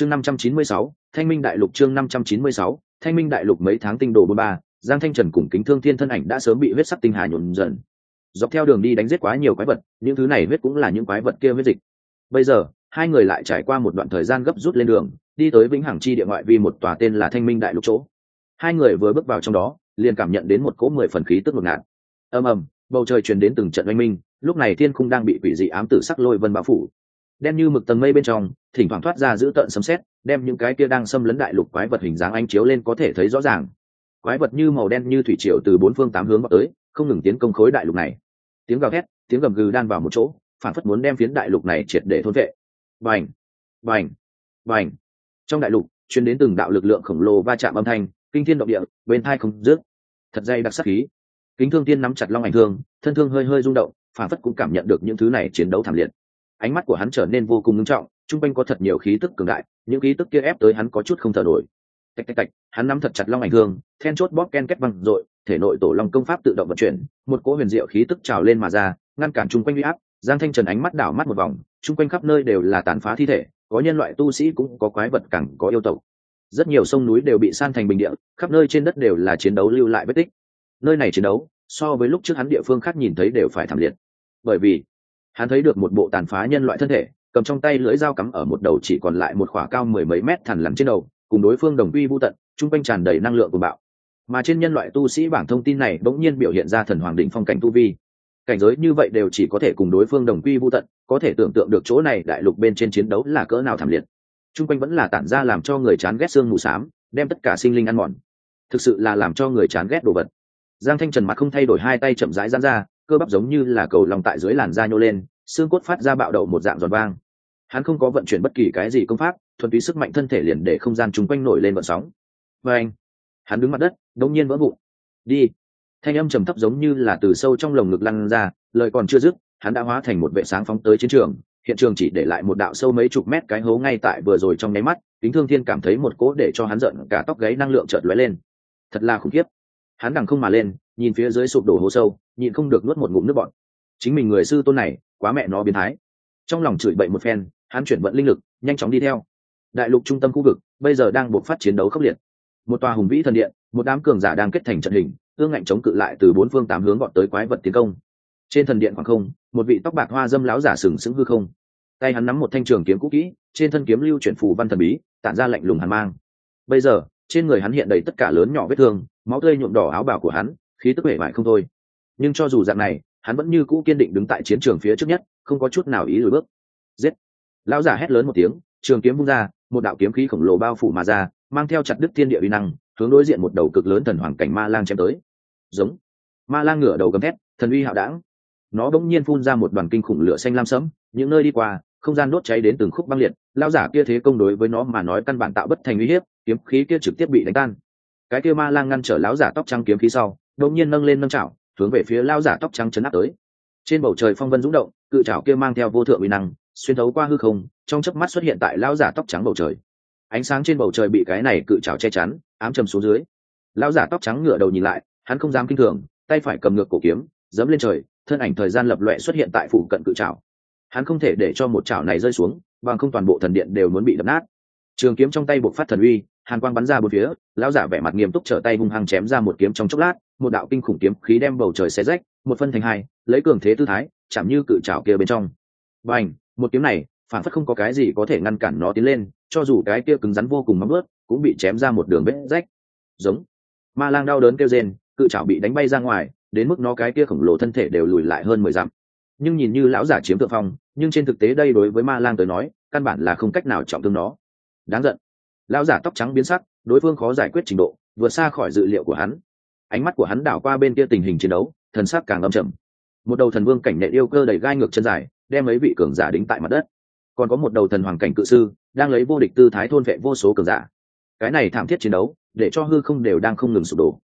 chương năm trăm chín mươi sáu, thanh minh đại lục chương năm trăm chín mươi sáu, thanh minh đại lục mấy tháng tinh đồ bốn ba, giang thanh trần cùng kính thương thiên thân ảnh đã sớm bị huyết sắc tinh hà nhuộm dần. Dọc theo đường đi đánh giết quá nhiều quái vật, những thứ này huyết cũng là những quái vật kia huyết dịch. Bây giờ, hai người lại trải qua một đoạn thời gian gấp rút lên đường, đi tới vĩnh hằng chi địa ngoại vi một tòa tên là thanh minh đại lục chỗ. Hai người vừa bước vào trong đó, liền cảm nhận đến một cỗ mười phần khí tức ngột ngạt. Ầm ầm, bầu trời truyền đến từng trận oanh minh, lúc này thiên khung đang bị quỷ dị ám tử sắc lôi vân bao phủ đen như mực tầng mây bên trong, thỉnh thoảng thoát ra giữ tợn sấm sét, đem những cái kia đang xâm lấn đại lục quái vật hình dáng anh chiếu lên có thể thấy rõ ràng. Quái vật như màu đen như thủy triều từ bốn phương tám hướng vào tới, không ngừng tiến công khối đại lục này. Tiếng gào thét, tiếng gầm gừ đan vào một chỗ, phản phất muốn đem phiến đại lục này triệt để thôn vệ. Vành vành vành trong đại lục chuyến đến từng đạo lực lượng khổng lồ va chạm âm thanh, kinh thiên động địa, bên thai không rước thật dây đặc sắc khí. Kính thương tiên nắm chặt long ảnh thương, thân thương hơi hơi rung động, phản phất cũng cảm nhận được những thứ này chiến đấu thảm liệt ánh mắt của hắn trở nên vô cùng nghiêm trọng, chung quanh có thật nhiều khí tức cường đại, những khí tức kia ép tới hắn có chút không thở nổi. Tạch tạch tạch, hắn nắm thật chặt long ảnh hương then chốt bóp ken kết văng r thể nội tổ long công pháp tự động vận chuyển, một cỗ huyền diệu khí tức trào lên mà ra, ngăn cản chung quanh huy áp, giang thanh trần ánh mắt đảo mắt một vòng, chung quanh khắp nơi đều là tàn phá thi thể, có nhân loại tu sĩ cũng có quái vật cẳng có yêu tộc. Rất nhiều sông núi đều bị san thành bình địa, khắp nơi trên đất đều là chiến đấu lưu lại vết tích. Nơi này chiến đấu, so với lúc trước hắn địa phương khác nhìn thấy đều phải thảm liệt. Bởi vì hắn thấy được một bộ tàn phá nhân loại thân thể, cầm trong tay lưỡi dao cắm ở một đầu chỉ còn lại một khỏa cao mười mấy mét thằn lằn trên đầu, cùng đối phương đồng quy vô tận, chung quanh tràn đầy năng lượng của bạo. Mà trên nhân loại tu sĩ bảng thông tin này bỗng nhiên biểu hiện ra thần hoàng định phong cảnh tu vi. Cảnh giới như vậy đều chỉ có thể cùng đối phương đồng quy vô tận, có thể tưởng tượng được chỗ này đại lục bên trên chiến đấu là cỡ nào thảm liệt. Chung quanh vẫn là tản ra làm cho người chán ghét xương mù xám, đem tất cả sinh linh ăn mòn. Thực sự là làm cho người chán ghét đồ vật. Giang thanh trần mặt không thay đổi hai tay chậm rãi dán ra cơ bắp giống như là cầu lòng tại dưới làn da nhô lên, xương cốt phát ra bạo đậu một dạng giòn vang. Hắn không có vận chuyển bất kỳ cái gì công pháp, thuần túy sức mạnh thân thể liền để không gian chung quanh nổi lên vận sóng. Và anh, hắn đứng mặt đất đông nhiên vỡ vụn. Đi. Thanh âm trầm thấp giống như là từ sâu trong lồng ngực lăn ra, lời còn chưa dứt, hắn đã hóa thành một vệ sáng phóng tới chiến trường. Hiện trường chỉ để lại một đạo sâu mấy chục mét cái hố ngay tại vừa rồi trong nháy mắt, kính thương thiên cảm thấy một cỗ để cho hắn giận, cả tóc gáy năng lượng chợt lóe lên. Thật là khủng khiếp. Hắn đằng không mà lên, nhìn phía dưới sụp đổ hố sâu nhịn không được nuốt một ngụm nước bọn chính mình người sư tôn này, quá mẹ nó biến thái. Trong lòng chửi bậy một phen, hắn chuyển vận linh lực, nhanh chóng đi theo. Đại lục trung tâm khu vực, bây giờ đang buộc phát chiến đấu khốc liệt. Một tòa hùng vĩ thần điện, một đám cường giả đang kết thành trận hình ương ngạnh chống cự lại từ bốn phương tám hướng gọn tới quái vật tiến công. Trên thần điện khoảng không, một vị tóc bạc hoa dâm láo giả sừng sững hư không. Tay hắn nắm một thanh trường kiếm cũ kỹ, trên thân kiếm lưu chuyển phù văn thần bí, tản ra lạnh lùng hàn mang. Bây giờ, trên người hắn hiện đầy tất cả lớn nhỏ vết thương, máu tươi nhuộm đỏ áo bào của hắn, khí tức vẻ vải không thôi nhưng cho dù dạng này, hắn vẫn như cũ kiên định đứng tại chiến trường phía trước nhất, không có chút nào ý lùi bước. Giết! Lão giả hét lớn một tiếng, trường kiếm vung ra, một đạo kiếm khí khổng lồ bao phủ mà ra, mang theo chặt đứt thiên địa uy năng, hướng đối diện một đầu cực lớn thần hoàng cảnh ma lang chém tới. Giống! Ma lang ngửa đầu gầm thét, thần uy hạo đảng nó bỗng nhiên phun ra một đoàn kinh khủng lửa xanh lam sẫm, những nơi đi qua, không gian đốt cháy đến từng khúc băng liệt. Lao giả kia thế công đối với nó mà nói căn bản tạo bất thành uy hiếp, kiếm khí kia trực tiếp bị đánh tan. Cái kia ma lang ngăn trở lão giả tóc trắng kiếm khí sau, đột nhiên nâng lên nâng chảo hướng về phía lao giả tóc trắng chấn áp tới. Trên bầu trời phong vân rung động, cự chảo kia mang theo vô thượng uy năng, xuyên thấu qua hư không, trong chớp mắt xuất hiện tại lao giả tóc trắng bầu trời. Ánh sáng trên bầu trời bị cái này cự chảo che chắn, ám trầm xuống dưới. Lão giả tóc trắng ngửa đầu nhìn lại, hắn không dám kinh thường, tay phải cầm ngược cổ kiếm, dẫm lên trời, thân ảnh thời gian lập loẹ xuất hiện tại phủ cận cự chảo hắn không thể để cho một chảo này rơi xuống, bằng không toàn bộ thần điện đều muốn bị đập nát. Trường kiếm trong tay buộc phát thần uy, hàn quang bắn ra bốn phía lão giả vẻ mặt nghiêm túc trở tay hung hăng chém ra một kiếm trong chốc lát một đạo kinh khủng kiếm khí đem bầu trời xé rách, một phân thành hai, lấy cường thế tư thái, chạm như cự trào kia bên trong. Và ảnh một kiếm này, phản phất không có cái gì có thể ngăn cản nó tiến lên, cho dù cái kia cứng rắn vô cùng mắm ướt cũng bị chém ra một đường vết rách. Giống! Ma lang đau đớn kêu rên, cự trảo bị đánh bay ra ngoài, đến mức nó cái kia khổng lồ thân thể đều lùi lại hơn mười dặm. Nhưng nhìn như lão giả chiếm thượng phong, nhưng trên thực tế đây đối với ma lang tới nói, căn bản là không cách nào trọng thương nó. Đáng giận! Lão giả tóc trắng biến sắc, đối phương khó giải quyết trình độ, vượt xa khỏi dự liệu của hắn ánh mắt của hắn đảo qua bên kia tình hình chiến đấu, thần sắc càng âm chậm một đầu thần vương cảnh nệ yêu cơ đầy gai ngược chân dài, đem mấy vị cường giả đính tại mặt đất. Còn có một đầu thần hoàng cảnh cự sư, đang lấy vô địch tư thái thôn vệ vô số cường giả. Cái này thảm thiết chiến đấu, để cho hư không đều đang không ngừng sụp đổ.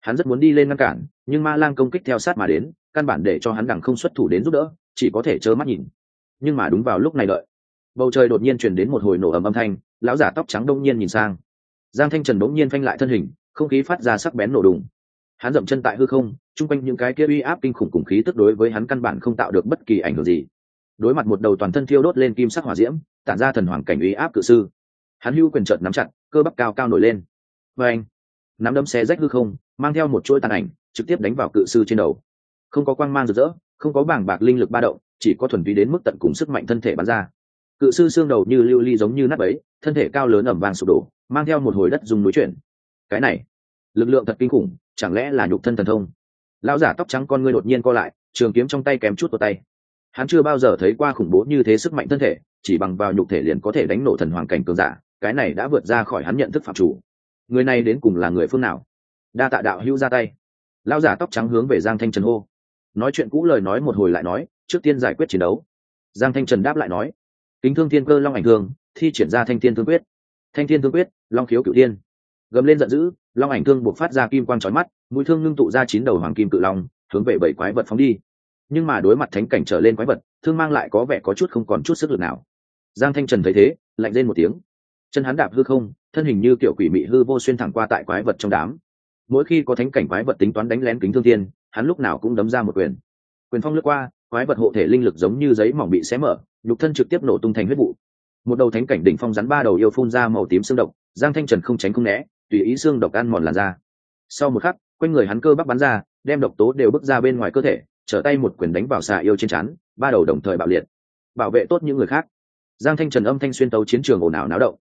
Hắn rất muốn đi lên ngăn cản, nhưng ma lang công kích theo sát mà đến, căn bản để cho hắn đằng không xuất thủ đến giúp đỡ, chỉ có thể trơ mắt nhìn. Nhưng mà đúng vào lúc này đợi, bầu trời đột nhiên truyền đến một hồi nổ ầm âm thanh, lão giả tóc trắng đông nhiên nhìn sang. Giang thanh trần bỗng nhiên phanh lại thân hình, không khí phát ra sắc bén nổ đùng hắn dậm chân tại hư không, chung quanh những cái kia uy áp kinh khủng cùng khí tức đối với hắn căn bản không tạo được bất kỳ ảnh hưởng gì. Đối mặt một đầu toàn thân thiêu đốt lên kim sắc hỏa diễm, tản ra thần hoàng cảnh uy áp cự sư. Hắn hưu quyền trợt nắm chặt, cơ bắp cao cao nổi lên. Và anh nắm đấm xe rách hư không, mang theo một chuỗi tàn ảnh, trực tiếp đánh vào cự sư trên đầu. Không có quang mang rực rỡ, không có bảng bạc linh lực ba động, chỉ có thuần túy đến mức tận cùng sức mạnh thân thể bắn ra. Cự sư xương đầu như lưu ly giống như nắp ấy thân thể cao lớn ẩm vàng sụp đổ, mang theo một hồi đất dùng núi chuyển. Cái này, lực lượng thật kinh khủng chẳng lẽ là nhục thân thần thông? Lão giả tóc trắng con ngươi đột nhiên co lại trường kiếm trong tay kém chút vào tay. Hắn chưa bao giờ thấy qua khủng bố như thế sức mạnh thân thể chỉ bằng vào nhục thể liền có thể đánh nổ thần hoàng cảnh cường giả cái này đã vượt ra khỏi hắn nhận thức phạm chủ. Người này đến cùng là người phương nào? Đa tạ đạo hữu ra tay. Lão giả tóc trắng hướng về giang thanh trần hô. Nói chuyện cũ lời nói một hồi lại nói trước tiên giải quyết chiến đấu. Giang thanh trần đáp lại nói kính thương thiên cơ long ảnh thương thi triển ra thanh thiên thương quyết. Thanh thiên thương quyết long khiếu cựu tiên, gầm lên giận dữ long ảnh thương buộc phát ra kim quang trói mắt, mũi thương ngưng tụ ra chín đầu hoàng kim cự long, hướng về bảy quái vật phóng đi. Nhưng mà đối mặt thánh cảnh trở lên quái vật, thương mang lại có vẻ có chút không còn chút sức lực nào. Giang thanh trần thấy thế, lạnh lên một tiếng. Chân hắn đạp hư không, thân hình như kiểu quỷ mị hư vô xuyên thẳng qua tại quái vật trong đám. Mỗi khi có thánh cảnh quái vật tính toán đánh lén kính thương thiên, hắn lúc nào cũng đấm ra một quyền. Quyền phong lướt qua, quái vật hộ thể linh lực giống như giấy mỏng bị xé mở, nhục thân trực tiếp nổ tung thành huyết vụ. Một đầu thánh cảnh đỉnh phong rắn ba đầu yêu phun ra màu tím xương độc, giang thanh trần không tránh không né tùy ý xương độc ăn mòn làn da. Sau một khắc, quanh người hắn cơ bắp bắn ra, đem độc tố đều bước ra bên ngoài cơ thể, trở tay một quyền đánh vào xà yêu trên chắn ba đầu đồng thời bạo liệt. Bảo vệ tốt những người khác. Giang thanh trần âm thanh xuyên tấu chiến trường ồn ào náo động.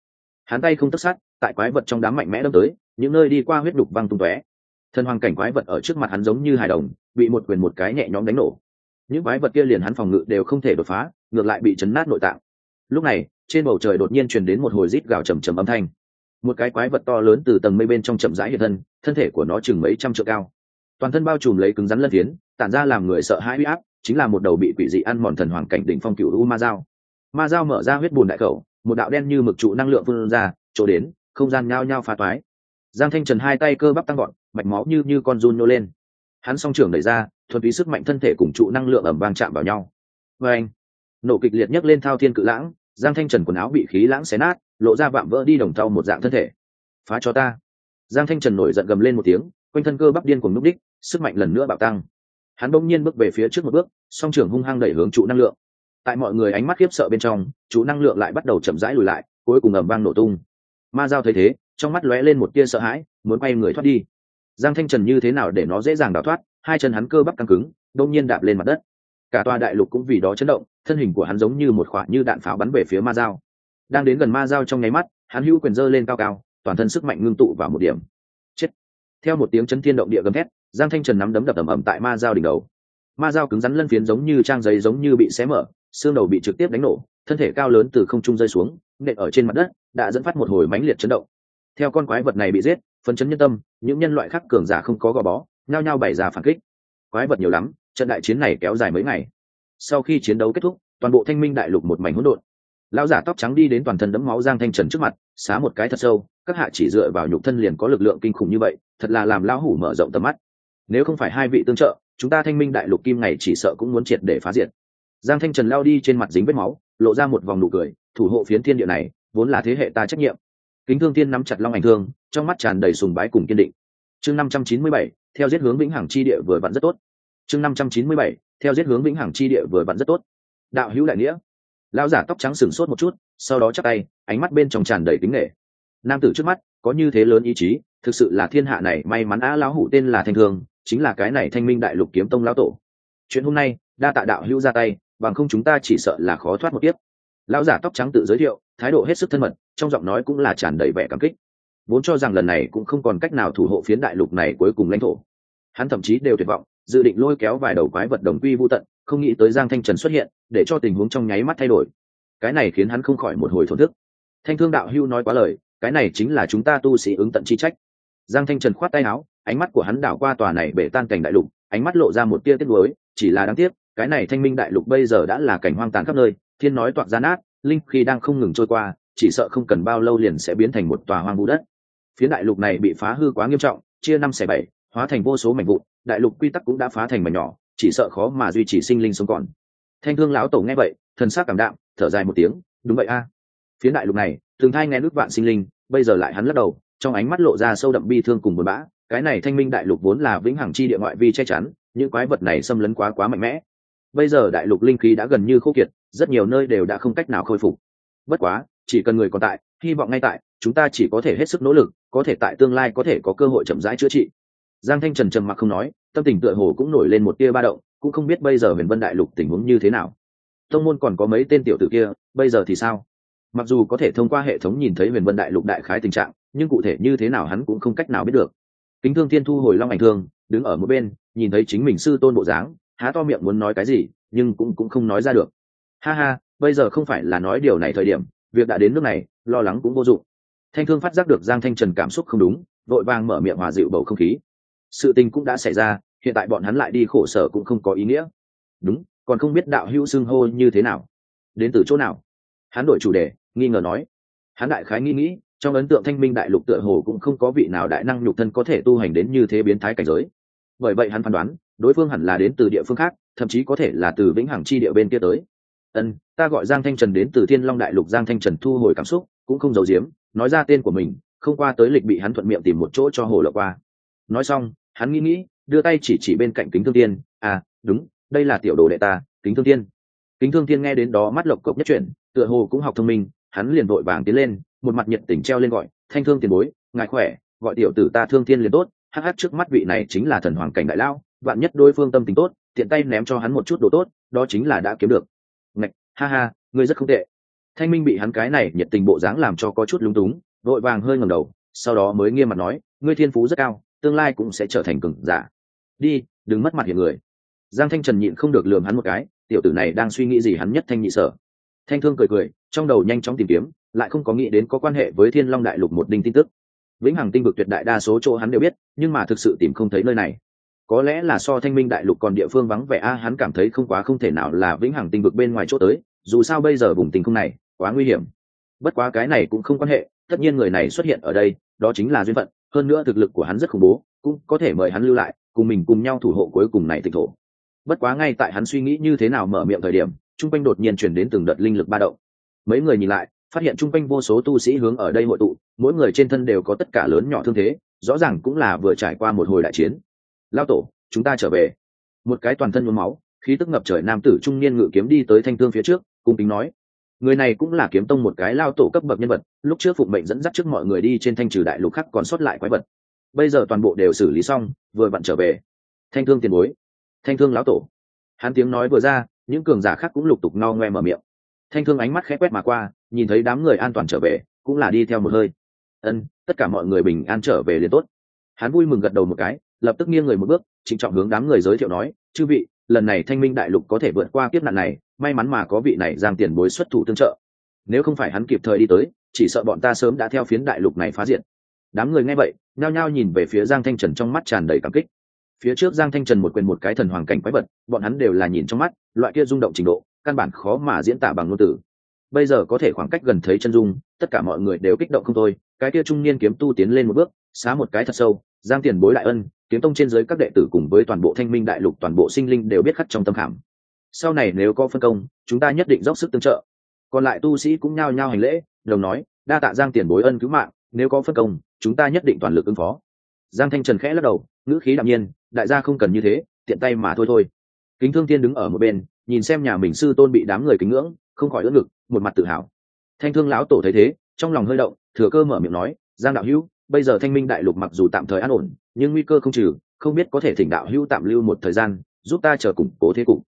Hắn tay không tất sát, tại quái vật trong đám mạnh mẽ đâm tới, những nơi đi qua huyết đục văng tung tóe. Thần hoàng cảnh quái vật ở trước mặt hắn giống như hài đồng, bị một quyền một cái nhẹ nhõm đánh nổ. Những quái vật kia liền hắn phòng ngự đều không thể đột phá, ngược lại bị chấn nát nội tạng. Lúc này, trên bầu trời đột nhiên truyền đến một hồi rít gào trầm trầm âm thanh một cái quái vật to lớn từ tầng mây bên trong chậm rãi hiện thân thân thể của nó chừng mấy trăm triệu cao. Toàn thân bao trùm lấy cứng rắn lân phiến, tản ra làm người sợ hãi huy áp, chính là một đầu bị quỷ dị ăn mòn thần hoàng cảnh đỉnh phong cựu u ma dao. Ma dao mở ra huyết bùn đại khẩu, một đạo đen như mực trụ năng lượng vươn ra, chỗ đến, không gian nhao nhao phá toái. Giang thanh trần hai tay cơ bắp tăng gọn, mạch máu như như con run nhô lên. Hắn song trưởng đẩy ra, thuần túy sức mạnh thân thể cùng trụ năng lượng ẩm vang chạm vào nhau. Vê anh nổ kịch liệt nhấc lên thao thiên cự lãng giang thanh trần quần áo bị khí lãng xé nát, lộ ra vạm vỡ đi đồng thau một dạng thân thể. Phá cho ta. Giang thanh trần nổi giận gầm lên một tiếng, quanh thân cơ bắp điên cùng núp đích sức mạnh lần nữa bạo tăng. Hắn bỗng nhiên bước về phía trước một bước, song trưởng hung hăng đẩy hướng trụ năng lượng. Tại mọi người ánh mắt khiếp sợ bên trong, trụ năng lượng lại bắt đầu chậm rãi lùi lại, cuối cùng ầm vang nổ tung. Ma giao thấy thế, trong mắt lóe lên một tia sợ hãi, muốn quay người thoát đi. Giang thanh trần như thế nào để nó dễ dàng đào thoát, hai chân hắn cơ bắp căng cứng đông nhiên đạp lên mặt đất. Cả tòa đại lục cũng vì đó chấn động thân hình của hắn giống như một khoả như đạn pháo bắn về phía ma dao. Đang đến gần ma dao trong nháy mắt, hắn hữu quyền dơ lên cao cao, toàn thân sức mạnh ngưng tụ vào một điểm. Chết. Theo một tiếng chấn thiên động địa gầm thét, giang thanh trần nắm đấm đập ầm ầm tại ma dao đỉnh đầu. Ma dao cứng rắn lân phiến giống như trang giấy giống như bị xé mở, xương đầu bị trực tiếp đánh nổ, thân thể cao lớn từ không trung rơi xuống, nện ở trên mặt đất, đã dẫn phát một hồi mãnh liệt chấn động. Theo con quái vật này bị giết, phấn chấn nhân tâm, những nhân loại khác cường giả không có gò bó, nhao nhao bày ra phản kích. Quái vật nhiều lắm, trận đại chiến này kéo dài mấy ngày sau khi chiến đấu kết thúc, toàn bộ thanh minh đại lục một mảnh hỗn độn. Lão giả tóc trắng đi đến toàn thân đẫm máu giang thanh trần trước mặt, xá một cái thật sâu, các hạ chỉ dựa vào nhục thân liền có lực lượng kinh khủng như vậy, thật là làm lão hủ mở rộng tầm mắt. Nếu không phải hai vị tương trợ, chúng ta thanh minh đại lục kim này chỉ sợ cũng muốn triệt để phá diệt. Giang thanh trần lao đi trên mặt dính vết máu, lộ ra một vòng nụ cười, thủ hộ phiến thiên địa này, vốn là thế hệ ta trách nhiệm. Kính thương tiên nắm chặt long ảnh thương, trong mắt tràn đầy sùng bái cùng kiên định. Chương năm trăm chín mươi bảy, theo giết hướng vĩnh hằng chi địa vừa vặn rất tốt. Chương năm trăm chín mươi bảy theo giết hướng vĩnh hằng chi địa vừa vặn rất tốt. Đạo hữu đại nghĩa. Lão giả tóc trắng sừng sốt một chút, sau đó chắc tay, ánh mắt bên trong tràn đầy kính nghệ nam tử trước mắt, có như thế lớn ý chí, thực sự là thiên hạ này may mắn á lão hủ tên là thanh thương, chính là cái này thanh minh đại lục kiếm tông lão tổ. Chuyện hôm nay, đa tạ đạo hữu ra tay, bằng không chúng ta chỉ sợ là khó thoát một tiếp lão giả tóc trắng tự giới thiệu, thái độ hết sức thân mật, trong giọng nói cũng là tràn đầy vẻ cảm kích. Vốn cho rằng lần này cũng không còn cách nào thủ hộ phiến đại lục này cuối cùng lãnh thổ. Hắn thậm chí đều tuyệt vọng dự định lôi kéo vài đầu quái vật đồng quy vô tận, không nghĩ tới giang thanh trần xuất hiện, để cho tình huống trong nháy mắt thay đổi. Cái này khiến hắn không khỏi một hồi thổn thức. Thanh thương đạo hưu nói quá lời, cái này chính là chúng ta tu sĩ ứng tận chi trách. Giang thanh trần khoát tay áo, ánh mắt của hắn đảo qua tòa này bể tan cảnh đại lục, ánh mắt lộ ra một tia tiếc nuối, chỉ là đáng tiếc, cái này thanh minh đại lục bây giờ đã là cảnh hoang tàn khắp nơi, thiên nói toạc ra nát, linh khi đang không ngừng trôi qua, chỉ sợ không cần bao lâu liền sẽ biến thành một tòa hoang vu đất. Phía đại lục này bị phá hư quá nghiêm trọng, chia năm xẻ bảy hóa thành vô số mảnh vụn, đại lục quy tắc cũng đã phá thành mảnh nhỏ, chỉ sợ khó mà duy trì sinh linh sống còn. Thanh thương lão tổ nghe vậy, thần sắc cảm đạm, thở dài một tiếng, đúng vậy a. À. phía đại lục này thường thay nghe nước vạn sinh linh, bây giờ lại hắn lắc đầu, trong ánh mắt lộ ra sâu đậm bi thương cùng buồn bã, cái này thanh minh đại lục vốn là vĩnh hằng chi địa ngoại vi che chắn, những quái vật này xâm lấn quá quá mạnh mẽ. Bây giờ đại lục linh khí đã gần như khô kiệt, rất nhiều nơi đều đã không cách nào khôi phục. Bất quá, chỉ cần người còn tại, hy vọng ngay tại, chúng ta chỉ có thể hết sức nỗ lực, có thể tại tương lai có thể có cơ hội chậm rãi chữa trị giang thanh trần trầm mặc không nói, tâm tình tựa hồ cũng nổi lên một tia ba động, cũng không biết bây giờ huyền vân đại lục tình huống như thế nào. Tông môn còn có mấy tên tiểu tử kia, bây giờ thì sao? Mặc dù có thể thông qua hệ thống nhìn thấy huyền vân đại lục đại khái tình trạng, nhưng cụ thể như thế nào hắn cũng không cách nào biết được. Kính thương thiên thu hồi long ảnh thương, đứng ở một bên, nhìn thấy chính mình sư tôn bộ dáng, há to miệng muốn nói cái gì, nhưng cũng cũng không nói ra được. Ha ha, bây giờ không phải là nói điều này thời điểm, việc đã đến nước này, lo lắng cũng vô dụng. Thanh thương phát giác được giang thanh trần cảm xúc không đúng, vội vàng mở miệng hòa dịu bầu không khí sự tình cũng đã xảy ra, hiện tại bọn hắn lại đi khổ sở cũng không có ý nghĩa. Đúng, còn không biết đạo hữu xưng hô như thế nào. Đến từ chỗ nào? Hắn đổi chủ đề, nghi ngờ nói. Hắn đại khái nghi nghĩ, trong ấn tượng thanh minh đại lục tựa hồ cũng không có vị nào đại năng nhục thân có thể tu hành đến như thế biến thái cảnh giới. Bởi vậy hắn phán đoán, đối phương hẳn là đến từ địa phương khác, thậm chí có thể là từ vĩnh hằng chi địa bên kia tới. Ân, ta gọi giang thanh trần đến từ thiên long đại lục, giang thanh trần thu hồi cảm xúc, cũng không giấu giếm, nói ra tên của mình, không qua tới lịch bị hắn thuận miệng tìm một chỗ cho hồ lộ qua nói xong, hắn nghĩ nghĩ, đưa tay chỉ chỉ bên cạnh kính thương tiên. À đúng, đây là tiểu đồ đệ ta, kính thương tiên. Kính thương tiên nghe đến đó mắt lộc cộc nhất chuyển, tựa hồ cũng học thông minh, hắn liền vội vàng tiến lên, một mặt nhiệt tình treo lên gọi, thanh thương tiền bối, ngài khỏe, gọi tiểu tử ta thương thiên liền tốt. Hắc hắc, trước mắt vị này chính là thần hoàng cảnh đại lao vạn nhất đối phương tâm tính tốt, tiện tay ném cho hắn một chút đồ tốt, đó chính là đã kiếm được. Ngạch, ha ha, ngươi rất không tệ. Thanh minh bị hắn cái này nhiệt tình bộ dáng làm cho có chút lúng túng, vội vàng hơi ngầm đầu, sau đó mới nghiêm mặt nói, ngươi thiên phú rất cao tương lai cũng sẽ trở thành cường giả. Đi, đừng mất mặt hiện người. Giang thanh trần nhịn không được lườm hắn một cái, tiểu tử này đang suy nghĩ gì hắn nhất thanh nhị sở. Thanh thương cười cười, trong đầu nhanh chóng tìm kiếm, lại không có nghĩ đến có quan hệ với thiên long đại lục một đinh tin tức. Vĩnh hằng tinh vực tuyệt đại đa số chỗ hắn đều biết, nhưng mà thực sự tìm không thấy nơi này. Có lẽ là so thanh minh đại lục còn địa phương vắng vẻ, a, hắn cảm thấy không quá không thể nào là vĩnh hằng tinh vực bên ngoài chỗ tới, dù sao bây giờ vùng tình không này, quá nguy hiểm. Bất quá cái này cũng không quan hệ, tất nhiên người này xuất hiện ở đây, đó chính là duyên phận hơn nữa thực lực của hắn rất khủng bố, cũng có thể mời hắn lưu lại, cùng mình cùng nhau thủ hộ cuối cùng này tịch thổ. Bất quá ngay tại hắn suy nghĩ như thế nào mở miệng thời điểm, trung quanh đột nhiên chuyển đến từng đợt linh lực ba động. Mấy người nhìn lại, phát hiện trung quanh vô số tu sĩ hướng ở đây hội tụ, mỗi người trên thân đều có tất cả lớn nhỏ thương thế, rõ ràng cũng là vừa trải qua một hồi đại chiến. Lao tổ, chúng ta trở về. Một cái toàn thân nhuốm máu, khí tức ngập trời nam tử trung niên ngự kiếm đi tới thanh thương phía trước, cung kính nói người này cũng là kiếm tông một cái lao tổ cấp bậc nhân vật, lúc trước phụng mệnh dẫn dắt trước mọi người đi trên thanh trừ đại lục khác còn sót lại quái vật. Bây giờ toàn bộ đều xử lý xong, vừa vặn trở về. Thanh thương tiền bối. Thanh thương lão tổ. Hắn tiếng nói vừa ra, những cường giả khác cũng lục tục no ngoe mở miệng. Thanh thương ánh mắt khẽ quét mà qua, nhìn thấy đám người an toàn trở về, cũng là đi theo một hơi. Ân, tất cả mọi người bình an trở về liền tốt. Hắn vui mừng gật đầu một cái lập tức nghiêng người một bước, trịnh trọng hướng đám người giới thiệu nói, chư vị, lần này thanh minh đại lục có thể vượt qua kiếp nạn này, may mắn mà có vị này giang tiền bối xuất thủ tương trợ. Nếu không phải hắn kịp thời đi tới, chỉ sợ bọn ta sớm đã theo phiến đại lục này phá diện đám người nghe vậy, nhao nhao nhìn về phía giang thanh trần trong mắt tràn đầy cảm kích. Phía trước giang thanh trần một quyền một cái thần hoàng cảnh quái vật, bọn hắn đều là nhìn trong mắt, loại kia rung động trình độ, căn bản khó mà diễn tả bằng ngôn từ. Bây giờ có thể khoảng cách gần thấy chân dung, tất cả mọi người đều kích động không thôi, cái kia trung niên kiếm tu tiến lên một bước, xá một cái thật sâu, giang tiền bối đại ân kiếm tông trên giới các đệ tử cùng với toàn bộ thanh minh đại lục, toàn bộ sinh linh đều biết khắc trong tâm khảm. Sau này nếu có phân công, chúng ta nhất định dốc sức tương trợ. Còn lại tu sĩ cũng nhao nhao hành lễ, đồng nói, đa tạ giang tiền bối ân cứu mạng, nếu có phân công, chúng ta nhất định toàn lực ứng phó. Giang thanh trần khẽ lắc đầu, ngữ khí đạm nhiên, đại gia không cần như thế, tiện tay mà thôi thôi. Kính thương tiên đứng ở một bên, nhìn xem nhà mình sư tôn bị đám người kính ngưỡng, không khỏi đỡ ngực, một mặt tự hào. Thanh thương lão tổ thấy thế, trong lòng hơi động, thừa cơ mở miệng nói, giang đạo hữu, bây giờ thanh minh đại lục mặc dù tạm thời an ổn nhưng nguy cơ không trừ, không biết có thể thỉnh đạo hữu tạm lưu một thời gian, giúp ta chờ củng cố thế cục.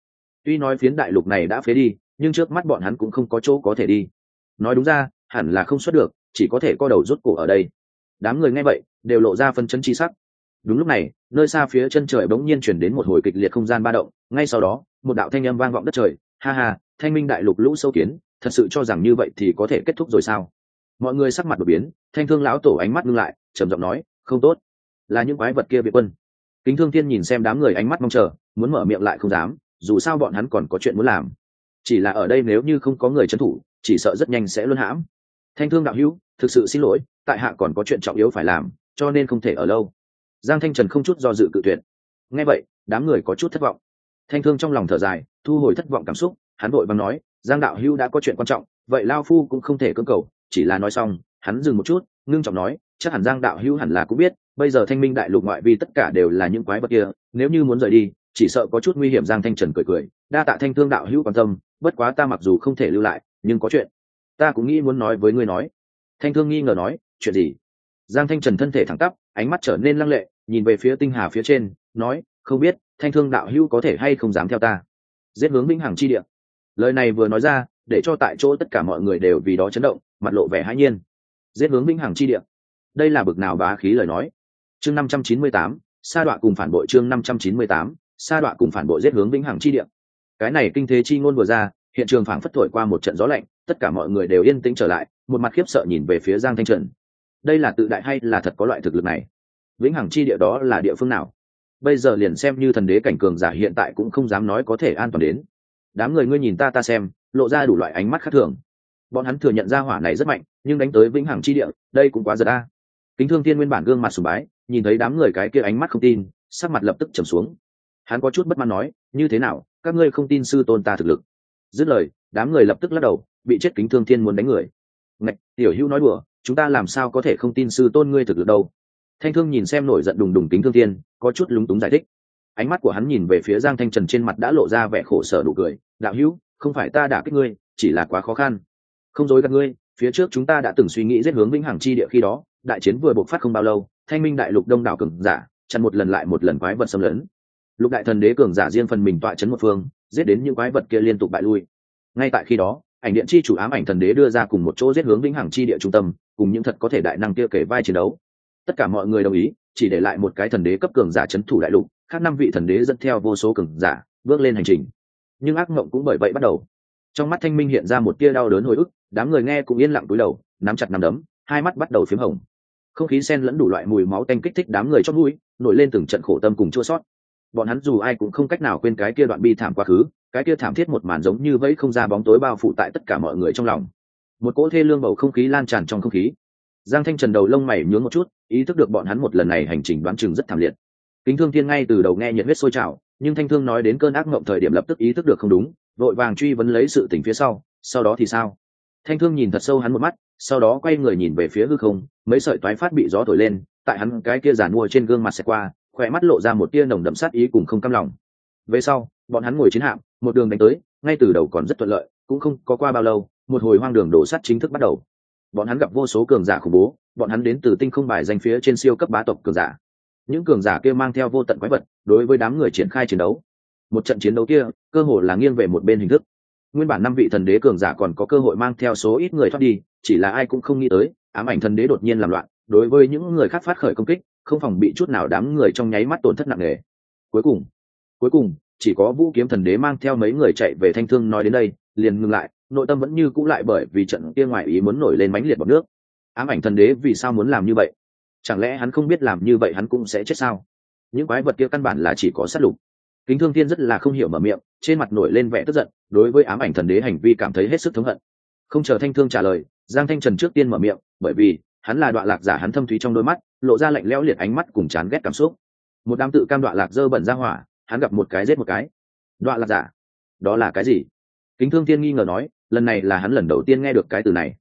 Tuy nói phiến đại lục này đã phế đi, nhưng trước mắt bọn hắn cũng không có chỗ có thể đi. Nói đúng ra, hẳn là không xuất được, chỉ có thể co đầu rút cổ ở đây. Đám người nghe vậy, đều lộ ra phân chân chi sắc. Đúng lúc này, nơi xa phía chân trời bỗng nhiên chuyển đến một hồi kịch liệt không gian ba động, ngay sau đó, một đạo thanh âm vang vọng đất trời. Ha ha, thanh minh đại lục lũ sâu kiến, thật sự cho rằng như vậy thì có thể kết thúc rồi sao? Mọi người sắc mặt đột biến, thanh thương lão tổ ánh mắt ngưng lại, trầm giọng nói, không tốt là những quái vật kia bị quân. Kính thương thiên nhìn xem đám người ánh mắt mong chờ, muốn mở miệng lại không dám, dù sao bọn hắn còn có chuyện muốn làm. Chỉ là ở đây nếu như không có người trấn thủ, chỉ sợ rất nhanh sẽ luôn hãm. Thanh thương đạo hữu, thực sự xin lỗi, tại hạ còn có chuyện trọng yếu phải làm, cho nên không thể ở lâu. Giang thanh trần không chút do dự cự tuyệt. Nghe vậy, đám người có chút thất vọng. Thanh thương trong lòng thở dài, thu hồi thất vọng cảm xúc, hắn vội vàng nói, giang đạo hữu đã có chuyện quan trọng, vậy lao phu cũng không thể cưỡng cầu, chỉ là nói xong, hắn dừng một chút, ngưng trọng nói, chắc hẳn giang đạo hữu hẳn là cũng biết bây giờ thanh minh đại lục ngoại vi tất cả đều là những quái vật kia, nếu như muốn rời đi, chỉ sợ có chút nguy hiểm, giang thanh trần cười cười, đa tạ thanh thương đạo hữu quan tâm, bất quá ta mặc dù không thể lưu lại, nhưng có chuyện. Ta cũng nghĩ muốn nói với ngươi nói. Thanh thương nghi ngờ nói, chuyện gì? Giang thanh trần thân thể thẳng tắp, ánh mắt trở nên lăng lệ, nhìn về phía tinh hà phía trên, nói, không biết, thanh thương đạo hữu có thể hay không dám theo ta? Giết hướng vĩnh hằng chi địa. Lời này vừa nói ra, để cho tại chỗ tất cả mọi người đều vì đó chấn động, mặt lộ vẻ hãi nhiên. Giết hướng vĩnh hằng chi địa. Đây là bực nào bá khí lời nói? Chương năm trăm chín mươi tám, sa đọa cùng phản bội chương năm trăm chín mươi tám, sa đọa cùng phản bội giết hướng vĩnh hằng chi địa. Cái này kinh thế chi ngôn vừa ra, hiện trường phảng phất thổi qua một trận gió lạnh, tất cả mọi người đều yên tĩnh trở lại, một mặt khiếp sợ nhìn về phía giang thanh trần. Đây là tự đại hay là thật có loại thực lực này? Vĩnh hằng chi địa đó là địa phương nào? Bây giờ liền xem như thần đế cảnh cường giả hiện tại cũng không dám nói có thể an toàn đến. Đám người ngươi nhìn ta ta xem, lộ ra đủ loại ánh mắt khác thường. Bọn hắn thừa nhận ra hỏa này rất mạnh, nhưng đánh tới vĩnh hằng chi địa, đây cũng quá giật a. Kính thương thiên nguyên bản gương mặt sùng bái nhìn thấy đám người cái kia ánh mắt không tin, sắc mặt lập tức trầm xuống. Hắn có chút bất mãn nói, như thế nào, các ngươi không tin sư tôn ta thực lực? Dứt lời, đám người lập tức lắc đầu, bị chết kính thương thiên muốn đánh người. Ngạch, tiểu hữu nói đùa, chúng ta làm sao có thể không tin sư tôn ngươi thực lực đâu? Thanh thương nhìn xem nổi giận đùng đùng kính thương thiên, có chút lúng túng giải thích. Ánh mắt của hắn nhìn về phía giang thanh trần trên mặt đã lộ ra vẻ khổ sở đủ cười, đạo hữu, không phải ta đả kích ngươi, chỉ là quá khó khăn. Không dối gạt ngươi, phía trước chúng ta đã từng suy nghĩ giết hướng vĩnh hằng chi địa khi đó đại chiến vừa bộc phát không bao lâu, thanh minh đại lục đông đảo cường giả, chặn một lần lại một lần quái vật xâm lấn. Lục đại thần đế cường giả riêng phần mình tọa chấn một phương, giết đến những quái vật kia liên tục bại lui. Ngay tại khi đó, ảnh điện chi chủ ám ảnh thần đế đưa ra cùng một chỗ giết hướng vĩnh hằng chi địa trung tâm, cùng những thật có thể đại năng kia kể vai chiến đấu. Tất cả mọi người đồng ý, chỉ để lại một cái thần đế cấp cường giả chấn thủ đại lục, khác năm vị thần đế dẫn theo vô số cường giả, bước lên hành trình. Nhưng ác mộng cũng bởi vậy bắt đầu. Trong mắt thanh minh hiện ra một tia đau đớn hồi ức, đám người nghe cũng yên lặng cúi đầu, nắm chặt nắm đấm, hai mắt bắt đầu p h í m hồng không khí sen lẫn đủ loại mùi máu tanh kích thích đám người chót mũi, nổi lên từng trận khổ tâm cùng chua sót. Bọn hắn dù ai cũng không cách nào quên cái kia đoạn bi thảm quá khứ, cái kia thảm thiết một màn giống như vẫy không ra bóng tối bao phủ tại tất cả mọi người trong lòng. Một cỗ thê lương bầu không khí lan tràn trong không khí. Giang thanh trần đầu lông mày nhướng một chút, ý thức được bọn hắn một lần này hành trình đoán chừng rất thảm liệt. Kính thương thiên ngay từ đầu nghe nhiệt huyết sôi trào, nhưng thanh thương nói đến cơn ác mộng thời điểm lập tức ý thức được không đúng, vội vàng truy vấn lấy sự tình phía sau sau đó thì sao? Thanh thương nhìn thật sâu hắn một mắt sau đó quay người nhìn về phía hư không, mấy sợi toái phát bị gió thổi lên, tại hắn cái kia giàn mua trên gương mặt xẹt qua, khỏe mắt lộ ra một tia nồng đậm sát ý cùng không cam lòng. Về sau, bọn hắn ngồi chiến hạm, một đường đánh tới, ngay từ đầu còn rất thuận lợi, cũng không có qua bao lâu, một hồi hoang đường đổ sắt chính thức bắt đầu. Bọn hắn gặp vô số cường giả khủng bố, bọn hắn đến từ tinh không bài danh phía trên siêu cấp bá tộc cường giả. Những cường giả kia mang theo vô tận quái vật, đối với đám người triển khai chiến đấu. Một trận chiến đấu kia, cơ hồ là nghiêng về một bên hình thức nguyên bản năm vị thần đế cường giả còn có cơ hội mang theo số ít người thoát đi, chỉ là ai cũng không nghĩ tới, ám ảnh thần đế đột nhiên làm loạn, đối với những người khác phát khởi công kích, không phòng bị chút nào đám người trong nháy mắt tổn thất nặng nề. Cuối cùng cuối cùng, chỉ có vũ kiếm thần đế mang theo mấy người chạy về thanh thương nói đến đây, liền ngừng lại, nội tâm vẫn như cũ lại bởi vì trận kia ngoài ý muốn nổi lên mãnh liệt bọc nước. Ám ảnh thần đế vì sao muốn làm như vậy? Chẳng lẽ hắn không biết làm như vậy hắn cũng sẽ chết sao? Những quái vật kia căn bản là chỉ có sát lục kính thương thiên rất là không hiểu mở miệng, trên mặt nổi lên vẻ tức giận, đối với ám ảnh thần đế hành vi cảm thấy hết sức thống hận. Không chờ thanh thương trả lời, giang thanh trần trước tiên mở miệng, bởi vì, hắn là đoạn lạc giả hắn thâm thúy trong đôi mắt, lộ ra lạnh lẽo liệt ánh mắt cùng chán ghét cảm xúc. Một đám tự cam đoạn lạc dơ bẩn ra hỏa, hắn gặp một cái giết một cái. Đoạn lạc giả? Đó là cái gì? Kính thương thiên nghi ngờ nói, lần này là hắn lần đầu tiên nghe được cái từ này.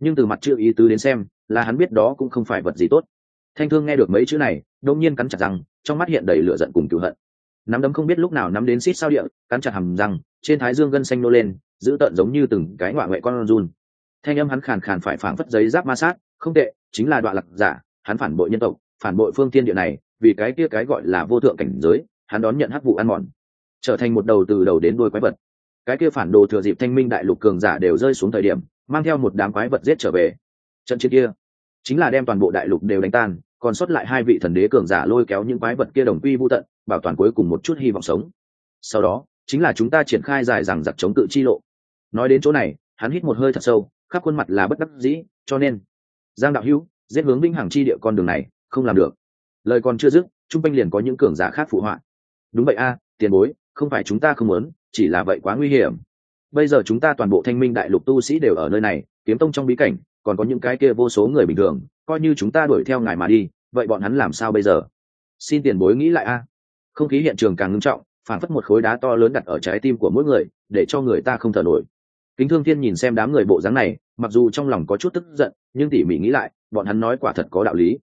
Nhưng từ mặt chưa ý tứ đến xem, là hắn biết đó cũng không phải vật gì tốt. Thanh thương nghe được mấy chữ này đông nhiên cắn chặt răng, trong mắt hiện đầy lửa giận cùng cựu hận nắm đấm không biết lúc nào nắm đến xít sao địa, cắn chặt hầm răng, trên thái dương gân xanh nô lên, giữ tợn giống như từng cái ngoại ngoại con run. Thanh âm hắn khàn khàn phải phảng phất giấy giáp ma sát, không tệ, chính là đoạn lạc giả, hắn phản bội nhân tộc, phản bội phương thiên địa này, vì cái kia cái gọi là vô thượng cảnh giới, hắn đón nhận hắc vụ ăn mòn, trở thành một đầu từ đầu đến đuôi quái vật. Cái kia phản đồ thừa dịp thanh minh đại lục cường giả đều rơi xuống thời điểm, mang theo một đám quái vật giết trở về. Trận chiến kia, chính là đem toàn bộ đại lục đều đánh tan còn sót lại hai vị thần đế cường giả lôi kéo những quái vật kia đồng quy vô tận, bảo toàn cuối cùng một chút hy vọng sống. Sau đó, chính là chúng ta triển khai dài rằng giặc chống tự chi lộ. Nói đến chỗ này, hắn hít một hơi thật sâu, khắp khuôn mặt là bất đắc dĩ, cho nên, giang đạo hữu, giết hướng vĩnh hằng chi địa con đường này, không làm được. Lời còn chưa dứt, trung quanh liền có những cường giả khác phụ họa. Đúng vậy a, tiền bối, không phải chúng ta không muốn, chỉ là vậy quá nguy hiểm. Bây giờ chúng ta toàn bộ thanh minh đại lục tu sĩ đều ở nơi này, kiếm tông trong bí cảnh, còn có những cái kia vô số người bình thường coi như chúng ta đuổi theo ngài mà đi, vậy bọn hắn làm sao bây giờ? Xin tiền bối nghĩ lại a. Không khí hiện trường càng ngưng trọng phản phất một khối đá to lớn đặt ở trái tim của mỗi người, để cho người ta không thở nổi. Kính thương thiên nhìn xem đám người bộ dáng này, mặc dù trong lòng có chút tức giận, nhưng tỉ mỉ nghĩ lại, bọn hắn nói quả thật có đạo lý.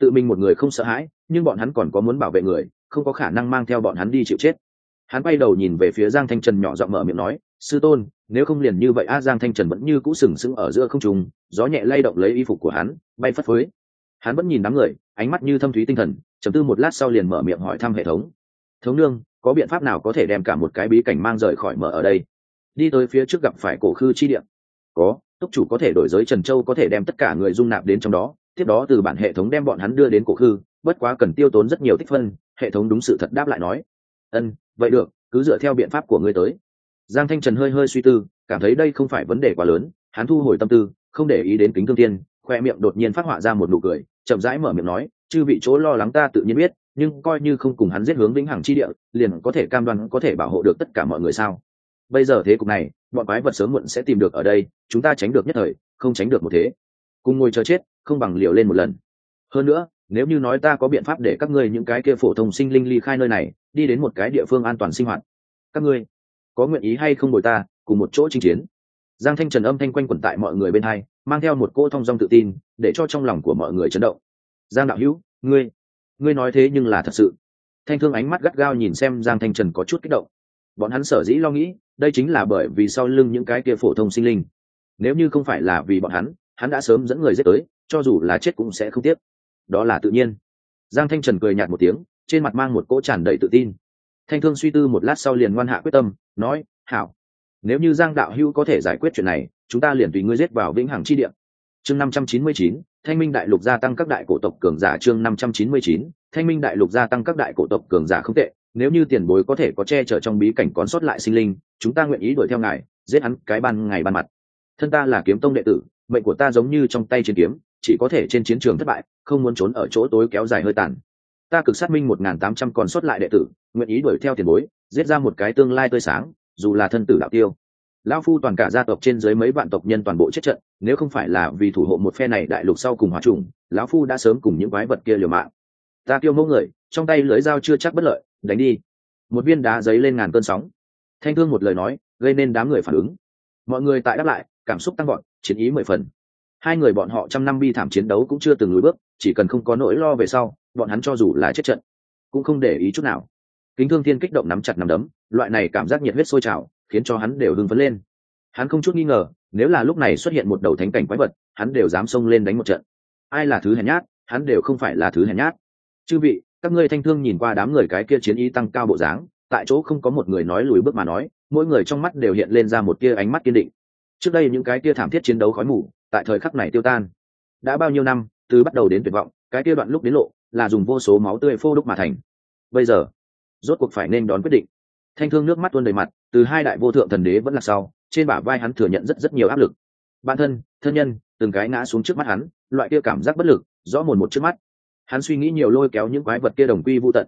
Tự mình một người không sợ hãi, nhưng bọn hắn còn có muốn bảo vệ người, không có khả năng mang theo bọn hắn đi chịu chết. Hắn bay đầu nhìn về phía giang thanh trần nhỏ giọng mở miệng nói sư tôn, nếu không liền như vậy a giang thanh trần vẫn như cũ sừng sững ở giữa không trùng gió nhẹ lay động lấy y phục của hắn, bay phất phới. Hắn vẫn nhìn đám người, ánh mắt như thâm thúy tinh thần chấm tư một lát sau liền mở miệng hỏi thăm hệ thống. Thống nương, có biện pháp nào có thể đem cả một cái bí cảnh mang rời khỏi mở ở đây? Đi tới phía trước gặp phải cổ khư chi điện có, túc chủ có thể đổi giới trần châu có thể đem tất cả người dung nạp đến trong đó, tiếp đó từ bản hệ thống đem bọn hắn đưa đến cổ khư, bất quá cần tiêu tốn rất nhiều tích phân, hệ thống đúng sự thật đáp lại nói. Ân, vậy được, cứ dựa theo biện pháp của ngươi tới giang thanh trần hơi hơi suy tư, cảm thấy đây không phải vấn đề quá lớn, hắn thu hồi tâm tư, không để ý đến kính thương tiên, khoe miệng đột nhiên phát họa ra một nụ cười, chậm rãi mở miệng nói, chư vị chỗ lo lắng ta tự nhiên biết, nhưng coi như không cùng hắn giết hướng vĩnh hằng chi địa, liền có thể cam đoan có thể bảo hộ được tất cả mọi người sao? Bây giờ thế cục này, bọn quái vật sớm muộn sẽ tìm được ở đây, chúng ta tránh được nhất thời, không tránh được một thế. Cùng ngồi chờ chết, không bằng liều lên một lần. Hơn nữa, nếu như nói ta có biện pháp để các ngươi những cái kia phổ thông sinh linh ly khai nơi này, đi đến một cái địa phương an toàn sinh hoạt. Các ngươi có nguyện ý hay không bồi ta, cùng một chỗ chinh chiến. Giang thanh trần âm thanh quanh quẩn tại mọi người bên hai, mang theo một cô thông dong tự tin, để cho trong lòng của mọi người chấn động. Giang đạo hữu, ngươi ngươi nói thế nhưng là thật sự. Thanh thương ánh mắt gắt gao nhìn xem giang thanh trần có chút kích động. Bọn hắn sở dĩ lo nghĩ, đây chính là bởi vì sau lưng những cái kia phổ thông sinh linh. Nếu như không phải là vì bọn hắn hắn đã sớm dẫn người giết tới, cho dù là chết cũng sẽ không tiếc. Đó là tự nhiên. Giang thanh trần cười nhạt một tiếng, trên mặt mang một cỗ tràn đầy tự tin thanh thương suy tư một lát sau liền ngoan hạ quyết tâm, nói, hảo, nếu như giang đạo hữu có thể giải quyết chuyện này, chúng ta liền tùy ngươi giết vào vĩnh hằng chi địa. Chương năm trăm chín mươi chín, thanh minh đại lục gia tăng các đại cổ tộc cường giả chương năm trăm chín mươi chín, thanh minh đại lục gia tăng các đại cổ tộc cường giả không tệ, nếu như tiền bối có thể có che chở trong bí cảnh còn sót lại sinh linh, chúng ta nguyện ý đuổi theo ngài, giết hắn cái ban ngày ban mặt. Thân ta là kiếm tông đệ tử, mệnh của ta giống như trong tay chiến kiếm, chỉ có thể trên chiến trường thất bại, không muốn trốn ở chỗ tối kéo dài hơi tàn ta cực sát minh một ngàn tám trăm còn sót lại đệ tử, nguyện ý đuổi theo tiền bối, giết ra một cái tương lai tươi sáng, dù là thân tử đạo tiêu. Lão phu toàn cả gia tộc trên dưới mấy vạn tộc nhân toàn bộ chết trận, nếu không phải là vì thủ hộ một phe này đại lục sau cùng hòa trùng, lão phu đã sớm cùng những quái vật kia liều mạng. Ta tiêu mẫu người, trong tay lưới dao chưa chắc bất lợi, đánh đi. Một viên đá giấy lên ngàn cơn sóng. Thanh thương một lời nói, gây nên đám người phản ứng. Mọi người tại đáp lại, cảm xúc tăng gọn chiến ý mười phần. Hai người bọn họ trăm năm bi thảm chiến đấu cũng chưa từng lùi bước, chỉ cần không có nỗi lo về sau bọn hắn cho dù là chết trận, cũng không để ý chút nào. Kính thương thiên kích động nắm chặt nắm đấm, loại này cảm giác nhiệt huyết sôi trào, khiến cho hắn đều hưng phấn lên. Hắn không chút nghi ngờ, nếu là lúc này xuất hiện một đầu thánh cảnh quái vật, hắn đều dám xông lên đánh một trận. Ai là thứ hèn nhát, hắn đều không phải là thứ hèn nhát. Chư vị, các ngươi thanh thương nhìn qua đám người cái kia chiến ý tăng cao bộ dáng, tại chỗ không có một người nói lùi bước mà nói, mỗi người trong mắt đều hiện lên ra một tia ánh mắt kiên định. Trước đây những cái kia thảm thiết chiến đấu khói mù, tại thời khắc này tiêu tan. Đã bao nhiêu năm, từ bắt đầu đến tuyệt vọng, cái kia đoạn lúc đến lộ là dùng vô số máu tươi phô đúc mà thành. Bây giờ, rốt cuộc phải nên đón quyết định. Thanh thương nước mắt tuôn đầy mặt, từ hai đại vô thượng thần đế vẫn là sau, trên bả vai hắn thừa nhận rất rất nhiều áp lực. Bản thân thân nhân, từng cái ngã xuống trước mắt hắn, loại kia cảm giác bất lực, rõ mồn một trước mắt. Hắn suy nghĩ nhiều lôi kéo những quái vật kia đồng quy vô tận.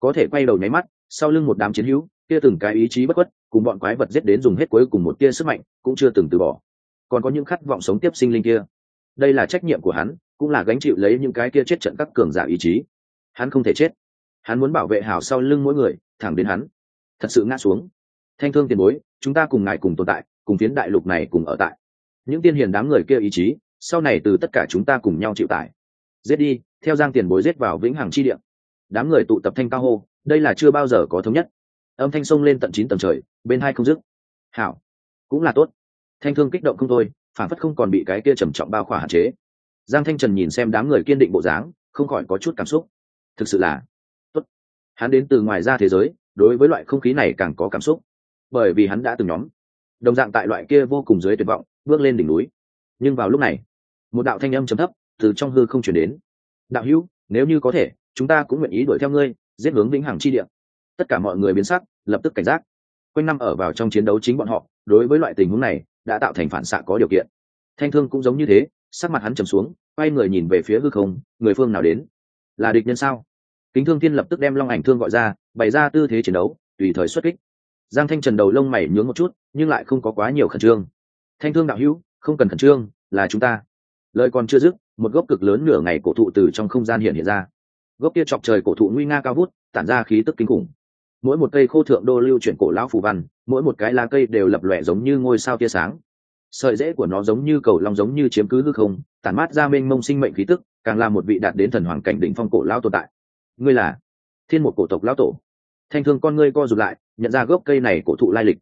Có thể quay đầu nháy mắt, sau lưng một đám chiến hữu, kia từng cái ý chí bất khuất, cùng bọn quái vật giết đến dùng hết cuối cùng một tia sức mạnh, cũng chưa từng từ bỏ. Còn có những khát vọng sống tiếp sinh linh kia. Đây là trách nhiệm của hắn cũng là gánh chịu lấy những cái kia chết trận các cường giả ý chí. Hắn không thể chết. Hắn muốn bảo vệ hảo sau lưng mỗi người, thẳng đến hắn. Thật sự ngã xuống. Thanh thương tiền bối, chúng ta cùng ngài cùng tồn tại, cùng phiến đại lục này cùng ở tại. Những tiên hiền đám người kia ý chí, sau này từ tất cả chúng ta cùng nhau chịu tải. Giết đi, theo giang tiền bối giết vào vĩnh hằng chi địa. Đám người tụ tập thanh cao hô, đây là chưa bao giờ có thống nhất. Âm thanh sông lên tận chín tầng trời, bên hai không dứt. Hảo, cũng là tốt. Thanh thương kích động không thôi, phản phất không còn bị cái kia trầm trọng bao khỏa hạn chế giang thanh trần nhìn xem đám người kiên định bộ dáng, không khỏi có chút cảm xúc. Thực sự là, tốt. Hắn đến từ ngoài ra thế giới, đối với loại không khí này càng có cảm xúc. Bởi vì hắn đã từng nhóm, đồng dạng tại loại kia vô cùng dưới tuyệt vọng, bước lên đỉnh núi. Nhưng vào lúc này, một đạo thanh âm trầm thấp từ trong hư không chuyển đến. Đạo hữu, nếu như có thể, chúng ta cũng nguyện ý đuổi theo ngươi, giết hướng vĩnh hằng chi địa. Tất cả mọi người biến sắc, lập tức cảnh giác. Quanh năm ở vào trong chiến đấu chính bọn họ, đối với loại tình huống này, đã tạo thành phản xạ có điều kiện. Thanh thương cũng giống như thế sắc mặt hắn trầm xuống, quay người nhìn về phía hư không, người phương nào đến? Là địch nhân sao? Kính thương thiên lập tức đem long ảnh thương gọi ra, bày ra tư thế chiến đấu, tùy thời xuất kích. Giang thanh trần đầu lông mày nhướng một chút, nhưng lại không có quá nhiều khẩn trương. Thanh thương đạo hữu, không cần khẩn trương, là chúng ta. Lời còn chưa dứt, một gốc cực lớn nửa ngày cổ thụ từ trong không gian hiện hiện ra. Gốc kia chọc trời cổ thụ nguy nga cao vút, tản ra khí tức kinh khủng. Mỗi một cây khô thượng đô lưu chuyển cổ lão phù văn, mỗi một cái lá cây đều lập lòe giống như ngôi sao tia sáng sợi rễ của nó giống như cầu long giống như chiếm cứ hư không, tản mát ra mênh mông sinh mệnh khí tức, càng là một vị đạt đến thần hoàng cảnh đỉnh phong cổ lao tồn tại. Ngươi là thiên một cổ tộc lão tổ. Thanh thương con ngươi co rụt lại, nhận ra gốc cây này cổ thụ lai lịch.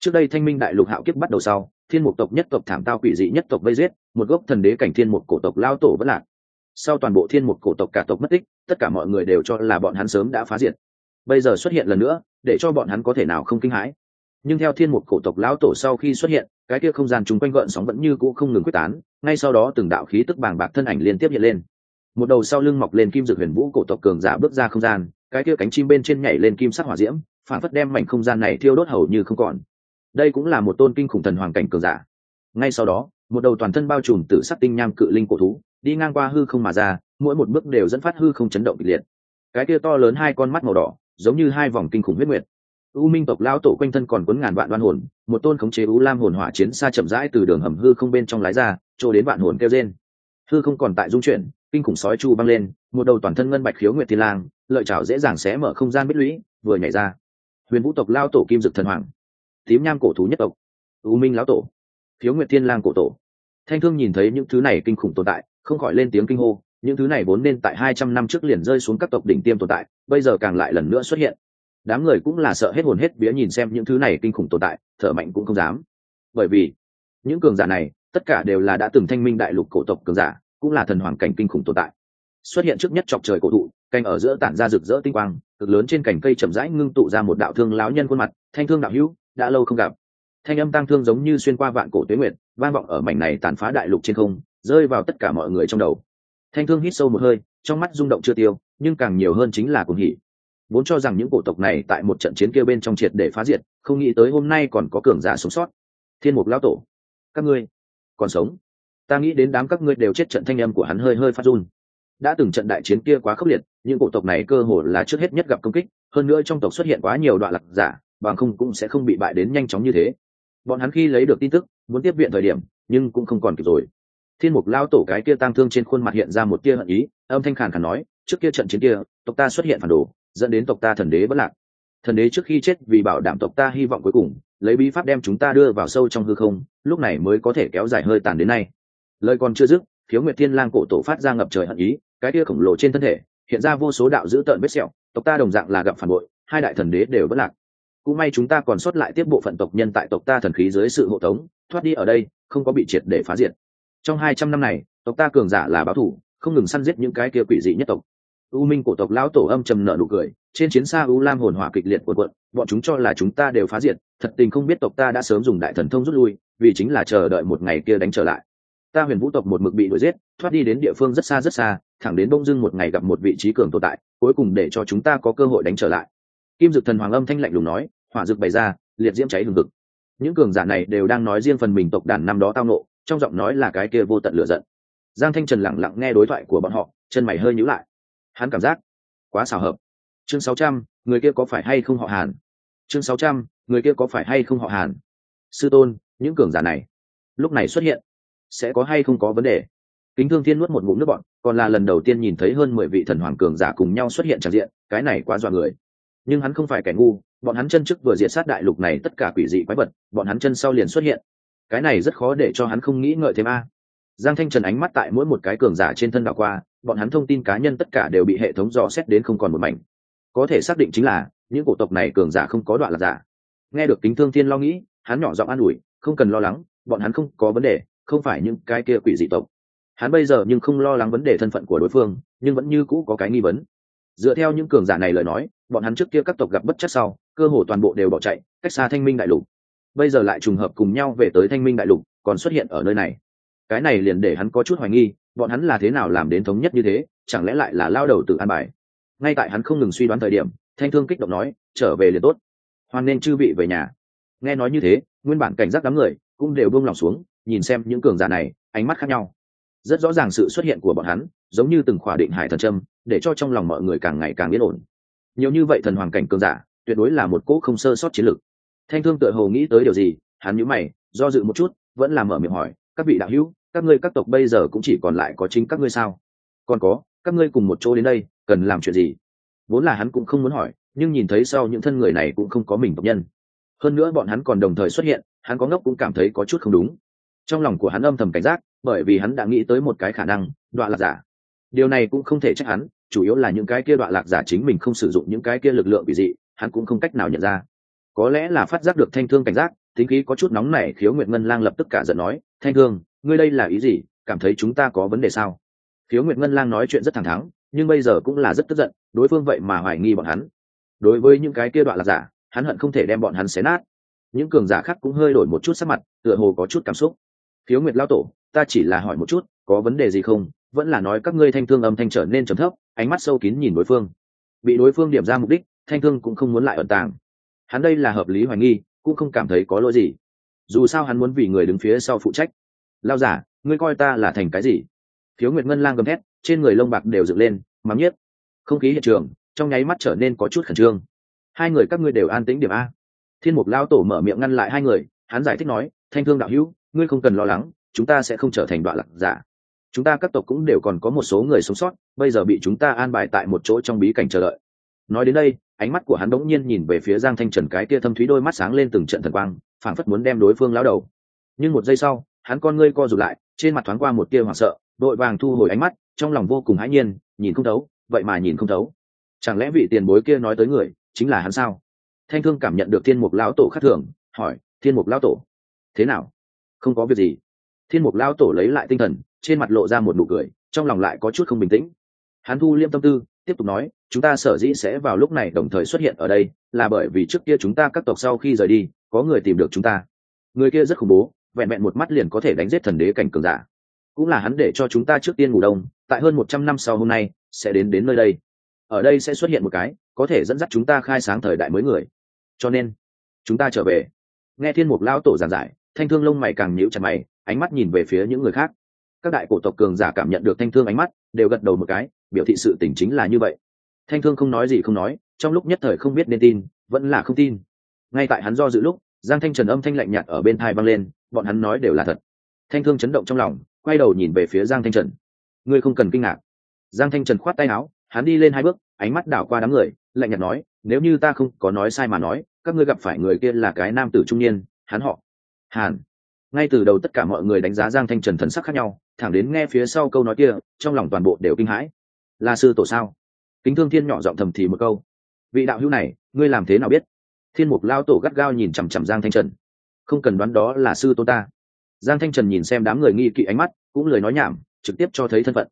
Trước đây thanh minh đại lục hạo kiếp bắt đầu sau, thiên mục tộc nhất tộc thảm tao quỷ dị nhất tộc vây giết, một gốc thần đế cảnh thiên mục cổ tộc lao tổ vẫn lạc. Sau toàn bộ thiên mục cổ tộc cả tộc mất tích, tất cả mọi người đều cho là bọn hắn sớm đã phá diệt. Bây giờ xuất hiện lần nữa, để cho bọn hắn có thể nào không kinh hãi nhưng theo thiên mục cổ tộc lão tổ sau khi xuất hiện, cái kia không gian chung quanh gợn sóng vẫn như cũ không ngừng quyết tán, ngay sau đó từng đạo khí tức bàng bạc thân ảnh liên tiếp hiện lên. Một đầu sau lưng mọc lên kim dược huyền vũ cổ tộc cường giả bước ra không gian, cái kia cánh chim bên trên nhảy lên kim sắc hỏa diễm, phản phất đem mảnh không gian này thiêu đốt hầu như không còn. Đây cũng là một tôn kinh khủng thần hoàng cảnh cường giả. Ngay sau đó, một đầu toàn thân bao trùm từ sắc tinh nham cự linh cổ thú, đi ngang qua hư không mà ra, mỗi một bước đều dẫn phát hư không chấn động kịch liệt. Cái kia to lớn hai con mắt màu đỏ, giống như hai vòng kinh khủng huyết nguyệt u minh tộc lão tổ quanh thân còn quấn ngàn vạn đoan hồn, một tôn khống chế u lam hồn hỏa chiến xa chậm rãi từ đường hầm hư không bên trong lái ra, trôi đến vạn hồn kêu trên hư không còn tại dung chuyển, kinh khủng sói chu băng lên, một đầu toàn thân ngân bạch khiếu nguyệt thiên lang, lợi chảo dễ dàng xé mở không gian bích lũy, vừa nhảy ra. Huyền vũ tộc lao tổ kim dực thần hoàng, tím nham cổ thú nhất tộc, u minh lão tổ, khiếu nguyệt thiên lang cổ tổ. Thanh thương nhìn thấy những thứ này kinh khủng tồn tại, không khỏi lên tiếng kinh hô, những thứ này vốn nên tại hai trăm năm trước liền rơi xuống các tộc đỉnh tiêm tồn tại, bây giờ càng lại lần nữa xuất hiện đám người cũng là sợ hết hồn hết vía nhìn xem những thứ này kinh khủng tồn tại, thở mạnh cũng không dám. Bởi vì, những cường giả này, tất cả đều là đã từng thanh minh đại lục cổ tộc cường giả, cũng là thần hoàng cảnh kinh khủng tồn tại. Xuất hiện trước nhất chọc trời cổ thụ cành ở giữa tản ra rực rỡ tinh quang, cực lớn trên cành cây chậm rãi ngưng tụ ra một đạo thương láo nhân khuôn mặt, thanh thương đạo hữu, đã lâu không gặp. Thanh âm tăng thương giống như xuyên qua vạn cổ tuế nguyệt, vang vọng ở mảnh này tàn phá đại lục trên không, rơi vào tất cả mọi người trong đầu. Thanh thương hít sâu một hơi, trong mắt rung động chưa tiêu, nhưng càng nhiều hơn chính là cuồng hỉ vốn cho rằng những cổ tộc này tại một trận chiến kia bên trong triệt để phá diệt, không nghĩ tới hôm nay còn có cường giả sống sót. Thiên mục lão tổ, các ngươi còn sống? Ta nghĩ đến đám các ngươi đều chết trận thanh âm của hắn hơi hơi phát run. Đã từng trận đại chiến kia quá khốc liệt, những cổ tộc này cơ hồ là trước hết nhất gặp công kích, hơn nữa trong tộc xuất hiện quá nhiều đoạn lạc giả, bằng không cũng sẽ không bị bại đến nhanh chóng như thế. Bọn hắn khi lấy được tin tức, muốn tiếp viện thời điểm, nhưng cũng không còn kịp rồi. Thiên mục lao tổ cái kia tang thương trên khuôn mặt hiện ra một tia hận ý, âm thanh khàn khàn nói, trước kia trận chiến kia, tộc ta xuất hiện phản đồ dẫn đến tộc ta thần đế bất lạc. Thần đế trước khi chết vì bảo đảm tộc ta hy vọng cuối cùng, lấy bí pháp đem chúng ta đưa vào sâu trong hư không, lúc này mới có thể kéo dài hơi tàn đến nay. Lời còn chưa dứt, thiếu nguyệt thiên lang cổ tổ phát ra ngập trời hận ý, cái kia khổng lồ trên thân thể, hiện ra vô số đạo dữ tợn vết sẹo, tộc ta đồng dạng là gặp phản bội, hai đại thần đế đều bất lạc. Cũng may chúng ta còn sót lại tiếp bộ phận tộc nhân tại tộc ta thần khí dưới sự hộ tống, thoát đi ở đây, không có bị triệt để phá diệt. Trong hai trăm năm này, tộc ta cường giả là báo thủ, không ngừng săn giết những cái kia quỷ dị nhất tộc u minh cổ tộc lão tổ âm trầm nợ nụ cười, trên chiến xa u lam hồn hỏa kịch liệt quần quận bọn chúng cho là chúng ta đều phá diệt, thật tình không biết tộc ta đã sớm dùng đại thần thông rút lui, vì chính là chờ đợi một ngày kia đánh trở lại. Ta huyền vũ tộc một mực bị đuổi giết, thoát đi đến địa phương rất xa rất xa, thẳng đến bông dưng một ngày gặp một vị trí cường tồn tại, cuối cùng để cho chúng ta có cơ hội đánh trở lại. Kim dực thần hoàng âm thanh lạnh lùng nói, hỏa dực bày ra, liệt diễm cháy hừng hực. Những cường giả này đều đang nói riêng phần mình tộc đàn năm đó tao nộ trong giọng nói là cái kia vô tận lửa giận. Giang thanh trần lặng lặng nghe đối thoại của bọn họ, chân mày hơi nhíu lại hắn cảm giác quá xào hợp. Chương sáu trăm, người kia có phải hay không họ hàn? Chương sáu trăm, người kia có phải hay không họ hàn? Sư tôn, những cường giả này lúc này xuất hiện sẽ có hay không có vấn đề? Kính thương thiên nuốt một ngụm nước bọn còn là lần đầu tiên nhìn thấy hơn mười vị thần hoàng cường giả cùng nhau xuất hiện tràn diện, cái này quá dọa người. Nhưng hắn không phải kẻ ngu, bọn hắn chân trước vừa diệt sát đại lục này tất cả quỷ dị quái vật, bọn hắn chân sau liền xuất hiện. Cái này rất khó để cho hắn không nghĩ ngợi thêm a giang thanh trần ánh mắt tại mỗi một cái cường giả trên thân đảo qua, bọn hắn thông tin cá nhân tất cả đều bị hệ thống dò xét đến không còn một mảnh. Có thể xác định chính là, những cổ tộc này cường giả không có đoạn là giả. Nghe được kính thương thiên lo nghĩ, hắn nhỏ giọng an ủi, không cần lo lắng, bọn hắn không có vấn đề, không phải những cái kia quỷ dị tộc. Hắn bây giờ nhưng không lo lắng vấn đề thân phận của đối phương, nhưng vẫn như cũ có cái nghi vấn. Dựa theo những cường giả này lời nói, bọn hắn trước kia các tộc gặp bất chắc sau, cơ hồ toàn bộ đều bỏ chạy, cách xa thanh minh đại lục. Bây giờ lại trùng hợp cùng nhau về tới thanh minh đại lục, còn xuất hiện ở nơi này cái này liền để hắn có chút hoài nghi, bọn hắn là thế nào làm đến thống nhất như thế, chẳng lẽ lại là lao đầu tự an bài? Ngay tại hắn không ngừng suy đoán thời điểm, thanh thương kích động nói, trở về liền tốt. Hoan nên chư vị về nhà. Nghe nói như thế, nguyên bản cảnh giác đám người cũng đều buông lòng xuống, nhìn xem những cường giả này, ánh mắt khác nhau. Rất rõ ràng sự xuất hiện của bọn hắn, giống như từng khỏa định hải thần trâm để cho trong lòng mọi người càng ngày càng yên ổn. Nhiều như vậy thần hoàng cảnh cường giả, tuyệt đối là một cỗ không sơ sót chiến lược. Thanh thương tựa hồ nghĩ tới điều gì, hắn nhíu mày, do dự một chút, vẫn làm mở miệng hỏi các vị đạo hữu, các ngươi các tộc bây giờ cũng chỉ còn lại có chính các ngươi sao? Còn có, các ngươi cùng một chỗ đến đây, cần làm chuyện gì? Vốn là hắn cũng không muốn hỏi, nhưng nhìn thấy sau những thân người này cũng không có mình tộc nhân. Hơn nữa bọn hắn còn đồng thời xuất hiện, hắn có ngốc cũng cảm thấy có chút không đúng. Trong lòng của hắn âm thầm cảnh giác, bởi vì hắn đã nghĩ tới một cái khả năng đoạn lạc giả. Điều này cũng không thể trách hắn, chủ yếu là những cái kia đoạn lạc giả chính mình không sử dụng những cái kia lực lượng bị dị, hắn cũng không cách nào nhận ra. Có lẽ là phát giác được thanh thương cảnh giác tính khí có chút nóng nảy, khiếu nguyệt ngân lang lập tức cả giận nói thanh hương ngươi đây là ý gì? Cảm thấy chúng ta có vấn đề sao? Khiếu nguyệt ngân lang nói chuyện rất thẳng thắn, nhưng bây giờ cũng là rất tức giận, đối phương vậy mà hoài nghi bọn hắn. Đối với những cái kia đoạn là giả, hắn hận không thể đem bọn hắn xé nát. Những cường giả khác cũng hơi đổi một chút sắc mặt, tựa hồ có chút cảm xúc. Khiếu nguyệt lao tổ, ta chỉ là hỏi một chút, có vấn đề gì không? Vẫn là nói các ngươi thanh thương âm thanh trở nên trầm thấp, ánh mắt sâu kín nhìn đối phương. Bị đối phương điểm ra mục đích, thanh thương cũng không muốn lại ẩn tàng. Hắn đây là hợp lý hoài nghi, cũng không cảm thấy có lỗi gì dù sao hắn muốn vì người đứng phía sau phụ trách. Lao giả, ngươi coi ta là thành cái gì? Thiếu nguyệt ngân lang gầm thét, trên người lông bạc đều dựng lên mắm nhiếp không khí hiện trường, trong nháy mắt trở nên có chút khẩn trương. Hai người các ngươi đều an tĩnh điểm a. Thiên mục lao tổ mở miệng ngăn lại hai người, hắn giải thích nói, thanh thương đạo hữu, ngươi không cần lo lắng, chúng ta sẽ không trở thành đoạn lạc giả. Chúng ta các tộc cũng đều còn có một số người sống sót, bây giờ bị chúng ta an bài tại một chỗ trong bí cảnh chờ đợi. Nói đến đây ánh mắt của hắn bỗng nhiên nhìn về phía giang thanh trần cái kia thâm thúy đôi mắt sáng lên từng trận thần quang, phảng phất muốn đem đối phương lao đầu. Nhưng một giây sau, hắn con ngươi co rụt lại, trên mặt thoáng qua một tia hoảng sợ, đội vàng thu hồi ánh mắt, trong lòng vô cùng hãi nhiên, nhìn không thấu, vậy mà nhìn không thấu. Chẳng lẽ vị tiền bối kia nói tới người chính là hắn sao? Thanh thương cảm nhận được thiên mục lão tổ khắc thường, hỏi, thiên mục lão tổ, thế nào? Không có việc gì. Thiên mục lão tổ lấy lại tinh thần, trên mặt lộ ra một nụ cười, trong lòng lại có chút không bình tĩnh. Hắn thu liêm tâm tư tiếp tục nói, chúng ta sở dĩ sẽ vào lúc này đồng thời xuất hiện ở đây, là bởi vì trước kia chúng ta các tộc sau khi rời đi, có người tìm được chúng ta. Người kia rất khủng bố, vẹn vẹn một mắt liền có thể đánh giết thần đế cảnh cường giả. Cũng là hắn để cho chúng ta trước tiên ngủ đông, tại hơn một trăm năm sau hôm nay, sẽ đến đến nơi đây. Ở đây sẽ xuất hiện một cái, có thể dẫn dắt chúng ta khai sáng thời đại mới người. Cho nên, chúng ta trở về. Nghe thiên mục lão tổ giảng giải, thanh thương lông mày càng nhíu chặt mày, ánh mắt nhìn về phía những người khác. Các đại cổ tộc cường giả cảm nhận được thanh thương ánh mắt, đều gật đầu một cái biểu thị sự tình chính là như vậy. Thanh thương không nói gì không nói, trong lúc nhất thời không biết nên tin, vẫn là không tin. Ngay tại hắn do dự lúc, giang thanh trần âm thanh lạnh nhạt ở bên thai vang lên, bọn hắn nói đều là thật. Thanh thương chấn động trong lòng, quay đầu nhìn về phía giang thanh trần. Ngươi không cần kinh ngạc. Giang thanh trần khoát tay áo, hắn đi lên hai bước, ánh mắt đảo qua đám người, lạnh nhạt nói, nếu như ta không có nói sai mà nói, các ngươi gặp phải người kia là cái nam tử trung niên, hắn họ hàn. Ngay từ đầu tất cả mọi người đánh giá giang thanh trần thần sắc khác nhau, thẳng đến nghe phía sau câu nói kia, trong lòng toàn bộ đều kinh hãi là sư tổ sao? Kính thương thiên nhỏ giọng thầm thì một câu. Vị đạo hữu này, ngươi làm thế nào biết? Thiên mục lao tổ gắt gao nhìn chằm chằm giang thanh trần. Không cần đoán đó là sư tôn ta. Giang thanh trần nhìn xem đám người nghi kỵ ánh mắt, cũng lời nói nhảm, trực tiếp cho thấy thân phận.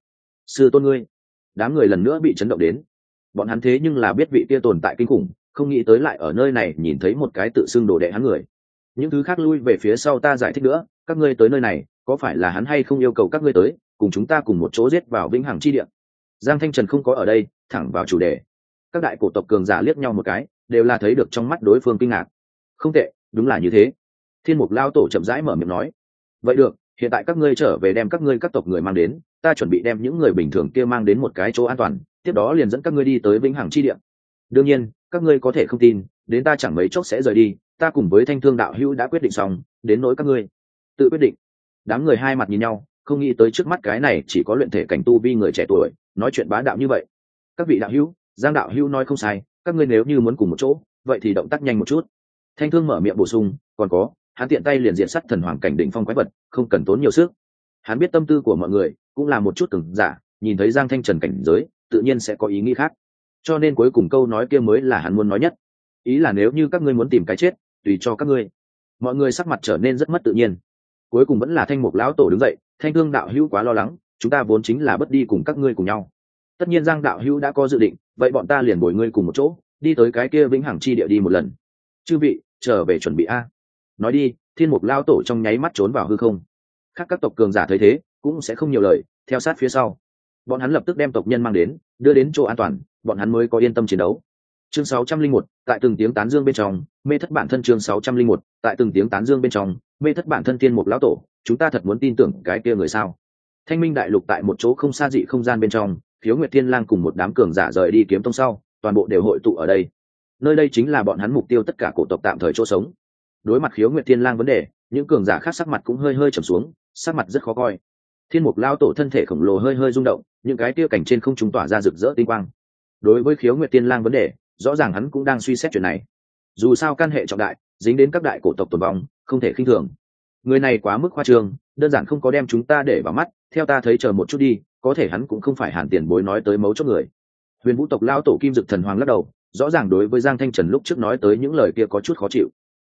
Sư tôn ngươi. Đám người lần nữa bị chấn động đến. Bọn hắn thế nhưng là biết vị kia tồn tại kinh khủng, không nghĩ tới lại ở nơi này nhìn thấy một cái tự xưng đồ đệ hắn người. Những thứ khác lui về phía sau ta giải thích nữa, các ngươi tới nơi này, có phải là hắn hay không yêu cầu các ngươi tới, cùng chúng ta cùng một chỗ giết vào vĩnh hằng chi địa? Giang thanh trần không có ở đây, thẳng vào chủ đề. Các đại cổ tộc cường giả liếc nhau một cái, đều là thấy được trong mắt đối phương kinh ngạc. Không tệ, đúng là như thế. Thiên mục lao tổ chậm rãi mở miệng nói. Vậy được, hiện tại các ngươi trở về đem các ngươi các tộc người mang đến, ta chuẩn bị đem những người bình thường kia mang đến một cái chỗ an toàn, tiếp đó liền dẫn các ngươi đi tới vĩnh hằng chi địa. Đương nhiên, các ngươi có thể không tin, đến ta chẳng mấy chốc sẽ rời đi, ta cùng với thanh thương đạo hữu đã quyết định xong, đến nỗi các ngươi. Tự quyết định. Đám người hai mặt nhìn nhau, không nghĩ tới trước mắt cái này chỉ có luyện thể cảnh tu vi người trẻ tuổi nói chuyện bá đạo như vậy. Các vị đạo hữu, giang đạo hữu nói không sai, các ngươi nếu như muốn cùng một chỗ, vậy thì động tác nhanh một chút. Thanh thương mở miệng bổ sung, còn có, hắn tiện tay liền diện sắt thần hoàng cảnh đỉnh phong quái vật, không cần tốn nhiều sức. Hắn biết tâm tư của mọi người, cũng là một chút cứng giả, nhìn thấy giang thanh trần cảnh giới, tự nhiên sẽ có ý nghĩ khác. Cho nên cuối cùng câu nói kia mới là hắn muốn nói nhất. Ý là nếu như các ngươi muốn tìm cái chết, tùy cho các ngươi. Mọi người sắc mặt trở nên rất mất tự nhiên. Cuối cùng vẫn là thanh mục lão tổ đứng dậy, thanh thương đạo hữu quá lo lắng chúng ta vốn chính là bất đi cùng các ngươi cùng nhau. Tất nhiên giang đạo hữu đã có dự định vậy bọn ta liền bồi ngươi cùng một chỗ đi tới cái kia vĩnh hằng chi địa đi một lần. Chư vị trở về chuẩn bị a. Nói đi thiên mục lao tổ trong nháy mắt trốn vào hư không. Khác các tộc cường giả thấy thế cũng sẽ không nhiều lời theo sát phía sau. Bọn hắn lập tức đem tộc nhân mang đến đưa đến chỗ an toàn bọn hắn mới có yên tâm chiến đấu. Chương 601, tại từng tiếng tán dương bên trong mê thất bản thân chương 601, tại từng tiếng tán dương bên trong mê thất bản thân thiên mục lão tổ chúng ta thật muốn tin tưởng cái kia người sao? Thanh minh đại lục tại một chỗ không xa dị không gian bên trong, khiếu nguyệt thiên lang cùng một đám cường giả rời đi kiếm tông sau, toàn bộ đều hội tụ ở đây. Nơi đây chính là bọn hắn mục tiêu tất cả cổ tộc tạm thời chỗ sống. Đối mặt khiếu nguyệt thiên lang vấn đề, những cường giả khác sắc mặt cũng hơi hơi trầm xuống, sắc mặt rất khó coi. Thiên mục lao tổ thân thể khổng lồ hơi hơi rung động, những cái tiêu cảnh trên không trung tỏa ra rực rỡ tinh quang. Đối với khiếu nguyệt thiên lang vấn đề, rõ ràng hắn cũng đang suy xét chuyện này. Dù sao căn hệ trọng đại, dính đến các đại cổ tộc tồn vong, không thể khinh thường người này quá mức khoa trương, đơn giản không có đem chúng ta để vào mắt, theo ta thấy chờ một chút đi, có thể hắn cũng không phải hàn tiền bối nói tới mấu chốt người. Huyền vũ tộc lao tổ kim dực thần hoàng lắc đầu, rõ ràng đối với giang thanh trần lúc trước nói tới những lời kia có chút khó chịu.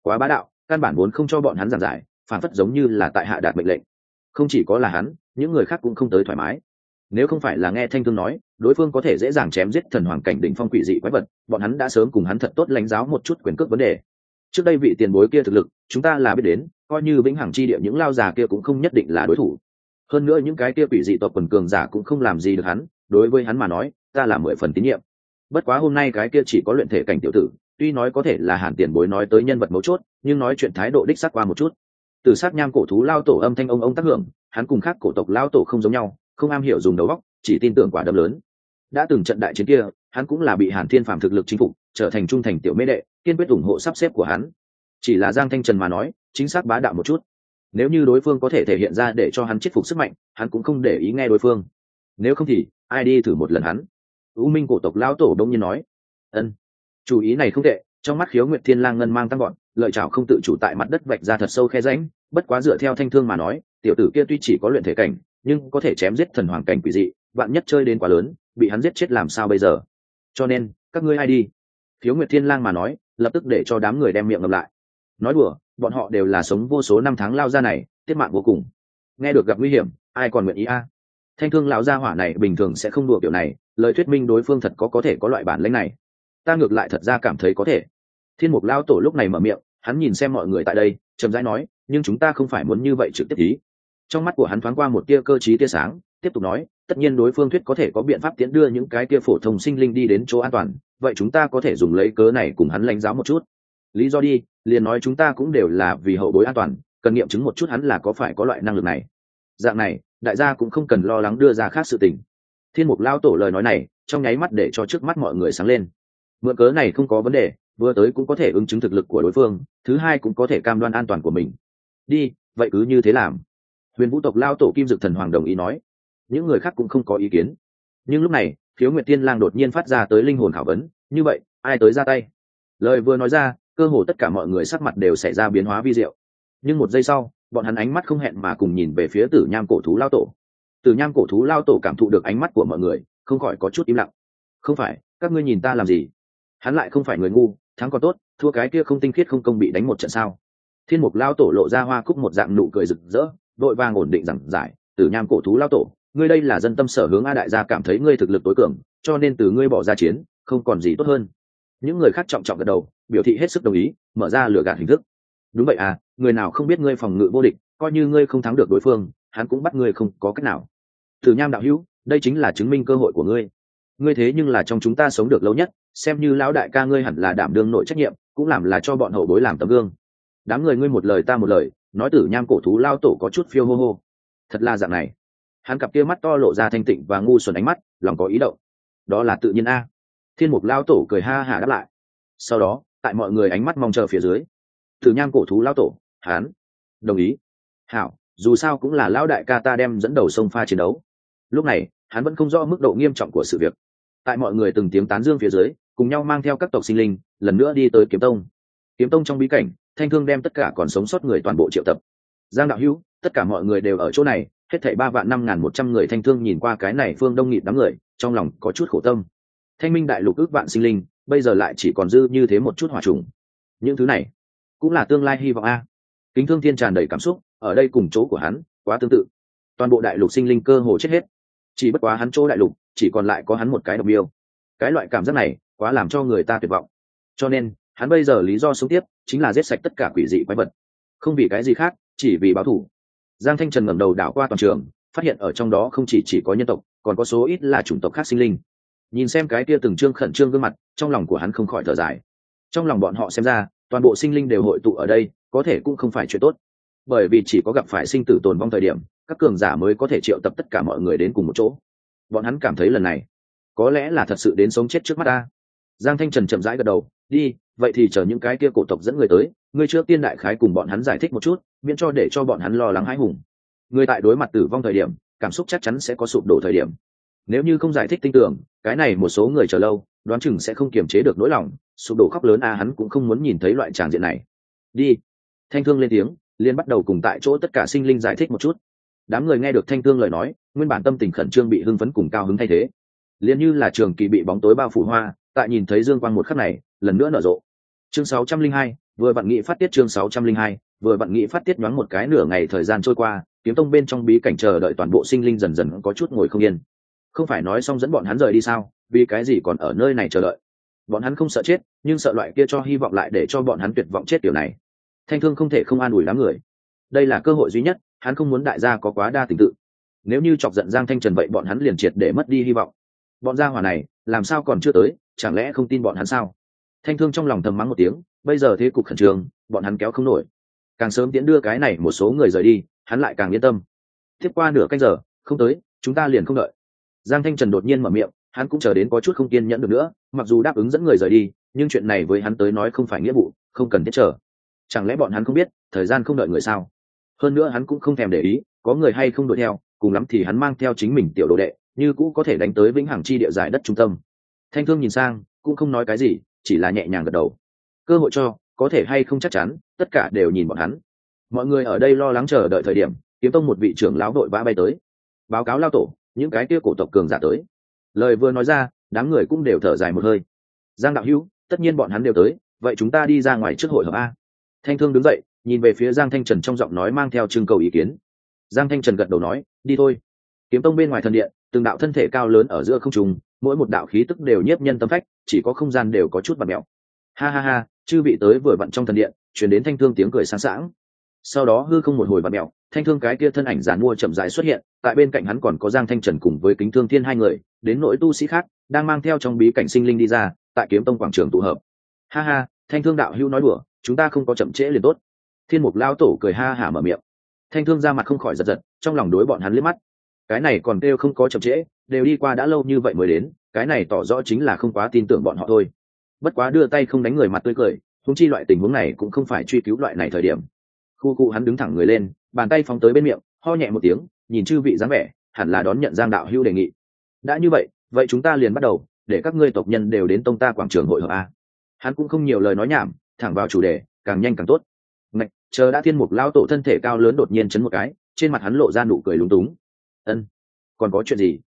Quá bá đạo, căn bản vốn không cho bọn hắn giảng giải, phản phất giống như là tại hạ đạt mệnh lệnh. Không chỉ có là hắn, những người khác cũng không tới thoải mái. Nếu không phải là nghe thanh thương nói, đối phương có thể dễ dàng chém giết thần hoàng cảnh đỉnh phong quỷ dị quái vật, bọn hắn đã sớm cùng hắn thật tốt lãnh giáo một chút quyền cước vấn đề. Trước đây vị tiền bối kia thực lực, chúng ta là biết đến coi như vĩnh hằng chi địa những lao già kia cũng không nhất định là đối thủ. Hơn nữa những cái kia quỷ dị tộc quần cường giả cũng không làm gì được hắn, đối với hắn mà nói, ta là mười phần tín nhiệm. Bất quá hôm nay cái kia chỉ có luyện thể cảnh tiểu tử, tuy nói có thể là hàn tiền bối nói tới nhân vật mấu chốt, nhưng nói chuyện thái độ đích xác qua một chút. Từ sát nham cổ thú lao tổ âm thanh ông ông tác hưởng, hắn cùng khác cổ tộc lao tổ không giống nhau, không am hiểu dùng đầu óc, chỉ tin tưởng quả đấm lớn. Đã từng trận đại chiến kia, hắn cũng là bị hàn thiên phàm thực lực chinh phục, trở thành trung thành tiểu mê đệ, kiên quyết ủng hộ sắp xếp của hắn chỉ là giang thanh trần mà nói, chính xác bá đạo một chút. Nếu như đối phương có thể thể hiện ra để cho hắn chết phục sức mạnh, hắn cũng không để ý nghe đối phương. Nếu không thì, ai đi thử một lần hắn? U minh cổ tộc lão tổ đông nhiên nói. Ân. Chủ ý này không tệ, trong mắt khiếu nguyệt thiên lang ngân mang tăng gọn lợi chảo không tự chủ tại mặt đất vạch ra thật sâu khe rãnh, bất quá dựa theo thanh thương mà nói, tiểu tử kia tuy chỉ có luyện thể cảnh, nhưng có thể chém giết thần hoàng cảnh quỷ dị bạn nhất chơi đến quá lớn, bị hắn giết chết làm sao bây giờ? Cho nên, các ngươi ai đi? Khiếu nguyệt thiên lang mà nói, lập tức để cho đám người đem miệng ngậm lại nói đùa, bọn họ đều là sống vô số năm tháng lao ra này, tiết mạng vô cùng. Nghe được gặp nguy hiểm, ai còn nguyện ý a? À? Thanh thương lão gia hỏa này bình thường sẽ không đùa kiểu này, lời thuyết minh đối phương thật có có thể có loại bản lãnh này. Ta ngược lại thật ra cảm thấy có thể. Thiên mục lao tổ lúc này mở miệng, hắn nhìn xem mọi người tại đây, chậm rãi nói, nhưng chúng ta không phải muốn như vậy trực tiếp ý. Trong mắt của hắn thoáng qua một tia cơ t tia sáng, tiếp tục nói, tất nhiên đối phương thuyết có thể có biện pháp tiễn đưa những cái tia phổ thông sinh linh đi đến chỗ an toàn, vậy chúng ta có thể dùng lấy cớ này cùng hắn lãnh giáo một chút lý do đi, liền nói chúng ta cũng đều là vì hậu bối an toàn, cần nghiệm chứng một chút hắn là có phải có loại năng lực này. Dạng này, đại gia cũng không cần lo lắng đưa ra khác sự tình. Thiên mục lao tổ lời nói này, trong nháy mắt để cho trước mắt mọi người sáng lên. Mượn cớ này không có vấn đề, vừa tới cũng có thể ứng chứng thực lực của đối phương, thứ hai cũng có thể cam đoan an toàn của mình. Đi, vậy cứ như thế làm. Huyền vũ tộc lao tổ kim dực thần hoàng đồng ý nói. Những người khác cũng không có ý kiến. Nhưng lúc này thiếu nguyệt tiên lang đột nhiên phát ra tới linh hồn khảo vấn. Như vậy, ai tới ra tay? Lời vừa nói ra cơ hồ tất cả mọi người sắc mặt đều xảy ra biến hóa vi diệu. Nhưng một giây sau, bọn hắn ánh mắt không hẹn mà cùng nhìn về phía tử nham cổ thú lao tổ. Tử nham cổ thú lao tổ cảm thụ được ánh mắt của mọi người, không khỏi có chút im lặng. Không phải, các ngươi nhìn ta làm gì? Hắn lại không phải người ngu, thắng còn tốt, thua cái kia không tinh khiết không công bị đánh một trận sao? Thiên mục lao tổ lộ ra hoa cúc một dạng nụ cười rực rỡ, đội vàng ổn định rằng giải. Tử nham cổ thú lao tổ, ngươi đây là dân tâm sở hướng a đại gia cảm thấy ngươi thực lực tối cường, cho nên từ ngươi bỏ ra chiến, không còn gì tốt hơn. Những người khác trọng trọng gật đầu biểu thị hết sức đồng ý, mở ra lửa gạt hình thức. Đúng vậy à người nào không biết ngươi phòng ngự vô địch, coi như ngươi không thắng được đối phương, hắn cũng bắt ngươi không có cách nào. Thử nham đạo hữu, đây chính là chứng minh cơ hội của ngươi. Ngươi thế nhưng là trong chúng ta sống được lâu nhất, xem như lão đại ca ngươi hẳn là đảm đương nội trách nhiệm, cũng làm là cho bọn hậu bối làm tấm gương. Đám người ngươi một lời ta một lời, nói tử nham cổ thú lao tổ có chút phiêu hô hô. Thật là dạng này. Hắn cặp kia mắt to lộ ra thanh tịnh và ngu xuẩn ánh mắt, lòng có ý động. Đó là tự nhiên a. Thiên mục lao tổ cười ha hả đáp lại. Sau đó tại mọi người ánh mắt mong chờ phía dưới. Thử nham cổ thú lao tổ hán đồng ý. Hảo, dù sao cũng là lão đại ca ta đem dẫn đầu sông pha chiến đấu. Lúc này, hắn vẫn không rõ mức độ nghiêm trọng của sự việc. Tại mọi người từng tiếng tán dương phía dưới, cùng nhau mang theo các tộc sinh linh, lần nữa đi tới kiếm tông. Kiếm tông trong bí cảnh, thanh thương đem tất cả còn sống sót người toàn bộ triệu tập. Giang đạo hữu, tất cả mọi người đều ở chỗ này, hết thảy ba vạn năm ngàn một trăm người thanh thương nhìn qua cái này phương đông nghịt đám người, trong lòng có chút khổ tâm. Thanh minh đại lục ước vạn sinh linh bây giờ lại chỉ còn dư như thế một chút hỏa trùng. Những thứ này cũng là tương lai hy vọng a. Kính thương thiên tràn đầy cảm xúc, ở đây cùng chỗ của hắn quá tương tự. Toàn bộ đại lục sinh linh cơ hồ chết hết. Chỉ bất quá hắn chỗ đại lục, chỉ còn lại có hắn một cái độc yêu cái loại cảm giác này quá làm cho người ta tuyệt vọng. Cho nên, hắn bây giờ lý do sống tiếp chính là giết sạch tất cả quỷ dị quái vật. Không vì cái gì khác, chỉ vì báo thủ giang thanh trần ngẩng đầu đảo qua toàn trường, phát hiện ở trong đó không chỉ chỉ có nhân tộc, còn có số ít là chủng tộc khác sinh linh nhìn xem cái kia từng trương khẩn trương gương mặt, trong lòng của hắn không khỏi thở dài. Trong lòng bọn họ xem ra, toàn bộ sinh linh đều hội tụ ở đây, có thể cũng không phải chuyện tốt. Bởi vì chỉ có gặp phải sinh tử tồn vong thời điểm, các cường giả mới có thể triệu tập tất cả mọi người đến cùng một chỗ. Bọn hắn cảm thấy lần này, có lẽ là thật sự đến sống chết trước mắt ta. Giang thanh trần chậm rãi gật đầu, đi, vậy thì chờ những cái kia cổ tộc dẫn người tới, ngươi trước tiên đại khái cùng bọn hắn giải thích một chút, miễn cho để cho bọn hắn lo lắng hãi hùng. Người tại đối mặt tử vong thời điểm, cảm xúc chắc chắn sẽ có sụp đổ thời điểm nếu như không giải thích tin tưởng cái này một số người chờ lâu đoán chừng sẽ không kiềm chế được nỗi lòng sụp đổ khóc lớn a hắn cũng không muốn nhìn thấy loại tràng diện này. Đi. Thanh thương lên tiếng liên bắt đầu cùng tại chỗ tất cả sinh linh giải thích một chút. Đám người nghe được thanh thương lời nói nguyên bản tâm tình khẩn trương bị hưng phấn cùng cao hứng thay thế. Liền như là trường kỳ bị bóng tối bao phủ hoa tại nhìn thấy dương quang một khắc này lần nữa nở rộ. Chương 602, vừa vặn nghị phát tiết chương sáu trăm linh hai vừa vặn nghị phát tiết nhoáng một cái nửa ngày thời gian trôi qua kiếm tông bên trong bí cảnh chờ đợi toàn bộ sinh linh dần dần có chút ngồi không yên không phải nói xong dẫn bọn hắn rời đi sao? Vì cái gì còn ở nơi này chờ đợi? Bọn hắn không sợ chết, nhưng sợ loại kia cho hy vọng lại để cho bọn hắn tuyệt vọng chết điều này. Thanh thương không thể không an ủi đám người. Đây là cơ hội duy nhất, hắn không muốn đại gia có quá đa tình tự. Nếu như chọc giận giang thanh trần vậy bọn hắn liền triệt để mất đi hy vọng. Bọn gia hỏa này, làm sao còn chưa tới, chẳng lẽ không tin bọn hắn sao? Thanh thương trong lòng thầm mắng một tiếng, bây giờ thế cục khẩn trương, bọn hắn kéo không nổi. Càng sớm tiễn đưa cái này một số người rời đi, hắn lại càng yên tâm. Tiếp qua nửa canh giờ, không tới, chúng ta liền không đợi giang thanh trần đột nhiên mở miệng, hắn cũng chờ đến có chút không kiên nhẫn được nữa, mặc dù đáp ứng dẫn người rời đi, nhưng chuyện này với hắn tới nói không phải nghĩa vụ, không cần thiết chờ. Chẳng lẽ bọn hắn không biết, thời gian không đợi người sao? Hơn nữa hắn cũng không thèm để ý, có người hay không đuổi theo, cùng lắm thì hắn mang theo chính mình tiểu đồ đệ, như cũ có thể đánh tới vĩnh hằng chi địa giải đất trung tâm. Thanh thương nhìn sang, cũng không nói cái gì, chỉ là nhẹ nhàng gật đầu. Cơ hội cho, có thể hay không chắc chắn, tất cả đều nhìn bọn hắn. Mọi người ở đây lo lắng chờ đợi thời điểm, kiếm tông một vị trưởng lão đội vã bay tới. Báo cáo lao tổ những cái kia cổ tộc cường giả tới. Lời vừa nói ra, đám người cũng đều thở dài một hơi. Giang đạo hữu, tất nhiên bọn hắn đều tới, vậy chúng ta đi ra ngoài trước hội hợp a. Thanh thương đứng dậy, nhìn về phía giang thanh trần trong giọng nói mang theo trưng cầu ý kiến. Giang thanh trần gật đầu nói, đi thôi. Kiếm tông bên ngoài thần điện, từng đạo thân thể cao lớn ở giữa không trùng mỗi một đạo khí tức đều nhiếp nhân tâm phách, chỉ có không gian đều có chút bật mẹo. Ha ha ha, chư vị tới vừa vặn trong thần điện chuyển đến thanh thương tiếng cười sáng sảng sau đó hư không một hồi bật mẹo thanh thương cái kia thân ảnh giàn mua chậm rãi xuất hiện, tại bên cạnh hắn còn có giang thanh trần cùng với kính thương thiên hai người, đến nỗi tu sĩ khác, đang mang theo trong bí cảnh sinh linh đi ra, tại kiếm tông quảng trường tụ hợp. Ha ha, thanh thương đạo hữu nói đùa, chúng ta không có chậm trễ liền tốt. Thiên mục lao tổ cười ha hả mở miệng. Thanh thương ra mặt không khỏi giật giật, trong lòng đối bọn hắn liếc mắt. Cái này còn kêu không có chậm trễ, đều đi qua đã lâu như vậy mới đến, cái này tỏ rõ chính là không quá tin tưởng bọn họ thôi. Bất quá đưa tay không đánh người mặt tươi cười húng chi loại tình huống này cũng không phải truy cứu loại này thời điểm khu cụ hắn đứng thẳng người lên bàn tay phóng tới bên miệng ho nhẹ một tiếng nhìn chư vị dáng vẻ hẳn là đón nhận giang đạo hữu đề nghị. Đã như vậy vậy chúng ta liền bắt đầu để các ngươi tộc nhân đều đến tông ta quảng trường hội hợp a. Hắn cũng không nhiều lời nói nhảm thẳng vào chủ đề càng nhanh càng tốt. Ngạch, chờ đã thiên mục lao tổ thân thể cao lớn đột nhiên chấn một cái trên mặt hắn lộ ra nụ cười lúng túng. Ân còn có chuyện gì?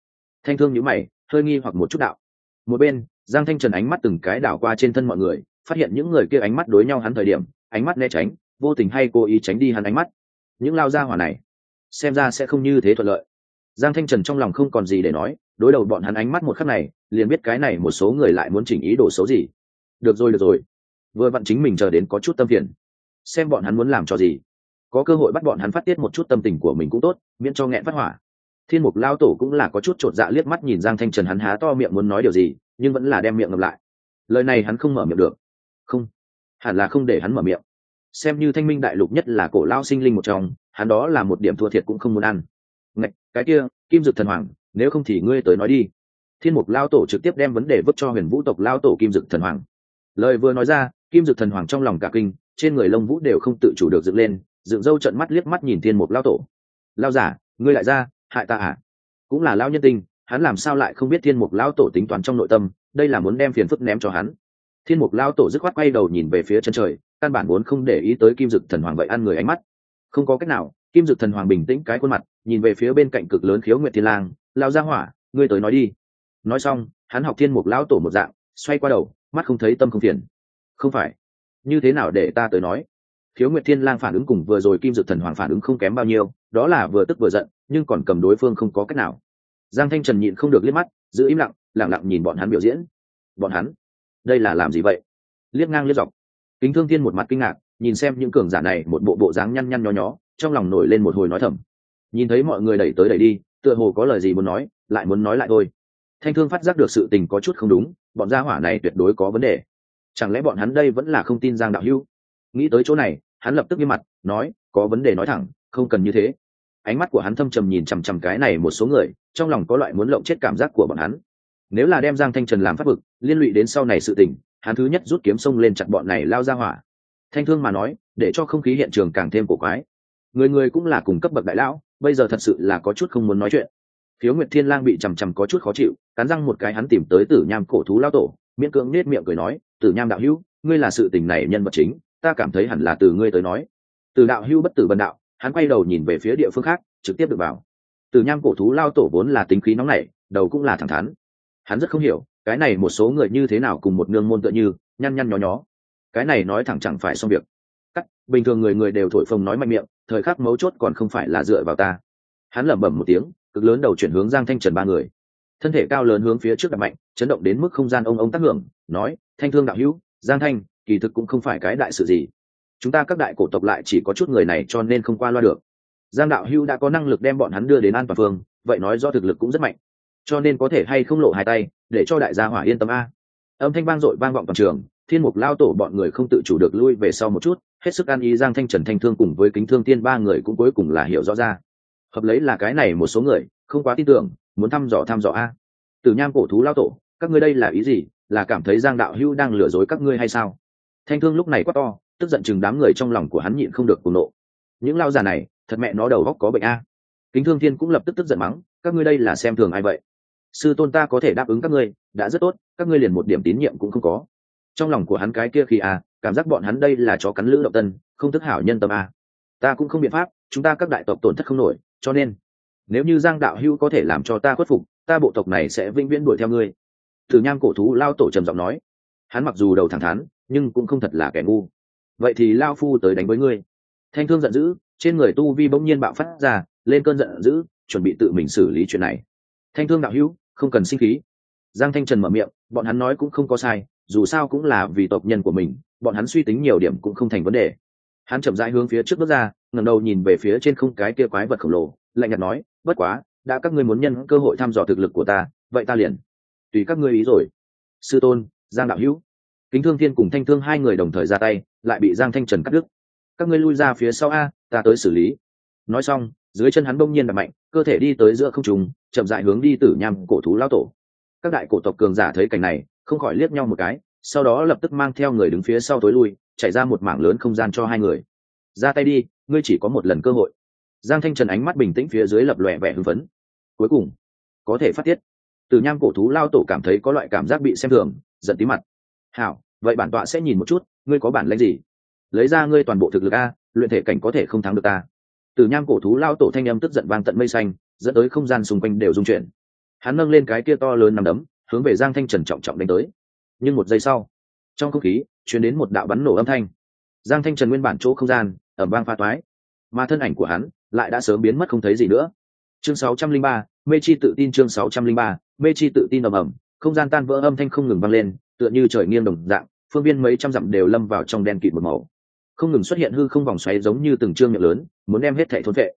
Thanh thương nhữ mày hơi nghi hoặc một chút đạo. Một bên giang thanh trần ánh mắt từng cái đảo qua trên thân mọi người phát hiện những người kia ánh mắt đối nhau hắn thời điểm ánh mắt né tránh vô tình hay cố ý tránh đi hắn ánh mắt. Những lao ra hỏa này, xem ra sẽ không như thế thuận lợi. Giang thanh trần trong lòng không còn gì để nói, đối đầu bọn hắn ánh mắt một khắc này, liền biết cái này một số người lại muốn chỉnh ý đồ xấu gì. Được rồi được rồi. Vừa vặn chính mình chờ đến có chút tâm phiền. Xem bọn hắn muốn làm cho gì. Có cơ hội bắt bọn hắn phát tiết một chút tâm tình của mình cũng tốt, miễn cho nghẹn phát hỏa. Thiên mục lao tổ cũng là có chút t r ộ t dạ liếc mắt nhìn giang thanh trần hắn há to miệng muốn nói điều gì, nhưng vẫn là đem miệng ngầm lại. Lời này hắn không mở miệng được. Không. Hẳn là không để hắn mở miệng xem như thanh minh đại lục nhất là cổ lao sinh linh một trong hắn đó là một điểm thua thiệt cũng không muốn ăn. Ngạch, cái kia kim dực thần hoàng nếu không thì ngươi tới nói đi. Thiên mục lao tổ trực tiếp đem vấn đề vứt cho huyền vũ tộc lao tổ kim dực thần hoàng. Lời vừa nói ra kim dực thần hoàng trong lòng cả kinh trên người lông vũ đều không tự chủ được dựng lên dựng râu trận mắt liếc mắt nhìn thiên mục lao tổ. Lao giả ngươi lại ra hại ta à? Cũng là lao nhân tinh hắn làm sao lại không biết thiên mục lao tổ tính toán trong nội tâm đây là muốn đem phiền phức ném cho hắn. Thiên mục lao tổ dứt khoát quay đầu nhìn về phía chân trời căn bản vốn không để ý tới kim dực thần hoàng vậy ăn người ánh mắt. Không có cách nào, kim dực thần hoàng bình tĩnh cái khuôn mặt, nhìn về phía bên cạnh cực lớn khiếu nguyệt thiên lang lao ra hỏa, ngươi tới nói đi. Nói xong, hắn học thiên mục lão tổ một dạng, xoay qua đầu, mắt không thấy tâm không phiền. Không phải. Như thế nào để ta tới nói? Khiếu nguyệt thiên lang phản ứng cùng vừa rồi kim dực thần hoàng phản ứng không kém bao nhiêu, đó là vừa tức vừa giận, nhưng còn cầm đối phương không có cách nào. Giang thanh trần nhịn không được liếc mắt, giữ im lặng lặng lặng nhìn bọn hắn biểu diễn. Bọn hắn? Đây là làm gì vậy? Liếc ngang liếc dọc kính thương thiên một mặt kinh ngạc, nhìn xem những cường giả này một bộ bộ dáng nhăn nhăn nho nhó, trong lòng nổi lên một hồi nói thầm. Nhìn thấy mọi người đẩy tới đẩy đi, tựa hồ có lời gì muốn nói, lại muốn nói lại thôi. Thanh thương phát giác được sự tình có chút không đúng, bọn gia hỏa này tuyệt đối có vấn đề. Chẳng lẽ bọn hắn đây vẫn là không tin giang đạo hưu? Nghĩ tới chỗ này, hắn lập tức nghiêm mặt, nói, có vấn đề nói thẳng, không cần như thế. Ánh mắt của hắn thâm trầm nhìn chằm chằm cái này một số người, trong lòng có loại muốn lộng chết cảm giác của bọn hắn. Nếu là đem giang thanh trần làm pháp vực, liên lụy đến sau này sự tình hắn thứ nhất rút kiếm sông lên chặt bọn này lao ra hỏa. Thanh thương mà nói, để cho không khí hiện trường càng thêm cổ quái. Người người cũng là cùng cấp bậc đại lão, bây giờ thật sự là có chút không muốn nói chuyện. Phiếu nguyệt thiên lang bị chằm chằm có chút khó chịu, cắn răng một cái hắn tìm tới tử nham cổ thú lao tổ, miễn cưỡng nết miệng cười nói, tử nham đạo hữu, ngươi là sự tình này nhân vật chính, ta cảm thấy hẳn là từ ngươi tới nói. Từ đạo hữu bất tử bần đạo, hắn quay đầu nhìn về phía địa phương khác, trực tiếp được vào. Tử nham cổ thú lao tổ vốn là tính khí nóng nảy, đầu cũng là thẳng thắn. Hắn rất không hiểu cái này một số người như thế nào cùng một nương môn tựa như, nhăn nhăn nhó nhó. Cái này nói thẳng chẳng phải xong việc. Cắt, bình thường người người đều thổi phồng nói mạnh miệng, thời khắc mấu chốt còn không phải là dựa vào ta. Hắn lẩm bẩm một tiếng, cực lớn đầu chuyển hướng giang thanh trần ba người. Thân thể cao lớn hướng phía trước đập mạnh, chấn động đến mức không gian ông ông tác hưởng, nói, thanh thương đạo hữu, giang thanh, kỳ thực cũng không phải cái đại sự gì. Chúng ta các đại cổ tộc lại chỉ có chút người này cho nên không qua loa được. Giang đạo hữu đã có năng lực đem bọn hắn đưa đến an toàn phương, vậy nói do thực lực cũng rất mạnh cho nên có thể hay không lộ hai tay, để cho đại gia hỏa yên tâm a. Âm thanh vang dội vang vọng toàn trường, thiên mục lao tổ bọn người không tự chủ được lui về sau một chút, hết sức an ý giang thanh trần thanh thương cùng với kính thương tiên ba người cũng cuối cùng là hiểu rõ ra. Hợp lấy là cái này một số người, không quá tin tưởng, muốn thăm dò thăm dò a. Từ nham cổ thú lao tổ, các ngươi đây là ý gì? Là cảm thấy giang đạo hữu đang lừa dối các ngươi hay sao? Thanh thương lúc này quá to, tức giận chừng đám người trong lòng của hắn nhịn không được cùng nộ. Những lao già này, thật mẹ nó đầu góc có bệnh a. Kính thương thiên cũng lập tức tức giận mắng, các ngươi đây là xem thường ai vậy? Sư tôn ta có thể đáp ứng các ngươi, đã rất tốt, các ngươi liền một điểm tín nhiệm cũng không có. Trong lòng của hắn cái kia khi à cảm giác bọn hắn đây là chó cắn lữ động tân, không thức hảo nhân tâm à? ta cũng không biện pháp, chúng ta các đại tộc tổn thất không nổi, cho nên, nếu như giang đạo hữu có thể làm cho ta khuất phục, ta bộ tộc này sẽ vĩnh viễn đuổi theo ngươi. Thử nham cổ thú lao tổ trầm giọng nói. Hắn mặc dù đầu thẳng thắn, nhưng cũng không thật là kẻ ngu. Vậy thì lao phu tới đánh với ngươi. Thanh thương giận dữ, trên người tu vi bỗng nhiên bạo phát ra, lên cơn giận dữ, chuẩn bị tự mình xử lý chuyện này thanh thương đạo hữu, không cần sinh khí. Giang thanh trần mở miệng, bọn hắn nói cũng không có sai, dù sao cũng là vì tộc nhân của mình, bọn hắn suy tính nhiều điểm cũng không thành vấn đề. Hắn chậm rãi hướng phía trước bước ra, ngẩng đầu nhìn về phía trên không cái kia quái vật khổng lồ, lạnh nhạt nói, bất quá, đã các ngươi muốn nhân cơ hội thăm dò thực lực của ta, vậy ta liền. Tùy các ngươi ý rồi. Sư tôn, giang đạo hữu. Kính thương thiên cùng thanh thương hai người đồng thời ra tay, lại bị giang thanh trần cắt đứt. Các ngươi lui ra phía sau a, ta tới xử lý. Nói xong, dưới chân hắn bỗng nhiên đập mạnh, cơ thể đi tới giữa không trùng chậm dại hướng đi tử nham cổ thú lao tổ. Các đại cổ tộc cường giả thấy cảnh này, không khỏi liếc nhau một cái, sau đó lập tức mang theo người đứng phía sau tối lui, chạy ra một mảng lớn không gian cho hai người. Ra tay đi, ngươi chỉ có một lần cơ hội. Giang thanh trần ánh mắt bình tĩnh phía dưới lập lòe vẻ hưng phấn. Cuối cùng, có thể phát tiết. Từ nham cổ thú lao tổ cảm thấy có loại cảm giác bị xem thường, giận tí mặt. Hảo, vậy bản tọa sẽ nhìn một chút, ngươi có bản lãnh gì? Lấy ra ngươi toàn bộ thực lực a, luyện thể cảnh có thể không thắng được ta. Từ nham cổ thú lao tổ thanh âm tức giận vang tận mây xanh dẫn tới không gian xung quanh đều rung chuyển. Hắn nâng lên cái kia to lớn nằm đấm hướng về giang thanh trần trọng trọng đánh tới. Nhưng một giây sau trong không khí chuyển đến một đạo bắn nổ âm thanh. Giang thanh trần nguyên bản chỗ không gian ở vang pha toái. Mà thân ảnh của hắn lại đã sớm biến mất không thấy gì nữa. Chương 603, mê chi tự tin chương 603, mê chi tự tin ầm ầm không gian tan vỡ âm thanh không ngừng vang lên tựa như trời nghiêng đồng dạng phương viên mấy trăm dặm đều lâm vào trong đen kịt một màu. Không ngừng xuất hiện hư không vòng xoáy giống như từng trương miệng lớn muốn đem hết thảy thôn vệ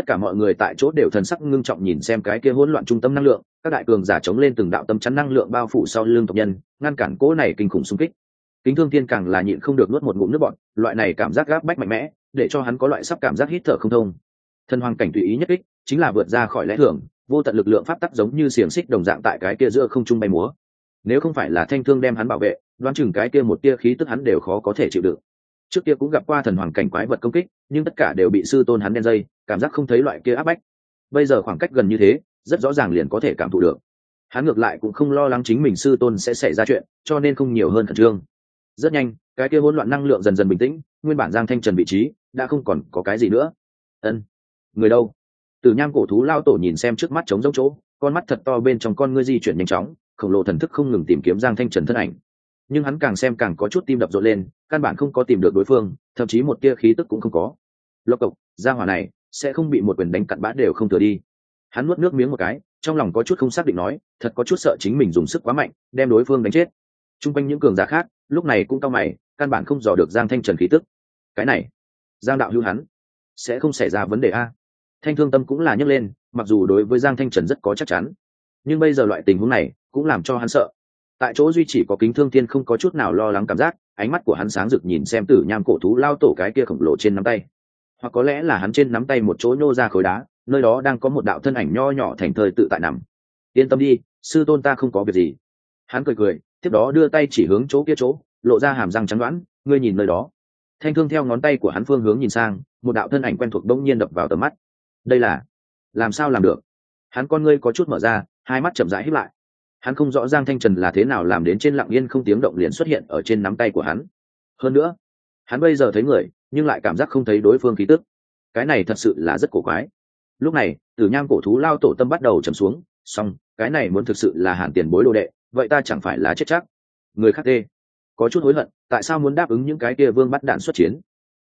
tất cả mọi người tại chỗ đều thần sắc ngưng trọng nhìn xem cái kia hỗn loạn trung tâm năng lượng, các đại cường giả chống lên từng đạo tâm chắn năng lượng bao phủ sau lưng tộc nhân, ngăn cản cỗ này kinh khủng xung kích. Kính thương thiên càng là nhịn không được nuốt một ngụm nước bọt, loại này cảm giác gáp bách mạnh mẽ, để cho hắn có loại sắp cảm giác hít thở không thông. Thần hoàng cảnh tùy ý nhất kích, chính là vượt ra khỏi lẽ thường, vô tận lực lượng pháp tắc giống như xiềng xích đồng dạng tại cái kia giữa không trung bay múa. Nếu không phải là thanh thương đem hắn bảo vệ, đoán chừng cái kia một tia khí tức hắn đều khó có thể chịu đựng. Trước kia cũng gặp qua thần hoàng cảnh quái vật công kích, nhưng tất cả đều bị sư tôn hắn đen dây cảm giác không thấy loại kia áp bách. Bây giờ khoảng cách gần như thế, rất rõ ràng liền có thể cảm thụ được. Hắn ngược lại cũng không lo lắng chính mình sư tôn sẽ xảy ra chuyện, cho nên không nhiều hơn khẩn trương. Rất nhanh, cái kia hỗn loạn năng lượng dần dần bình tĩnh, nguyên bản giang thanh trần vị trí đã không còn có cái gì nữa. Ân, người đâu? Từ nham cổ thú lao tổ nhìn xem trước mắt trống rỗng chỗ, con mắt thật to bên trong con ngươi di chuyển nhanh chóng, khổng lồ thần thức không ngừng tìm kiếm giang thanh trần thân ảnh. Nhưng hắn càng xem càng có chút tim đập rộn lên, căn bản không có tìm được đối phương, thậm chí một tia khí tức cũng không có. Lộc cộc ra hỏa này sẽ không bị một quyền đánh cặn bã đều không thừa đi. Hắn nuốt nước miếng một cái, trong lòng có chút không xác định nói, thật có chút sợ chính mình dùng sức quá mạnh, đem đối phương đánh chết. T r u n g quanh những cường giả khác, lúc này cũng cao mày, căn bản không dò được giang thanh trần khí tức. Cái này, giang đạo hữu hắn, sẽ không xảy ra vấn đề a. Thanh thương tâm cũng là nhấc lên, mặc dù đối với giang thanh trần rất có chắc chắn, nhưng bây giờ loại tình huống này cũng làm cho hắn sợ. Tại chỗ duy chỉ có kính thương thiên không có chút nào lo lắng cảm giác, ánh mắt của hắn sáng rực nhìn xem tử nham cổ thú lao tổ cái kia khổng lồ trên nắm tay hoặc có lẽ là hắn trên nắm tay một chỗ nhô ra khối đá, nơi đó đang có một đạo thân ảnh nho nhỏ thành thơi tự tại nằm. Yên tâm đi, sư tôn ta không có việc gì. Hắn cười cười, tiếp đó đưa tay chỉ hướng chỗ kia chỗ, lộ ra hàm răng trắng đoán, ngươi nhìn nơi đó. Thanh thương theo ngón tay của hắn phương hướng nhìn sang, một đạo thân ảnh quen thuộc đông nhiên đập vào tầm mắt. Đây là, làm sao làm được? Hắn con ngươi có chút mở ra, hai mắt chậm rãi hít lại. Hắn không rõ giang thanh trần là thế nào làm đến trên lặng yên không tiếng động liền xuất hiện ở trên nắm tay của hắn. Hơn nữa, hắn bây giờ thấy người nhưng lại cảm giác không thấy đối phương khí tức. Cái này thật sự là rất cổ quái. Lúc này, Tử nham cổ thú lao tổ tâm bắt đầu trầm xuống, xong, cái này muốn thực sự là hàn tiền bối đồ đệ, vậy ta chẳng phải là chết chắc. Người khác tê có chút hối hận, tại sao muốn đáp ứng những cái kia vương bắt đạn xuất chiến?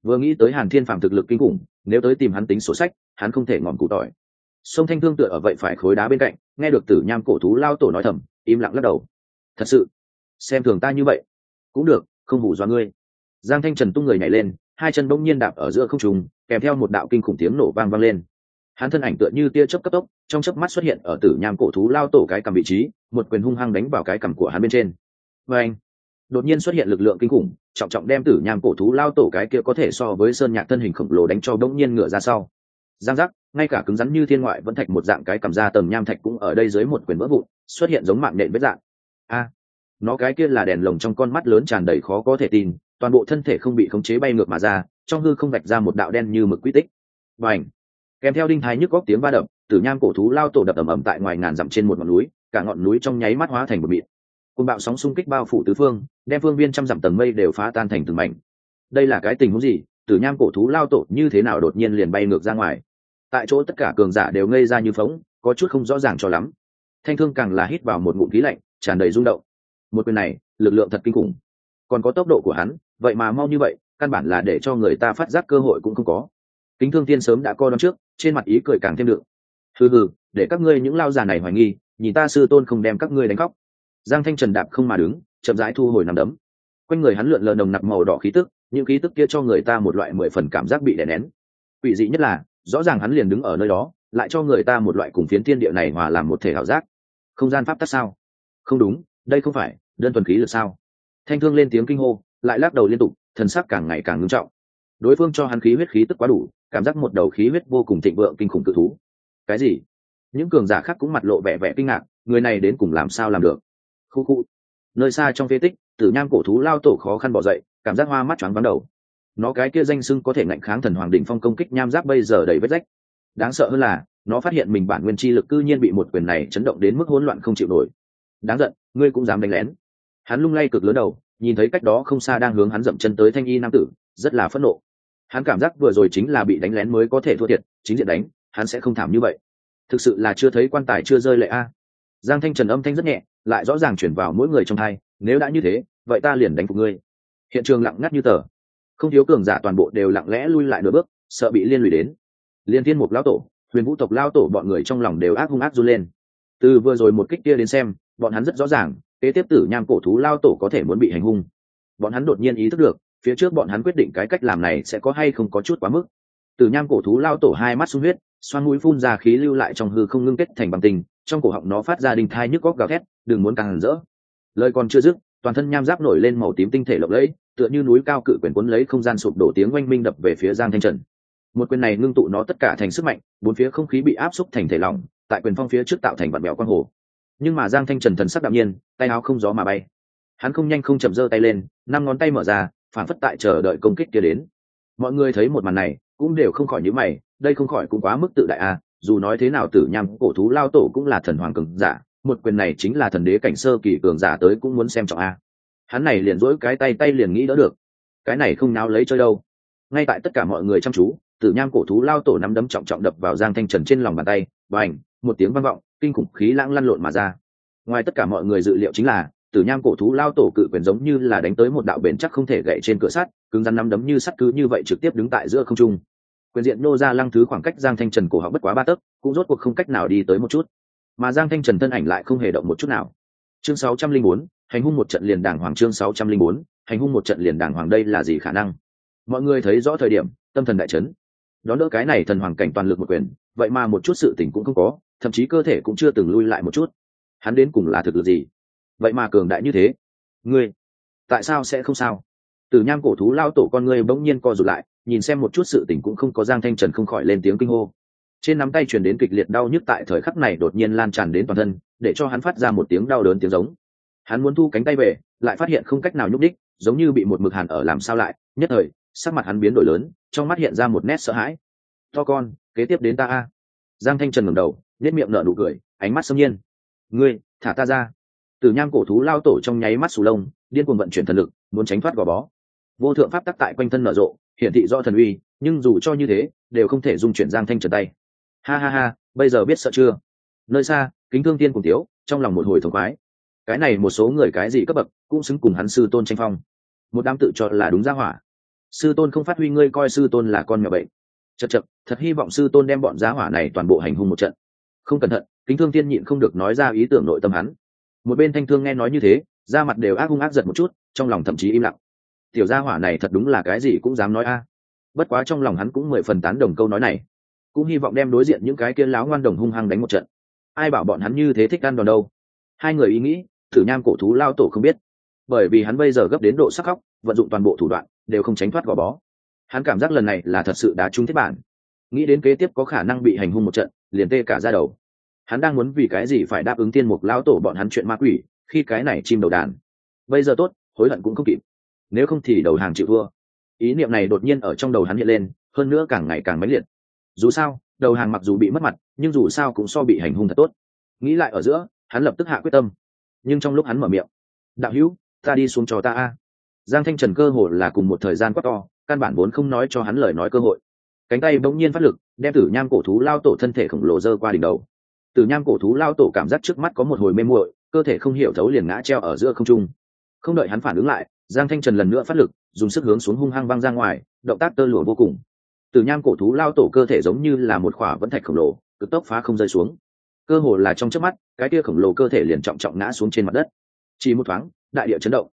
Vừa nghĩ tới hàn thiên phạm thực lực kinh khủng, nếu tới tìm hắn tính sổ sách, hắn không thể ngòm cụ tỏi. Sông thanh thương tựa ở vậy phải khối đá bên cạnh, nghe được tử nham cổ thú lao tổ nói thầm, im lặng lắc đầu. Thật sự, xem thường ta như vậy. Cũng được, không hủ do ngươi. Giang thanh trần tung người nhảy lên hai chân bỗng nhiên đạp ở giữa không trùng kèm theo một đạo kinh khủng tiếng nổ vang vang lên. Hắn thân ảnh tựa như tia chớp cấp tốc, trong chớp mắt xuất hiện ở tử nham cổ thú lao tổ cái cầm vị trí, một quyền hung hăng đánh vào cái cầm của hắn bên trên. Và anh đột nhiên xuất hiện lực lượng kinh khủng, trọng trọng đem tử nham cổ thú lao tổ cái kia có thể so với sơn nhạc thân hình khổng lồ đánh cho bỗng nhiên ngựa ra sau. Giang giác, ngay cả cứng rắn như thiên ngoại vẫn thạch một dạng cái cầm ra tầm nham thạch cũng ở đây dưới một quyền vỡ vụn, xuất hiện giống mạng nện vết dạng. A! Nó cái kia là đèn lồng trong con mắt lớn tràn đầy khó có thể tin toàn bộ thân thể không bị khống chế bay ngược mà ra, trong hư không vạch ra một đạo đen như mực quy tích. Và ảnh kèm theo đinh thái nhức góc tiếng va đập, tử nham cổ thú lao tổ đập ầm ầm tại ngoài ngàn dặm trên một ngọn núi, cả ngọn núi trong nháy mắt hóa thành một mịn côn bạo sóng xung kích bao phủ tứ phương, đem phương viên trăm dặm tầng mây đều phá tan thành từng mảnh. Đây là cái tình huống gì? Tử nham cổ thú lao tổ như thế nào đột nhiên liền bay ngược ra ngoài? Tại chỗ tất cả cường giả đều ngây ra như phóng, có chút không rõ ràng cho lắm. Thanh thương càng là hít vào một ngụm khí lạnh, tràn đầy rung động. Một quyền này, lực lượng thật kinh khủng. Còn có tốc độ của hắn vậy mà mau như vậy, căn bản là để cho người ta phát giác cơ hội cũng không có. Kính thương tiên sớm đã co đón trước, trên mặt ý cười càng thêm được hừ hừ, để các ngươi những lao già này hoài nghi, nhìn ta sư tôn không đem các ngươi đánh khóc giang thanh trần đạp không mà đứng, chậm rãi thu hồi nằm đấm. Quanh người hắn lượn lờ nồng nặc màu đỏ khí tức, những khí tức kia cho người ta một loại mười phần cảm giác bị đè nén. Quỷ dị nhất là, rõ ràng hắn liền đứng ở nơi đó, lại cho người ta một loại cùng phiến thiên địa này hòa làm một thể ảo giác. Không gian pháp tắc sao? Không đúng, đây không phải, đơn thuần khí lực sao? Thanh thương lên tiếng kinh hô lại lắc đầu liên tục, thần sắc càng ngày càng ngưng trọng. Đối phương cho hắn khí huyết khí tức quá đủ, cảm giác một đầu khí huyết vô cùng thịnh vượng kinh khủng tự thú. Cái gì? Những cường giả khác cũng mặt lộ vẻ vẻ kinh ngạc, người này đến cùng làm sao làm được? Khu khu. Nơi xa trong phế tích, tử nham cổ thú lao tổ khó khăn bỏ dậy, cảm giác hoa mắt choáng vắng đầu. Nó cái kia danh sưng có thể ngạnh kháng thần hoàng đỉnh phong công kích nham giáp bây giờ đầy vết rách. Đáng sợ hơn là, nó phát hiện mình bản nguyên chi lực cư nhiên bị một quyền này chấn động đến mức hỗn loạn không chịu nổi. Đáng giận, ngươi cũng dám đánh lén. Hắn lung lay cực lớn đầu nhìn thấy cách đó không xa đang hướng hắn dậm chân tới thanh y nam tử, rất là phẫn nộ. Hắn cảm giác vừa rồi chính là bị đánh lén mới có thể thua thiệt, chính diện đánh, hắn sẽ không thảm như vậy. Thực sự là chưa thấy quan tài chưa rơi lệ a. Giang thanh trần âm thanh rất nhẹ, lại rõ ràng chuyển vào mỗi người trong thai, nếu đã như thế, vậy ta liền đánh phục ngươi. Hiện trường lặng ngắt như tờ. Không thiếu cường giả toàn bộ đều lặng lẽ lui lại nửa bước, sợ bị liên lụy đến. Liên thiên mục lao tổ, huyền vũ tộc lao tổ bọn người trong lòng đều ác hung ác run lên. Từ vừa rồi một kích kia đến xem, bọn hắn rất rõ ràng kế tiếp tử nham cổ thú lao tổ có thể muốn bị hành hung. Bọn hắn đột nhiên ý thức được, phía trước bọn hắn quyết định cái cách làm này sẽ có hay không có chút quá mức. Tử nham cổ thú lao tổ hai mắt sung huyết, xoan mũi phun ra khí lưu lại trong hư không ngưng kết thành bằng tình, trong cổ họng nó phát ra đình thai nhức góc gào thét, đừng muốn càng hẳn rỡ. Lời còn chưa dứt, toàn thân nham giáp nổi lên màu tím tinh thể lộng lẫy, tựa như núi cao cự quyền cuốn lấy không gian sụp đổ tiếng oanh minh đập về phía giang thanh trần. Một quyền này ngưng tụ nó tất cả thành sức mạnh, bốn phía không khí bị áp xúc thành thể lỏng, tại quyền phong phía trước tạo thành vạn mèo quang hồ nhưng mà giang thanh trần thần sắc đạm nhiên, tay áo không gió mà bay. Hắn không nhanh không chậm giơ tay lên, năm ngón tay mở ra, phản phất tại chờ đợi công kích kia đến. Mọi người thấy một màn này, cũng đều không khỏi nhíu mày, đây không khỏi cũng quá mức tự đại a dù nói thế nào tử nham cổ thú lao tổ cũng là thần hoàng cường giả, một quyền này chính là thần đế cảnh sơ kỳ cường giả tới cũng muốn xem trọng a hắn này liền dỗi cái tay tay liền nghĩ đỡ được. Cái này không náo lấy chơi đâu. Ngay tại tất cả mọi người chăm chú, tử nham cổ thú lao tổ nắm đấm trọng trọng đập vào giang thanh trần trên lòng bàn tay và ảnh một tiếng vang vọng kinh khủng khí lãng lăn lộn mà ra. Ngoài tất cả mọi người dự liệu chính là tử nham cổ thú lao tổ cự quyền giống như là đánh tới một đạo bền chắc không thể gậy trên cửa sắt cứng rắn nắm đấm như sắt cứ như vậy trực tiếp đứng tại giữa không trung. Quyền diện nô ra lăng thứ khoảng cách giang thanh trần cổ học bất quá ba tấc cũng rốt cuộc không cách nào đi tới một chút. Mà giang thanh trần thân ảnh lại không hề động một chút nào. Chương 604, hành hung một trận liền đảng hoàng chương 604, hành hung một trận liền đảng hoàng đây là gì khả năng? Mọi người thấy rõ thời điểm tâm thần đại chấn. Đón đỡ cái này thần hoàng cảnh toàn lực một quyền vậy mà một chút sự tình cũng không có, thậm chí cơ thể cũng chưa từng lui lại một chút. Hắn đến cùng là thực lực gì? Vậy mà cường đại như thế. Ngươi, tại sao sẽ không sao? Từ nham cổ thú lao tổ con ngươi bỗng nhiên co rụt lại, nhìn xem một chút sự tình cũng không có giang thanh trần không khỏi lên tiếng kinh hô. Trên nắm tay truyền đến kịch liệt đau nhức tại thời khắc này đột nhiên lan tràn đến toàn thân, để cho hắn phát ra một tiếng đau đớn tiếng giống. Hắn muốn thu cánh tay về, lại phát hiện không cách nào nhúc đích, giống như bị một mực hàn ở làm sao lại. Nhất thời, sắc mặt hắn biến đổi lớn, trong mắt hiện ra một nét sợ hãi. To con kế tiếp đến ta a. Giang thanh trần ngẩng đầu nếp miệng nở nụ cười, ánh mắt xâm nhiên. Ngươi, thả ta ra. Từ nham cổ thú lao tổ trong nháy mắt sù lông, điên cuồng vận chuyển thần lực, muốn tránh thoát gò bó. Vô thượng pháp tắc tại quanh thân nở rộ, hiển thị do thần uy, nhưng dù cho như thế, đều không thể dung chuyển giang thanh trần tay. Ha ha ha, bây giờ biết sợ chưa? Nơi xa, kính thương tiên cùng tiếu trong lòng một hồi thống khoái. Cái này một số người cái gì cấp bậc, cũng xứng cùng hắn sư tôn tranh phong. Một đám tự cho là đúng gia hỏa. Sư tôn không phát huy ngươi coi sư tôn là con nhỏ bệnh chật chật thật hy vọng sư tôn đem bọn giá hỏa này toàn bộ hành hung một trận. Không cẩn thận, kính thương thiên nhịn không được nói ra ý tưởng nội tâm hắn. Một bên thanh thương nghe nói như thế, da mặt đều ác hung ác giật một chút, trong lòng thậm chí im lặng. Tiểu gia hỏa này thật đúng là cái gì cũng dám nói a. Bất quá trong lòng hắn cũng mười phần tán đồng câu nói này. Cũng hy vọng đem đối diện những cái kia láo ngoan đồng hung hăng đánh một trận. Ai bảo bọn hắn như thế thích ăn đòn đâu? Hai người ý nghĩ, thử nham cổ thú lao tổ không biết. Bởi vì hắn bây giờ gấp đến độ sắc khóc vận dụng toàn bộ thủ đoạn, đều không tránh thoát gò bó hắn cảm giác lần này là thật sự đá trúng thiết bản. Nghĩ đến kế tiếp có khả năng bị hành hung một trận, liền tê cả ra đầu. Hắn đang muốn vì cái gì phải đáp ứng tiên mục lão tổ bọn hắn chuyện ma quỷ, khi cái này chim đầu đàn. Bây giờ tốt, hối hận cũng không kịp. Nếu không thì đầu hàng chịu thua. Ý niệm này đột nhiên ở trong đầu hắn hiện lên, hơn nữa càng ngày càng mãnh liệt. Dù sao, đầu hàng mặc dù bị mất mặt, nhưng dù sao cũng so bị hành hung thật tốt. Nghĩ lại ở giữa, hắn lập tức hạ quyết tâm. Nhưng trong lúc hắn mở miệng, đạo hữu, ta đi xuống cho ta a. Giang thanh trần cơ hồ là cùng một thời gian quát to căn bản vốn không nói cho hắn lời nói cơ hội. Cánh tay bỗng nhiên phát lực, đem tử nham cổ thú lao tổ thân thể khổng lồ dơ qua đỉnh đầu. Tử nham cổ thú lao tổ cảm giác trước mắt có một hồi mê muội, cơ thể không hiểu thấu liền ngã treo ở giữa không trung. Không đợi hắn phản ứng lại, giang thanh trần lần nữa phát lực, dùng sức hướng xuống hung hăng văng ra ngoài, động tác tơ lụa vô cùng. Tử nham cổ thú lao tổ cơ thể giống như là một khỏa vẫn thạch khổng lồ, cực tốc phá không rơi xuống. Cơ hồ là trong chớp mắt, cái kia khổng lồ cơ thể liền trọng trọng ngã xuống trên mặt đất. Chỉ một thoáng, đại địa chấn động.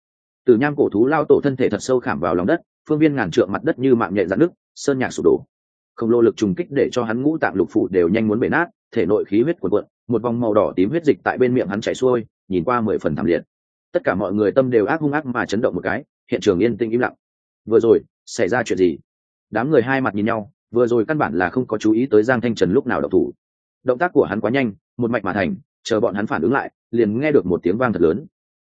Tử nham cổ thú lao tổ thân thể thật sâu khảm vào lòng đất phương viên ngàn trượng mặt đất như mạng nhẹ dạn nước sơn nhạc sụp đổ. Không lô lực trùng kích để cho hắn ngũ tạng lục phủ đều nhanh muốn bể nát, thể nội khí huyết cuộn cuộn, một vòng màu đỏ tím huyết dịch tại bên miệng hắn chảy xuôi, nhìn qua mười phần thảm liệt. Tất cả mọi người tâm đều ác hung ác mà chấn động một cái, hiện trường yên tĩnh im lặng. Vừa rồi, xảy ra chuyện gì? Đám người hai mặt nhìn nhau, vừa rồi căn bản là không có chú ý tới giang thanh trần lúc nào độc thủ. Động tác của hắn quá nhanh, một mạch mà thành, chờ bọn hắn phản ứng lại, liền nghe được một tiếng vang thật lớn.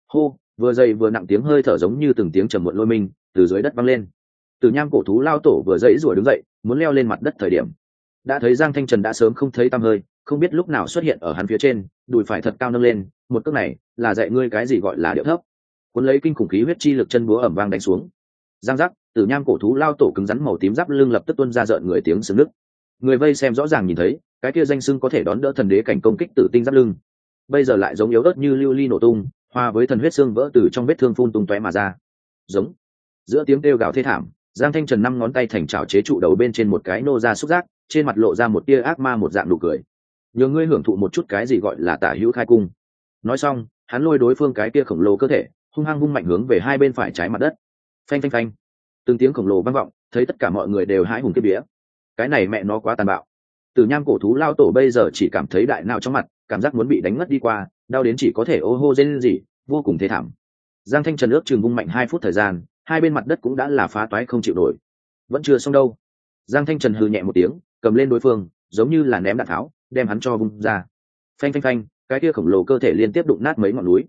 Hô, vừa dày vừa nặng tiếng hơi thở giống như từng tiếng trầm muộn lôi minh từ dưới đất văng lên. Từ nham cổ thú lao tổ vừa dậy rủa đứng dậy, muốn leo lên mặt đất thời điểm, đã thấy giang thanh trần đã sớm không thấy tăm hơi, không biết lúc nào xuất hiện ở hắn phía trên, đùi phải thật cao nâng lên, một cước này là dạy ngươi cái gì gọi là điệu thấp. Cuốn lấy kinh khủng khí huyết chi lực chân búa ẩm vang đánh xuống. Giang giác, từ nham cổ thú lao tổ cứng rắn màu tím giáp lưng lập tức tuân ra rợn người tiếng sừng nức người vây xem rõ ràng nhìn thấy, cái kia danh sưng có thể đón đỡ thần đế cảnh công kích tử tinh giáp lưng. Bây giờ lại giống yếu ớt như lưu ly nổ tung, hòa với thần huyết xương vỡ từ trong vết thương phun tung tóe mà ra. Giống giữa tiếng kêu gào thê thảm, giang thanh trần năm ngón tay thành trào chế trụ đầu bên trên một cái nô ra xúc giác, trên mặt lộ ra một tia ác ma một dạng nụ cười. Nhờ ngươi hưởng thụ một chút cái gì gọi là tả hữu khai cung. Nói xong, hắn lôi đối phương cái kia khổng lồ cơ thể, hung hăng hung mạnh hướng về hai bên phải trái mặt đất. Phanh phanh phanh. Từng tiếng khổng lồ vang vọng, thấy tất cả mọi người đều hãi hùng kiếp vía. Cái này mẹ nó quá tàn bạo. Từ nham cổ thú lao tổ bây giờ chỉ cảm thấy đại nào trong mặt, cảm giác muốn bị đánh ngất đi qua, đau đến chỉ có thể ô hô dên gì vô cùng thế thảm. Giang thanh trần ước chừng vung mạnh hai phút thời gian hai bên mặt đất cũng đã là phá toái không chịu nổi. Vẫn chưa xong đâu. Giang thanh trần hừ nhẹ một tiếng, cầm lên đối phương, giống như là ném đạn tháo, đem hắn cho vung ra. Phanh phanh phanh, cái kia khổng lồ cơ thể liên tiếp đụng nát mấy ngọn núi.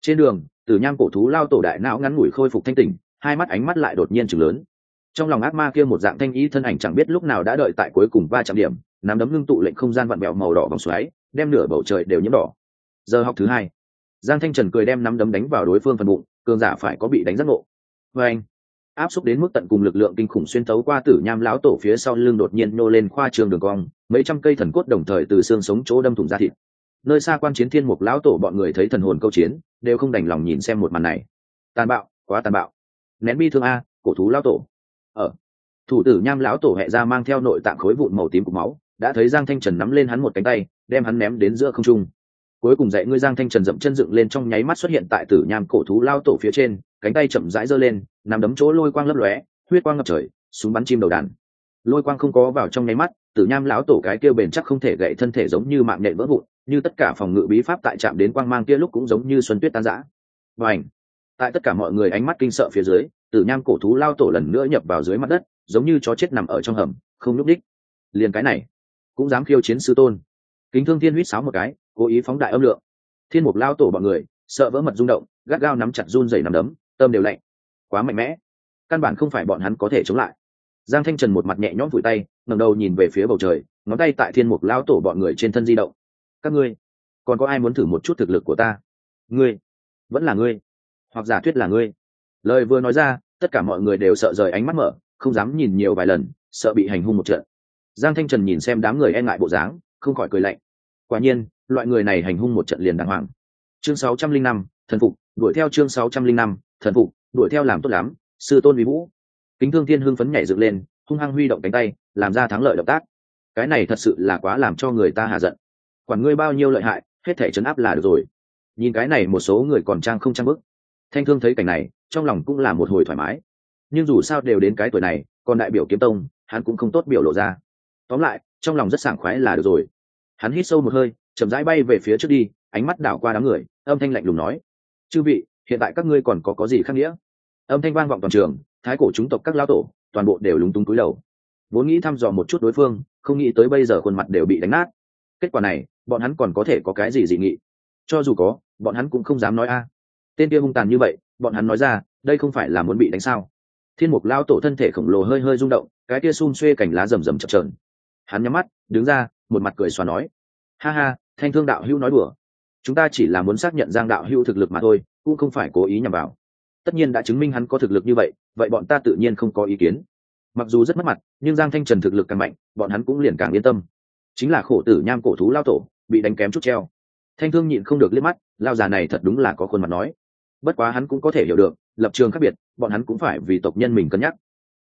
Trên đường từ nham cổ thú lao tổ đại não ngắn ngủi khôi phục thanh tỉnh, hai mắt ánh mắt lại đột nhiên chừng lớn. Trong lòng ác ma kia một dạng thanh ý thân ảnh chẳng biết lúc nào đã đợi tại cuối cùng ba trăm điểm, nắm đấm ngưng tụ lệnh không gian vặn vẹo màu đỏ vòng xoáy, đem nửa bầu trời đều nhiễm đỏ. Giờ học thứ hai, giang thanh trần cười đem nắm đấm đánh vào đối phương phần bụng, cường giả phải có bị đánh giác ngộ vê anh, áp xúc đến mức tận cùng lực lượng kinh khủng xuyên tấu qua tử nham lão tổ phía sau lưng đột nhiên nô lên khoa trường đường cong, mấy trăm cây thần cốt đồng thời từ xương sống chỗ đâm thủng ra thịt. Nơi xa quan chiến thiên mục lão tổ bọn người thấy thần hồn câu chiến, đều không đành lòng nhìn xem một màn này. Tàn bạo, quá tàn bạo. Nén bi thương a, cổ thú lão tổ. Ở thủ tử nham lão tổ hẹ ra mang theo nội tạng khối vụn màu tím của máu, đã thấy giang thanh trần nắm lên hắn một cánh tay, đem hắn ném đến giữa không trung. Cuối cùng dạy ngươi giang thanh trần dậm chân dựng lên trong nháy mắt xuất hiện tại tử nham cổ thú lao tổ phía trên cánh tay chậm rãi giơ lên nằm đấm chỗ lôi quang lấp lóe, huyết quang ngập trời, súng bắn chim đầu đàn. Lôi quang không có vào trong nháy mắt, tử nham lão tổ cái kêu bền chắc không thể gậy thân thể giống như mạng nhện vỡ vụn, như tất cả phòng ngự bí pháp tại trạm đến quang mang kia lúc cũng giống như xuân tuyết tan rã. Và ảnh tại tất cả mọi người ánh mắt kinh sợ phía dưới, tử nham cổ thú lao tổ lần nữa nhập vào dưới mặt đất, giống như chó chết nằm ở trong hầm, không nhúc đích liền cái này, cũng dám khiêu chiến sư tôn. Kính thương thiên huýt sáo một cái, cố ý phóng đại âm lượng. Thiên mục lao tổ bọn người, sợ vỡ mật rung động, gắt gao nắm chặt run dày nằm đấm tâm đều lạnh. Quá mạnh mẽ. Căn bản không phải bọn hắn có thể chống lại. Giang thanh trần một mặt nhẹ nhõm vùi tay ngầm đầu nhìn về phía bầu trời, ngón tay tại thiên mục lao tổ bọn người trên thân di động. Các ngươi, còn có ai muốn thử một chút thực lực của ta? Ngươi, vẫn là ngươi, hoặc giả thuyết là ngươi. Lời vừa nói ra, tất cả mọi người đều sợ rời ánh mắt mở, không dám nhìn nhiều vài lần, sợ bị hành hung một trận. Giang thanh trần nhìn xem đám người e ngại bộ dáng, không khỏi cười lạnh. Quả nhiên, loại người này hành hung một trận liền đàng hoàng. Chương sáu trăm linh năm, thần phục, đuổi theo chương sáu trăm linh năm thần phục, đuổi theo làm tốt lắm, sư tôn vi vũ. Kính thương thiên hưng phấn nhảy dựng lên, hung hăng huy động cánh tay, làm ra thắng lợi động tác. Cái này thật sự là quá làm cho người ta hạ giận. Quản ngươi bao nhiêu lợi hại, hết thể chấn áp là được rồi. Nhìn cái này một số người còn trang không trang bức. Thanh thương thấy cảnh này, trong lòng cũng là một hồi thoải mái. Nhưng dù sao đều đến cái tuổi này, còn đại biểu kiếm tông, hắn cũng không tốt biểu lộ ra. Tóm lại, trong lòng rất sảng khoái là được rồi. Hắn hít sâu một hơi, chậm rãi bay về phía trước đi, ánh mắt đảo qua đám người, âm thanh lạnh lùng nói. Chư vị hiện tại các ngươi còn có có gì khác nghĩa? Âm thanh vang vọng toàn trường, thái cổ chúng tộc các lao tổ, toàn bộ đều lúng túng cúi đầu. Vốn nghĩ thăm dò một chút đối phương, không nghĩ tới bây giờ khuôn mặt đều bị đánh nát. Kết quả này, bọn hắn còn có thể có cái gì dị nghị? Cho dù có, bọn hắn cũng không dám nói a. Tên kia hung tàn như vậy, bọn hắn nói ra, đây không phải là muốn bị đánh sao? Thiên mục lao tổ thân thể khổng lồ hơi hơi rung động, cái kia xun xuê cành lá rầm rầm chập trờn hắn nhắm mắt, đứng ra, một mặt cười xòa nói. Ha ha, thanh thương đạo hữu nói đùa. Chúng ta chỉ là muốn xác nhận giang đạo hữu thực lực mà thôi cũng không phải cố ý nhằm vào. Tất nhiên đã chứng minh hắn có thực lực như vậy vậy bọn ta tự nhiên không có ý kiến. Mặc dù rất mất mặt, nhưng giang thanh trần thực lực càng mạnh, bọn hắn cũng liền càng yên tâm. Chính là khổ tử nham cổ thú lao tổ, bị đánh kém chút treo. Thanh thương nhịn không được liếc mắt, lao già này thật đúng là có khuôn mặt nói. Bất quá hắn cũng có thể hiểu được, lập trường khác biệt, bọn hắn cũng phải vì tộc nhân mình cân nhắc.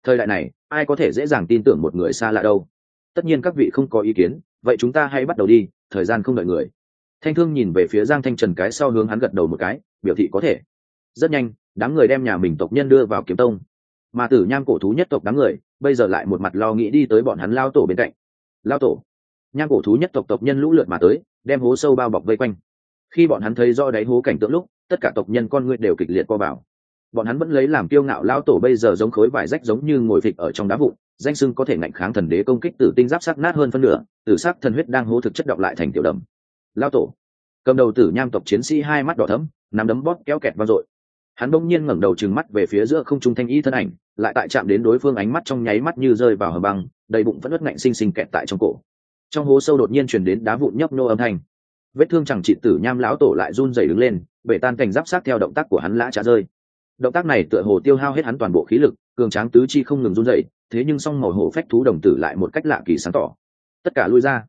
Thời đại này, ai có thể dễ dàng tin tưởng một người xa lạ đâu. Tất nhiên các vị không có ý kiến, vậy chúng ta hãy bắt đầu đi, thời gian không đợi người thanh thương nhìn về phía giang thanh trần cái sau hướng hắn gật đầu một cái, biểu thị có thể. Rất nhanh, đám người đem nhà mình tộc nhân đưa vào kiếm tông. Mà tử nham cổ thú nhất tộc đám người, bây giờ lại một mặt lo nghĩ đi tới bọn hắn lao tổ bên cạnh. Lao tổ. Nham cổ thú nhất tộc tộc nhân lũ lượt mà tới, đem hố sâu bao bọc vây quanh. Khi bọn hắn thấy do đáy hố cảnh tượng lúc, tất cả tộc nhân con người đều kịch liệt co vào. Bọn hắn vẫn lấy làm kiêu ngạo, lao tổ bây giờ giống khối vải rách giống như ngồi phịch ở trong đá vụn, danh sưng có thể ngạnh kháng thần đế công kích tử tinh giáp sắc nát hơn phân nửa, tử sắc thần huyết đang hố thực chất đọng lại thành tiểu đầm lao tổ. Cầm đầu tử nham tộc chiến sĩ hai mắt đỏ thấm nắm đấm bóp kéo kẹt vang dội. Hắn bỗng nhiên ngẩng đầu trừng mắt về phía giữa không trung thanh y thân ảnh, lại tại chạm đến đối phương ánh mắt trong nháy mắt như rơi vào hầm băng, đầy bụng vẫn ướt ngạnh xinh xinh kẹt tại trong cổ. Trong hố sâu đột nhiên chuyển đến đá vụn nhấp nô âm thanh. Vết thương chẳng trị tử nham lão tổ lại run rẩy đứng lên, bể tan cảnh giáp sát theo động tác của hắn lã trả rơi. Động tác này tựa hồ tiêu hao hết hắn toàn bộ khí lực, cường tráng tứ chi không ngừng run rẩy, thế nhưng song màu hổ phách thú đồng tử lại một cách lạ kỳ sáng tỏ. Tất cả lui ra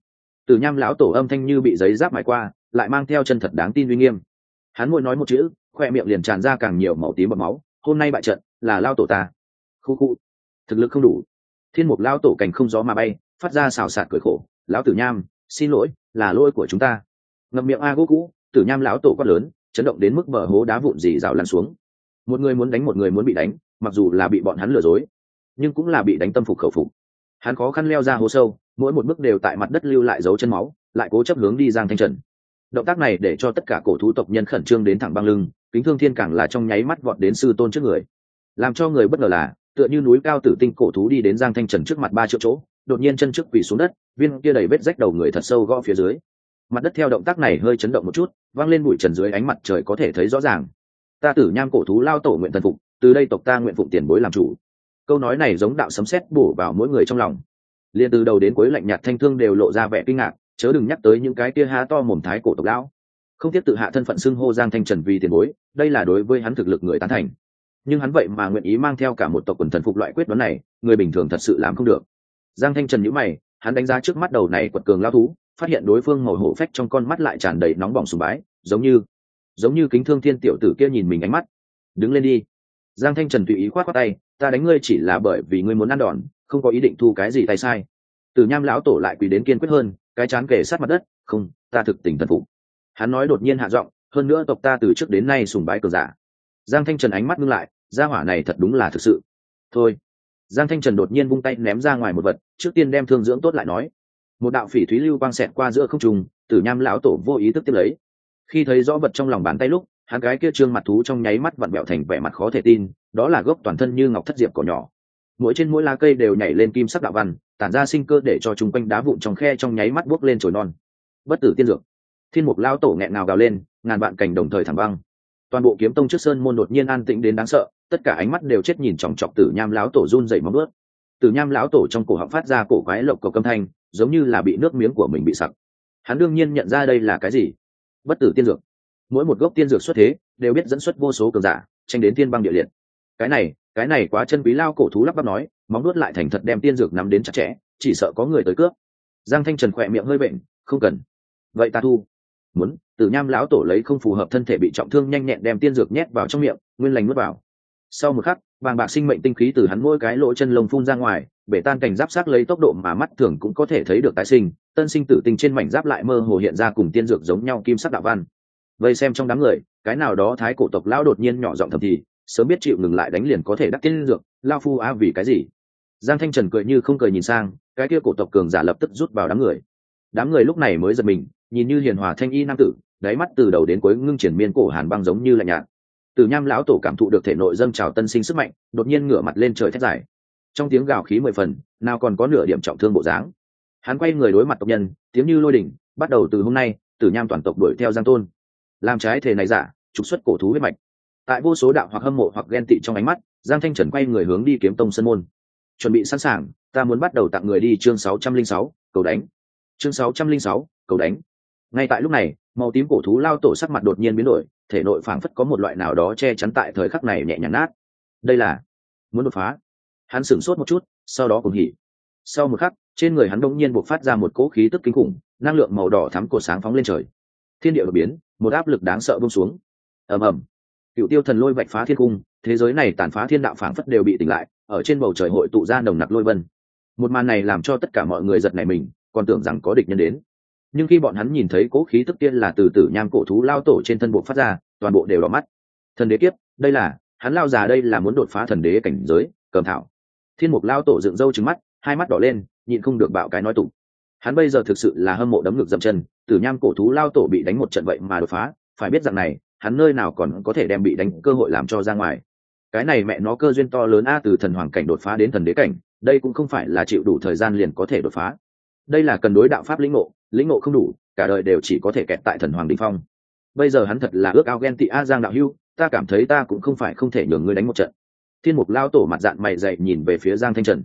tử nham lão tổ âm thanh như bị giấy giáp mài qua, lại mang theo chân thật đáng tin uy nghiêm. Hắn mỗi nói một chữ khoe miệng liền tràn ra càng nhiều màu tím bọt máu, hôm nay bại trận, là lao tổ ta. Khu khu. Thực lực không đủ. Thiên mục lao tổ cảnh không gió mà bay, phát ra xào xạc cười khổ, lão tử nham, xin lỗi, là lỗi của chúng ta. Ngậm miệng a gỗ cũ, tử nham lão tổ quát lớn, chấn động đến mức bờ hố đá vụn dì rào lăn xuống. Một người muốn đánh, một người muốn bị đánh, mặc dù là bị bọn hắn lừa dối, nhưng cũng là bị đánh tâm phục khẩu phục hắn khó khăn leo ra hố sâu, mỗi một bước đều tại mặt đất lưu lại dấu chân máu, lại cố chấp hướng đi giang thanh trần. Động tác này để cho tất cả cổ thú tộc nhân khẩn trương đến thẳng băng lưng, kính thương thiên càng là trong nháy mắt vọt đến sư tôn trước người. Làm cho người bất ngờ là, tựa như núi cao tử tinh cổ thú đi đến giang thanh trần trước mặt ba triệu chỗ, đột nhiên chân trước quỳ xuống đất, viên kia đầy vết rách đầu người thật sâu gõ phía dưới. Mặt đất theo động tác này hơi chấn động một chút, vang lên bụi trần dưới ánh mặt trời có thể thấy rõ ràng. Ta tử nham cổ thú lao tổ nguyện thần phục, từ đây tộc ta nguyện phụng tiền bối làm chủ câu nói này giống đạo sấm sét bổ vào mỗi người trong lòng. Liền từ đầu đến cuối lạnh nhạt thanh thương đều lộ ra vẻ kinh ngạc, chớ đừng nhắc tới những cái kia há to mồm thái cổ tộc lão. Không thiết tự hạ thân phận xưng hô giang thanh trần vì tiền bối, đây là đối với hắn thực lực người tán thành. Nhưng hắn vậy mà nguyện ý mang theo cả một tộc quần thần phục loại quyết đoán này, người bình thường thật sự làm không được. Giang thanh trần nhữ mày, hắn đánh giá trước mắt đầu này quật cường lao thú, phát hiện đối phương màu hổ phách trong con mắt lại tràn đầy nóng bỏng sùng bái, giống như giống như kính thương thiên tiểu tử kia nhìn mình ánh mắt. Đứng lên đi giang thanh trần tùy ý khoát khoát tay, ta đánh ngươi chỉ là bởi vì ngươi muốn ăn đòn, không có ý định thu cái gì tay sai. Từ nham lão tổ lại quỳ đến kiên quyết hơn, cái chán kề sát mặt đất, không, ta thực tình thần phục. Hắn nói đột nhiên hạ giọng, hơn nữa tộc ta từ trước đến nay sùng bái cờ giả. Giang thanh trần ánh mắt ngưng lại, gia hỏa này thật đúng là thực sự. Thôi. Giang thanh trần đột nhiên vung tay ném ra ngoài một vật, trước tiên đem thương dưỡng tốt lại nói. Một đạo phỉ thúy lưu quang xẹt qua giữa không trùng tử nham lão tổ vô ý thức tiếp lấy. Khi thấy rõ vật trong lòng bàn tay lúc hắn gái kia trương mặt thú trong nháy mắt vặn bẹo thành vẻ mặt khó thể tin, đó là gốc toàn thân như ngọc thất diệp cỏ nhỏ. Mỗi trên mỗi lá cây đều nhảy lên kim sắc đạo văn, tản ra sinh cơ để cho chung quanh đá vụn trong khe trong nháy mắt buốc lên trồi non. Bất tử tiên dược. Thiên mục lao tổ nghẹn ngào gào lên, ngàn vạn cảnh đồng thời thẳng băng. Toàn bộ kiếm tông trước sơn môn đột nhiên an tĩnh đến đáng sợ, tất cả ánh mắt đều chết nhìn chòng chọc tử nham lão tổ run dậy móng ướt tử nham lão tổ trong cổ họng phát ra cổ quái lộc cầu âm thanh, giống như là bị nước miếng của mình bị sặc. Hắn đương nhiên nhận ra đây là cái gì? Bất tử tiên dược mỗi một gốc tiên dược xuất thế, đều biết dẫn xuất vô số cường giả, tranh đến tiên băng địa liệt. Cái này cái này quá chân quý lao cổ thú lắp bắp nói, móng nuốt lại thành thật đem tiên dược nắm đến chặt chẽ, chỉ sợ có người tới cướp. Giang thanh trần khỏe miệng hơi bệnh, không cần. Vậy ta thu. Muốn, tử nham lão tổ lấy không phù hợp thân thể bị trọng thương nhanh nhẹn đem tiên dược nhét vào trong miệng, nguyên lành nuốt vào. Sau một khắc vàng bạc sinh mệnh tinh khí từ hắn mỗi cái lỗ chân lông phun ra ngoài, bể tan cảnh giáp sát lấy tốc độ mà mắt thường cũng có thể thấy được tái sinh, tân sinh tử tinh trên mảnh giáp lại mơ hồ hiện ra cùng tiên dược giống nhau kim sắc đạo văn vây xem trong đám người, cái nào đó thái cổ tộc lão đột nhiên nhỏ giọng thầm thì, sớm biết chịu ngừng lại đánh liền có thể đắc tiên dược, lao phu a vì cái gì? Giang thanh trần cười như không cười nhìn sang, cái kia cổ tộc cường giả lập tức rút vào đám người. Đám người lúc này mới giật mình, nhìn như hiền hòa thanh y nam tử, đáy mắt từ đầu đến cuối ngưng triển miên cổ hàn băng giống như lạnh nhạt. Từ nham lão tổ cảm thụ được thể nội dâng trào tân sinh sức mạnh, đột nhiên ngửa mặt lên trời thét dài. Trong tiếng gào khí mười phần, nào còn có nửa điểm trọng thương bộ dáng. Hắn quay người đối mặt tộc nhân, tiếng như lôi đỉnh, bắt đầu từ hôm nay tử nham toàn tộc đuổi theo giang tôn làm trái thể này giả, trục xuất cổ thú huyết mạch. Tại vô số đạo hoặc hâm mộ hoặc ghen tị trong ánh mắt, giang thanh trần quay người hướng đi kiếm tông sân môn. Chuẩn bị sẵn sàng, ta muốn bắt đầu tặng người đi chương sáu trăm linh sáu, cầu đánh. Chương sáu trăm linh sáu, cầu đánh. Ngay tại lúc này, màu tím cổ thú lao tổ sắc mặt đột nhiên biến đổi, thể nội phảng phất có một loại nào đó che chắn tại thời khắc này nhẹ nhàng nát. Đây là, muốn đột phá. Hắn sửng sốt một chút, sau đó cùng hỉ. Sau một khắc, trên người hắn đông nhiên buộc phát ra một cỗ khí tức kinh khủng, năng lượng màu đỏ thắm cổ sáng phóng lên trời. Thiên địa đột biến một áp lực đáng sợ bông xuống. Ầm ầm. Cựu tiêu thần lôi vạch phá thiên cung, thế giới này tàn phá thiên đạo phảng phất đều bị tỉnh lại, ở trên bầu trời hội tụ ra nồng nặc lôi vân. Một màn này làm cho tất cả mọi người giật nảy mình, còn tưởng rằng có địch nhân đến. Nhưng khi bọn hắn nhìn thấy cỗ khí tức tiên là từ tử nham cổ thú lao tổ trên thân bộ phát ra, toàn bộ đều đỏ mắt. Thần đế kiếp, đây là, hắn lao già đây là muốn đột phá thần đế cảnh giới, cầm thảo. Thiên mục lao tổ dựng râu trứng mắt, hai mắt đỏ lên, nhịn không được bạo cái nói tụng. Hắn bây giờ thực sự là hâm mộ đấm ngực dậm chân tử nham cổ thú lao tổ bị đánh một trận vậy mà đột phá, phải biết rằng này, hắn nơi nào còn có thể đem bị đánh cơ hội làm cho ra ngoài. Cái này mẹ nó cơ duyên to lớn a, từ thần hoàng cảnh đột phá đến thần đế cảnh, đây cũng không phải là chịu đủ thời gian liền có thể đột phá. Đây là cần đối đạo pháp lĩnh ngộ lĩnh ngộ không đủ, cả đời đều chỉ có thể kẹt tại thần hoàng đình phong. Bây giờ hắn thật là ước ao ghen tị a giang đạo hưu, ta cảm thấy ta cũng không phải không thể nhường ngươi đánh một trận. Thiên mục lao tổ mặt dạng mày dậy nhìn về phía giang thanh trần.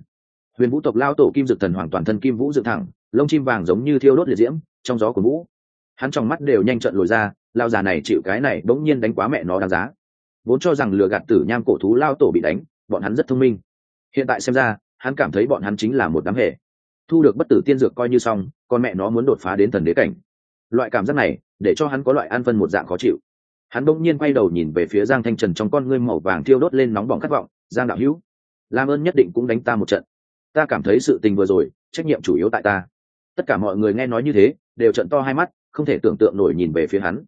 Huyền vũ tộc lao tổ kim dực thần hoàng toàn thân kim vũ dựng thẳng, lông chim vàng giống như thiêu đốt liệt diễm trong gió của vũ hắn trong mắt đều nhanh trận lồi ra lao già này chịu cái này bỗng nhiên đánh quá mẹ nó đáng giá. Vốn cho rằng lừa gạt tử nham cổ thú lao tổ bị đánh, bọn hắn rất thông minh. Hiện tại xem ra, hắn cảm thấy bọn hắn chính là một đám hệ thu được bất tử tiên dược coi như xong, con mẹ nó muốn đột phá đến thần đế cảnh. Loại cảm giác này, để cho hắn có loại an phân một dạng khó chịu. Hắn bỗng nhiên quay đầu nhìn về phía giang thanh trần trong con ngươi màu vàng thiêu đốt lên nóng bỏng khát vọng, giang đạo hữu làm ơn nhất định cũng đánh ta một trận. Ta cảm thấy sự tình vừa rồi, trách nhiệm chủ yếu tại ta tất cả mọi người nghe nói như thế, đều trận to hai mắt, không thể tưởng tượng nổi nhìn về phía hắn.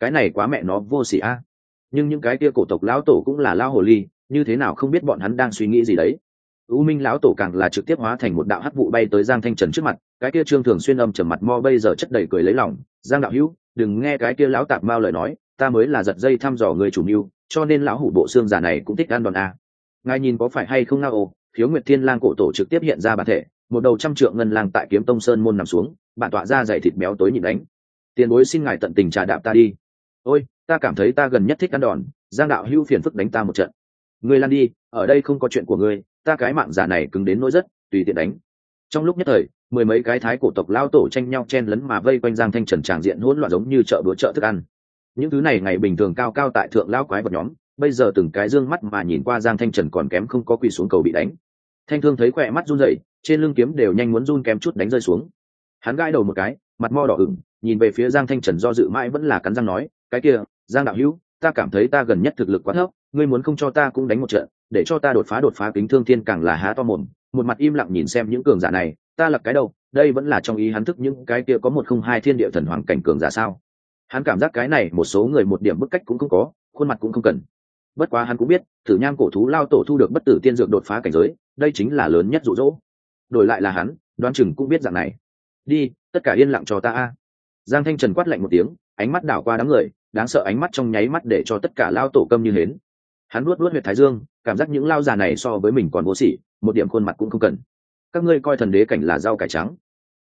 Cái này quá mẹ nó, vô xỉ a. Nhưng những cái kia cổ tộc lão tổ cũng là lao hồ ly, như thế nào không biết bọn hắn đang suy nghĩ gì đấy. U minh lão tổ càng là trực tiếp hóa thành một đạo hắc vụ bay tới giang thanh trần trước mặt, cái kia trương thường xuyên âm trầm mặt mo bây giờ chất đầy cười lấy lòng. Giang đạo hữu, đừng nghe cái kia lão tạp mao lời nói, ta mới là giật dây thăm dò người chủ mưu, cho nên lão hủ bộ xương giả này cũng thích ăn đòn a. Ngài nhìn có phải hay không nga ô? Khiếu nguyệt thiên lang cổ tổ trực tiếp hiện ra bản thể một đầu trăm trượng ngân lang tại kiếm tông sơn môn nằm xuống, bản tọa ra dày thịt béo tối nhịn đánh. Tiền bối xin ngài tận tình trà đạp ta đi. Ôi, ta cảm thấy ta gần nhất thích ăn đòn, giang đạo hưu phiền phức đánh ta một trận. Ngươi lan đi, ở đây không có chuyện của ngươi, ta cái mạng giả này cứng đến nỗi rất, tùy tiện đánh. Trong lúc nhất thời, mười mấy cái thái cổ tộc lao tổ tranh nhau chen lấn mà vây quanh giang thanh trần tràng diện hỗn loạn giống như chợ bữa chợ thức ăn. Những thứ này ngày bình thường cao cao tại thượng lao quái vật nhóm, bây giờ từng cái dương mắt mà nhìn qua giang thanh trần còn kém không có quỳ xuống cầu bị đánh thanh thương thấy khỏe mắt run rẩy, trên lưng kiếm đều nhanh muốn run kém chút đánh rơi xuống. Hắn gãi đầu một cái, mặt mo đỏ ửng, nhìn về phía giang thanh trần do dự mãi vẫn là cắn răng nói, cái kia, giang đạo hữu, ta cảm thấy ta gần nhất thực lực quá thấp, ngươi muốn không cho ta cũng đánh một trận, để cho ta đột phá đột phá kính thương thiên càng là há to mồm. Một mặt im lặng nhìn xem những cường giả này, ta lập cái đầu, đây vẫn là trong ý hắn thức những cái kia có một không hai thiên địa thần hoàng cảnh cường giả sao? Hắn cảm giác cái này một số người một điểm bức cách cũng không có, khuôn mặt cũng không cần. Bất quá hắn cũng biết, thử nham cổ thú, lao tổ thu được bất tử tiên dược đột phá cảnh giới đây chính là lớn nhất rụ rỗ đổi lại là hắn Đoan chừng cũng biết dạng này. Đi, tất cả yên lặng cho ta a. Giang thanh trần quát lạnh một tiếng, ánh mắt đảo qua đám người, đáng sợ ánh mắt trong nháy mắt để cho tất cả lao tổ câm như hến. Hắn luốt luốt huyệt thái dương, cảm giác những lao già này so với mình còn vô sỉ, một điểm khuôn mặt cũng không cần. Các ngươi coi thần đế cảnh là rau cải trắng.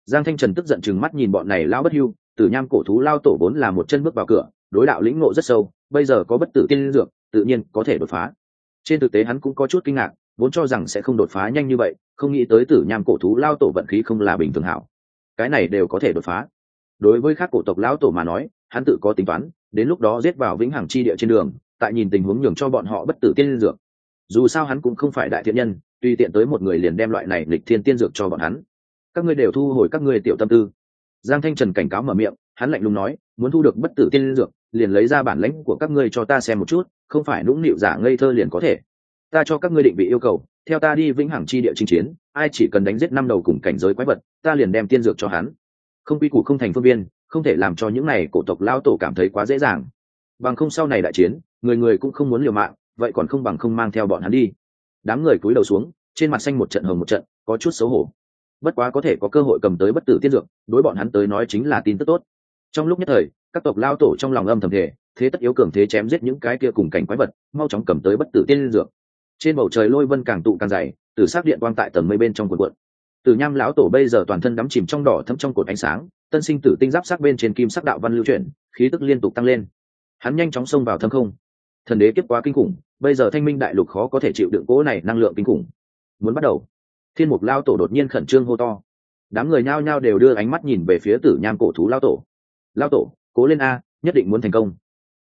Giang thanh trần tức giận chừng mắt nhìn bọn này lao bất hưu tử nham cổ thú lao tổ vốn là một chân bước vào cửa, đối đạo lĩnh ngộ rất sâu, bây giờ có bất tử tiên dược, tự nhiên có thể đột phá. Trên thực tế hắn cũng có chút kinh ngạc vốn cho rằng sẽ không đột phá nhanh như vậy, không nghĩ tới tử nham cổ thú lao tổ vận khí không là bình thường hảo. Cái này đều có thể đột phá. Đối với các cổ tộc lão tổ mà nói, hắn tự có tính toán, đến lúc đó giết vào vĩnh hằng chi địa trên đường, tại nhìn tình huống nhường cho bọn họ bất tử tiên dược. Dù sao hắn cũng không phải đại thiện nhân tùy tiện tới một người liền đem loại này lịch thiên tiên dược cho bọn hắn. Các ngươi đều thu hồi các ngươi tiểu tâm tư. Giang thanh trần cảnh cáo mở miệng, hắn lạnh lùng nói, muốn thu được bất tử tiên dược, liền lấy ra bản lãnh của các ngươi cho ta xem một chút, không phải nũng nịu giả ngây thơ liền có thể ta cho các ngươi định vị yêu cầu, theo ta đi vĩnh hằng chi địa chinh chiến, ai chỉ cần đánh giết năm đầu cùng cảnh giới quái vật, ta liền đem tiên dược cho hắn. Không quy củ không thành phương viên, không thể làm cho những này cổ tộc lao tổ cảm thấy quá dễ dàng. Bằng không sau này đại chiến, người người cũng không muốn liều mạng, vậy còn không bằng không mang theo bọn hắn đi. Đám người cúi đầu xuống, trên mặt xanh một trận hồng một trận, có chút xấu hổ. Bất quá có thể có cơ hội cầm tới bất tử tiên dược, đối bọn hắn tới nói chính là tin tức tốt. Trong lúc nhất thời, các tộc lao tổ trong lòng âm thầm thể thế tất yếu cường thế chém giết những cái kia cùng cảnh quái vật, mau chóng cầm tới bất tử tiên dược trên bầu trời lôi vân càng tụ càng dày, từ xác điện quang tại tầng mây bên trong quần quận từ nham lão tổ bây giờ toàn thân đắm chìm trong đỏ thấm trong cột ánh sáng, tân sinh tử tinh giáp sắc bên trên kim sắc đạo văn lưu chuyển, khí tức liên tục tăng lên. Hắn nhanh chóng xông vào thâm không. Thần đế kiếp quá kinh khủng, bây giờ thanh minh đại lục khó có thể chịu đựng cố này năng lượng kinh khủng. Muốn bắt đầu. Thiên mục lao tổ đột nhiên khẩn trương hô to. Đám người nhao nhao đều đưa ánh mắt nhìn về phía tử nham cổ thú lao tổ. Lao tổ, cố lên a, nhất định muốn thành công.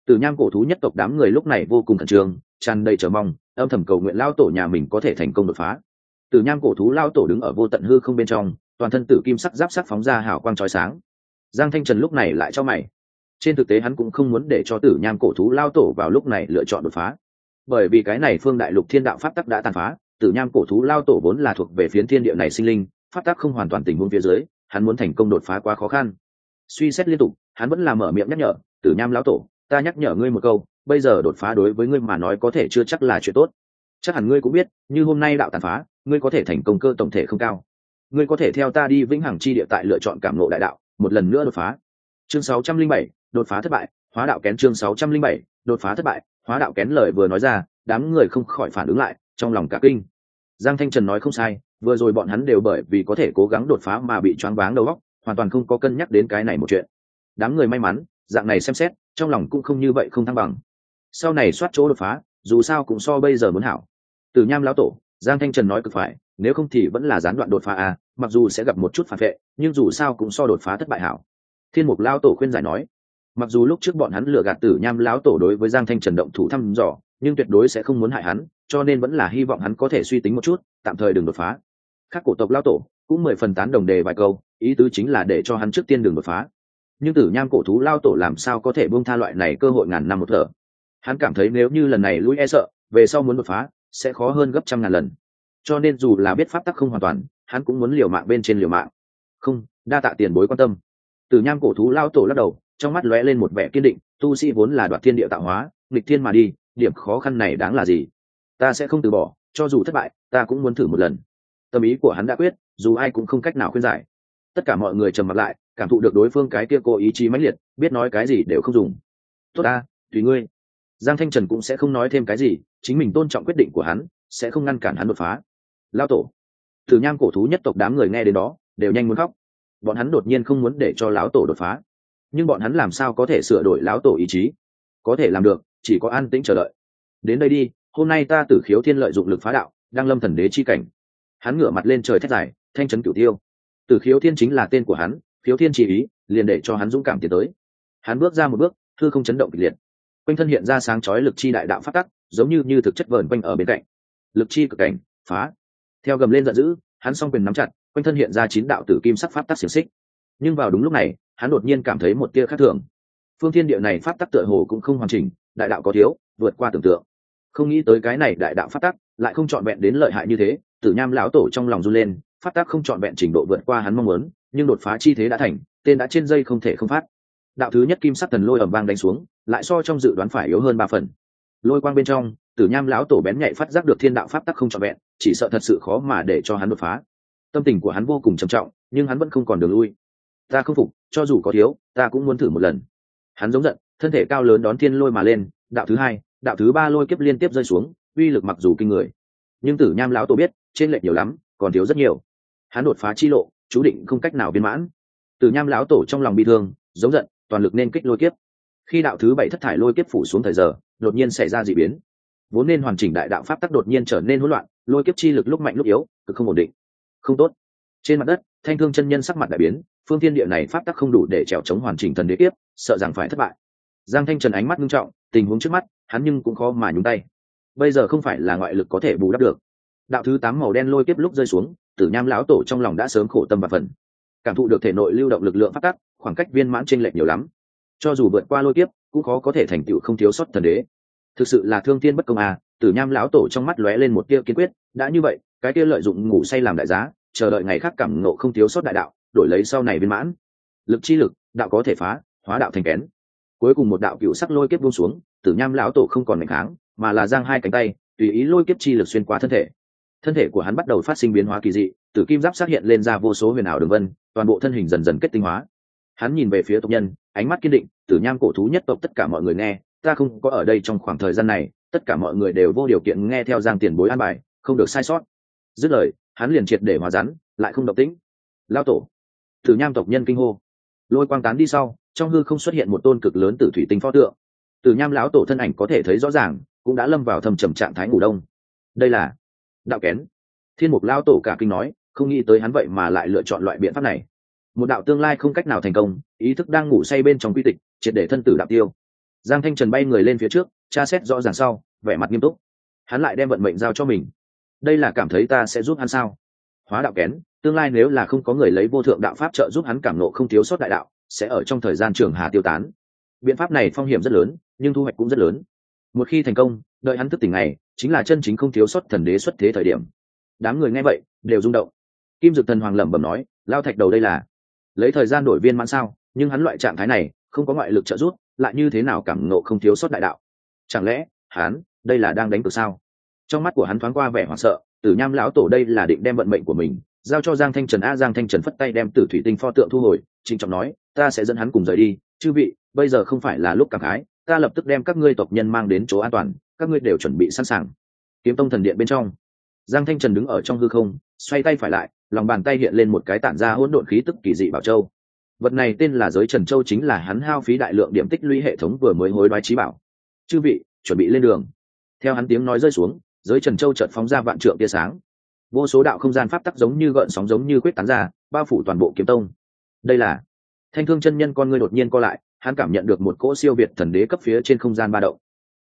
Tử nham cổ thú nhất tộc đám người lúc này vô cùng khẩn trương, tràn đầy chờ mong âm thầm cầu nguyện lao tổ nhà mình có thể thành công đột phá. Tử nham cổ thú lao tổ đứng ở vô tận hư không bên trong, toàn thân tử kim sắc giáp sắc phóng ra hào quang trói sáng. Giang thanh trần lúc này lại cho mày. Trên thực tế hắn cũng không muốn để cho tử nham cổ thú lao tổ vào lúc này lựa chọn đột phá. Bởi vì cái này phương đại lục thiên đạo pháp tắc đã tàn phá, tử nham cổ thú lao tổ vốn là thuộc về phiến thiên địa này sinh linh, pháp tắc không hoàn toàn tình huống phía dưới, hắn muốn thành công đột phá quá khó khăn. Suy xét liên tục, hắn vẫn là mở miệng nhắc nhở, tử nham lao tổ, ta nhắc nhở ngươi một câu bây giờ đột phá đối với ngươi mà nói có thể chưa chắc là chuyện tốt. Chắc hẳn ngươi cũng biết như hôm nay đạo tàn phá ngươi có thể thành công cơ tổng thể không cao. Ngươi có thể theo ta đi vĩnh hằng chi địa tại lựa chọn cảm lộ đại đạo một lần nữa đột phá. Chương 607, đột phá thất bại hóa đạo kén chương 607, đột phá thất bại hóa đạo kén lời vừa nói ra đám người không khỏi phản ứng lại trong lòng cả kinh. Giang thanh trần nói không sai vừa rồi bọn hắn đều bởi vì có thể cố gắng đột phá mà bị choáng váng đầu óc hoàn toàn không có cân nhắc đến cái này một chuyện. Đám người may mắn dạng này xem xét trong lòng cũng không như vậy không thăng bằng sau này soát chỗ đột phá, dù sao cũng so bây giờ muốn hảo. Từ nham lão tổ, giang thanh trần nói cực phải, nếu không thì vẫn là gián đoạn đột phá à mặc dù sẽ gặp một chút phản vệ, nhưng dù sao cũng so đột phá thất bại hảo. Thiên mục lão tổ khuyên giải nói, mặc dù lúc trước bọn hắn lừa gạt tử nham lão tổ đối với giang thanh trần động thủ thăm dò, nhưng tuyệt đối sẽ không muốn hại hắn, cho nên vẫn là hy vọng hắn có thể suy tính một chút, tạm thời đừng đột phá. Các cổ tộc lão tổ cũng mười phần tán đồng đề vài câu, ý tứ chính là để cho hắn trước tiên đừng đột phá. Nhưng tử nham cổ thú lao tổ làm sao có thể buông tha loại này cơ hội ngàn năm một thở? Hắn cảm thấy nếu như lần này lui e sợ, về sau muốn đột phá, sẽ khó hơn gấp trăm ngàn lần. Cho nên dù là biết pháp tắc không hoàn toàn, hắn cũng muốn liều mạng bên trên liều mạng. Không, đa tạ tiền bối quan tâm. Từ nham cổ thú lao tổ lắc đầu, trong mắt lóe lên một vẻ kiên định, tu sĩ vốn là đoạt thiên địa tạo hóa, nghịch thiên mà đi, điểm khó khăn này đáng là gì? Ta sẽ không từ bỏ, cho dù thất bại, ta cũng muốn thử một lần. Tâm ý của hắn đã quyết, dù ai cũng không cách nào khuyên giải. Tất cả mọi người trầm mặt lại, cảm thụ được đối phương cái kia cố ý chí mãnh liệt, biết nói cái gì đều không dùng. Tốt ta, tùy ngươi giang thanh trần cũng sẽ không nói thêm cái gì, chính mình tôn trọng quyết định của hắn, sẽ không ngăn cản hắn đột phá. Lao tổ thử nham cổ thú nhất tộc đám người nghe đến đó, đều nhanh muốn khóc. Bọn hắn đột nhiên không muốn để cho lão tổ đột phá. Nhưng bọn hắn làm sao có thể sửa đổi lão tổ ý chí? Có thể làm được, chỉ có an tĩnh chờ đợi. Đến đây đi, hôm nay ta tử khiếu thiên lợi dụng lực phá đạo, đang lâm thần đế chi cảnh. Hắn ngửa mặt lên trời thét dài, thanh trấn cửu tiêu. Tử khiếu thiên chính là tên của hắn, khiếu thiên chỉ ý, liền để cho hắn dũng cảm tiến tới. Hắn bước ra một bước thư không chấn động kịch liệt quanh thân hiện ra sáng chói lực chi đại đạo phát tắc, giống như như thực chất vờn quanh ở bên cạnh. Lực chi cực cảnh, phá. Theo gầm lên giận dữ, hắn s quyền nắm chặt, quanh thân hiện ra chín đạo tử kim sắc pháp tắc xiềng xích. Nhưng vào đúng lúc này, hắn đột nhiên cảm thấy một tia khác thường. Phương thiên địa này pháp tắc tựa hồ cũng không hoàn chỉnh, đại đạo có thiếu, vượt qua tưởng tượng. Không nghĩ tới cái này đại đạo pháp tắc lại không trọn vẹn đến lợi hại như thế, tử nham lão tổ trong lòng run lên, pháp tắc không trọn vẹn trình độ vượt qua hắn mong muốn, nhưng đột phá chi thế đã thành, tên đã trên dây không thể không phát. Đạo thứ nhất kim sắc thần lôi ẩm vang đánh xuống lại so trong dự đoán phải yếu hơn ba phần. Lôi quang bên trong, tử nham lão tổ bén nhạy phát giác được thiên đạo pháp tắc không trọn vẹn, chỉ sợ thật sự khó mà để cho hắn đột phá. Tâm tình của hắn vô cùng trầm trọng, nhưng hắn vẫn không còn đường lui. Ta không phục, cho dù có thiếu, ta cũng muốn thử một lần. Hắn giống giận, thân thể cao lớn đón thiên lôi mà lên, đạo thứ hai, đạo thứ ba lôi kiếp liên tiếp rơi xuống, uy lực mặc dù kinh người. Nhưng tử nham lão tổ biết, trên lệch nhiều lắm, còn thiếu rất nhiều. Hắn đột phá chi lộ, chú định không cách nào viên mãn. Tử nham lão tổ trong lòng bị thương, giống giận, toàn lực nên kích lôi kiếp khi đạo thứ bảy thất thải lôi kiếp phủ xuống thời giờ, đột nhiên xảy ra d ị biến. Vốn nên hoàn chỉnh đại đạo pháp tắc đột nhiên trở nên hỗn loạn, lôi kiếp chi lực lúc mạnh lúc yếu, cực không ổn định. Không tốt. Trên mặt đất, thanh thương chân nhân sắc mặt đại biến, phương thiên địa này pháp tắc không đủ để trèo chống hoàn chỉnh thần đế kiếp, sợ rằng phải thất bại. Giang thanh trần ánh mắt nghiêm trọng, tình huống trước mắt, hắn nhưng cũng khó mà nhúng tay. Bây giờ không phải là ngoại lực có thể bù đắp được. Đạo thứ tám màu đen lôi kiếp lúc rơi xuống, tử nham lão tổ trong lòng đã sớm khổ tâm và phần cảm thụ được thể nội lưu động lực lượng phát tắc, khoảng cách viên mãn t r ê n lệch nhiều lắm cho dù vượt qua lôi kiếp, cũng khó có thể thành tựu không thiếu sót thần đế. Thực sự là thương tiên bất công à tử nham lão tổ trong mắt lóe lên một tia kiên quyết, đã như vậy, cái kia lợi dụng ngủ say làm đại giá, chờ đợi ngày khác cảm nộ không thiếu sót đại đạo, đổi lấy sau này viên mãn. Lực chi lực, đạo có thể phá, hóa đạo thành kén. Cuối cùng một đạo cựu sắc lôi kiếp buông xuống, tử nham lão tổ không còn mạnh kháng, mà là giang hai cánh tay, tùy ý lôi kiếp chi lực xuyên qua thân thể. Thân thể của hắn bắt đầu phát sinh biến hóa kỳ dị, tử kim giáp xác hiện lên ra vô số huyền ảo đường vân, toàn bộ thân hình dần dần kết tinh hóa. Hắn nhìn về phía tộc nhân, ánh mắt kiên định tử nham cổ thú nhất tộc tất cả mọi người nghe ta không có ở đây trong khoảng thời gian này tất cả mọi người đều vô điều kiện nghe theo giang tiền bối an bài không được sai sót. Dứt lời hắn liền triệt để hòa rắn lại không độc tính, lao tổ. Tử nham tộc nhân kinh hô. Lôi quang tán đi sau trong hư không xuất hiện một tôn cực lớn tử thủy tinh pho tượng. Tử nham lão tổ thân ảnh có thể thấy rõ ràng cũng đã lâm vào thầm trầm trạng thái ngủ đông. Đây là đạo kén. Thiên mục lão tổ cả kinh nói không nghĩ tới hắn vậy mà lại lựa chọn loại biện pháp này một đạo tương lai không cách nào thành công, ý thức đang ngủ say bên trong quy tịch, triệt để thân tử đạo tiêu. Giang thanh trần bay người lên phía trước, tra xét rõ ràng sau, vẻ mặt nghiêm túc. Hắn lại đem vận mệnh giao cho mình. Đây là cảm thấy ta sẽ giúp hắn sao? Hóa đạo kén, tương lai nếu là không có người lấy vô thượng đạo pháp trợ giúp hắn cảm nộ không thiếu sót đại đạo, sẽ ở trong thời gian trường hà tiêu tán. Biện pháp này phong hiểm rất lớn, nhưng thu hoạch cũng rất lớn. Một khi thành công, đợi hắn thức tỉnh này, chính là chân chính không thiếu sót thần đế xuất thế thời điểm. Đám người nghe vậy, đều rung động. Kim dực thần hoàng lẩm bẩm nói, lao thạch đầu đây là lấy thời gian đổi viên mãn sao? Nhưng hắn loại trạng thái này, không có ngoại lực trợ giúp, lại như thế nào cảm nộ không thiếu sót đại đạo? Chẳng lẽ, hắn, đây là đang đánh cược sao? Trong mắt của hắn thoáng qua vẻ hoảng sợ, tử nham lão tổ đây là định đem vận mệnh của mình, giao cho giang thanh trần a, giang thanh trần phất tay đem tử thủy tinh pho tượng thu hồi, trịnh trọng nói, ta sẽ dẫn hắn cùng rời đi, chư vị, bây giờ không phải là lúc cảm khái, ta lập tức đem các ngươi tộc nhân mang đến chỗ an toàn, các ngươi đều chuẩn bị sẵn sàng. Kiếm tông thần điện bên trong, giang thanh trần đứng ở trong hư không, xoay tay phải lại lòng bàn tay hiện lên một cái tản ra hỗn độn khí tức kỳ dị bảo châu. Vật này tên là giới trần châu chính là hắn hao phí đại lượng điểm tích lũy hệ thống vừa mới hối đoái trí bảo. Chư vị, chuẩn bị lên đường. Theo hắn tiếng nói rơi xuống, giới trần châu chợt phóng ra vạn trượng tia sáng. Vô số đạo không gian pháp tắc giống như gợn sóng giống như quyết tán ra, bao phủ toàn bộ kiếm tông. Đây là thanh thương chân nhân con ngươi đột nhiên co lại, hắn cảm nhận được một cỗ siêu việt thần đế cấp phía trên không gian ba động.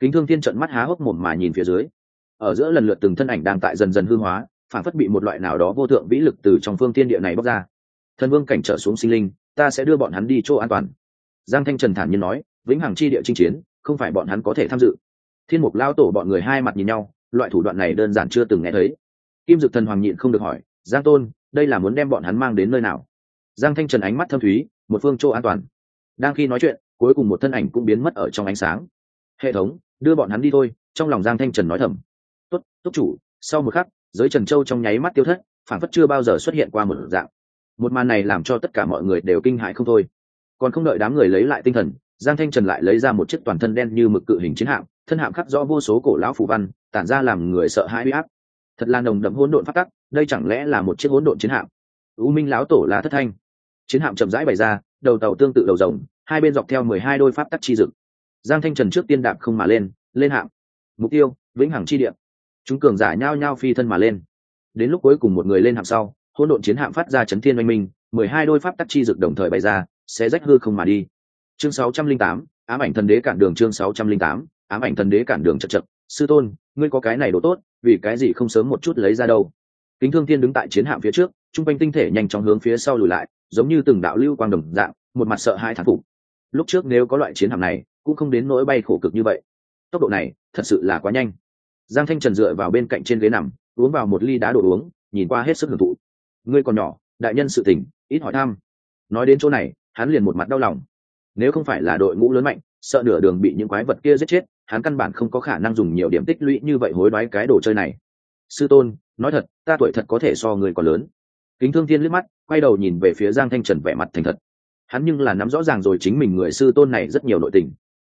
Kính thương thiên trận mắt há hốc mồm mà nhìn phía dưới. Ở giữa lần lượt từng thân ảnh đang tại dần dần hư hóa phản phất bị một loại nào đó vô thượng vĩ lực từ trong phương thiên địa này bóc ra. Thần vương cảnh trở xuống sinh linh, ta sẽ đưa bọn hắn đi chỗ an toàn. Giang thanh trần thản nhiên nói, vĩnh hằng chi địa chinh chiến, không phải bọn hắn có thể tham dự. Thiên mục lao tổ bọn người hai mặt nhìn nhau, loại thủ đoạn này đơn giản chưa từng nghe thấy. Kim dực thần hoàng nhịn không được hỏi, giang tôn, đây là muốn đem bọn hắn mang đến nơi nào? Giang thanh trần ánh mắt thâm thúy, một phương chỗ an toàn. Đang khi nói chuyện, cuối cùng một thân ảnh cũng biến mất ở trong ánh sáng. Hệ thống, đưa bọn hắn đi thôi, trong lòng giang thanh trần nói thầm. Tốt, túc chủ, sau một khắc giới trần châu trong nháy mắt tiêu thất phản phất chưa bao giờ xuất hiện qua một dạng. Một màn này làm cho tất cả mọi người đều kinh hại không thôi. Còn không đợi đám người lấy lại tinh thần, giang thanh trần lại lấy ra một chiếc toàn thân đen như mực cự hình chiến hạm, thân hạm khắc rõ vô số cổ lão phù văn, tản ra làm người sợ hãi huy áp. Thật là nồng đậm hỗn độn phát tắc, đây chẳng lẽ là một chiếc hỗn độn chiến hạm? U minh lão tổ là thất thanh. Chiến hạm chậm rãi bày ra, đầu tàu tương tự đầu rồng, hai bên dọc theo mười hai đôi pháp tắc chi dực giang thanh trần trước tiên đạp không mà lên lên hạm. Mục tiêu, vĩnh hằng chi điện chúng cường giả nhao nhao phi thân mà lên. Đến lúc cuối cùng một người lên hạm sau, hỗn độn chiến hạm phát ra chấn thiên oanh minh, mười hai đôi pháp tắc chi dực đồng thời bày ra sẽ rách hư không mà đi. Chương sáu trăm linh tám, ám ảnh thần đế cản đường chương sáu trăm linh tám, ám ảnh thần đế cản đường chật chật. Sư tôn, ngươi có cái này đồ tốt, vì cái gì không sớm một chút lấy ra đâu? Kính thương thiên đứng tại chiến hạm phía trước t r u n g quanh tinh thể nhanh chóng hướng phía sau lùi lại, giống như từng đạo lưu quang đồng dạng, một mặt sợ hai thán phục. Lúc trước nếu có loại chiến hạm này, cũng không đến nỗi bay khổ cực như vậy. Tốc độ này, thật sự là quá nhanh giang thanh trần dựa vào bên cạnh trên ghế nằm, uống vào một ly đá đồ uống, nhìn qua hết sức hưởng thụ. Ngươi còn nhỏ, đại nhân sự tình, ít hỏi thăm. Nói đến chỗ này, hắn liền một mặt đau lòng. Nếu không phải là đội ngũ lớn mạnh, sợ nửa đường bị những quái vật kia giết chết, hắn căn bản không có khả năng dùng nhiều điểm tích lũy như vậy hối đoái cái đồ chơi này. Sư tôn, nói thật, ta tuổi thật có thể so người còn lớn. Kính thương thiên liếc mắt, quay đầu nhìn về phía giang thanh trần vẻ mặt thành thật. Hắn nhưng là nắm rõ ràng rồi chính mình người sư tôn này rất nhiều nội tình.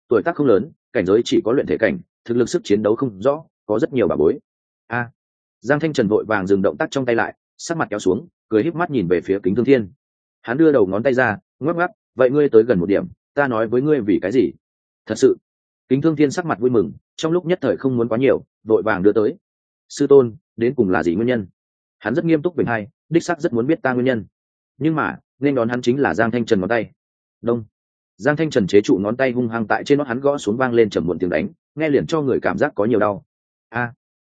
Tuổi tác không lớn, cảnh giới chỉ có luyện thể cảnh, thực lực sức chiến đấu không rõ có rất nhiều bà bối. A. Giang thanh trần vội vàng dừng động tác trong tay lại, sắc mặt kéo xuống, cười híp mắt nhìn về phía kính thương thiên. Hắn đưa đầu ngón tay ra, ngoắc ngoắc, vậy ngươi tới gần một điểm, ta nói với ngươi vì cái gì? Thật sự. Kính thương thiên sắc mặt vui mừng, trong lúc nhất thời không muốn quá nhiều, vội vàng đưa tới. Sư tôn, đến cùng là gì nguyên nhân? Hắn rất nghiêm túc về hai đích sắc rất muốn biết ta nguyên nhân. Nhưng mà, nên đón hắn chính là giang thanh trần ngón tay. Đông. Giang thanh trần chế trụ ngón tay hung hăng tại trên nó, hắn gõ xuống vang lên trầm muộn tiếng đánh, nghe liền cho người cảm giác có nhiều đau a. À,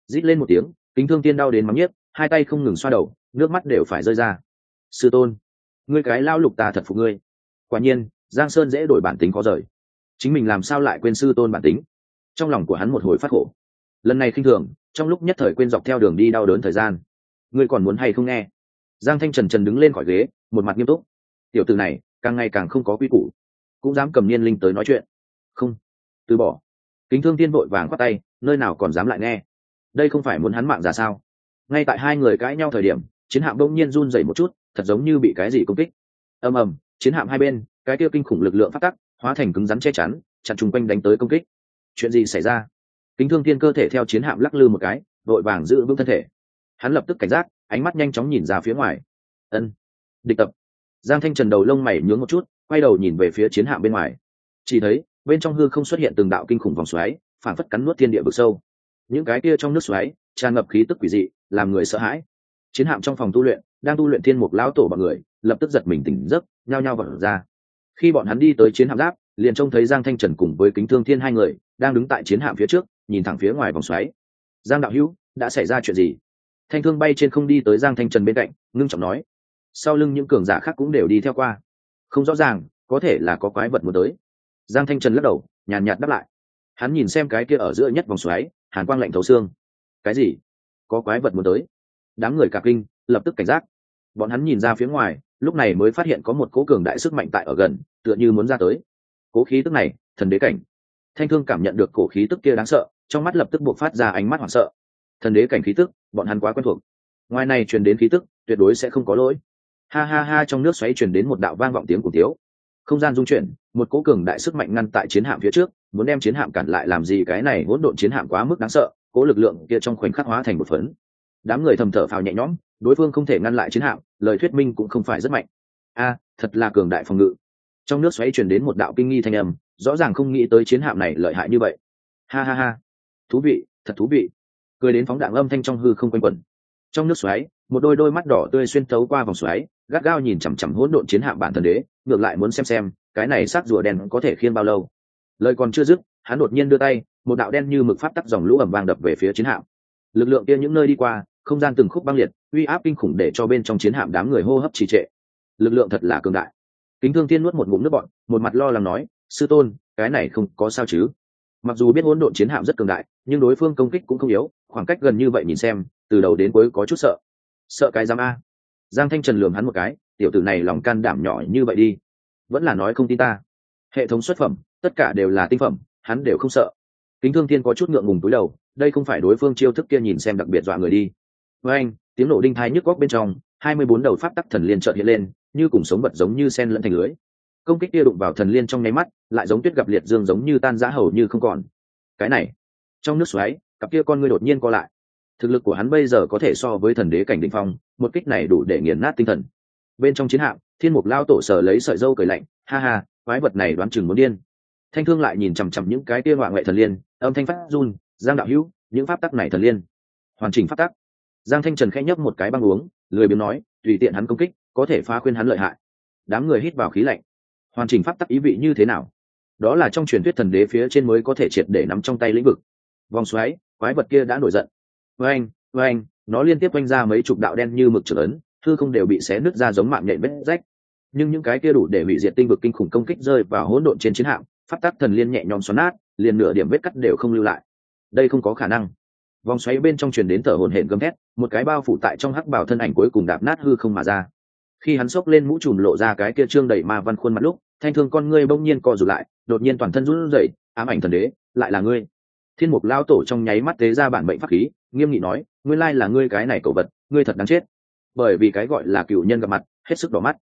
rít lên một tiếng kính thương tiên đau đến mắm nhiếc hai tay không ngừng xoa đầu nước mắt đều phải rơi ra. Sư tôn ngươi cái lao lục ta thật phục ngươi. Quả nhiên giang sơn dễ đổi bản tính có rời. Chính mình làm sao lại quên sư tôn bản tính? Trong lòng của hắn một hồi phát khổ. Lần này khinh thường trong lúc nhất thời quên dọc theo đường đi đau đớn thời gian. Ngươi còn muốn hay không nghe? Giang thanh trần trần đứng lên khỏi ghế một mặt nghiêm túc. Tiểu từ này càng ngày càng không có quy củ. Cũng dám cầm niên linh tới nói chuyện. Không. Từ bỏ kính thương tiên vội vàng khoát tay, nơi nào còn dám lại nghe? Đây không phải muốn hắn mạng ra sao? Ngay tại hai người cãi nhau thời điểm, chiến hạm bỗng nhiên run dậy một chút, thật giống như bị cái gì công kích. Ầm ầm, chiến hạm hai bên, cái kia kinh khủng lực lượng phát tắc, hóa thành cứng rắn che chắn, chặn chung quanh đánh tới công kích. Chuyện gì xảy ra? Kính thương tiên cơ thể theo chiến hạm lắc lư một cái, vội vàng giữ vững thân thể. Hắn lập tức cảnh giác, ánh mắt nhanh chóng nhìn ra phía ngoài. Ân, địch tập. Giang thanh trần đầu lông mày nhướng một chút, quay đầu nhìn về phía chiến hạm bên ngoài. Chỉ thấy bên trong hư không xuất hiện từng đạo kinh khủng vòng xoáy phản phất cắn nuốt thiên địa vực sâu. Những cái kia trong nước xoáy, tràn ngập khí tức quỷ dị, làm người sợ hãi. Chiến hạm trong phòng tu luyện, đang tu luyện thiên mục lão tổ bọn người, lập tức giật mình tỉnh giấc, nhao nhao vật ra. Khi bọn hắn đi tới chiến hạm giáp, liền trông thấy giang thanh trần cùng với kính thương thiên hai người, đang đứng tại chiến hạm phía trước, nhìn thẳng phía ngoài vòng xoáy. Giang đạo hữu, đã xảy ra chuyện gì? Thanh thương bay trên không đi tới giang thanh trần bên cạnh, ngưng trọng nói. Sau lưng những cường giả khác cũng đều đi theo qua. Không rõ ràng, có thể là có quái vật muốn tới giang thanh trần lắc đầu, nhàn nhạt đáp lại. Hắn nhìn xem cái kia ở giữa nhất vòng xoáy, hàn quang lạnh thấu xương. Cái gì? Có quái vật muốn tới. Đám người cả kinh, lập tức cảnh giác. Bọn hắn nhìn ra phía ngoài, lúc này mới phát hiện có một cố cường đại sức mạnh tại ở gần, tựa như muốn ra tới. Cố khí tức này, thần đế cảnh. Thanh thương cảm nhận được cổ khí tức kia đáng sợ, trong mắt lập tức buộc phát ra ánh mắt hoảng sợ. Thần đế cảnh khí tức, bọn hắn quá quen thuộc. Ngoài này truyền đến khí tức, tuyệt đối sẽ không có lỗi. Ha ha ha, trong nước xoáy truyền đến một đạo vang vọng tiếng của tiếu không gian dung chuyển một cố cường đại sức mạnh ngăn tại chiến hạm phía trước, muốn đem chiến hạm cản lại làm gì cái này hỗn độn chiến hạm quá mức đáng sợ cố lực lượng kia trong khoảnh khắc hóa thành một phấn. Đám người thầm thở phào nhẹ nhõm, đối phương không thể ngăn lại chiến hạm, lời thuyết minh cũng không phải rất mạnh. A, thật là cường đại phòng ngự. Trong nước xoáy truyền đến một đạo kinh nghi thanh âm, rõ ràng không nghĩ tới chiến hạm này lợi hại như vậy. Ha ha ha. Thú vị, thật thú vị. Cười đến phóng đạn âm thanh trong hư không quanh quẩn. Trong nước xoáy, một đôi đôi mắt đỏ tươi xuyên thấu qua vòng xoáy, gắt gao nhìn chằm chằm hỗn độn chiến hạm bản thần đế, ngược lại muốn xem xem cái này sát rùa đen có thể khiên bao lâu? Lời còn chưa dứt, hắn đột nhiên đưa tay, một đạo đen như mực phát tắc dòng lũ ẩm vàng đập về phía chiến hạm. Lực lượng kia những nơi đi qua, không gian từng khúc băng liệt, uy áp kinh khủng để cho bên trong chiến hạm đám người hô hấp trì trệ. Lực lượng thật là cường đại. Kính thương tiên nuốt một ngụm nước bọn một mặt lo lắng nói, sư tôn, cái này không có sao chứ? Mặc dù biết hỗn độn chiến hạm rất cường đại, nhưng đối phương công kích cũng không yếu, khoảng cách gần như vậy nhìn xem, từ đầu đến cuối có chút sợ. Sợ cái giam a. Giang thanh trần lường hắn một cái, tiểu tử này lòng can đảm nhỏ như vậy đi vẫn là nói không tin ta. Hệ thống xuất phẩm, tất cả đều là tinh phẩm, hắn đều không sợ. Kính thương thiên có chút ngượng ngùng túi đầu, đây không phải đối phương chiêu thức kia nhìn xem đặc biệt dọa người đi. Với anh, tiếng nổ đinh thai nhức góc bên trong, hai mươi bốn đầu pháp tắc thần liên trợn hiện lên, như cùng sống vật giống như sen lẫn thành lưới. Công kích kia đụng vào thần liên trong nháy mắt, lại giống tuyết gặp liệt dương giống như tan giã hầu như không còn. Cái này, trong nước xoáy, cặp kia con ngươi đột nhiên co lại. Thực lực của hắn bây giờ có thể so với thần đế cảnh định phong, một kích này đủ để nghiền nát tinh thần bên trong chiến hạm, thiên mục lao tổ sở lấy sợi dâu cười lạnh, ha ha, quái vật này đoán chừng muốn điên. Thanh thương lại nhìn chằm chằm những cái kia ngoại ngoại thần liên, âm thanh phát run, giang đạo hữu, những pháp tắc này thần liên. Hoàn chỉnh pháp tắc. Giang thanh trần khẽ nhấp một cái băng uống, lười biếng nói, tùy tiện hắn công kích, có thể phá khuyên hắn lợi hại. Đám người hít vào khí lạnh. Hoàn chỉnh pháp tắc ý vị như thế nào? Đó là trong truyền thuyết thần đế phía trên mới có thể triệt để nắm trong tay lĩnh vực. Vòng xoáy, quái vật kia đã nổi giận. Vê anh vê anh nó liên tiếp quanh ra mấy chục đạo đen như mực trở ấn thư không đều bị xé nứt ra giống mạng nhện vết rách. Nhưng những cái kia đủ để hủy diệt tinh vực kinh khủng công kích rơi vào hỗn độn trên chiến hạm phát tác thần liên nhẹ nhõm xoắn nát, liền nửa điểm vết cắt đều không lưu lại. Đây không có khả năng. Vòng xoáy bên trong truyền đến thở hổn hển gầm thét, một cái bao phủ tại trong hắc bảo thân ảnh cuối cùng đạp nát hư không mà ra. Khi hắn xốc lên mũ trùm lộ ra cái kia trương đẩy ma văn khuôn mặt lúc, thanh thương con ngươi bỗng nhiên co rụt lại, đột nhiên toàn thân run rẩy, ám ảnh thần đế, lại là ngươi. Thiên mục lao tổ trong nháy mắt tế ra bản mệnh pháp khí, nghiêm nghị nói, nguyên lai là ngươi cái này cổ vật, ngươi thật đáng chết bởi vì cái gọi là cựu nhân gặp mặt, hết sức đỏ mắt.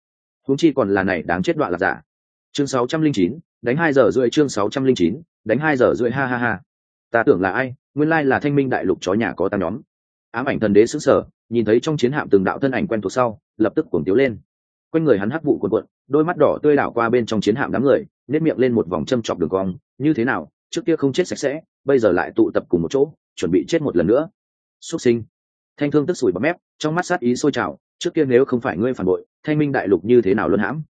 Huống chi còn là này đáng chết đoạn là giả. Chương sáu trăm linh chín, đánh hai giờ rưỡi, chương sáu trăm linh chín, đánh hai giờ rưỡi, ha ha ha. Ta tưởng là ai, nguyên lai là thanh minh đại lục chó nhà có tam nhóm. Ám ảnh thần đế xứng sở nhìn thấy trong chiến hạm từng đạo thân ảnh quen thuộc sau, lập tức cuồng tiếu lên. Quanh người hắn hắc vụ quần quận đôi mắt đỏ tươi đảo qua bên trong chiến hạm đám người nếp miệng lên một vòng châm chọc đường cong, như thế nào? Trước kia không chết sạch sẽ, bây giờ lại tụ tập cùng một chỗ, chuẩn bị chết một lần nữa. Xuất sinh thanh thương tức sủi bọt mép, trong mắt sát ý sôi trào, trước kia nếu không phải ngươi phản bội, thanh minh đại lục như thế nào luôn hãm?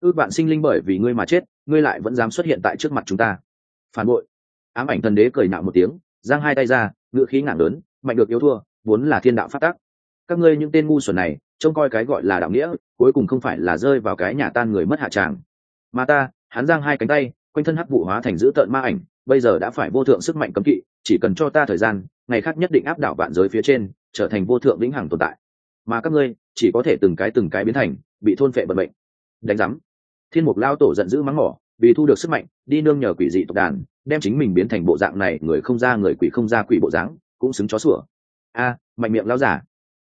Ước bạn sinh linh bởi vì ngươi mà chết, ngươi lại vẫn dám xuất hiện tại trước mặt chúng ta. Phản bội. Ám ảnh thần đế cười nạo một tiếng, giang hai tay ra ngự khí nặng lớn, mạnh được yếu thua, vốn là thiên đạo phát tác. Các ngươi những tên ngu xuẩn này, trông coi cái gọi là đạo nghĩa, cuối cùng không phải là rơi vào cái nhà tan người mất hạ tràng. Mà ta, hắn giang hai cánh tay, quanh thân hắc vụ hóa thành dữ tợn ma ảnh, bây giờ đã phải vô thượng sức mạnh cấm kỵ, chỉ cần cho ta thời gian, ngày khác nhất định áp đảo vạn giới phía trên trở thành vô thượng vĩnh hằng tồn tại. Mà các ngươi chỉ có thể từng cái từng cái biến thành, bị thôn phệ bận bệnh đánh giám. Thiên mục lao tổ giận dữ mắng mỏ, vì thu được sức mạnh, đi nương nhờ quỷ dị tộc đàn, đem chính mình biến thành bộ dạng này, người không ra người quỷ không ra quỷ bộ dáng, cũng xứng chó sủa. A, mạnh miệng lao giả.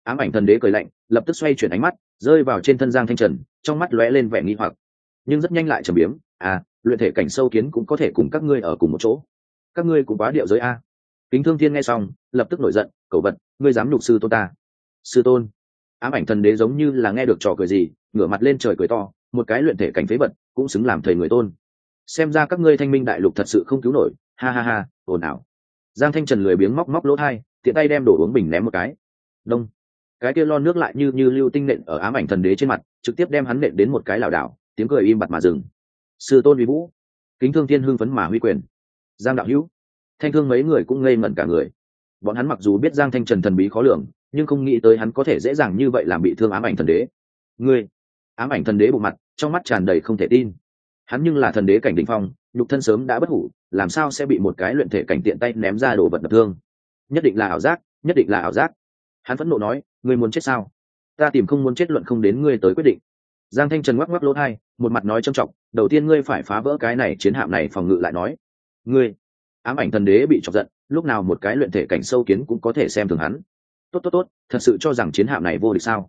Ám ảnh thần đế cười lạnh, lập tức xoay chuyển ánh mắt, rơi vào trên thân giang thanh trần, trong mắt lóe lên vẻ nghi hoặc. Nhưng rất nhanh lại trầm biếm à luyện thể cảnh sâu kiến cũng có thể cùng các ngươi ở cùng một chỗ. Các ngươi cũng quá điệu giới a kính thương thiên nghe xong, lập tức nổi giận cầu vật, ngươi dám nhục sư tôn ta? Sư tôn? Ám ảnh thần đế giống như là nghe được trò cười gì, ngửa mặt lên trời cười to, một cái luyện thể cảnh phế vật, cũng xứng làm thầy người tôn. Xem ra các ngươi thanh minh đại lục thật sự không cứu nổi. Ha ha ha, ồn ào. Giang thanh trần lười biếng móc móc lỗ thai, tiện tay đem đổ uống bình ném một cái. Đông. Cái kia lon nước lại như như lưu tinh nện ở ám ảnh thần đế trên mặt, trực tiếp đem hắn nện đến một cái lảo đảo, tiếng cười im bặt mà dừng. Sư tôn uy vũ. Kính thương thiên hưng phấn mà huy quyền. Giang đạo hữu thanh thương mấy người cũng ngây ngẩn cả người. Bọn hắn mặc dù biết giang thanh trần thần bí khó lường, nhưng không nghĩ tới hắn có thể dễ dàng như vậy làm bị thương ám ảnh thần đế. Ngươi, ám ảnh thần đế bộ mặt, trong mắt tràn đầy không thể tin. Hắn nhưng là thần đế cảnh đình phong, nhục thân sớm đã bất hủ, làm sao sẽ bị một cái luyện thể cảnh tiện tay ném ra đồ vật đập thương? Nhất định là ảo giác, nhất định là ảo giác. Hắn phẫn nộ nói, ngươi muốn chết sao? Ta tìm không muốn chết luận không đến ngươi tới quyết định. Giang thanh trần ngoắc ngoắc lỗ thai một mặt nói trầm trọng, đầu tiên ngươi phải phá vỡ cái này chiến hạm này phòng ngự lại nói. Ngươi ám ảnh thần đế bị chọc giận, lúc nào một cái luyện thể cảnh sâu kiến cũng có thể xem thường hắn. Tốt tốt tốt, thật sự cho rằng chiến hạm này vô địch sao?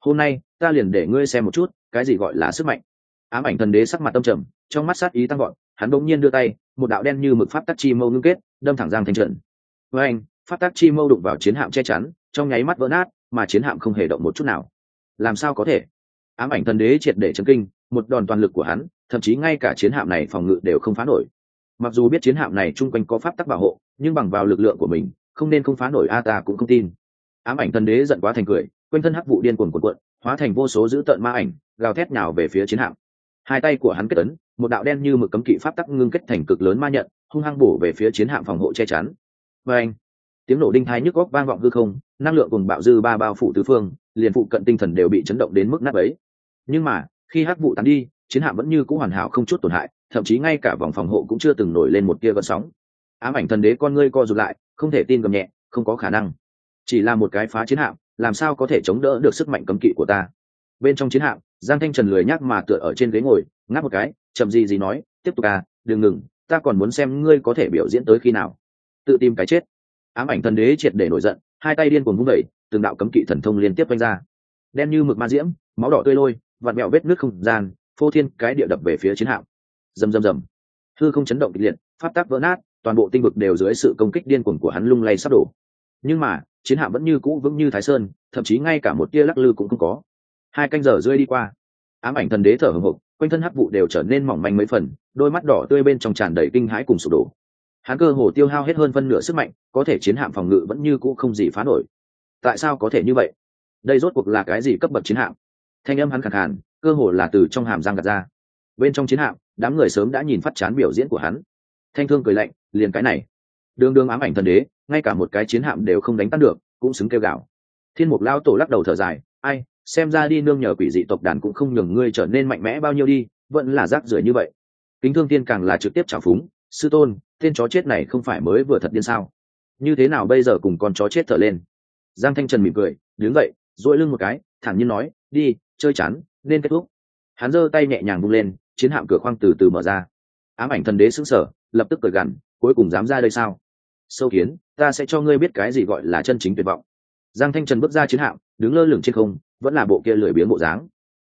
Hôm nay, ta liền để ngươi xem một chút, cái gì gọi là sức mạnh. Ám ảnh thần đế sắc mặt tâm trầm, trong mắt sát ý tăng gọn hắn bỗng nhiên đưa tay, một đạo đen như mực pháp tắc chi mâu ngưng kết, đâm thẳng giang thanh trần với anh, pháp tắc chi mâu đụng vào chiến hạm che chắn, trong nháy mắt vỡ nát, mà chiến hạm không hề động một chút nào. Làm sao có thể? Ám ảnh thần đế triệt để chấn kinh, một đòn toàn lực của hắn, thậm chí ngay cả chiến hạm này phòng ngự đều không phá nổi mặc dù biết chiến hạm này chung quanh có pháp tắc bảo hộ, nhưng bằng vào lực lượng của mình, không nên không phá nổi a ta cũng không tin. Ám ảnh thần đế giận quá thành cười, quanh thân hắc vụ điên cuồng cuộn cuộn, hóa thành vô số dữ tợn ma ảnh, gào thét nào về phía chiến hạm. Hai tay của hắn kết ấn, một đạo đen như mực cấm kỵ pháp tắc ngưng kết thành cực lớn ma nhận, hung hăng bổ về phía chiến hạm phòng hộ che chắn. Và anh, tiếng nổ đinh thái nhức góc vang vọng hư không, năng lượng cùng bạo dư ba bao phủ tứ phương, liền phụ cận tinh thần đều bị chấn động đến mức nát ấy nhưng mà, khi hắc vụ tán đi, chiến hạm vẫn như c ũ hoàn hảo không chút tổn hại thậm chí ngay cả vòng phòng hộ cũng chưa từng nổi lên một tia gợn sóng. Ám ảnh thần đế con ngươi co rụt lại, không thể tin gầm nhẹ, không có khả năng. Chỉ là một cái phá chiến hạm, làm sao có thể chống đỡ được sức mạnh cấm kỵ của ta? Bên trong chiến hạm, giang thanh trần lười nhác mà tựa ở trên ghế ngồi, ngáp một cái, chậm gì gì nói, tiếp tục à đừng ngừng, ta còn muốn xem ngươi có thể biểu diễn tới khi nào. Tự tìm cái chết. Ám ảnh thần đế triệt để nổi giận, hai tay điên cuồng vung vẩy từng đạo cấm kỵ thần thông liên tiếp quanh ra. Đen như mực ma diễm, máu đỏ tươi lôi vạt mẹo vết nước không gian, phô thiên cái địa đập về phía chiến hạm rầm rầm rầm. Hư không chấn động kịch liệt phát tác vỡ nát, toàn bộ tinh vực đều dưới sự công kích điên cuồng của hắn lung lay sắp đổ. Nhưng mà, chiến hạm vẫn như cũ vững như thái sơn, thậm chí ngay cả một tia lắc lư cũng không có. Hai canh giờ rơi đi qua. Ám ảnh thần đế thở hồng hộc, quanh thân hắc vụ đều trở nên mỏng manh mấy phần, đôi mắt đỏ tươi bên trong tràn đầy kinh hãi cùng sụp đổ. Hắn cơ hồ tiêu hao hết hơn phân nửa sức mạnh, có thể chiến hạm phòng ngự vẫn như cũ không gì phá nổi. Tại sao có thể như vậy? Đây rốt cuộc là cái gì cấp bậc chiến hạm? Thanh âm hắn khẳng hẳn cơ hồ là từ trong hàm răng gạt ra bên trong chiến hạm, đám người sớm đã nhìn phát chán biểu diễn của hắn. Thanh thương cười lạnh, liền cái này. Đường đường ám ảnh thần đế, ngay cả một cái chiến hạm đều không đánh tan được, cũng xứng kêu gạo thiên mục lao tổ lắc đầu thở dài, ai, xem ra đi nương nhờ quỷ dị tộc đàn cũng không nhường ngươi trở nên mạnh mẽ bao nhiêu đi, vẫn là rác rưởi như vậy. Kính thương tiên càng là trực tiếp trào phúng, sư tôn, tên chó chết này không phải mới vừa thật điên sao? Như thế nào bây giờ cùng con chó chết thở lên? Giang thanh trần mỉm cười, đứng dậy dỗi lưng một cái, thản nhiên nói, đi, chơi chán, nên kết thúc. Hắn giơ tay nhẹ nhàng bung lên chiến hạm cửa khoang từ từ mở ra. Ám ảnh thần đế xứng sở lập tức cười gằn, cuối cùng dám ra đây sao? Sâu kiến, ta sẽ cho ngươi biết cái gì gọi là chân chính tuyệt vọng. Giang thanh trần bước ra chiến hạm, đứng lơ lửng trên không, vẫn là bộ kia lười biếng bộ dáng.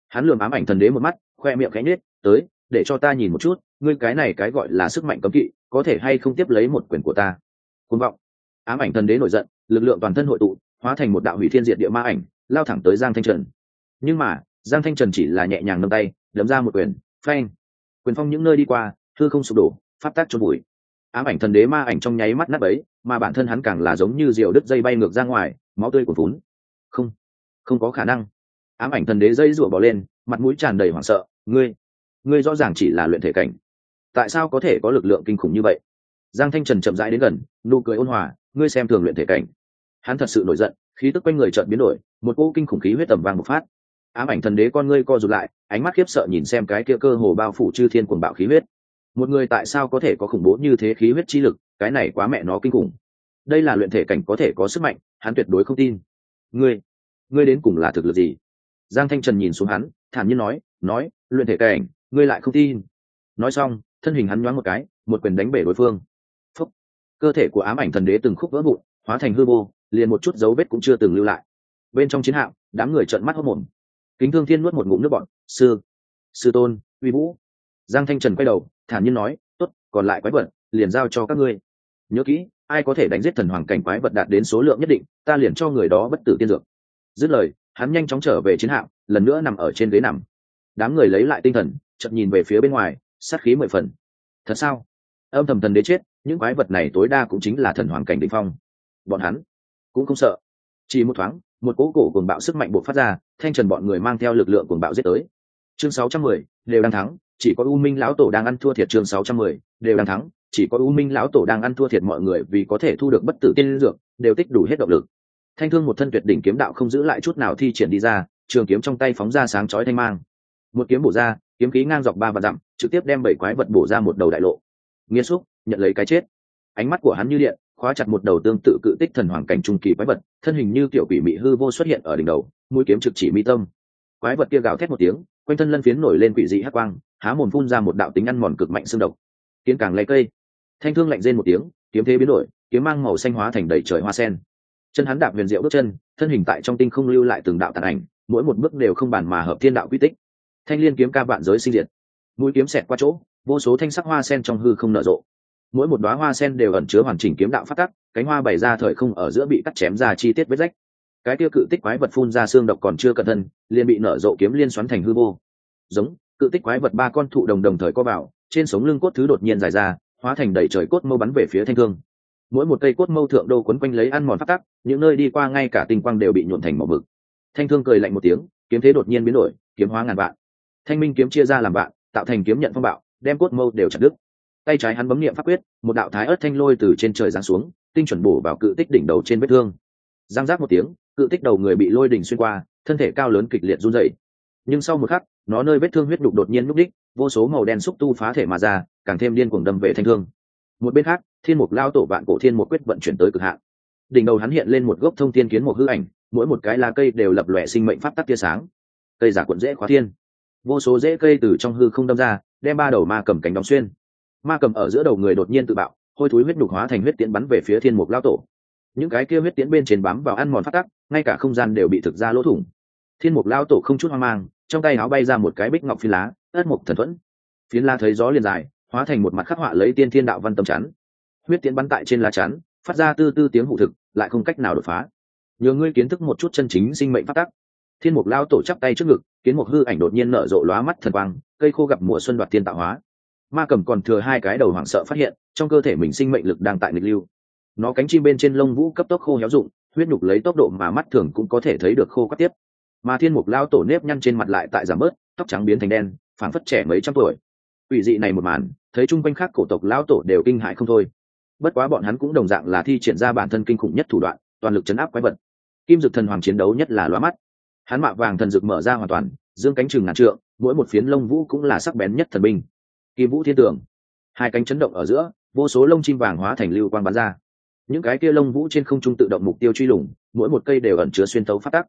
Hắn lườm ám ảnh thần đế một mắt, khoe miệng cánh nết tới, để cho ta nhìn một chút, ngươi cái này cái gọi là sức mạnh cấm kỵ, có thể hay không tiếp lấy một quyền của ta? Côn vọng. Ám ảnh thần đế nổi giận, lực lượng toàn thân hội tụ, hóa thành một đạo hủy thiên diệt địa ma ảnh, lao thẳng tới giang thanh trần. Nhưng mà, giang thanh trần chỉ là nhẹ nhàng nâng tay, đấm ra một quyền phanh. Quyền phong những nơi đi qua thư không sụp đổ phát tác cho bụi ám ảnh thần đế ma ảnh trong nháy mắt nắp ấy mà bản thân hắn càng là giống như diều đứt dây bay ngược ra ngoài, máu tươi của vốn không không có khả năng. Ám ảnh thần đế dây rụa bỏ lên, mặt mũi tràn đầy hoảng sợ, ngươi ngươi rõ ràng chỉ là luyện thể cảnh. Tại sao có thể có lực lượng kinh khủng như vậy? Giang thanh trần chậm rãi đến gần, nụ cười ôn hòa, ngươi xem thường luyện thể cảnh. Hắn thật sự nổi giận, khí tức quanh người chợt biến đổi, một cỗ kinh khủng khí huyết tầm vang một phát ám ảnh thần đế con ngươi co rụt lại, ánh mắt khiếp sợ nhìn xem cái kia cơ hồ bao phủ chư thiên cuồng bạo khí huyết. Một người tại sao có thể có khủng bố như thế khí huyết chi lực, cái này quá mẹ nó kinh khủng. Đây là luyện thể cảnh có thể có sức mạnh, hắn tuyệt đối không tin. Ngươi ngươi đến cùng là thực lực gì? Giang thanh trần nhìn xuống hắn, thản nhiên nói nói, luyện thể cảnh, ngươi lại không tin. Nói xong, thân hình hắn nhoáng một cái, một quyền đánh bể đối phương. Phúc. cơ thể của ám ảnh thần đế từng khúc vỡ vụn, hóa thành hư vô, liền một chút dấu vết cũng chưa từng lưu lại. Bên trong chiến hạm, đám người trợn mắt hốc mồm kính thương thiên nuốt một ngụm nước bọn sư sư tôn, uy vũ. Giang thanh trần quay đầu, thản nhiên nói, tốt, còn lại quái vật, liền giao cho các ngươi. Nhớ kỹ, ai có thể đánh giết thần hoàng cảnh quái vật đạt đến số lượng nhất định, ta liền cho người đó bất tử tiên dược. Dứt lời, hắn nhanh chóng trở về chiến hạm, lần nữa nằm ở trên ghế nằm. Đám người lấy lại tinh thần chậm nhìn về phía bên ngoài, sát khí mười phần. Thật sao? Âm thầm thần đế chết, những quái vật này tối đa cũng chính là thần hoàng cảnh định phong. Bọn hắn cũng không sợ. Chỉ một thoáng một cỗ cổ cuồng bạo sức mạnh buộc phát ra thanh trần bọn người mang theo lực lượng cuồng bạo giết tới. Chương 610, đều đang thắng chỉ có u minh lão tổ đang ăn thua thiệt chương 610, đều đang thắng chỉ có u minh lão tổ đang ăn thua thiệt mọi người vì có thể thu được bất tử tiên dược đều tích đủ hết động lực. Thanh thương một thân tuyệt đỉnh kiếm đạo không giữ lại chút nào thi triển đi ra trường kiếm trong tay phóng ra sáng chói thanh mang. Một kiếm bổ ra kiếm khí ngang dọc ba và dặm trực tiếp đem bảy quái vật bổ ra một đầu đại lộ. Nghiêm xúc nhận lấy cái chết. Ánh mắt của hắn như điện khóa chặt một đầu tương tự cự tích thần hoàng cảnh trung kỳ quái vật, thân hình như kiểu quỷ mị hư vô xuất hiện ở đỉnh đầu, mũi kiếm trực chỉ mi tâm. Quái vật kia gào thét một tiếng, quanh thân lân phiến nổi lên quỷ dị hắc quang, há mồm phun ra một đạo tính ăn mòn cực mạnh xương độc. Kiến càng lấy cây. Thanh thương lạnh rên một tiếng, kiếm thế biến đổi, kiếm mang màu xanh hóa thành đầy trời hoa sen. Chân hắn đạp huyền diệu bước chân, thân hình tại trong tinh không lưu lại từng đạo tàn ảnh, mỗi một bước đều không bàn mà hợp thiên đạo quy tích. Thanh liên kiếm ca vạn giới sinh diệt. Mũi kiếm xẹt qua chỗ, vô số thanh sắc hoa sen trong hư không nở rộ mỗi một đoá hoa sen đều ẩn chứa hoàn chỉnh kiếm đạo phát tắc, cánh hoa bày ra thời không ở giữa bị cắt chém ra chi tiết vết rách. Cái tiêu cự tích quái vật phun ra xương độc còn chưa cẩn thân liền bị nở rộ kiếm liên xoắn thành hư vô. Giống, cự tích quái vật ba con thụ đồng đồng thời co vào, trên sống lưng cốt thứ đột nhiên dài ra, hóa thành đầy trời cốt mâu bắn về phía thanh thương. Mỗi một cây cốt mâu thượng đô quấn quanh lấy ăn mòn phát tắc, những nơi đi qua ngay cả tinh quang đều bị nhuộn thành màu mực. Thanh thương cười lạnh một tiếng, kiếm thế đột nhiên biến đổi, kiếm hóa ngàn vạn. Thanh minh kiếm chia ra làm vạn, tạo thành kiếm nhận phong bạo, đem cốt mâu đều chặt đứt tay trái hắn bấm niệm pháp quyết, một đạo thái ớt thanh lôi từ trên trời giáng xuống, tinh chuẩn bổ vào cự tích đỉnh đầu trên vết thương. Giang giác một tiếng, cự tích đầu người bị lôi đỉnh xuyên qua, thân thể cao lớn kịch liệt run dậy nhưng sau một khắc, nó nơi vết thương huyết đục đột nhiên núp đích vô số màu đen xúc tu phá thể mà ra, càng thêm điên cuồng đâm về thanh thương. Một bên khác, thiên mục lao tổ vạn cổ thiên một quyết vận chuyển tới cực hạn. Đỉnh đầu hắn hiện lên một gốc thông thiên kiến một hư ảnh, mỗi một cái lá cây đều lập lòe sinh mệnh pháp tắc tia sáng. Cây giả cuộn dễ khóa thiên. Vô số rễ cây từ trong hư không đâm ra, đem ba đầu ma cầm cánh đóng xuyên ma cầm ở giữa đầu người đột nhiên tự bạo, hôi thối huyết đục hóa thành huyết tiễn bắn về phía thiên mục lao tổ. Những cái kia huyết tiễn bên trên bám vào ăn mòn phát tắc, ngay cả không gian đều bị thực ra lỗ thủng. Thiên mục lao tổ không chút hoang mang, trong tay áo bay ra một cái bích ngọc phi lá, ất mục thần thuẫn. Phiến la thấy gió liền dài, hóa thành một mặt khắc họa lấy tiên thiên đạo văn tâm chắn. Huyết tiễn bắn tại trên lá chắn, phát ra tư tư tiếng hụ thực, lại không cách nào đột phá. Nhờ ngươi kiến thức một chút chân chính sinh mệnh phát tắc. Thiên mục lao tổ chắp tay trước ngực, kiến mục hư ảnh đột nhiên nở rộ lóa mắt thần quang, cây khô gặp mùa xuân đoạt tiên tạo hóa ma cầm còn thừa hai cái đầu hoảng sợ phát hiện, trong cơ thể mình sinh mệnh lực đang tại nghịch lưu. Nó cánh chim bên trên lông vũ cấp tốc khô héo rụng huyết nhục lấy tốc độ mà mắt thường cũng có thể thấy được khô cắt tiếp. Mà thiên mục lao tổ nếp nhăn trên mặt lại tại giảm bớt, tóc trắng biến thành đen, phảng phất trẻ mấy trăm tuổi. Ủy dị này một màn, thấy chung quanh khác cổ tộc lao tổ đều kinh hại không thôi. Bất quá bọn hắn cũng đồng dạng là thi triển ra bản thân kinh khủng nhất thủ đoạn, toàn lực chấn áp quái vật. Kim dực thần hoàng chiến đấu nhất là loa mắt. Hắn mạ vàng thần dực mở ra hoàn toàn, dương cánh chừng ngàn trượng, mỗi một phiến lông vũ cũng là sắc bén nhất thần binh kim vũ thiên tường. Hai cánh chấn động ở giữa, vô số lông chim vàng hóa thành lưu quang bắn ra. Những cái kia lông vũ trên không trung tự động mục tiêu truy lùng, mỗi một cây đều ẩn chứa xuyên tấu phát tắc.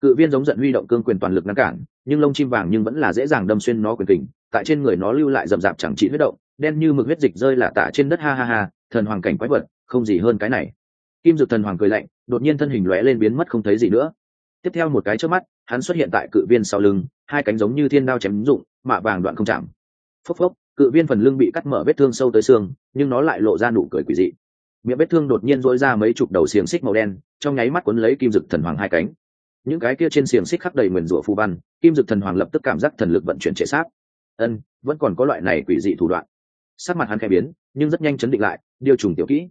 Cự viên giống giận huy động cương quyền toàn lực ngăn cản, nhưng lông chim vàng nhưng vẫn là dễ dàng đâm xuyên nó quyền kình, tại trên người nó lưu lại rậm rạp chẳng trị huyết động, đen như mực huyết dịch rơi là tả trên đất ha ha ha, thần hoàng cảnh quái vật, không gì hơn cái này. Kim dược thần hoàng cười lạnh, đột nhiên thân hình lóe lên biến mất không thấy gì nữa. Tiếp theo một cái trước mắt, hắn xuất hiện tại cự viên sau lưng, hai cánh giống như thiên đao chém dụng, mạ vàng đoạn không chạm. Phốc phốc cự viên phần lưng bị cắt mở vết thương sâu tới xương, nhưng nó lại lộ ra nụ cười quỷ dị. Miệng vết thương đột nhiên dỗi ra mấy chục đầu xiềng xích màu đen, trong nháy mắt quấn lấy kim dực thần hoàng hai cánh. Những cái kia trên xiềng xích khắc đầy nguyền rủa phu văn, kim dực thần hoàng lập tức cảm giác thần lực vận chuyển trệ sát. Ân, vẫn còn có loại này quỷ dị thủ đoạn. Sắc mặt hắn khẽ biến, nhưng rất nhanh chấn định lại, điều trùng tiểu kỹ.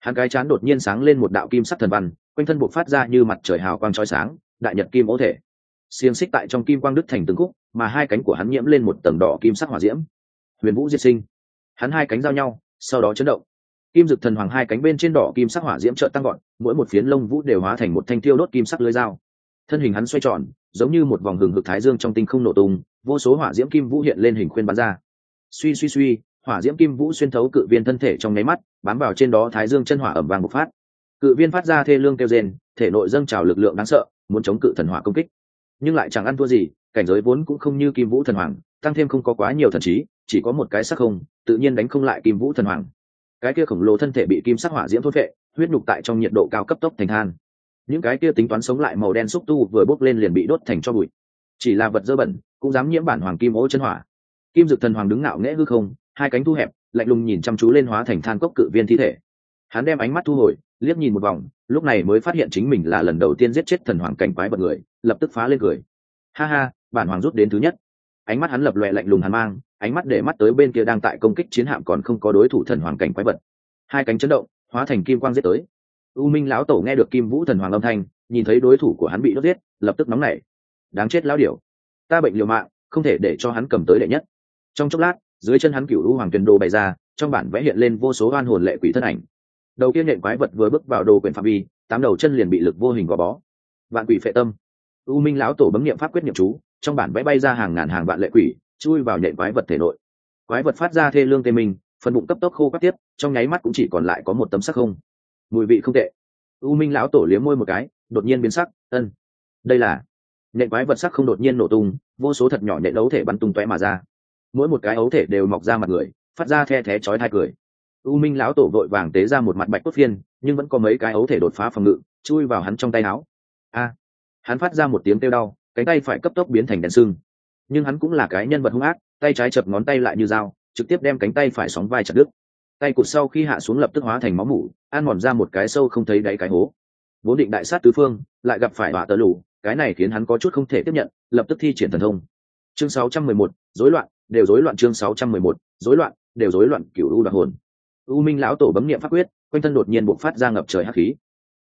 Hắn cái chán đột nhiên sáng lên một đạo kim sắc thần văn, quanh thân buộc phát ra như mặt trời hào quang trói sáng, đại nhật kim ố thể. Xiềng xích tại trong kim quang đứt thành từng khúc, mà hai cánh của hắn nhiễm lên một tầng đỏ kim sắc hỏa diễm huyền vũ diệt sinh. Hắn hai cánh giao nhau, sau đó chấn động. Kim dực thần hoàng hai cánh bên trên đỏ kim sắc hỏa diễm trợ tăng gọn mỗi một phiến lông vũ đều hóa thành một thanh tiêu đốt kim sắc lưới dao. Thân hình hắn xoay tròn, giống như một vòng hừng hực thái dương trong tinh không nổ tung, vô số hỏa diễm kim vũ hiện lên hình khuyên bắn ra. Suy suy suy, hỏa diễm kim vũ xuyên thấu cự viên thân thể trong nháy mắt, bám vào trên đó thái dương chân hỏa ẩm vàng bộc phát. Cự viên phát ra thê lương kêu rên, thể nội dâng trào lực lượng đáng sợ, muốn chống cự thần hỏa công kích. Nhưng lại chẳng ăn thua gì, cảnh giới vốn cũng không như kim vũ thần hoàng, tăng thêm không có quá nhiều thần trí chỉ có một cái sắc không, tự nhiên đánh không lại kim vũ thần hoàng. Cái kia khổng lồ thân thể bị kim sắc hỏa diễm thốt vệ huyết nhục tại trong nhiệt độ cao cấp tốc thành than. Những cái kia tính toán sống lại màu đen xúc tu vừa bốc lên liền bị đốt thành cho bụi. Chỉ là vật dơ bẩn, cũng dám nhiễm bản hoàng kim ô chân hỏa. Kim dực thần hoàng đứng ngạo nghễ hư không, hai cánh thu hẹp, lạnh lùng nhìn chăm chú lên hóa thành than cốc cự viên thi thể. Hắn đem ánh mắt thu hồi, liếc nhìn một vòng, lúc này mới phát hiện chính mình là lần đầu tiên giết chết thần hoàng cảnh quái vật người, lập tức phá lên cười. Ha ha, bản hoàng rút đến thứ nhất. Ánh mắt hắn lập lòe lạnh lùng hắn mang ánh mắt để mắt tới bên kia đang tại công kích chiến hạm còn không có đối thủ thần hoàng cảnh quái vật. Hai cánh chấn động, hóa thành kim quang giết tới. U minh lão tổ nghe được kim vũ thần hoàng âm thanh, nhìn thấy đối thủ của hắn bị đốt giết, lập tức nóng nảy. Đáng chết lão điểu, ta bệnh liều mạng, không thể để cho hắn cầm tới đệ nhất. Trong chốc lát, dưới chân hắn cựu u hoàng tuyền đồ bày ra, trong bản vẽ hiện lên vô số oan hồn lệ quỷ thân ảnh. Đầu kia nhện quái vật vừa bước vào đồ quyền phạm vi, tám đầu chân liền bị lực vô hình gò bó. Vạn quỷ phệ tâm. U minh lão tổ bấm nghiệm pháp quyết nghiệm chú, trong bản vẽ bay ra hàng ngàn hàng vạn lệ quỷ chui vào nhện quái vật thể nội. Quái vật phát ra thê lương tê mình phần bụng cấp tốc khô các tiếp, trong nháy mắt cũng chỉ còn lại có một tấm sắc không. Mùi vị không tệ. U minh lão tổ liếm môi một cái, đột nhiên biến sắc, ân, đây là nhện quái vật sắc không đột nhiên nổ tung, vô số thật nhỏ nhện ấu thể bắn tung tóe mà ra. Mỗi một cái ấu thể đều mọc ra mặt người, phát ra the thé chói thai cười. U minh lão tổ vội vàng tế ra một mặt bạch cốt phiên, nhưng vẫn có mấy cái ấu thể đột phá phòng ngự, chui vào hắn trong tay áo. A! Hắn phát ra một tiếng kêu đau, cánh tay phải cấp tốc biến thành đèn sưng nhưng hắn cũng là cái nhân vật hung ác tay trái chập ngón tay lại như dao trực tiếp đem cánh tay phải sóng vai chặt đứt. Tay cụt sau khi hạ xuống lập tức hóa thành máu mủ ăn mòn ra một cái sâu không thấy đáy cái hố. Vốn định đại sát tứ phương lại gặp phải họa tờ lủ cái này khiến hắn có chút không thể tiếp nhận lập tức thi triển thần thông. Chương 611, rối loạn đều rối loạn chương 611, rối loạn đều rối loạn cửu u đoạt hồn. U minh lão tổ bấm niệm pháp quyết quanh thân đột nhiên bộc phát ra ngập trời hắc khí.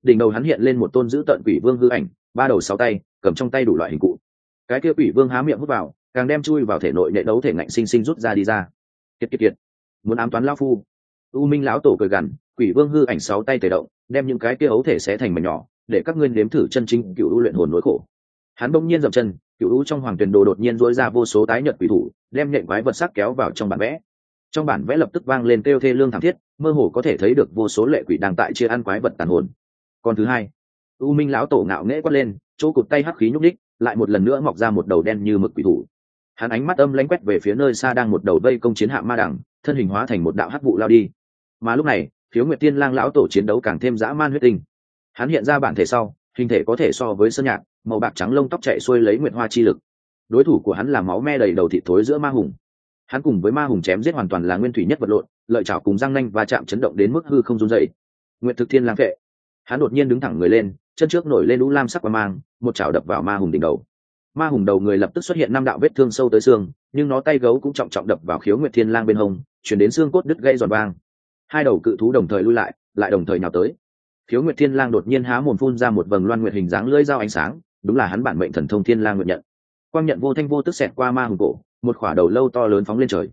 Đỉnh đầu hắn hiện lên một tôn dữ tận quỷ vương hư ảnh ba đầu sáu tay cầm trong tay đủ loại hình cụ cái kia quỷ vương há miệng hút vào, càng đem chui vào thể nội nệ đấu thể ngạnh sinh sinh rút ra đi ra. Kiệt kiệt kiệt. Muốn ám toán lão phu. U minh lão tổ cười gằn, quỷ vương hư ảnh sáu tay tề động, đem những cái kia ấu thể xé thành mảnh nhỏ, để các ngươi nếm thử chân chính cựu u luyện hồn nỗi khổ. Hắn bỗng nhiên dậm chân, cựu u trong hoàng tuyền đồ đột nhiên dỗi ra vô số tái nhật quỷ thủ, đem nhện quái vật sắc kéo vào trong bản vẽ. Trong bản vẽ lập tức vang lên kêu thê lương thảm thiết, mơ hồ có thể thấy được vô số lệ quỷ đang tại chia ăn quái vật tàn hồn. Còn thứ hai, u minh lão tổ ngạo nghễ quát lên, chỗ cụt tay hắc khí nhúc ních lại một lần nữa mọc ra một đầu đen như mực quỷ thủ. Hắn ánh mắt âm lánh quét về phía nơi xa đang một đầu vây công chiến hạm ma đẳng, thân hình hóa thành một đạo hắc vụ lao đi. Mà lúc này, phiếu nguyệt tiên lang lão tổ chiến đấu càng thêm dã man huyết tinh. Hắn hiện ra bản thể sau, hình thể có thể so với sơn nhạc, màu bạc trắng lông tóc chạy xuôi lấy nguyệt hoa chi lực. Đối thủ của hắn là máu me đầy đầu thịt thối giữa ma hùng. Hắn cùng với ma hùng chém giết hoàn toàn là nguyên thủy nhất vật lộn, lợi chảo cùng răng nanh và chạm chấn động đến mức hư không run dậy nguyệt thực thiên lang vệ. Hắn đột nhiên đứng thẳng người lên chân trước nổi lên lũ lam sắc và mang, một chảo đập vào ma hùng đỉnh đầu. Ma hùng đầu người lập tức xuất hiện năm đạo vết thương sâu tới xương, nhưng nó tay gấu cũng trọng trọng đập vào khiếu nguyệt thiên lang bên hông, chuyển đến xương cốt đứt gây giòn vang. Hai đầu cự thú đồng thời lui lại lại đồng thời nhào tới. Khiếu nguyệt thiên lang đột nhiên há mồm phun ra một vầng loan nguyệt hình dáng lưỡi dao ánh sáng, đúng là hắn bản mệnh thần thông thiên lang nguyện nhận. Quang nhận vô thanh vô tức xẹt qua ma hùng cổ, một khỏa đầu lâu to lớn phóng lên trời.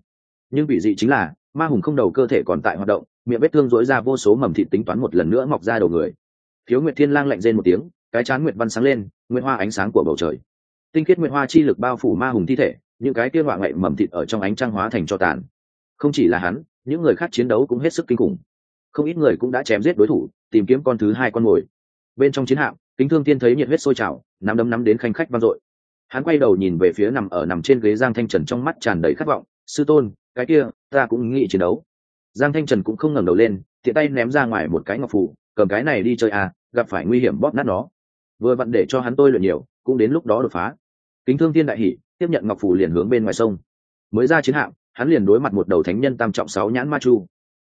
Nhưng vị dị chính là, ma hùng không đầu cơ thể còn tại hoạt động, miệng vết thương dối ra vô số mầm thịt tính toán một lần nữa mọc ra đầu người khiếu nguyệt thiên lang lạnh rên một tiếng, cái chán nguyệt văn sáng lên, nguyệt hoa ánh sáng của bầu trời. Tinh khiết nguyệt hoa chi lực bao phủ ma hùng thi thể, những cái kia ngoại ngậy mầm thịt ở trong ánh trăng hóa thành cho tàn. Không chỉ là hắn, những người khác chiến đấu cũng hết sức kinh khủng. Không ít người cũng đã chém giết đối thủ, tìm kiếm con thứ hai con mồi. Bên trong chiến hạm, kính thương tiên thấy nhiệt huyết sôi trào, nắm đấm nắm đến khanh khách vang dội. Hắn quay đầu nhìn về phía nằm ở nằm trên ghế giang thanh trần trong mắt tràn đầy khát vọng, sư tôn, cái kia, ta cũng nghĩ chiến đấu. Giang thanh trần cũng không ngẩng đầu lên, tiện tay ném ra ngoài một cái ngọc phủ cầm cái này đi chơi à gặp phải nguy hiểm bóp nát nó. Vừa vặn để cho hắn tôi luyện nhiều cũng đến lúc đó đột phá. Kính thương thiên đại hỷ tiếp nhận ngọc phủ liền hướng bên ngoài sông. Mới ra chiến hạm hắn liền đối mặt một đầu thánh nhân tam trọng sáu nhãn ma chu.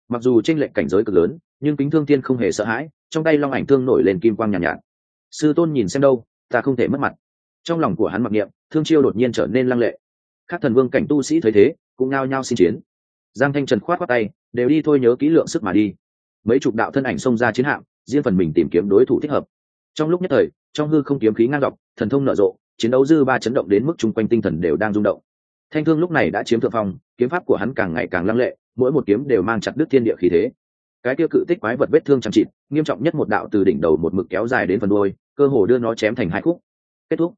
Mặc dù tranh lệch cảnh giới cực lớn nhưng kính thương thiên không hề sợ hãi trong tay long ảnh thương nổi lên kim quang nhàn nhạt, nhạt. Sư tôn nhìn xem đâu ta không thể mất mặt. Trong lòng của hắn mặc niệm thương chiêu đột nhiên trở nên lăng lệ. Các thần vương cảnh tu sĩ thấy thế cũng nao nhao xin chiến. Giang thanh trần khoát khoát tay đều đi thôi nhớ kỹ lượng sức mà đi mấy chục đạo thân ảnh xông ra chiến hạm, riêng phần mình tìm kiếm đối thủ thích hợp. Trong lúc nhất thời, trong hư không kiếm khí ngang dọc, thần thông nở rộ, chiến đấu dư ba chấn động đến mức chung quanh tinh thần đều đang rung động. Thanh thương lúc này đã chiếm thượng phong, kiếm pháp của hắn càng ngày càng lăng lệ, mỗi một kiếm đều mang chặt đứt thiên địa khí thế. Cái kia cự tích quái vật vết thương chẳng chịt, nghiêm trọng nhất một đạo từ đỉnh đầu một mực kéo dài đến phần đôi cơ hồ đưa nó chém thành hai khúc. Kết thúc.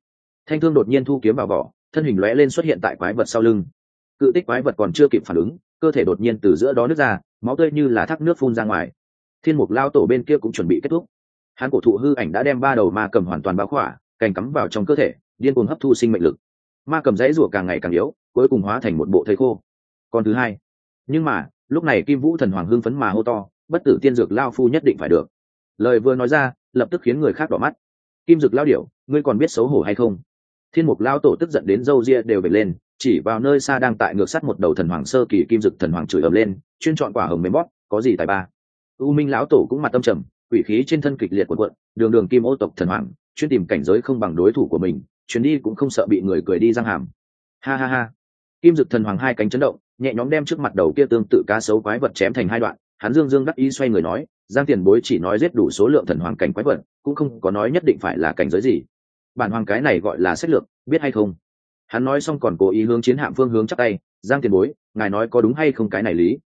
Thanh thương đột nhiên thu kiếm vào vỏ, thân hình lóe lên xuất hiện tại quái vật sau lưng. Cự tích quái vật còn chưa kịp phản ứng, cơ thể đột nhiên từ giữa đó nước ra, máu tươi như là thác nước phun ra ngoài thiên mục lao tổ bên kia cũng chuẩn bị kết thúc. Hắn cổ thụ hư ảnh đã đem ba đầu ma cầm hoàn toàn báo khỏa, cành cắm vào trong cơ thể, điên cuồng hấp thu sinh mệnh lực. Ma cầm dãy rủa càng ngày càng yếu, cuối cùng hóa thành một bộ thầy khô. Còn thứ hai. Nhưng mà, lúc này kim vũ thần hoàng hưng phấn mà hô to, bất tử tiên dược lao phu nhất định phải được. Lời vừa nói ra, lập tức khiến người khác đỏ mắt. Kim dực lao điểu, ngươi còn biết xấu hổ hay không? Thiên mục lao tổ tức giận đến râu ria đều bể lên, chỉ vào nơi xa đang tại ngược sắt một đầu thần hoàng sơ kỳ kim dực thần hoàng chửi ầm lên, chuyên chọn quả hồng mềm bóp, có gì tài ba? U minh lão tổ cũng mặt tâm trầm, quỷ khí trên thân kịch liệt quần quận đường đường kim ô tộc thần hoàng, chuyên tìm cảnh giới không bằng đối thủ của mình, chuyến đi cũng không sợ bị người cười đi răng hàm. Ha ha ha. Kim dực thần hoàng hai cánh chấn động, nhẹ nhõm đem trước mặt đầu kia tương tự cá sấu quái vật chém thành hai đoạn, hắn dương dương đắc ý xoay người nói, giang tiền bối chỉ nói giết đủ số lượng thần hoàng cảnh quái vật, cũng không có nói nhất định phải là cảnh giới gì. Bản hoàng cái này gọi là sách lược, biết hay không? Hắn nói xong còn cố ý hướng chiến hạm phương hướng chắc tay, giang tiền bối, ngài nói có đúng hay không cái này lý?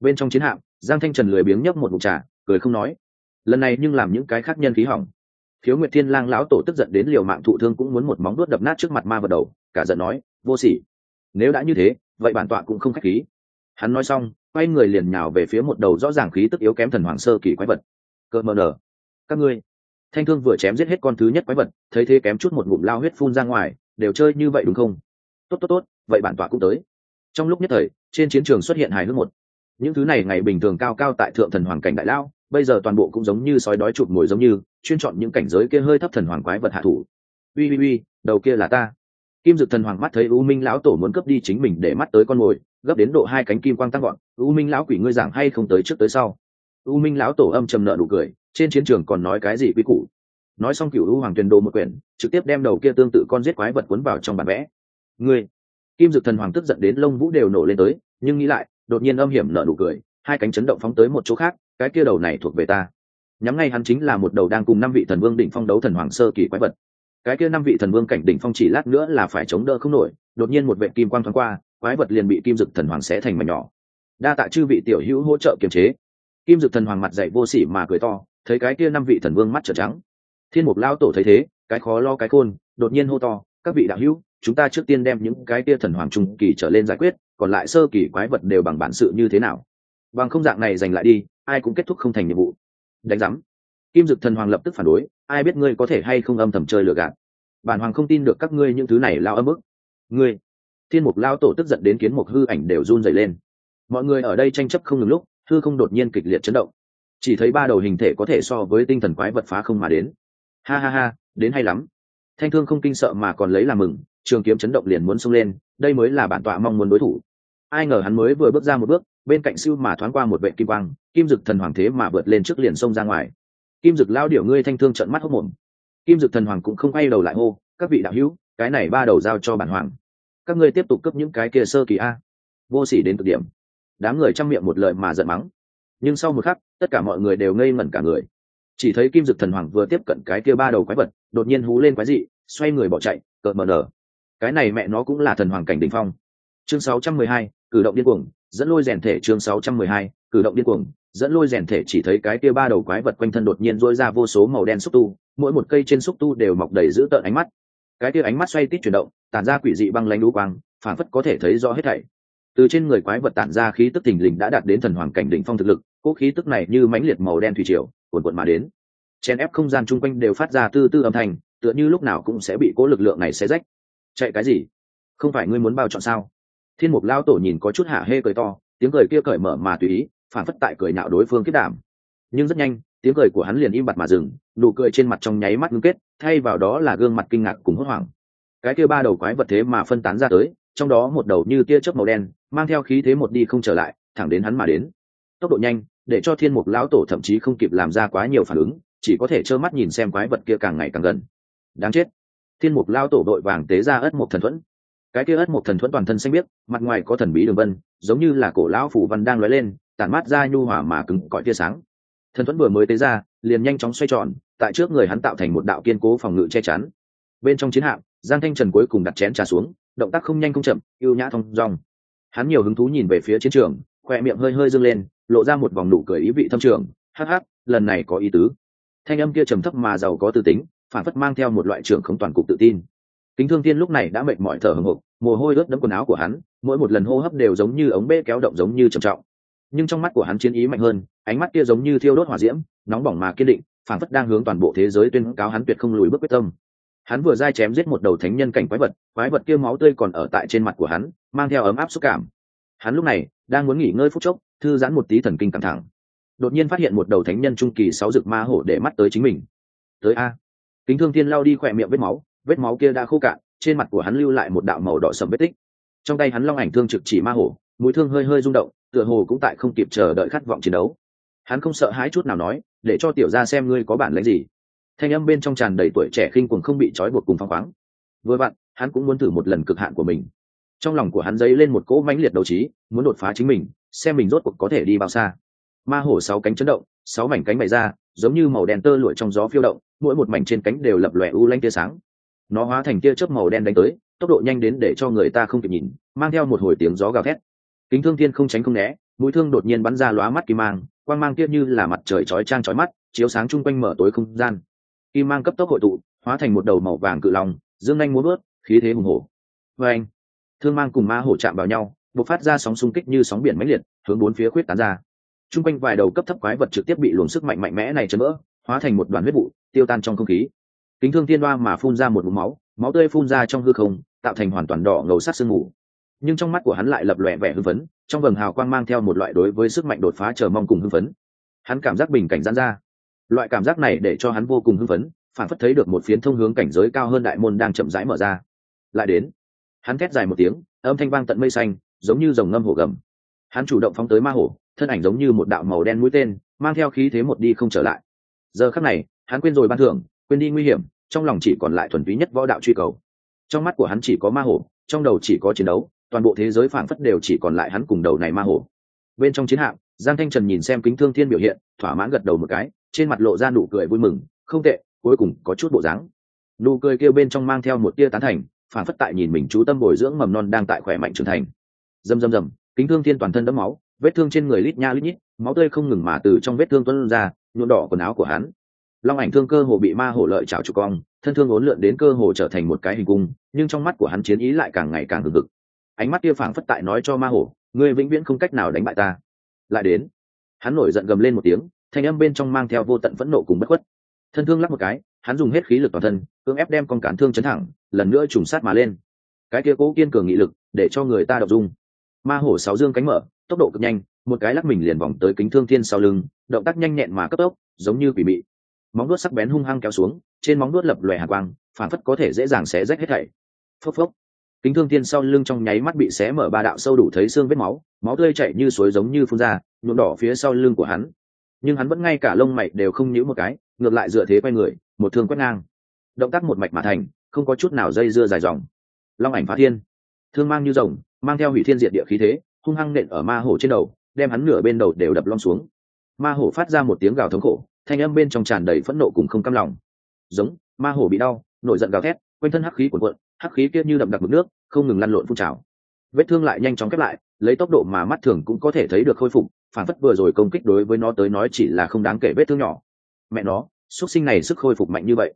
Bên trong chiến hạm giang thanh trần lười biếng nhấp một mục trà, cười không nói. Lần này nhưng làm những cái khác nhân khí hỏng. Khiếu nguyệt thiên lang lão tổ tức giận đến liều mạng thụ thương cũng muốn một móng đuốt đập nát trước mặt ma vật đầu, cả giận nói, vô sỉ. Nếu đã như thế, vậy bản tọa cũng không khách khí. Hắn nói xong, quay người liền nhào về phía một đầu rõ ràng khí tức yếu kém thần hoàng sơ kỳ quái vật. Cơ mờ nở. Các ngươi. Thanh thương vừa chém giết hết con thứ nhất quái vật, thấy thế kém chút một ngụm lao huyết phun ra ngoài, đều chơi như vậy đúng không? Tốt tốt tốt, vậy bản tọa cũng tới. Trong lúc nhất thời, trên chiến trường xuất hiện hài hước một những thứ này ngày bình thường cao cao tại thượng thần hoàng cảnh đại lao, bây giờ toàn bộ cũng giống như sói đói chụp mồi giống như, chuyên chọn những cảnh giới kia hơi thấp thần hoàng quái vật hạ thủ. Ui ui ui đầu kia là ta. Kim dực thần hoàng mắt thấy u minh lão tổ muốn cướp đi chính mình để mắt tới con mồi, gấp đến độ hai cánh kim quang tăng gọn u minh lão quỷ ngươi giảng hay không tới trước tới sau? U minh lão tổ âm trầm nợ nụ cười, trên chiến trường còn nói cái gì quy củ? Nói xong cựu u hoàng tuyền đồ một quyển, trực tiếp đem đầu kia tương tự con giết quái vật cuốn vào trong bản vẽ. Ngươi. Kim dực thần hoàng tức giận đến lông vũ đều nổ lên tới, nhưng nghĩ lại đột nhiên âm hiểm nở nụ cười, hai cánh chấn động phóng tới một chỗ khác, cái kia đầu này thuộc về ta. Nhắm ngay hắn chính là một đầu đang cùng năm vị thần vương đỉnh phong đấu thần hoàng sơ kỳ quái vật. Cái kia năm vị thần vương cảnh đỉnh phong chỉ lát nữa là phải chống đỡ không nổi, đột nhiên một vệ kim quang thoáng qua, quái vật liền bị kim dực thần hoàng xé thành mảnh nhỏ. Đa tạ chư vị tiểu hữu hỗ trợ kiềm chế. Kim dực thần hoàng mặt dậy vô sỉ mà cười to, thấy cái kia năm vị thần vương mắt trợn trắng. Thiên mục lao tổ thấy thế, cái khó lo cái khôn, đột nhiên hô to các vị đạo hữu, chúng ta trước tiên đem những cái tia thần hoàng trung kỳ trở lên giải quyết, còn lại sơ kỳ quái vật đều bằng bản sự như thế nào? Bằng không dạng này giành lại đi, ai cũng kết thúc không thành nhiệm vụ. Đánh giám. Kim dực thần hoàng lập tức phản đối, ai biết ngươi có thể hay không âm thầm chơi lừa gạt. Bản hoàng không tin được các ngươi những thứ này lao âm ức. Ngươi. Thiên mục lao tổ tức giận đến kiến mục hư ảnh đều run dày lên. Mọi người ở đây tranh chấp không ngừng lúc, hư không đột nhiên kịch liệt chấn động. Chỉ thấy ba đầu hình thể có thể so với tinh thần quái vật phá không mà đến. Ha ha ha, đến hay lắm thanh thương không kinh sợ mà còn lấy làm mừng, trường kiếm chấn động liền muốn xông lên, đây mới là bản tọa mong muốn đối thủ. Ai ngờ hắn mới vừa bước ra một bước, bên cạnh siêu mà thoáng qua một vệ kim quang, kim dực thần hoàng thế mà vượt lên trước liền xông ra ngoài. Kim dực lao điểu ngươi thanh thương trận mắt hốc mồm. Kim dực thần hoàng cũng không quay đầu lại hô, các vị đạo hữu, cái này ba đầu giao cho bản hoàng. Các ngươi tiếp tục cấp những cái kia sơ kỳ a. Vô sỉ đến cực điểm. Đám người chăm miệng một lời mà giận mắng. Nhưng sau một khắc, tất cả mọi người đều ngây ngẩn cả người chỉ thấy kim dực thần hoàng vừa tiếp cận cái kia ba đầu quái vật đột nhiên hú lên quái dị xoay người bỏ chạy cợt mờ nở. Cái này mẹ nó cũng là thần hoàng cảnh đ ỉ n h phong chương 612, cử động điên cuồng dẫn lôi rèn thể chương 612, cử động điên cuồng dẫn lôi rèn thể chỉ thấy cái kia ba đầu quái vật quanh thân đột nhiên dỗi ra vô số màu đen xúc tu mỗi một cây trên xúc tu đều mọc đầy giữ tợn ánh mắt. Cái kia ánh mắt xoay tít chuyển động tản ra quỷ dị băng lanh đũ quang phản phất có thể thấy rõ hết thảy. Từ trên người quái vật tản ra khí tức thình lình đã đạt đến thần hoàng cảnh đỉnh phong thực lực cỗ khí tức này như mãnh liệt màu đen thủy triều cuồn cuộn mà đến. Chen ép không gian chung quanh đều phát ra tư tư âm thanh, tựa như lúc nào cũng sẽ bị cố lực lượng này xé rách. Chạy cái gì? Không phải ngươi muốn bao chọn sao? Thiên mục lao tổ nhìn có chút hạ hê cười to, tiếng cười kia cởi mở mà tùy ý, phản phất tại cười nạo đối phương kết đảm nhưng rất nhanh, tiếng cười của hắn liền im bặt mà dừng, nụ cười trên mặt trong nháy mắt ngưng kết, thay vào đó là gương mặt kinh ngạc cùng hốt hoảng. Cái kia ba đầu quái vật thế mà phân tán ra tới, trong đó một đầu như tia chớp màu đen, mang theo khí thế một đi không trở lại, thẳng đến hắn mà đến. Tốc độ nhanh để cho thiên mục lão tổ thậm chí không kịp làm ra quá nhiều phản ứng, chỉ có thể trơ mắt nhìn xem quái vật kia càng ngày càng gần. Đáng chết. Thiên mục lao tổ đội vàng tế ra ất một thần thuẫn. Cái kia ất một thần thuẫn toàn thân xanh biếc, mặt ngoài có thần bí đường vân, giống như là cổ lão phủ văn đang lóe lên, tản mát ra nhu hỏa mà cứng cõi tia sáng. Thần thuẫn vừa mới tế ra, liền nhanh chóng xoay tròn, tại trước người hắn tạo thành một đạo kiên cố phòng ngự che chắn. Bên trong chiến hạm, giang thanh trần cuối cùng đặt chén trà xuống, động tác không nhanh không chậm, ưu nhã thong dong. Hắn nhiều hứng thú nhìn về phía chiến trường khoe miệng hơi hơi dâng lên, lộ ra một vòng nụ cười ý vị thâm trường. Hắc hắc, lần này có ý tứ. Thanh âm kia trầm thấp mà giàu có tư tính, phản phất mang theo một loại trưởng không toàn cục tự tin. Kính thương tiên lúc này đã mệt mỏi thở hồng hộc, mồ hôi ướt đẫm quần áo của hắn, mỗi một lần hô hấp đều giống như ống bê kéo động giống như trầm trọng. Nhưng trong mắt của hắn chiến ý mạnh hơn, ánh mắt kia giống như thiêu đốt hỏa diễm, nóng bỏng mà kiên định, phản phất đang hướng toàn bộ thế giới tuyên cáo hắn tuyệt không lùi bước quyết tâm. Hắn vừa dai chém giết một đầu thánh nhân cảnh quái vật quái vật kia máu tươi còn ở tại trên mặt của hắn, mang theo ấm áp xúc cảm. Hắn lúc này đang muốn nghỉ ngơi phút chốc, thư giãn một tí thần kinh căng thẳng. Đột nhiên phát hiện một đầu thánh nhân trung kỳ sáu rực ma hổ để mắt tới chính mình. Tới a. Kính thương thiên lao đi khỏe miệng vết máu vết máu kia đã khô cạn, trên mặt của hắn lưu lại một đạo màu đỏ sầm vết tích. Trong tay hắn long ảnh thương trực chỉ ma hổ, mũi thương hơi hơi rung động, tựa hồ cũng tại không kịp chờ đợi khát vọng chiến đấu. Hắn không sợ hãi chút nào nói, để cho tiểu ra xem ngươi có bản lãnh gì. Thanh âm bên trong tràn đầy tuổi trẻ khinh cuồng không bị trói buộc cùng phăng khoáng. Vừa vặn, hắn cũng muốn thử một lần cực hạn của mình trong lòng của hắn dấy lên một cỗ mãnh liệt đầu trí, muốn đột phá chính mình, xem mình rốt cuộc có thể đi bao xa. Ma hổ sáu cánh chấn động, sáu mảnh cánh bày ra, giống như màu đen tơ lụi trong gió phiêu động, mỗi một mảnh trên cánh đều lập lòe u lanh tia sáng. Nó hóa thành tia chớp màu đen đánh tới, tốc độ nhanh đến để cho người ta không kịp nhìn, mang theo một hồi tiếng gió gào thét. Kính thương thiên không tránh không né, mũi thương đột nhiên bắn ra lóa mắt kim mang, quang mang kia như là mặt trời chói trang chói mắt, chiếu sáng chung quanh mở tối không gian. Kim mang cấp tốc hội tụ, hóa thành một đầu màu vàng cự lòng dương anh muốn bớt khí thế hùng hổ. Vê anh thương mang cùng ma hổ chạm vào nhau, bộc phát ra sóng xung kích như sóng biển mãnh liệt, hướng bốn phía khuyết tán ra. Chung quanh vài đầu cấp thấp quái vật trực tiếp bị luồng sức mạnh mạnh mẽ này chấn vỡ, hóa thành một đoàn huyết vụ, tiêu tan trong không khí. Kính thương tiên đoa mà phun ra một mũ máu máu tươi phun ra trong hư không, tạo thành hoàn toàn đỏ ngầu sắc sương mù. Nhưng trong mắt của hắn lại lập lòe vẻ hưng phấn, trong vầng hào quang mang theo một loại đối với sức mạnh đột phá chờ mong cùng hưng phấn. Hắn cảm giác bình cảnh giãn ra. Loại cảm giác này để cho hắn vô cùng hưng phấn, phản phất thấy được một phiến thông hướng cảnh giới cao hơn đại môn đang chậm rãi mở ra. Lại đến hắn thét dài một tiếng, âm thanh vang tận mây xanh, giống như dòng ngâm hổ gầm. Hắn chủ động phóng tới ma hổ, thân ảnh giống như một đạo màu đen mũi tên, mang theo khí thế một đi không trở lại. Giờ khắc này, hắn quên rồi ban thưởng, quên đi nguy hiểm, trong lòng chỉ còn lại thuần túy nhất võ đạo truy cầu. Trong mắt của hắn chỉ có ma hổ, trong đầu chỉ có chiến đấu, toàn bộ thế giới phảng phất đều chỉ còn lại hắn cùng đầu này ma hổ. Bên trong chiến hạm, giang thanh trần nhìn xem kính thương thiên biểu hiện, thỏa mãn gật đầu một cái, trên mặt lộ ra nụ cười vui mừng, không tệ, cuối cùng có chút bộ dáng. Nụ cười kêu bên trong mang theo một tia tán thành phản phất tại nhìn mình chú tâm bồi dưỡng mầm non đang tại khỏe mạnh trưởng thành. Dầm dầm dầm kính thương thiên toàn thân đẫm máu, vết thương trên người lít nha lít nhít, máu tươi không ngừng mà từ trong vết thương tuân ra, nhuộm đỏ quần áo của hắn. Long ảnh thương cơ hồ bị ma hổ lợi chảo trục cong, thân thương ốn lượn đến cơ hồ trở thành một cái hình cung, nhưng trong mắt của hắn chiến ý lại càng ngày càng hừng hực. Ánh mắt kia phảng phất tại nói cho ma hổ, ngươi vĩnh viễn không cách nào đánh bại ta. Lại đến, hắn nổi giận gầm lên một tiếng, thanh âm bên trong mang theo vô tận phẫn nộ cùng bất khuất. Thân thương lắp một cái, hắn dùng hết khí lực toàn thân cưỡng ép đem con cản thương chấn thẳng, lần nữa trùng sát mà lên. Cái kia cố kiên cường nghị lực, để cho người ta đọc dung. Ma hổ sáu dương cánh mở, tốc độ cực nhanh, một cái lắc mình liền vòng tới kính thương thiên sau lưng, động tác nhanh nhẹn mà cấp tốc, giống như quỷ mị. Móng đuốt sắc bén hung hăng kéo xuống, trên móng đuốt lập lòe hạ quang, phản phất có thể dễ dàng xé rách hết thảy. Phốc phốc. Kính thương thiên sau lưng trong nháy mắt bị xé mở ba đạo sâu đủ thấy xương vết máu máu tươi chảy như suối giống như phun ra, nhuộm đỏ phía sau lưng của hắn. Nhưng hắn vẫn ngay cả lông mày đều không nhíu một cái, ngược lại dựa thế quay người, một thương quét ngang động tác một mạch mà thành, không có chút nào dây dưa dài dòng. Long ảnh phá thiên, thương mang như rồng, mang theo hủy thiên diệt địa khí thế, hung hăng nện ở ma hổ trên đầu, đem hắn nửa bên đầu đều đập lom xuống. Ma hổ phát ra một tiếng gào thống khổ, thanh âm bên trong tràn đầy phẫn nộ cùng không cam lòng. Giống, ma hổ bị đau, nổi giận gào thét, quanh thân hắc khí cuộn cuộn, hắc khí kia như đậm đặc mực nước, không ngừng lăn lộn phun trào. Vết thương lại nhanh chóng khép lại, lấy tốc độ mà mắt thường cũng có thể thấy được khôi phục, phản phất vừa rồi công kích đối với nó tới nói chỉ là không đáng kể vết thương nhỏ. Mẹ nó, xuất sinh này sức khôi phục mạnh như vậy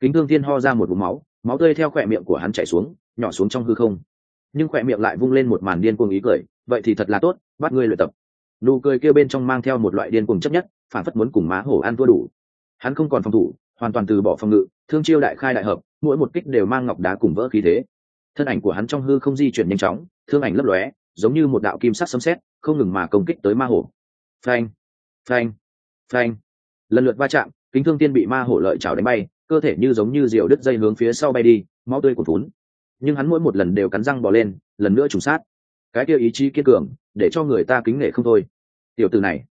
kính thương thiên ho ra một vùng máu máu tươi theo khỏe miệng của hắn chảy xuống, nhỏ xuống trong hư không. Nhưng khỏe miệng lại vung lên một màn điên cuồng ý cười, vậy thì thật là tốt, bắt ngươi luyện tập. Nụ cười kêu bên trong mang theo một loại điên cuồng chấp nhất, phản phất muốn cùng má hổ ăn thua đủ. Hắn không còn phòng thủ, hoàn toàn từ bỏ phòng ngự, thương chiêu đại khai đại hợp, mỗi một kích đều mang ngọc đá cùng vỡ khí thế. Thân ảnh của hắn trong hư không di chuyển nhanh chóng, thương ảnh lấp lóe, giống như một đạo kim sắc sấm sét, không ngừng mà công kích tới ma hổ. Phanh phanh phanh. Lần lượt va chạm, kính thương tiên bị ma hổ lợi chảo đánh bay cơ thể như giống như diều đứt dây hướng phía sau bay đi, máu tươi của vốn nhưng hắn mỗi một lần đều cắn răng bỏ lên, lần nữa trùng sát. Cái kia ý chí kiên cường, để cho người ta kính nể không thôi. Tiểu từ này,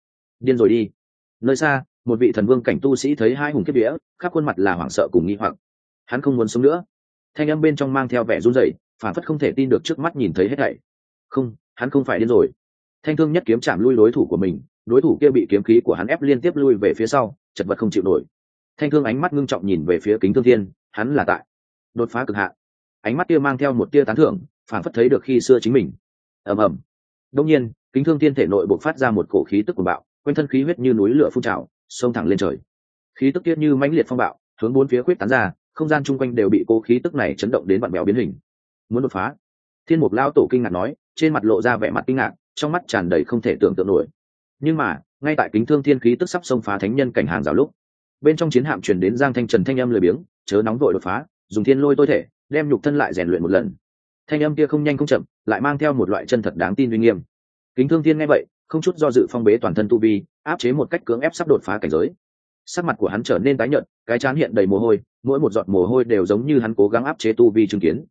điên rồi đi. Nơi xa, một vị thần vương cảnh tu sĩ thấy hai hùng kiếp vĩa khắp khuôn mặt là hoảng sợ cùng nghi hoặc. Hắn không muốn sống nữa. Thanh âm bên trong mang theo vẻ run rẩy, phản phất không thể tin được trước mắt nhìn thấy hết thảy. Không, hắn không phải điên rồi. Thanh thương nhất kiếm chạm lui đối thủ của mình, đối thủ kia bị kiếm khí của hắn ép liên tiếp lui về phía sau, chật vật không chịu nổi thanh thương ánh mắt ngưng trọng nhìn về phía kính thương thiên, hắn là tại đột phá cực hạn ánh mắt kia mang theo một tia tán thưởng phản phất thấy được khi xưa chính mình. Ầm ầm. Đông nhiên, kính thương thiên thể nội bộc phát ra một cổ khí tức của bạo, quanh thân khí huyết như núi lửa phun trào, xông thẳng lên trời. Khí tức tiết như mãnh liệt phong bạo, hướng bốn phía quyết tán ra, không gian chung quanh đều bị cố khí tức này chấn động đến vặn béo biến hình. Muốn đột phá? Thiên mục lao tổ kinh ngạc nói, trên mặt lộ ra vẻ mặt kinh ngạc, trong mắt tràn đầy không thể tưởng tượng nổi. Nhưng mà, ngay tại kính thương thiên khí tức sắp xông phá thánh nhân cảnh hàng rào lúc bên trong chiến hạm chuyển đến giang thanh trần thanh âm lười biếng chớ nóng vội đột phá dùng thiên lôi tôi thể đem nhục thân lại rèn luyện một lần. Thanh âm kia không nhanh không chậm lại mang theo một loại chân thật đáng tin uy nghiêm. Kính thương thiên nghe vậy không chút do dự phong bế toàn thân tu vi áp chế một cách cưỡng ép sắp đột phá cảnh giới. Sắc mặt của hắn trở nên tái nhợt cái chán hiện đầy mồ hôi mỗi một giọt mồ hôi đều giống như hắn cố gắng áp chế tu vi chứng kiến.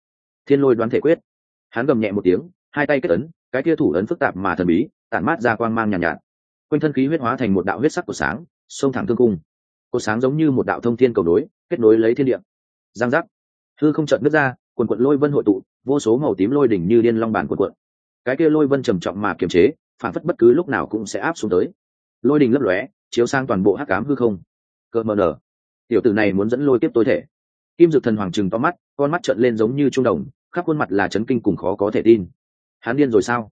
Thiên lôi đoán thể quyết. Hắn gầm nhẹ một tiếng hai tay kết ấn cái kia thủ ấn phức tạp mà thần bí tản mát ra quang mang nhàn nhạt, nhạt. Quanh thân khí huyết hóa thành một đạo huyết sắc của sáng sông thẳng thương cung. Cổ sáng giống như một đạo thông thiên cầu đối kết nối lấy thiên địa. Giang giác. Hư không chợt nứt ra, quần quần lôi vân hội tụ, vô số màu tím lôi đỉnh như điên long bản quần cuộn. cái kia lôi vân trầm trọng mà kiềm chế, phản phất bất cứ lúc nào cũng sẽ áp xuống tới. Lôi đỉnh lấp lóe, chiếu sang toàn bộ hắc ám hư không. Cơ mờ nở. Tiểu tử này muốn dẫn lôi tiếp tối thể. Kim dược thần hoàng trừng to mắt, con mắt trợn lên giống như trung đồng, khắp khuôn mặt là chấn kinh cùng khó có thể tin. Hắn điên rồi sao?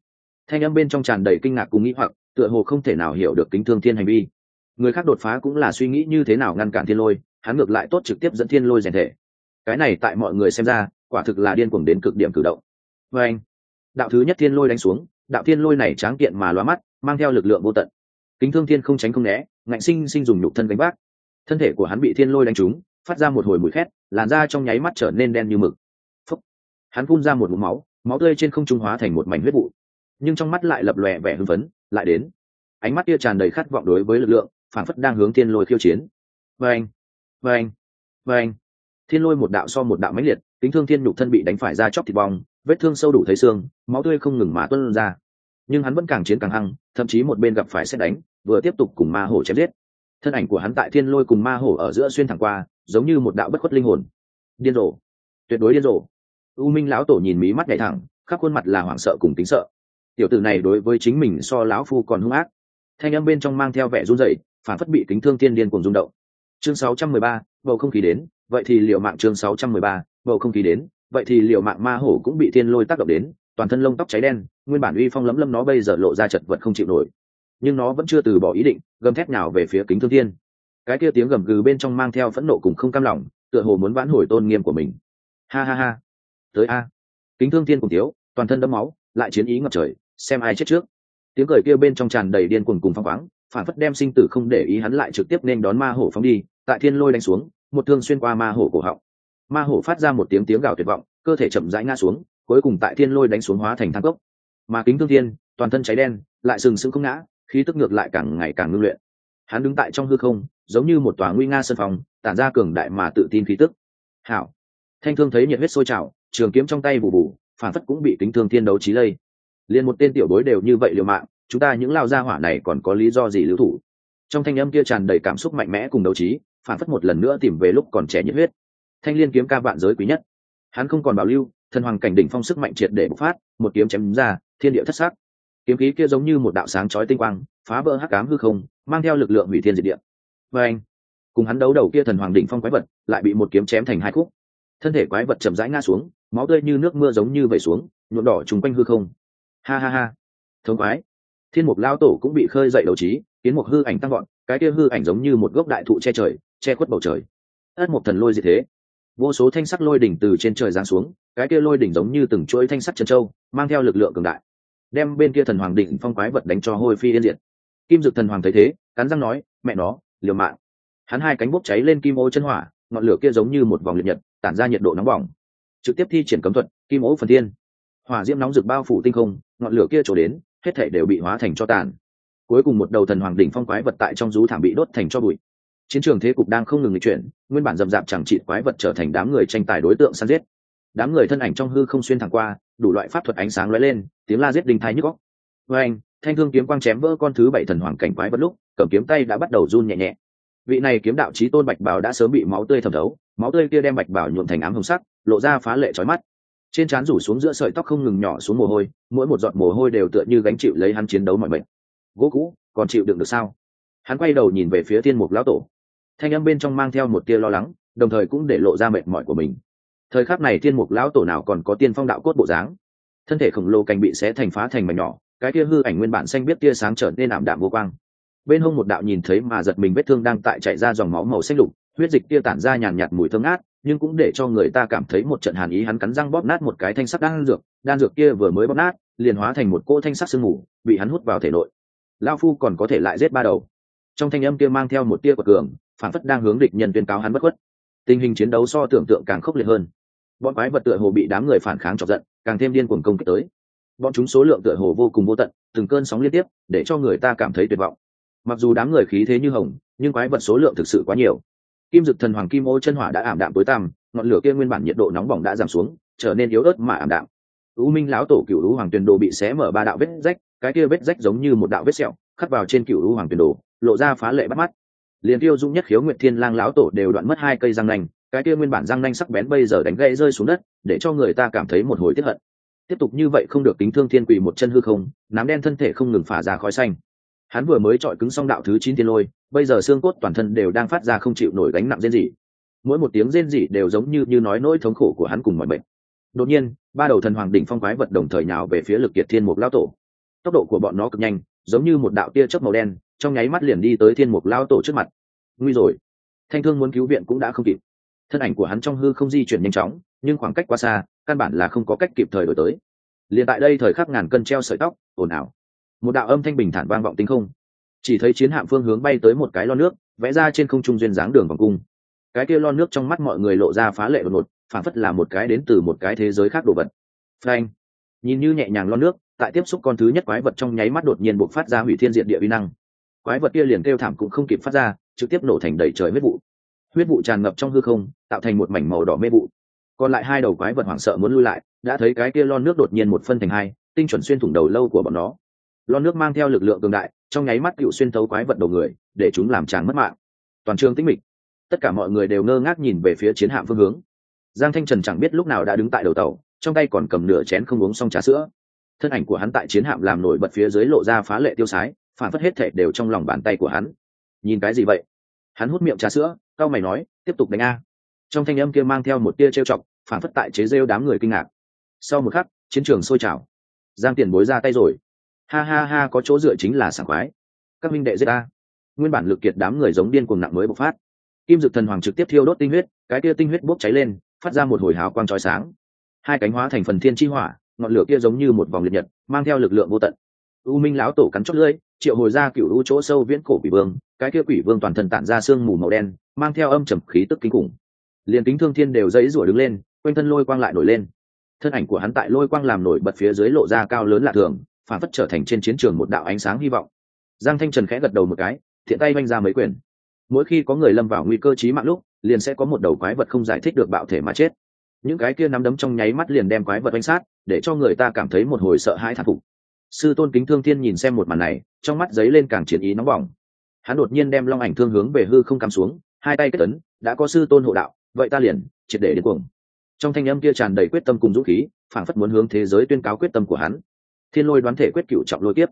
Thanh âm bên trong tràn đầy kinh ngạc cùng nghĩ hoặc, tựa hồ không thể nào hiểu được kính thương thiên hành vi người khác đột phá cũng là suy nghĩ như thế nào ngăn cản thiên lôi, hắn ngược lại tốt trực tiếp dẫn thiên lôi rèn thể. Cái này tại mọi người xem ra, quả thực là điên cuồng đến cực điểm cử động. Vê anh, đạo thứ nhất thiên lôi đánh xuống, đạo thiên lôi này tráng kiện mà loa mắt, mang theo lực lượng vô tận. Kính thương thiên không tránh không né, ngạnh sinh sinh dùng nhục thân đánh bác thân thể của hắn bị thiên lôi đánh trúng, phát ra một hồi mùi khét, làn da trong nháy mắt trở nên đen như mực. Phúc. hắn phun ra một mũ máu máu tươi trên không trung hóa thành một mảnh huyết vụ. Nhưng trong mắt lại lập lòe vẻ hưng phấn, lại đến. Ánh mắt kia tràn đầy khát vọng đối với lực lượng phản phất đang hướng thiên lôi khiêu chiến. Vâng vâng vâng. Thiên lôi một đạo so một đạo mãnh liệt, kính thương thiên nhục thân bị đánh phải ra chóc thịt bong, vết thương sâu đủ thấy xương, máu tươi không ngừng mà tuân ra. Nhưng hắn vẫn càng chiến càng hăng, thậm chí một bên gặp phải xét đánh, vừa tiếp tục cùng ma hổ chém giết. Thân ảnh của hắn tại thiên lôi cùng ma hổ ở giữa xuyên thẳng qua, giống như một đạo bất khuất linh hồn. Điên rồ. Tuyệt đối điên rồ. U minh lão tổ nhìn mí mắt nhảy thẳng, khắp khuôn mặt là hoảng sợ cùng tính sợ. Tiểu tử này đối với chính mình so lão phu còn hung ác. Thanh âm bên trong mang theo vẻ run rẩy phản phất bị kính thương thiên điên cùng rung động. Chương 613, bầu không khí đến vậy thì liệu mạng chương 613, bầu không khí đến vậy thì liệu mạng ma hổ cũng bị thiên lôi tác động đến toàn thân lông tóc cháy đen nguyên bản uy phong lấm lâm nó bây giờ lộ ra chật vật không chịu nổi. Nhưng nó vẫn chưa từ bỏ ý định gầm thét nào về phía kính thương thiên. Cái kia tiếng gầm gừ bên trong mang theo phẫn nộ cùng không cam lòng tựa hồ muốn vãn hồi tôn nghiêm của mình. Ha ha ha. Tới a. Kính thương thiên cùng thiếu toàn thân đẫm máu lại chiến ý ngập trời xem ai chết trước. Tiếng cười kia bên trong tràn đầy điên cuồng cùng phong khoáng phản phất đem sinh tử không để ý hắn lại trực tiếp nên đón ma hổ phóng đi, tại thiên lôi đánh xuống, một thương xuyên qua ma hổ cổ họng. Ma hổ phát ra một tiếng tiếng gào tuyệt vọng, cơ thể chậm rãi ngã xuống, cuối cùng tại thiên lôi đánh xuống hóa thành thang cốc. Mà kính thương thiên, toàn thân cháy đen, lại sừng sững không ngã, khí tức ngược lại càng ngày càng ngưng luyện. Hắn đứng tại trong hư không, giống như một tòa nguy nga sân phòng, tản ra cường đại mà tự tin khí tức. Hảo. Thanh thương thấy nhiệt huyết sôi trào, trường kiếm trong tay bù bù, phản phất cũng bị kính thương thiên đấu trí lây. Liền một tên tiểu bối đều như vậy liều mạng chúng ta những lao gia hỏa này còn có lý do gì lưu thủ? Trong thanh âm kia tràn đầy cảm xúc mạnh mẽ cùng đấu trí, phản phất một lần nữa tìm về lúc còn trẻ nhiệt huyết. Thanh liên kiếm ca vạn giới quý nhất. Hắn không còn bảo lưu, thần hoàng cảnh đỉnh phong sức mạnh triệt để bộc phát, một kiếm chém ra, thiên địa thất sắc. Kiếm khí kia giống như một đạo sáng chói tinh quang, phá vỡ hắc ám hư không, mang theo lực lượng hủy thiên diệt địa. Và anh, cùng hắn đấu đầu kia thần hoàng đỉnh phong quái vật, lại bị một kiếm chém thành hai khúc. Thân thể quái vật chậm rãi ngã xuống, máu tươi như nước mưa giống như vẩy xuống, nhuộm đỏ trùng quanh hư không. Ha ha ha. Thống quái thiên mục lao tổ cũng bị khơi dậy đầu trí, kiến một hư ảnh tăng gọn cái kia hư ảnh giống như một gốc đại thụ che trời, che khuất bầu trời. Ất một thần lôi gì thế. Vô số thanh sắc lôi đỉnh từ trên trời giáng xuống, cái kia lôi đỉnh giống như từng chuỗi thanh sắc chân châu, mang theo lực lượng cường đại, đem bên kia thần hoàng định phong quái vật đánh cho hôi phi yên diệt. Kim dực thần hoàng thấy thế, cắn răng nói, mẹ nó, liều mạng. Hắn hai cánh bốc cháy lên kim ô chân hỏa, ngọn lửa kia giống như một vòng liệt nhật, tản ra nhiệt độ nóng bỏng. Trực tiếp thi triển cấm thuật, kim ô phần thiên. Hỏa diễm nóng rực bao phủ tinh không, ngọn lửa kia trổ đến hết thể đều bị hóa thành cho tàn. Cuối cùng một đầu thần hoàng đỉnh phong quái vật tại trong rú thảm bị đốt thành cho bụi. Chiến trường thế cục đang không ngừng chuyển, nguyên bản dầm dạp chẳng trị quái vật trở thành đám người tranh tài đối tượng săn giết. Đám người thân ảnh trong hư không xuyên thẳng qua, đủ loại pháp thuật ánh sáng lóe lên, tiếng la giết đinh thái nhức góc với anh thanh thương kiếm quang chém vỡ con thứ bảy thần hoàng cảnh quái bất lúc, cầm kiếm tay đã bắt đầu run nhẹ nhẹ. Vị này kiếm đạo trí tôn bạch bảo đã sớm bị máu tươi thẩm thấu, máu tươi kia đem bạch bảo nhuộm thành ám hồng sắc, lộ ra phá lệ trói mắt trên trán rủ xuống giữa sợi tóc không ngừng nhỏ xuống mồ hôi, mỗi một giọt mồ hôi đều tựa như gánh chịu lấy hắn chiến đấu mọi bệnh gỗ cũ, còn chịu đựng được sao? Hắn quay đầu nhìn về phía thiên mục lão tổ. Thanh âm bên trong mang theo một tia lo lắng, đồng thời cũng để lộ ra mệt mỏi của mình. Thời khắc này thiên mục lão tổ nào còn có tiên phong đạo cốt bộ dáng? Thân thể khổng lồ cành bị xé thành phá thành mảnh nhỏ, cái tia hư ảnh nguyên bản xanh biết tia sáng trở nên ảm đạm vô quang. Bên hông một đạo nhìn thấy mà giật mình vết thương đang tại chạy ra dòng máu màu xanh lục, huyết dịch tia tản ra nhàn nhạt mùi thơm ngát nhưng cũng để cho người ta cảm thấy một trận hàn ý, hắn cắn răng bóp nát một cái thanh sắc đan dược đan dược kia vừa mới bóp nát, liền hóa thành một cỗ thanh sắc sương mù, bị hắn hút vào thể nội. Lao phu còn có thể lại giết ba đầu. Trong thanh âm kia mang theo một tia của cường, phản phất đang hướng địch nhân tuyên cáo hắn bất khuất. Tình hình chiến đấu so tưởng tượng càng khốc liệt hơn. Bọn quái vật tựa hồ bị đám người phản kháng chọc giận, càng thêm điên cuồng công kích tới. Bọn chúng số lượng tựa hồ vô cùng vô tận, từng cơn sóng liên tiếp, để cho người ta cảm thấy tuyệt vọng. Mặc dù đám người khí thế như hồng, nhưng quái vật số lượng thực sự quá nhiều kim dực thần hoàng kim ô chân hỏa đã ảm đạm tối tăm, ngọn lửa kia nguyên bản nhiệt độ nóng bỏng đã giảm xuống, trở nên yếu ớt mà ảm đạm. U minh lão tổ cựu lũ hoàng tuyền đồ bị xé mở ba đạo vết rách, cái kia vết rách giống như một đạo vết sẹo, khắc vào trên cựu lũ hoàng tuyền đồ, lộ ra phá lệ bắt mắt. Liền tiêu dung nhất khiếu nguyệt thiên lang lão tổ đều đoạn mất hai cây răng nanh, cái kia nguyên bản răng nanh sắc bén bây giờ đánh gãy rơi xuống đất, để cho người ta cảm thấy một hồi tiếc hận. Tiếp tục như vậy không được kính thương thiên quỷ một chân hư không, nám đen thân thể không ngừng phả ra khói xanh hắn vừa mới chọi cứng xong đạo thứ chín thiên lôi, bây giờ xương cốt toàn thân đều đang phát ra không chịu nổi gánh nặng rên rỉ. Mỗi một tiếng rên rỉ đều giống như như nói nỗi thống khổ của hắn cùng mọi bệnh đột nhiên, ba đầu thần hoàng đỉnh phong quái vật đồng thời nhào về phía lực kiệt thiên mục lao tổ. Tốc độ của bọn nó cực nhanh, giống như một đạo tia chớp màu đen, trong nháy mắt liền đi tới thiên mục lao tổ trước mặt. Nguy rồi. Thanh thương muốn cứu viện cũng đã không kịp. Thân ảnh của hắn trong hư không di chuyển nhanh chóng, nhưng khoảng cách quá xa, căn bản là không có cách kịp thời đổi tới. Liền tại đây thời khắc ngàn cân treo sợi tóc, ồn ào một đạo âm thanh bình thản vang vọng tinh không. Chỉ thấy chiến hạm phương hướng bay tới một cái lon nước, vẽ ra trên không trung duyên dáng đường vòng cung. Cái kia lon nước trong mắt mọi người lộ ra phá lệ đột ngột, phản phất là một cái đến từ một cái thế giới khác đồ vật. Frank nhìn như nhẹ nhàng lon nước, tại tiếp xúc con thứ nhất quái vật trong nháy mắt đột nhiên buộc phát ra hủy thiên diện địa vi năng. Quái vật kia liền kêu thảm cũng không kịp phát ra, trực tiếp nổ thành đầy trời huyết vụ. Huyết vụ tràn ngập trong hư không, tạo thành một mảnh màu đỏ mê vụ. Còn lại hai đầu quái vật hoảng sợ muốn lui lại, đã thấy cái kia lon nước đột nhiên một phân thành hai, tinh chuẩn xuyên thủng đầu lâu của bọn nó lon nước mang theo lực lượng cường đại, trong nháy mắt cựu xuyên thấu quái vật đầu người, để chúng làm tràn mất mạng. Toàn trường tĩnh mịch. Tất cả mọi người đều ngơ ngác nhìn về phía chiến hạm phương hướng. Giang thanh trần chẳng biết lúc nào đã đứng tại đầu tàu, trong tay còn cầm nửa chén không uống xong trà sữa. Thân ảnh của hắn tại chiến hạm làm nổi bật phía dưới lộ ra phá lệ tiêu sái, phản phất hết thể đều trong lòng bàn tay của hắn. Nhìn cái gì vậy? Hắn hút miệng trà sữa cao mày nói, tiếp tục đánh a. Trong thanh âm kia mang theo một tia trêu chọc, phản phất tại chế rêu đám người kinh ngạc. Sau một khắc, chiến trường sôi trào. Giang tiền bối ra tay rồi ha ha ha, có chỗ dựa chính là sảng khoái. Các minh đệ giết a nguyên bản lực kiệt đám người giống điên cuồng nặng mới bộc phát. Kim dực thần hoàng trực tiếp thiêu đốt tinh huyết, cái kia tinh huyết bốc cháy lên, phát ra một hồi hào quang trói sáng. Hai cánh hóa thành phần thiên chi hỏa, ngọn lửa kia giống như một vòng liệt nhật, mang theo lực lượng vô tận. U minh lão tổ cắn chót lưỡi, triệu hồi ra cựu u chỗ sâu viễn cổ quỷ vương, cái kia quỷ vương toàn thân tản ra sương mù màu đen, mang theo âm trầm khí tức kinh khủng. Liền kính thương thiên đều dãy rủa đứng lên, quanh thân lôi quang lại nổi lên. Thân ảnh của hắn tại lôi quang làm nổi bật phía dưới lộ ra cao lớn lạ thường phản phất trở thành trên chiến trường một đạo ánh sáng hy vọng. Giang thanh trần khẽ gật đầu một cái, thiện tay vanh ra mấy quyền. Mỗi khi có người lâm vào nguy cơ chí mạng lúc, liền sẽ có một đầu quái vật không giải thích được bạo thể mà chết. Những cái kia nắm đấm trong nháy mắt liền đem quái vật vanh sát, để cho người ta cảm thấy một hồi sợ hãi thản phục. Sư tôn kính thương thiên nhìn xem một màn này, trong mắt giấy lên càng chiến ý nóng bỏng. Hắn đột nhiên đem long ảnh thương hướng về hư không cắm xuống, hai tay kết tấn đã có sư tôn hộ đạo, vậy ta liền, triệt để đến cuồng. Trong thanh âm kia tràn đầy quyết tâm cùng dũng khí, phảng phất muốn hướng thế giới tuyên cáo quyết tâm của hắn thiên lôi đoán thể quyết cựu trọng lôi kiếp.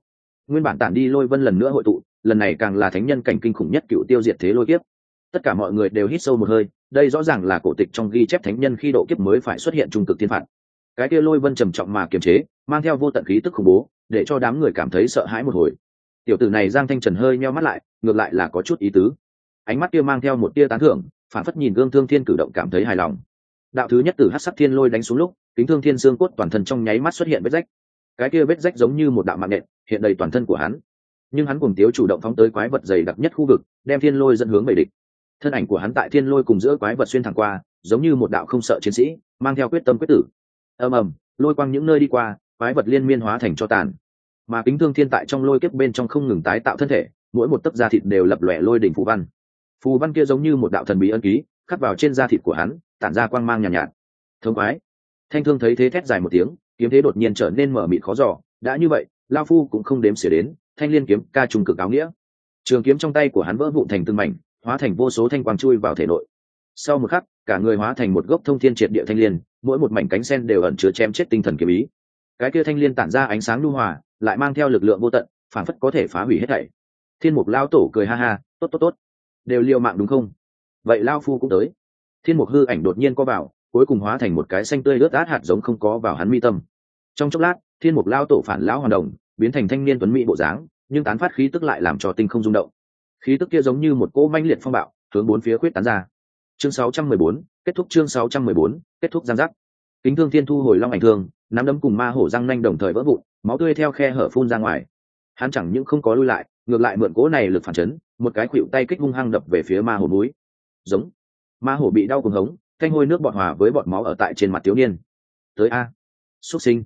Nguyên bản tản đi lôi vân lần nữa hội tụ, lần này càng là thánh nhân cảnh kinh khủng nhất cựu tiêu diệt thế lôi kiếp. Tất cả mọi người đều hít sâu một hơi, đây rõ ràng là cổ tịch trong ghi chép thánh nhân khi độ kiếp mới phải xuất hiện trung cực thiên phạt. Cái kia lôi vân trầm trọng mà kiềm chế, mang theo vô tận khí tức khủng bố, để cho đám người cảm thấy sợ hãi một hồi. Tiểu tử này giang thanh trần hơi meo mắt lại, ngược lại là có chút ý tứ. Ánh mắt kia mang theo một tia tán thưởng, phản phất nhìn gương thương thiên cử động cảm thấy hài lòng. Đạo thứ nhất từ hát sắc thiên lôi đánh xuống lúc, kính thương thiên xương cốt toàn thân trong nháy mắt xuất hiện vết rách cái kia vết rách giống như một đạo mạng nện hiện đầy toàn thân của hắn. Nhưng hắn cùng tiếu chủ động phóng tới quái vật dày đặc nhất khu vực đem thiên lôi dẫn hướng bầy địch. Thân ảnh của hắn tại thiên lôi cùng giữa quái vật xuyên thẳng qua giống như một đạo không sợ chiến sĩ mang theo quyết tâm quyết tử. Ầm ầm lôi quang những nơi đi qua quái vật liên miên hóa thành cho tàn. Mà kính thương thiên tại trong lôi kiếp bên trong không ngừng tái tạo thân thể mỗi một tấc da thịt đều lập lòe lôi đỉnh phù văn. Phù văn kia giống như một đạo thần bí ân ký khắc vào trên da thịt của hắn tản ra quang mang nhàn nhạt, nhạt thống quái thanh thương thấy thế thét dài một tiếng kiếm thế đột nhiên trở nên mở mịt khó giỏ đã như vậy, lao phu cũng không đếm xỉa đến, thanh liên kiếm, ca trùng cực áo nghĩa. Trường kiếm trong tay của hắn vỡ vụn thành từng mảnh, hóa thành vô số thanh quang chui vào thể nội. Sau một khắc, cả người hóa thành một gốc thông thiên triệt địa thanh liên, mỗi một mảnh cánh sen đều ẩn chứa chém chết tinh thần kiếm ý. Cái kia thanh liên tản ra ánh sáng lưu hòa, lại mang theo lực lượng vô tận phản phất có thể phá hủy hết thảy. Thiên mục lao tổ cười ha ha, tốt tốt tốt. Đều liều mạng đúng không? Vậy lao phu cũng tới. Thiên mục hư ảnh đột nhiên co vào cuối cùng hóa thành một cái xanh tươi ướt át hạt giống không có vào hắn mi tâm. Trong chốc lát thiên mục lao tổ phản lão hoàn đồng biến thành thanh niên tuấn mỹ bộ dáng nhưng tán phát khí tức lại làm cho tinh không rung động. Khí tức kia giống như một cỗ manh liệt phong bạo hướng bốn phía quyết tán ra. Chương 614, kết thúc chương 614, kết thúc giang giác. Kính thương thiên thu hồi long ảnh thương nắm đấm cùng ma hổ răng nanh đồng thời vỡ vụn máu tươi theo khe hở phun ra ngoài. Hắn chẳng những không có lui lại ngược lại mượn cỗ này lực phản chấn một cái khuỵu tay kích hung hăng đập về phía ma hổ núi. Giống. Ma hổ bị đau cùng hống canh hôi nước bọt hòa với bọt máu ở tại trên mặt thiếu niên. Tới a. Xuất sinh.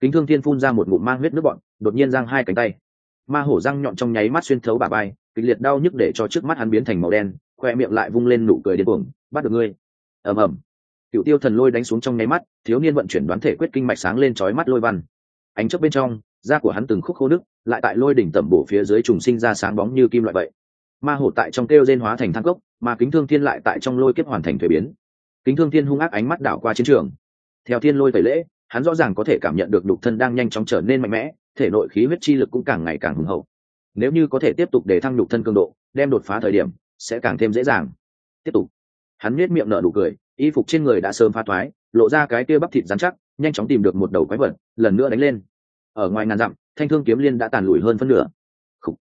Kính thương thiên phun ra một ngụm mang huyết nước bọt, đột nhiên giang hai cánh tay. Ma hổ răng nhọn trong nháy mắt xuyên thấu bà bay kịch liệt đau nhức để cho trước mắt hắn biến thành màu đen khoe miệng lại vung lên nụ cười điên cuồng bắt được ngươi. Ầm ầm. Cựu tiêu thần lôi đánh xuống trong nháy mắt thiếu niên vận chuyển đoán thể quyết kinh mạch sáng lên chói mắt lôi văn. Ánh chớp bên trong da của hắn từng khúc khô nước lại tại lôi đỉnh tẩm bổ phía dưới trùng sinh ra sáng bóng như kim loại vậy. Ma hổ tại trong kêu gen hóa thành thang cốc mà kính thương thiên lại tại trong lôi kiếp hoàn thành thuế biến kính thương thiên hung ác ánh mắt đảo qua chiến trường. Theo thiên lôi tẩy lễ, hắn rõ ràng có thể cảm nhận được đục thân đang nhanh chóng trở nên mạnh mẽ, thể nội khí huyết chi lực cũng càng ngày càng hùng hậu. Nếu như có thể tiếp tục để thăng đục thân cường độ, đem đột phá thời điểm, sẽ càng thêm dễ dàng. Tiếp tục. Hắn nhếch miệng nở nụ cười, y phục trên người đã sớm phá thoái, lộ ra cái kia bắp thịt dán chắc, nhanh chóng tìm được một đầu quái vật, lần nữa đánh lên. Ở ngoài ngàn dặm, thanh thương kiếm liên đã tàn lùi hơn phân nửa. Khủ.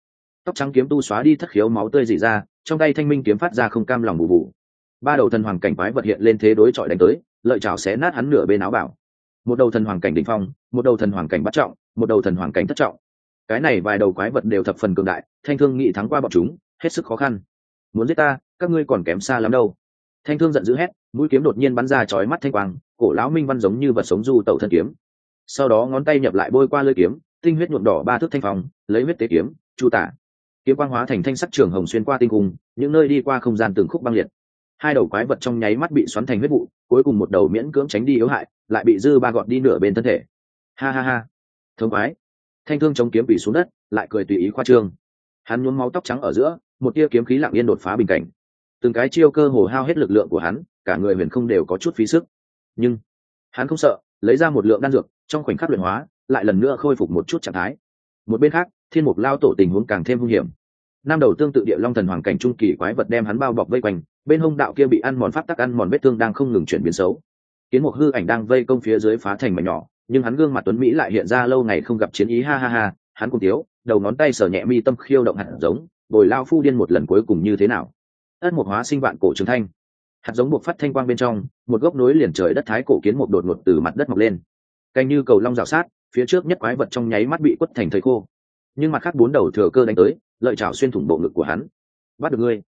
tóc trắng kiếm tu xóa đi thất khiếu máu tươi dỉ ra, trong tay thanh minh kiếm phát ra không cam lòng bù bù ba đầu thần hoàng cảnh quái vật hiện lên thế đối chọi đánh tới, lợi chảo xé nát hắn nửa bên áo bảo. Một đầu thần hoàng cảnh đỉnh phong, một đầu thần hoàng cảnh bắt trọng, một đầu thần hoàng cảnh thất trọng. Cái này vài đầu quái vật đều thập phần cường đại, thanh thương nghị thắng qua bọn chúng, hết sức khó khăn. Muốn giết ta, các ngươi còn kém xa lắm đâu. Thanh thương giận dữ hét, mũi kiếm đột nhiên bắn ra chói mắt thanh quang, cổ lão minh văn giống như vật sống du tẩu thân kiếm. Sau đó ngón tay nhập lại bôi qua lưỡi kiếm, tinh huyết nhuộm đỏ ba thước thanh phong, lấy huyết tế kiếm, chu tả. Kiếm quang hóa thành thanh sắc trường hồng xuyên qua tinh cung những nơi đi qua không gian từng khúc băng liệt hai đầu quái vật trong nháy mắt bị xoắn thành huyết vụ, cuối cùng một đầu miễn cưỡng tránh đi yếu hại, lại bị dư ba gọt đi nửa bên thân thể. Ha ha ha. Thương quái. Thanh thương chống kiếm bị xuống đất, lại cười tùy ý khoa trương. Hắn nhuốm máu tóc trắng ở giữa, một tia kiếm khí lặng yên đột phá bình cảnh. Từng cái chiêu cơ hồ hao hết lực lượng của hắn, cả người huyền không đều có chút phí sức. Nhưng, hắn không sợ, lấy ra một lượng đan dược, trong khoảnh khắc luyện hóa, lại lần nữa khôi phục một chút trạng thái. Một bên khác, thiên mục lao tổ tình huống càng thêm hung hiểm năm đầu tương tự địa long thần hoàng cảnh trung kỳ quái vật đem hắn bao bọc vây quanh, bên hông đạo kia bị ăn mòn pháp tắc ăn mòn vết thương đang không ngừng chuyển biến xấu. Kiến mục hư ảnh đang vây công phía dưới phá thành mảnh nhỏ, nhưng hắn gương mặt tuấn mỹ lại hiện ra lâu ngày không gặp chiến ý, ha ha ha, hắn cùng tiếu đầu ngón tay sờ nhẹ mi tâm khiêu động hạt giống, bồi lao phu điên một lần cuối cùng như thế nào? Ất một hóa sinh vạn cổ trường thanh. Hạt giống buộc phát thanh quang bên trong, một gốc nối liền trời đất thái cổ kiến một đột ngột từ mặt đất mọc lên. Canh như cầu long rào sát, phía trước nhất quái vật trong nháy mắt bị quất thành thời khô nhưng mặt khác bốn đầu thừa cơ đánh tới, lợi chảo xuyên thủng bộ ngực của hắn. Bắt được ngươi.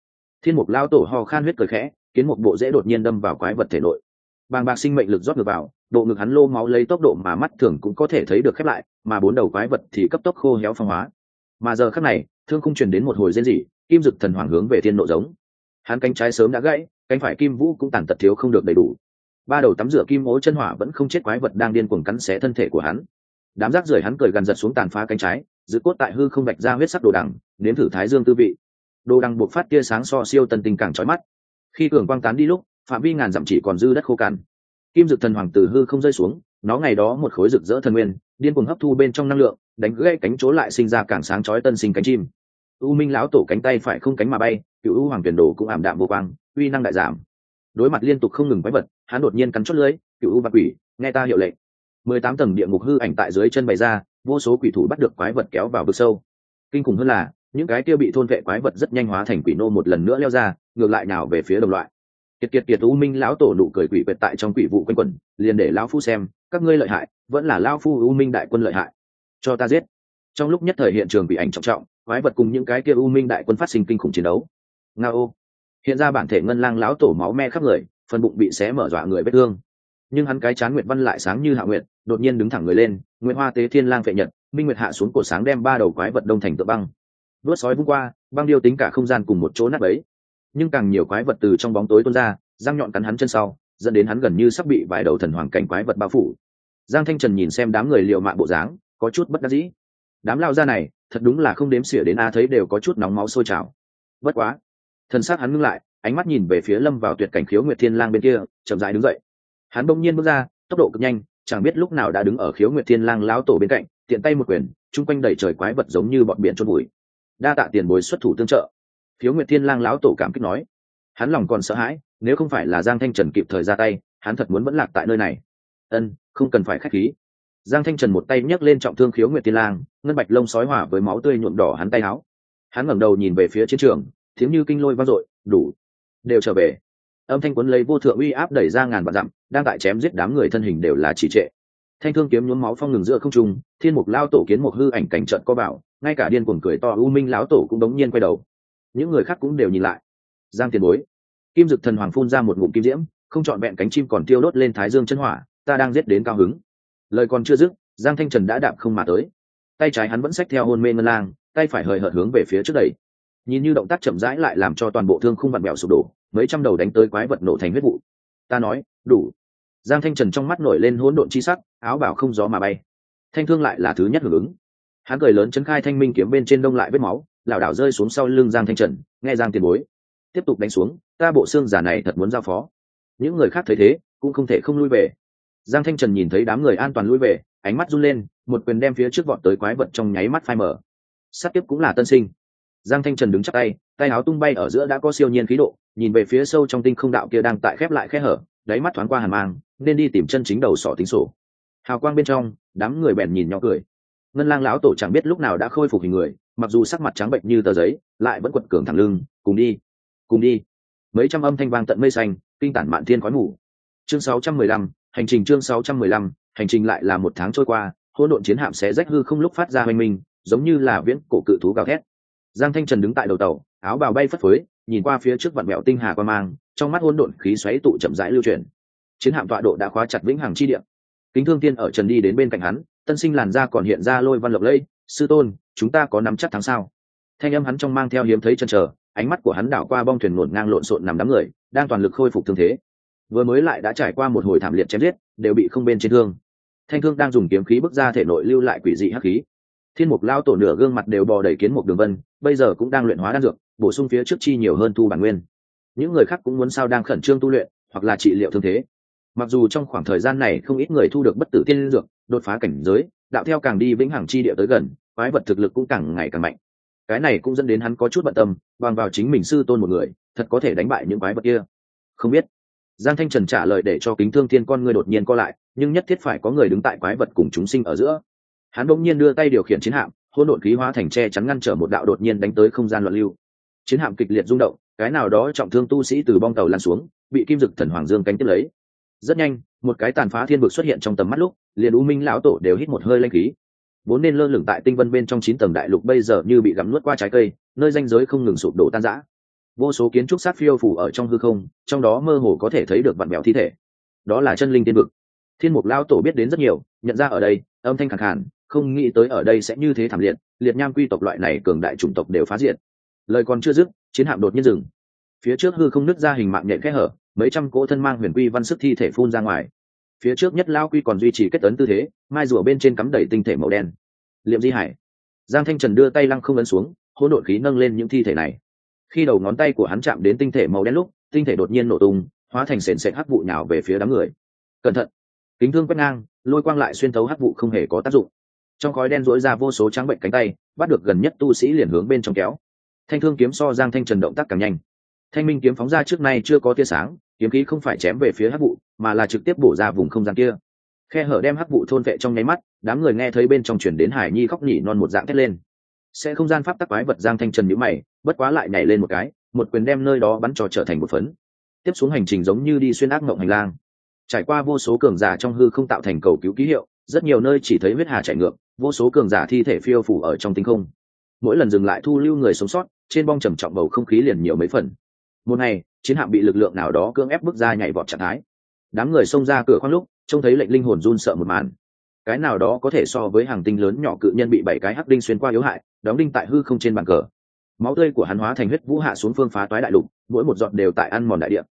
Thiên mục lao tổ ho khan huyết cười khẽ, kiến một bộ dễ đột nhiên đâm vào quái vật thể nội. Bàng bạc sinh mệnh lực rót ngược vào, bộ ngực hắn lô máu lấy tốc độ mà mắt thường cũng có thể thấy được khép lại, mà bốn đầu quái vật thì cấp tốc khô héo phong hóa. Mà giờ khắc này, thương không truyền đến một hồi rên rỉ, kim dực thần hoàng hướng về thiên nộ giống. Hắn cánh trái sớm đã gãy, cánh phải kim vũ cũng tàn tật thiếu không được đầy đủ. Ba đầu tắm rửa kim ố chân hỏa vẫn không chết quái vật đang điên cuồng cắn xé thân thể của hắn. Đám rác rưởi hắn cười gần giật xuống tàn phá cánh trái dự cốt tại hư không vạch ra huyết sắc đồ đằng, nếm thử thái dương tư vị. Đồ đằng buộc phát tia sáng so siêu tân tình càng trói mắt. Khi cường quang tán đi lúc, phạm vi ngàn dặm chỉ còn dư đất khô cằn kim dực thần hoàng từ hư không rơi xuống, nó ngày đó một khối rực rỡ thần nguyên, điên cuồng hấp thu bên trong năng lượng, đánh gãy cánh chỗ lại sinh ra càng sáng chói tân sinh cánh chim. U minh lão tổ cánh tay phải không cánh mà bay, cựu u hoàng tuyển đồ cũng ảm đạm vô quang, uy năng đại giảm. Đối mặt liên tục không ngừng quái vật, hắn đột nhiên cắn chót lưới, cựu u bạc quỷ, nghe ta hiệu lệnh. Mười tám tầng địa ngục hư ảnh tại dưới chân bày ra vô số quỷ thủ bắt được quái vật kéo vào vực sâu. Kinh khủng hơn là, những cái kia bị thôn vệ quái vật rất nhanh hóa thành quỷ nô một lần nữa leo ra, ngược lại nào về phía đồng loại. Kiệt kiệt kiệt u minh lão tổ nụ cười quỷ quyệt tại trong quỷ vụ quanh quẩn, liền để lão phu xem, các ngươi lợi hại, vẫn là lão phu u minh đại quân lợi hại. Cho ta giết. Trong lúc nhất thời hiện trường bị ảnh trọng trọng, quái vật cùng những cái kia u minh đại quân phát sinh kinh khủng chiến đấu. Nga ô hiện ra bản thể ngân lang lão tổ máu me khắp người, phần bụng bị xé mở dọa người vết thương nhưng hắn cái chán nguyệt văn lại sáng như hạ nguyệt, đột nhiên đứng thẳng người lên, nguyệt hoa tế thiên lang vệ nhật, minh nguyệt hạ xuống cổ sáng đem ba đầu quái vật đông thành tựa băng. Vớt sói vung qua, băng điêu tính cả không gian cùng một chỗ nát ấy nhưng càng nhiều quái vật từ trong bóng tối tuôn ra, răng nhọn cắn hắn chân sau, dẫn đến hắn gần như sắp bị vài đầu thần hoàng cảnh quái vật bao phủ. Giang thanh trần nhìn xem đám người liệu mạng bộ dáng, có chút bất đắc dĩ. Đám lao ra này, thật đúng là không đếm xỉa đến a, thấy đều có chút nóng máu sôi trào. Bất quá, thần sát hắn ngưng lại, ánh mắt nhìn về phía lâm vào tuyệt cảnh khiếu nguyệt thiên lang bên kia, chậm rãi đứng dậy hắn bỗng nhiên bước ra, tốc độ cực nhanh, chẳng biết lúc nào đã đứng ở khiếu nguyệt thiên lang lão tổ bên cạnh, tiện tay một quyền, chung quanh đầy trời quái vật giống như bọn biển trôn bụi. Đa tạ tiền bối xuất thủ tương trợ. Khiếu nguyệt thiên lang lão tổ cảm kích nói. Hắn lòng còn sợ hãi, nếu không phải là giang thanh trần kịp thời ra tay, hắn thật muốn vẫn lạc tại nơi này. Ân, không cần phải khách khí. Giang thanh trần một tay nhấc lên trọng thương khiếu nguyệt thiên lang, ngân bạch lông sói hỏa với máu tươi nhuộm đỏ hắn tay áo. Hắn ngẩng đầu nhìn về phía chiến trường, tiếng như kinh lôi vang dội, đủ. Đều trở về âm thanh quấn lấy vô thượng uy áp đẩy ra ngàn vạn dặm đang tại chém giết đám người thân hình đều là trì trệ. Thanh thương kiếm nhuốm máu phong ngừng giữa không trung thiên mục lao tổ kiến một hư ảnh cảnh trận có bảo ngay cả điên cuồng cười to u minh lão tổ cũng đống nhiên quay đầu. Những người khác cũng đều nhìn lại. Giang tiền bối. Kim dực thần hoàng phun ra một ngụm kim diễm không chọn vẹn cánh chim còn tiêu đốt lên thái dương chân hỏa ta đang giết đến cao hứng. Lời còn chưa dứt giang thanh trần đã đạp không mà tới. Tay trái hắn vẫn xách theo hôn mê ngân lang tay phải hời hợt hướng về phía trước đây, nhìn như động tác chậm rãi lại làm cho toàn bộ thương không vặn bẹo sụp đổ mấy trăm đầu đánh tới quái vật nổ thành huyết vụ. Ta nói, đủ. Giang thanh trần trong mắt nổi lên hỗn độn chi sắc, áo bảo không gió mà bay. Thanh thương lại là thứ nhất hưởng ứng. Hắn cười lớn chấn khai thanh minh kiếm bên trên đông lại vết máu, lảo đảo rơi xuống sau lưng giang thanh trần, nghe giang tiền bối. Tiếp tục đánh xuống, ta bộ xương giả này thật muốn giao phó. Những người khác thấy thế, cũng không thể không lui về. Giang thanh trần nhìn thấy đám người an toàn lui về, ánh mắt run lên, một quyền đem phía trước vọt tới quái vật trong nháy mắt phai mở sát tiếp cũng là tân sinh giang thanh trần đứng chắc tay tay áo tung bay ở giữa đã có siêu nhiên khí độ nhìn về phía sâu trong tinh không đạo kia đang tại khép lại khe hở đáy mắt thoáng qua hàn mang nên đi tìm chân chính đầu sỏ tính sổ. Hào quang bên trong đám người bèn nhìn nhỏ cười. Ngân lang lão tổ chẳng biết lúc nào đã khôi phục hình người mặc dù sắc mặt trắng bệnh như tờ giấy lại vẫn quật cường thẳng lưng cùng đi cùng đi. Mấy trăm âm thanh vang tận mây xanh kinh tản mạn thiên khói mù. Chương 615, hành trình chương 615, hành trình lại là một tháng trôi qua hỗn độn chiến hạm xé rách hư không lúc phát ra hoành minh giống như là viễn cổ cự thú gào thét giang thanh trần đứng tại đầu tàu, áo bào bay phất phới, nhìn qua phía trước vạn mẹo tinh hà qua mang, trong mắt hỗn độn khí xoáy tụ chậm rãi lưu chuyển. Chiến hạm tọa độ đã khóa chặt vĩnh hằng chi địa. Kính thương tiên ở trần đi đến bên cạnh hắn, tân sinh làn da còn hiện ra lôi văn lộc lây sư tôn, chúng ta có nắm chắc tháng sau thanh âm hắn trong mang theo hiếm thấy chân chờ, ánh mắt của hắn đảo qua bong thuyền ngổn ngang lộn xộn nằm đám người, đang toàn lực khôi phục thương thế. Vừa mới lại đã trải qua một hồi thảm liệt chém giết, đều bị không bên trên thương. Thanh thương đang dùng kiếm khí bước ra thể nội lưu lại quỷ dị hắc khí. Thiên mục lao tổ nửa gương mặt đều bò đầy kiến một đường vân bây giờ cũng đang luyện hóa đan dược, bổ sung phía trước chi nhiều hơn thu bản nguyên. Những người khác cũng muốn sao đang khẩn trương tu luyện, hoặc là trị liệu thương thế. Mặc dù trong khoảng thời gian này không ít người thu được bất tử tiên dược, đột phá cảnh giới, đạo theo càng đi vĩnh hằng chi địa tới gần, quái vật thực lực cũng càng ngày càng mạnh. Cái này cũng dẫn đến hắn có chút bận tâm, bằng vào chính mình sư tôn một người, thật có thể đánh bại những quái vật kia. Không biết. Giang thanh trần trả lời để cho kính thương thiên con người đột nhiên co lại, nhưng nhất thiết phải có người đứng tại quái vật cùng chúng sinh ở giữa. Hắn đ ỗ n g nhiên đưa tay điều khiển chiến hạm hỗn độn khí hóa thành tre chắn ngăn trở một đạo đột nhiên đánh tới không gian loạn lưu. Chiến hạm kịch liệt rung động, cái nào đó trọng thương tu sĩ từ bong tàu lan xuống, bị kim dực thần hoàng dương cánh tiếp lấy. Rất nhanh, một cái tàn phá thiên vực xuất hiện trong tầm mắt lúc, liền u minh lão tổ đều hít một hơi lanh khí. Vốn nên lơ lửng tại tinh vân bên trong chín tầng đại lục bây giờ như bị gắm nuốt qua trái cây, nơi danh giới không ngừng sụp đổ tan rã. Vô số kiến trúc sát phiêu phủ ở trong hư không, trong đó mơ hồ có thể thấy được vạn bèo thi thể. Đó là chân linh tiên vực. Thiên mục lão tổ biết đến rất nhiều, nhận ra ở đây, âm thanh khẳng hẳn không nghĩ tới ở đây sẽ như thế thảm liệt liệt nham quy tộc loại này cường đại chủng tộc đều phá diệt. Lời còn chưa dứt, chiến hạm đột nhiên dừng. Phía trước hư không nứt ra hình mạng nhện kẽ hở, mấy trăm cỗ thân mang huyền quy văn sức thi thể phun ra ngoài. Phía trước nhất lao quy còn duy trì kết ấn tư thế, mai rùa bên trên cắm đầy tinh thể màu đen. Liệm di hải. Giang thanh trần đưa tay lăng không ấn xuống, hỗn độn khí nâng lên những thi thể này. Khi đầu ngón tay của hắn chạm đến tinh thể màu đen lúc, tinh thể đột nhiên nổ tung, hóa thành sền sệt hắc vụ nhào về phía đám người. Cẩn thận. Kính thương quét ngang, lôi quang lại xuyên thấu hắc vụ không hề có tác dụng trong khói đen rỗi ra vô số trắng bệnh cánh tay, bắt được gần nhất tu sĩ liền hướng bên trong kéo. Thanh thương kiếm so giang thanh trần động tác càng nhanh. Thanh minh kiếm phóng ra trước nay chưa có tia sáng, kiếm khí không phải chém về phía hắc vụ, mà là trực tiếp bổ ra vùng không gian kia. Khe hở đem hắc vụ thôn vệ trong nháy mắt, đám người nghe thấy bên trong chuyển đến hải nhi khóc nhỉ non một dạng thét lên. Sẽ không gian pháp tắc quái vật giang thanh trần nhữ mày, bất quá lại nhảy lên một cái, một quyền đem nơi đó bắn trò trở thành một phấn. Tiếp xuống hành trình giống như đi xuyên ác mộng hành lang. Trải qua vô số cường giả trong hư không tạo thành cầu cứu ký hiệu, rất nhiều nơi chỉ thấy huyết hà chạy ngược vô số cường giả thi thể phiêu phủ ở trong tinh không. Mỗi lần dừng lại thu lưu người sống sót, trên bong trầm trọng bầu không khí liền nhiều mấy phần. Một ngày, chiến hạm bị lực lượng nào đó cưỡng ép bước ra nhảy vọt trạng thái. Đám người xông ra cửa khoang lúc, trông thấy lệnh linh hồn run sợ một màn. Cái nào đó có thể so với hàng tinh lớn nhỏ cự nhân bị bảy cái hắc đinh xuyên qua yếu hại, đóng đinh tại hư không trên bàn cờ. Máu tươi của hắn hóa thành huyết vũ hạ xuống phương phá toái đại lục, mỗi một giọt đều tại ăn mòn đại địa.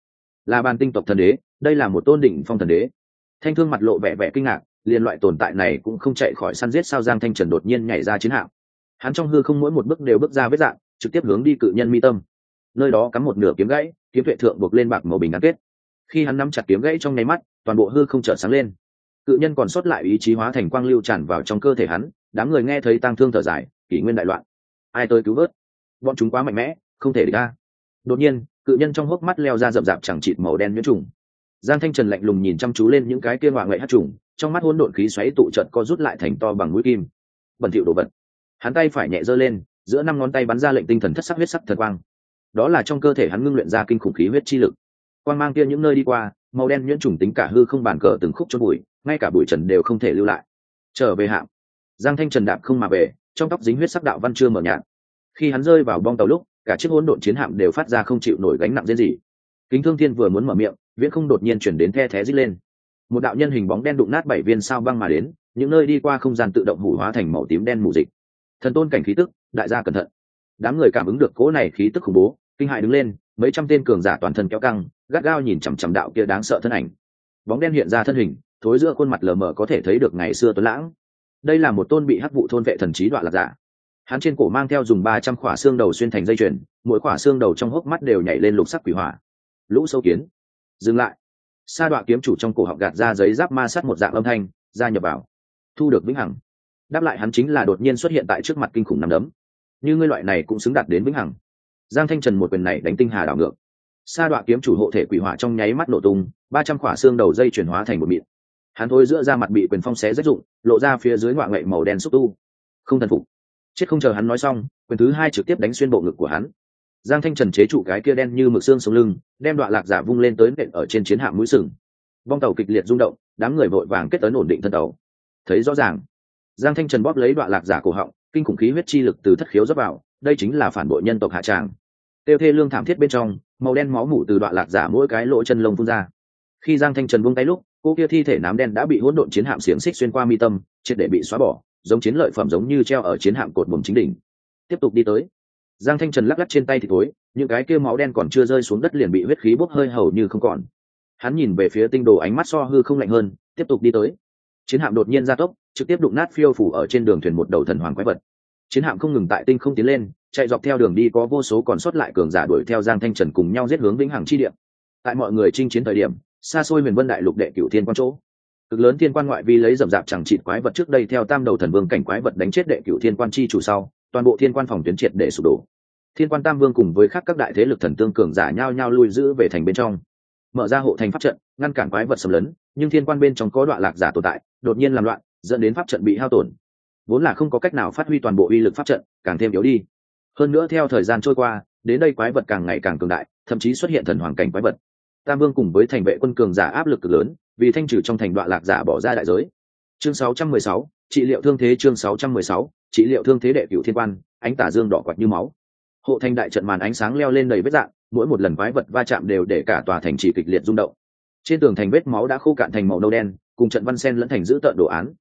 Là bàn tinh tộc thần đế, đây là một tôn đỉnh phong thần đế. Thanh thương mặt lộ vẻ vẻ kinh ngạc liên loại tồn tại này cũng không chạy khỏi săn giết sao giang thanh trần đột nhiên nhảy ra chiến hạm. Hắn trong hư không mỗi một bước đều bước ra vết dạng, trực tiếp hướng đi cự nhân mi tâm. Nơi đó cắm một nửa kiếm gãy, kiếm vệ thượng buộc lên bạc màu bình gắn kết. Khi hắn nắm chặt kiếm gãy trong nháy mắt, toàn bộ hư không chợt sáng lên. Cự nhân còn sót lại ý chí hóa thành quang lưu tràn vào trong cơ thể hắn, đám người nghe thấy tang thương thở dài, kỷ nguyên đại loạn. Ai tới cứu vớt? Bọn chúng quá mạnh mẽ, không thể địch ra. Đột nhiên, cự nhân trong hốc mắt leo ra rậm rạp chẳng chịt màu đen nhiễm trùng. Giang thanh trần lạnh lùng nhìn chăm chú lên những cái kia ngoại ngậy hát trùng trong mắt hỗn độn khí xoáy tụ trận co rút lại thành to bằng mũi kim. Bẩn thỉu đồ vật. Hắn tay phải nhẹ giơ lên, giữa năm ngón tay bắn ra lệnh tinh thần thất sắc huyết sắc thần quang. Đó là trong cơ thể hắn ngưng luyện ra kinh khủng khí huyết chi lực. Quang mang kia những nơi đi qua, màu đen nhuyễn trùng tính cả hư không bàn cờ từng khúc cho bụi, ngay cả bụi trần đều không thể lưu lại. Trở về hạm. Giang thanh trần đạp không mà về, trong tóc dính huyết sắc đạo văn chưa mở nhạt. Khi hắn rơi vào bong tàu lúc, cả chiếc hỗn độn chiến hạm đều phát ra không chịu nổi gánh nặng diễn gì kính thương thiên vừa muốn mở miệng, viễn không đột nhiên chuyển đến the thé dít lên một đạo nhân hình bóng đen đụng nát bảy viên sao băng mà đến, những nơi đi qua không gian tự động hủ hóa thành màu tím đen mù dịch. Thần tôn cảnh khí tức, đại gia cẩn thận. Đám người cảm ứng được cỗ này khí tức khủng bố, kinh hại đứng lên, mấy trăm tên cường giả toàn thân kéo căng, gắt gao nhìn chằm chằm đạo kia đáng sợ thân ảnh. Bóng đen hiện ra thân hình, thối giữa khuôn mặt lờ mờ có thể thấy được ngày xưa tuấn lãng. Đây là một tôn bị hắc vụ thôn vệ thần trí đoạn lạc giả. Hắn trên cổ mang theo dùng ba trăm khỏa xương đầu xuyên thành dây chuyền, mỗi khỏa xương đầu trong hốc mắt đều nhảy lên lục sắc quỷ hỏa. Lũ sâu kiến. Dừng lại sa đoạn kiếm chủ trong cổ họng gạt ra giấy giáp ma sát một dạng âm thanh, gia nhập vào. Thu được vĩnh hằng. Đáp lại hắn chính là đột nhiên xuất hiện tại trước mặt kinh khủng nằm đấm. Như ngươi loại này cũng xứng đạt đến vĩnh hằng. Giang thanh trần một quyền này đánh tinh hà đảo ngược. Sa đoạn kiếm chủ hộ thể quỷ hỏa trong nháy mắt nổ tung, ba trăm khỏa xương đầu dây chuyển hóa thành một mịn. Hắn thôi giữa ra mặt bị quyền phong xé rách rụng, lộ ra phía dưới ngoại ngậy màu đen xúc tu. Không thần phục. Chết không chờ hắn nói xong, quyền thứ hai trực tiếp đánh xuyên bộ ngực của hắn giang thanh trần chế trụ cái kia đen như mực xương sống lưng, đem đoạn lạc giả vung lên tới nện ở trên chiến hạm mũi sừng. Bong tàu kịch liệt rung động, đám người vội vàng kết tấn ổn định thân tàu. Thấy rõ ràng, giang thanh trần bóp lấy đoạn lạc giả cổ họng, kinh khủng khí huyết chi lực từ thất khiếu dốc vào, đây chính là phản bội nhân tộc hạ tràng. Tiêu thê lương thảm thiết bên trong, màu đen máu mủ từ đoạn lạc giả mỗi cái lỗ chân lông phun ra. Khi giang thanh trần buông tay lúc, cô kia thi thể nám đen đã bị hỗn độn chiến hạm xiềng xích xuyên qua mi tâm, triệt để bị xóa bỏ, giống chiến lợi phẩm giống như treo ở chiến hạm cột buồm chính đỉnh. Tiếp tục đi tới giang thanh trần lắc lắc trên tay thì thối, những cái kia máu đen còn chưa rơi xuống đất liền bị huyết khí bốc hơi hầu như không còn. Hắn nhìn về phía tinh đồ ánh mắt so hư không lạnh hơn tiếp tục đi tới. Chiến hạm đột nhiên ra tốc trực tiếp đụng nát phiêu phủ ở trên đường thuyền một đầu thần hoàng quái vật. Chiến hạm không ngừng tại tinh không tiến lên chạy dọc theo đường đi có vô số còn sót lại cường giả đuổi theo giang thanh trần cùng nhau giết hướng vĩnh hằng chi điểm tại mọi người chinh chiến thời điểm xa xôi miền vân đại lục đệ cửu thiên quan chỗ. Cực lớn thiên quan ngoại vi lấy dầm dạp chẳng trị quái vật trước đây theo tam đầu thần vương cảnh quái vật đánh chết đệ cửu thiên quan chi chủ sau toàn bộ thiên quan phòng tuyến triệt để sụp đổ. Thiên quan tam vương cùng với các các đại thế lực thần tương cường giả nhau nhau lui giữ về thành bên trong. Mở ra hộ thành pháp trận ngăn cản quái vật xâm lấn nhưng thiên quan bên trong có đoạn lạc giả tồn tại đột nhiên làm loạn dẫn đến pháp trận bị hao tổn. Vốn là không có cách nào phát huy toàn bộ uy lực pháp trận càng thêm yếu đi. Hơn nữa theo thời gian trôi qua đến đây quái vật càng ngày càng cường đại thậm chí xuất hiện thần hoàng cảnh quái vật. Tam vương cùng với thành vệ quân cường giả áp lực cực lớn vì thanh trừ trong thành đoạn lạc giả bỏ ra đại giới. Chương 616, trị liệu thương thế chương 616, trị liệu thương thế đệ cửu thiên quan, ánh tả dương đỏ quạch như máu. Hộ thành đại trận màn ánh sáng leo lên đầy vết dạng, mỗi một lần quái vật va chạm đều để cả tòa thành chỉ kịch liệt rung động. Trên tường thành vết máu đã khô cạn thành màu nâu đen, cùng trận văn sen lẫn thành giữ tợn đồ án.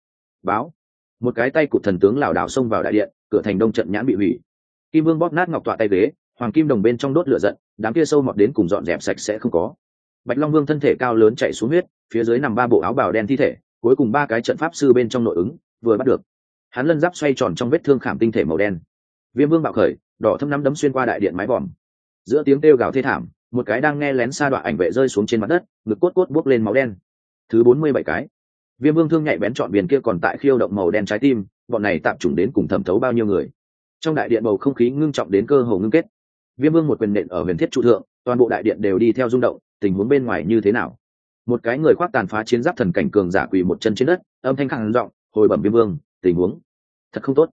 Báo. Một cái tay cụt thần tướng lảo đảo xông vào đại điện, cửa thành đông trận nhãn bị hủy. Kim vương bóp nát ngọc tọa tay ghế, hoàng kim đồng bên trong đốt lửa giận, đám kia sâu mọt đến cùng dọn dẹp sạch sẽ không có. Bạch long vương thân thể cao lớn chạy xuống huyết, phía dưới nằm ba bộ áo bào đen thi thể, cuối cùng ba cái trận pháp sư bên trong nội ứng, vừa bắt được hắn lân giáp xoay tròn trong vết thương khảm tinh thể màu đen. Viêm vương bạo khởi, đỏ thâm năm đấm xuyên qua đại điện mái vòm. Giữa tiếng kêu gào thê thảm, một cái đang nghe lén xa đoạn ảnh vệ rơi xuống trên mặt đất, ngực cốt cốt buốc lên máu đen. Thứ bốn mươi bảy cái. Viêm vương thương nhạy bén chọn biển kia còn tại khiêu động màu đen trái tim, bọn này tạm trùng đến cùng thẩm thấu bao nhiêu người. Trong đại điện bầu không khí ngưng trọng đến cơ hồ ngưng kết. Viêm vương một quyền nện ở huyền thiết trụ thượng, toàn bộ đại điện đều đi theo rung động, tình huống bên ngoài như thế nào? Một cái người khoác tàn phá chiến giáp thần cảnh cường giả quỳ một chân trên đất, âm thanh khẳng giọng, hồi bẩm viêm vương, tình huống thật không tốt.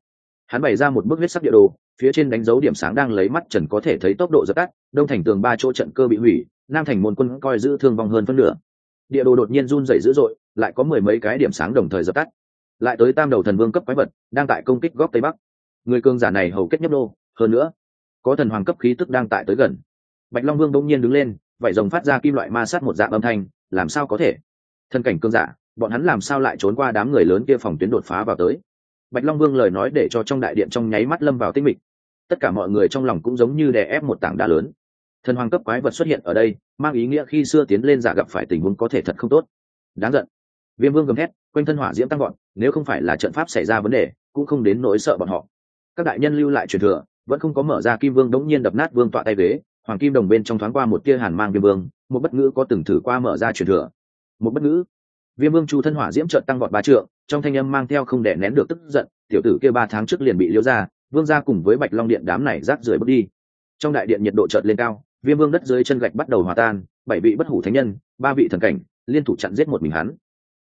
Hắn bày ra một bức huyết sắc địa đồ, phía trên đánh dấu điểm sáng đang lấy mắt trần có thể thấy tốc độ dập tắt, đông thành tường ba chỗ trận cơ bị hủy, nam thành môn quân coi giữ thương vong hơn phân nửa. Địa đồ đột nhiên run rẩy dữ dội, lại có mười mấy cái điểm sáng đồng thời dập tắt. Lại tới tam đầu thần vương cấp quái vật, đang tại công kích góc tây bắc. Người cường giả này hầu kết nhấp đô hơn nữa, có thần hoàng cấp khí tức đang tại tới gần. Bạch long vương đông nhiên đứng lên, vảy rồng phát ra kim loại ma sát một dạng âm thanh, làm sao có thể? Thân cảnh cương giả, bọn hắn làm sao lại trốn qua đám người lớn kia phòng tuyến đột phá vào tới? Bạch long vương lời nói để cho trong đại điện trong nháy mắt lâm vào tinh mịch. Tất cả mọi người trong lòng cũng giống như đè ép một tảng đá lớn. Thần hoàng cấp quái vật xuất hiện ở đây, mang ý nghĩa khi xưa tiến lên giả gặp phải tình huống có thể thật không tốt. Đáng giận. Viêm vương gầm thét, quanh thân hỏa diễm tăng gọn nếu không phải là trận pháp xảy ra vấn đề, cũng không đến nỗi sợ bọn họ. Các đại nhân lưu lại truyền thừa, vẫn không có mở ra kim vương đống nhiên đập nát vương tọa tay ghế hoàng kim đồng bên trong thoáng qua một tia hàn mang viêm vương, một bất ngữ có từng thử qua mở ra truyền thừa. Một bất ngữ viêm vương chu thân hỏa diễm trợn tăng vọt ba trượng, trong thanh âm mang theo không đè nén được tức giận, tiểu tử kia ba tháng trước liền bị liêu ra, vương ra cùng với bạch long điện đám này rác rưởi bước đi. Trong đại điện nhiệt độ chợt lên cao, viêm vương đất dưới chân gạch bắt đầu hòa tan, bảy vị bất hủ thánh nhân, ba vị thần cảnh, liên thủ chặn giết một mình hắn.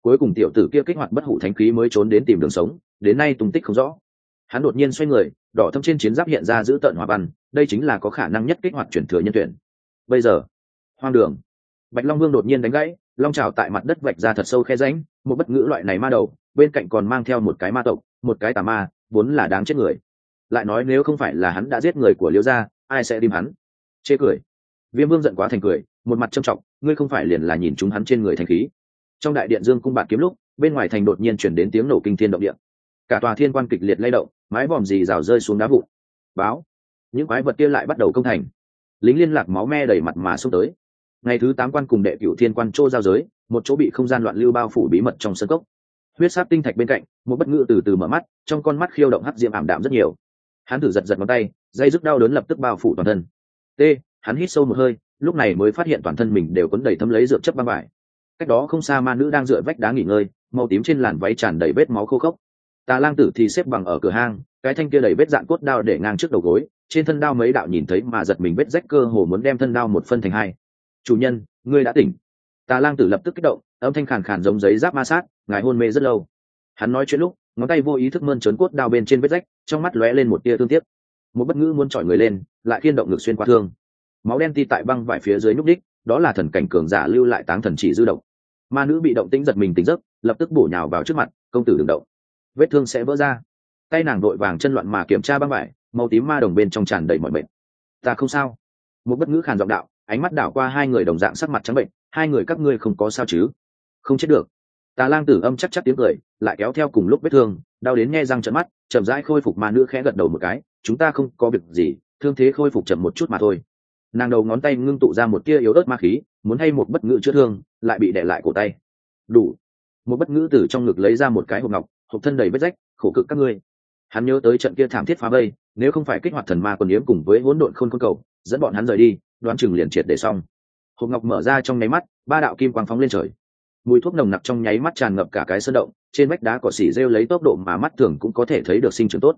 Cuối cùng tiểu tử kia kích hoạt bất hủ thánh khí mới trốn đến tìm đường sống, đến nay tung tích không rõ. Hắn đột nhiên xoay người, đỏ thâm trên chiến giáp hiện ra giữ tận hỏa văn, đây chính là có khả năng nhất kích hoạt chuyển thừa nhân tuyển. Bây giờ, hoang đường. Bạch long vương đột nhiên đánh gãy long trào tại mặt đất vạch ra thật sâu khe ránh một bất ngữ loại này ma đầu, bên cạnh còn mang theo một cái ma tộc, một cái tà ma, vốn là đáng chết người. Lại nói nếu không phải là hắn đã giết người của liễu gia, ai sẽ tìm hắn? Chê cười. Viêm vương giận quá thành cười, một mặt trầm trọng, ngươi không phải liền là nhìn chúng hắn trên người thành khí. Trong đại điện dương cung bạt kiếm lúc, bên ngoài thành đột nhiên chuyển đến tiếng nổ kinh thiên động địa. Cả tòa thiên quan kịch liệt lay động, mái vòm dì rào rơi xuống đá vụn. Báo. Những quái vật kia lại bắt đầu công thành. Lính liên lạc máu me đầy mặt mà xông tới ngày thứ tám quan cùng đệ cửu thiên quan chỗ giao giới, một chỗ bị không gian loạn lưu bao phủ bí mật trong sân cốc. Huyết sát tinh thạch bên cạnh, một bất ngữ từ từ mở mắt, trong con mắt khiêu động hắc diệm ảm đạm rất nhiều. Hắn thử giật giật ngón tay, dây dứt đau đớn lập tức bao phủ toàn thân. T, hắn hít sâu một hơi, lúc này mới phát hiện toàn thân mình đều quấn đầy thấm lấy dược chất băng vải. Cách đó không xa ma nữ đang dựa vách đá nghỉ ngơi, màu tím trên làn váy tràn đầy vết máu khô khốc. Tà lang tử thì xếp bằng ở cửa hang, cái thanh kia đầy vết dạn cốt đao để ngang trước đầu gối, trên thân đao mấy đạo nhìn thấy mà giật mình vết rách cơ hồ muốn đem thân đao một phân thành hai chủ nhân, ngươi đã tỉnh. Tà lang tử lập tức kích động, âm thanh khàn khàn giống giấy giáp ma sát, ngài hôn mê rất lâu. Hắn nói chuyện lúc, ngón tay vô ý thức mơn trớn cốt đao bên trên vết rách, trong mắt lóe lên một tia thương tiếc. Một bất ngữ muốn chọi người lên, lại khiên động ngực xuyên qua thương. Máu đen ti tại băng vải phía dưới nhúc đích đó là thần cảnh cường giả lưu lại táng thần chỉ dư động. Ma nữ bị động tĩnh giật mình tỉnh giấc, lập tức bổ nhào vào trước mặt, công tử đừng động. Vết thương sẽ vỡ ra. Tay nàng đội vàng chân loạn mà kiểm tra băng vải, màu tím ma đồng bên trong tràn đầy mọi bệnh ta không sao. Một bất ngữ khàn giọng đạo ánh mắt đảo qua hai người đồng dạng sắc mặt trắng bệnh, hai người các ngươi không có sao chứ? Không chết được. Tà lang tử âm chắc chắc tiếng cười, lại kéo theo cùng lúc vết thương, đau đến nghe răng trận mắt, chậm rãi khôi phục mà nữ khẽ gật đầu một cái, chúng ta không có việc gì, thương thế khôi phục chậm một chút mà thôi. Nàng đầu ngón tay ngưng tụ ra một tia yếu ớt ma khí, muốn hay một bất ngữ chữa thương, lại bị đẻ lại cổ tay. Đủ. Một bất ngữ từ trong ngực lấy ra một cái hộp ngọc, hộp thân đầy vết rách, khổ cực các ngươi. Hắn nhớ tới trận kia thảm thiết phá vây, nếu không phải kích hoạt thần ma quần yếm cùng với hỗn độn khôn khôn cầu, dẫn bọn hắn rời đi đoán chừng liền triệt để xong. Hộp ngọc mở ra trong nháy mắt ba đạo kim quang phóng lên trời. Mùi thuốc nồng nặc trong nháy mắt tràn ngập cả cái sân động trên vách đá cỏ xỉ rêu lấy tốc độ mà mắt thường cũng có thể thấy được sinh trưởng tốt.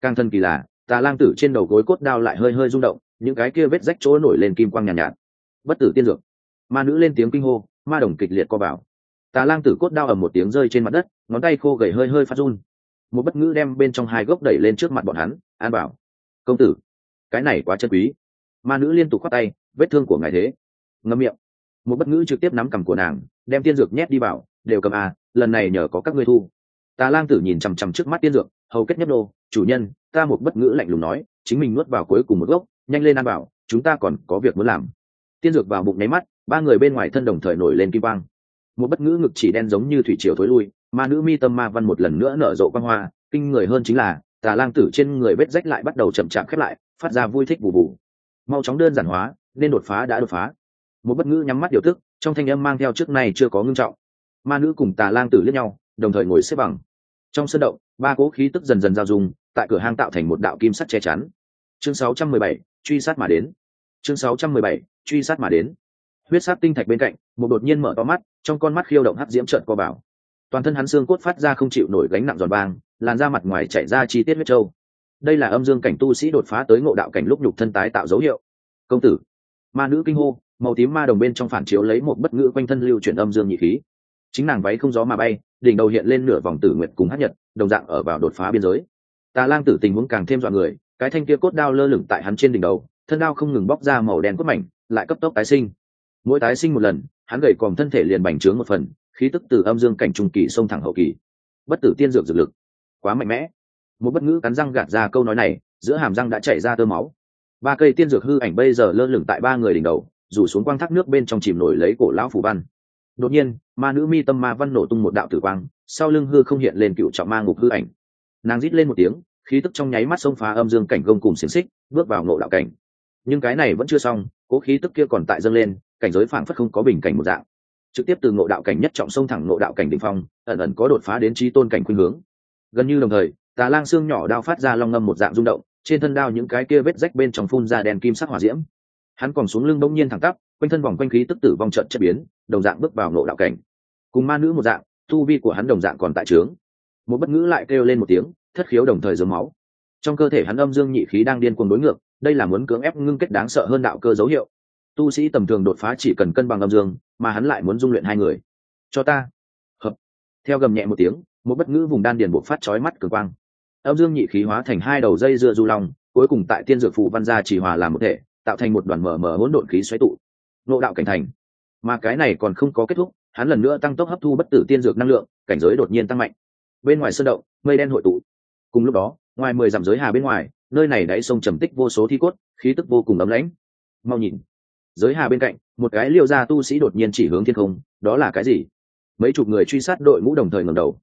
Càng thân kỳ lạ tà lang tử trên đầu gối cốt đao lại hơi hơi rung động những cái kia vết rách chỗ nổi lên kim quang nhàn nhạt, nhạt. Bất tử tiên dược. Ma nữ lên tiếng kinh hô ma đồng kịch liệt co vào. Tà lang tử cốt đao ầm một tiếng rơi trên mặt đất ngón tay khô gầy hơi hơi phát run. Một bất ngữ đem bên trong hai gốc đẩy lên trước mặt bọn hắn an bảo. Công tử cái này quá chân quý ma nữ liên tục khoát tay, vết thương của ngài thế. Ngâm miệng. Một bất ngữ trực tiếp nắm cằm của nàng, đem tiên dược nhét đi vào, đều cầm à lần này nhờ có các ngươi thu. Tà lang tử nhìn chằm chằm trước mắt tiên dược, hầu kết nhấp đô chủ nhân, ta một bất ngữ lạnh lùng nói, chính mình nuốt vào cuối cùng một gốc, nhanh lên ăn bảo chúng ta còn có việc muốn làm. Tiên dược vào bụng nháy mắt, ba người bên ngoài thân đồng thời nổi lên kim quang. Một bất ngữ ngực chỉ đen giống như thủy triều thối lui, ma nữ mi tâm ma văn một lần nữa nở rộ quang hoa, kinh người hơn chính là, tà lang tử trên người vết rách lại bắt đầu chậm chạp khép lại, phát ra vui thích bù bù mau chóng đơn giản hóa nên đột phá đã đột phá. Một bất ngữ nhắm mắt điều tức trong thanh âm mang theo trước này chưa có ngưng trọng. Ma nữ cùng tà lang tử lẫn nhau đồng thời ngồi xếp bằng. Trong sân động ba cố khí tức dần dần giao dung tại cửa hang tạo thành một đạo kim sắt che chắn. Chương 617, truy sát mà đến. Chương 617, truy sát mà đến. Huyết sát tinh thạch bên cạnh một đột nhiên mở to mắt trong con mắt khiêu động hắc diễm trợn co bảo. Toàn thân hắn xương cốt phát ra không chịu nổi gánh nặng giòn vang làn da mặt ngoài chạy ra chi tiết huyết trâu đây là âm dương cảnh tu sĩ đột phá tới ngộ đạo cảnh lúc nhục thân tái tạo dấu hiệu. Công tử, ma nữ kinh hô, màu tím ma đồng bên trong phản chiếu lấy một bất ngữ quanh thân lưu chuyển âm dương nhị khí. Chính nàng váy không gió mà bay, đỉnh đầu hiện lên nửa vòng tử nguyệt cùng hát nhật, đồng dạng ở vào đột phá biên giới. Tà lang tử tình huống càng thêm dọa người, cái thanh kia cốt đao lơ lửng tại hắn trên đỉnh đầu, thân đao không ngừng bóc ra màu đen cốt mảnh, lại cấp tốc tái sinh. Mỗi tái sinh một lần, hắn gầy còm thân thể liền bành trướng một phần, khí tức từ âm dương cảnh trung kỳ xông thẳng hậu kỳ. Bất tử tiên dược dược lực, quá mạnh mẽ một bất ngữ cắn răng gạt ra câu nói này, giữa hàm răng đã chảy ra tơ máu. Ba cây tiên dược hư ảnh bây giờ lơ lửng tại ba người đỉnh đầu, rủ xuống quang thác nước bên trong chìm nổi lấy cổ lão phủ văn. Đột nhiên, ma nữ mi tâm ma văn nổ tung một đạo tử quang, sau lưng hư không hiện lên cựu trọng ma ngục hư ảnh. Nàng rít lên một tiếng, khí tức trong nháy mắt xông phá âm dương cảnh gông cùng xiềng xích, bước vào ngộ đạo cảnh. Nhưng cái này vẫn chưa xong, cố khí tức kia còn tại dâng lên, cảnh giới phảng phất không có bình cảnh một dạng. Trực tiếp từ ngộ đạo cảnh nhất trọng sông thẳng ngộ đạo cảnh đ ỉ n h phong, ẩn ẩn có đột phá đến trí tôn cảnh khuynh hướng. Gần như đồng thời tà lang xương nhỏ đao phát ra long ngâm một dạng rung động, trên thân đao những cái kia vết rách bên trong phun ra đèn kim sắc hỏa diễm. Hắn còn xuống lưng bỗng nhiên thẳng tắp, quanh thân vòng quanh khí tức tử vong trận chất biến, đồng dạng bước vào nộ đạo cảnh. Cùng ma nữ một dạng thu vi của hắn đồng dạng còn tại trướng. Một bất ngữ lại kêu lên một tiếng, thất khiếu đồng thời dấm máu. Trong cơ thể hắn âm dương nhị khí đang điên cuồng đối ngược, đây là muốn cưỡng ép ngưng kết đáng sợ hơn đạo cơ dấu hiệu. Tu sĩ tầm thường đột phá chỉ cần cân bằng âm dương, mà hắn lại muốn dung luyện hai người. Cho ta. Hợp. Theo gầm nhẹ một tiếng, một bất ngữ vùng đan điền buộc phát chói mắt cường quang âm dương nhị khí hóa thành hai đầu dây dưa du long, cuối cùng tại tiên dược phụ văn gia chỉ hòa làm một thể, tạo thành một đoàn mở mở hỗn độn khí xoáy tụ. Nộ đạo cảnh thành. Mà cái này còn không có kết thúc, hắn lần nữa tăng tốc hấp thu bất tử tiên dược năng lượng, cảnh giới đột nhiên tăng mạnh. Bên ngoài sơn động, mây đen hội tụ. Cùng lúc đó, ngoài mười dặm giới hà bên ngoài, nơi này đáy sông trầm tích vô số thi cốt, khí tức vô cùng ấm lãnh. Mau nhìn. Giới hà bên cạnh, một cái liêu gia tu sĩ đột nhiên chỉ hướng thiên không, đó là cái gì? Mấy chục người truy sát đội ngũ đồng thời ngẩng đầu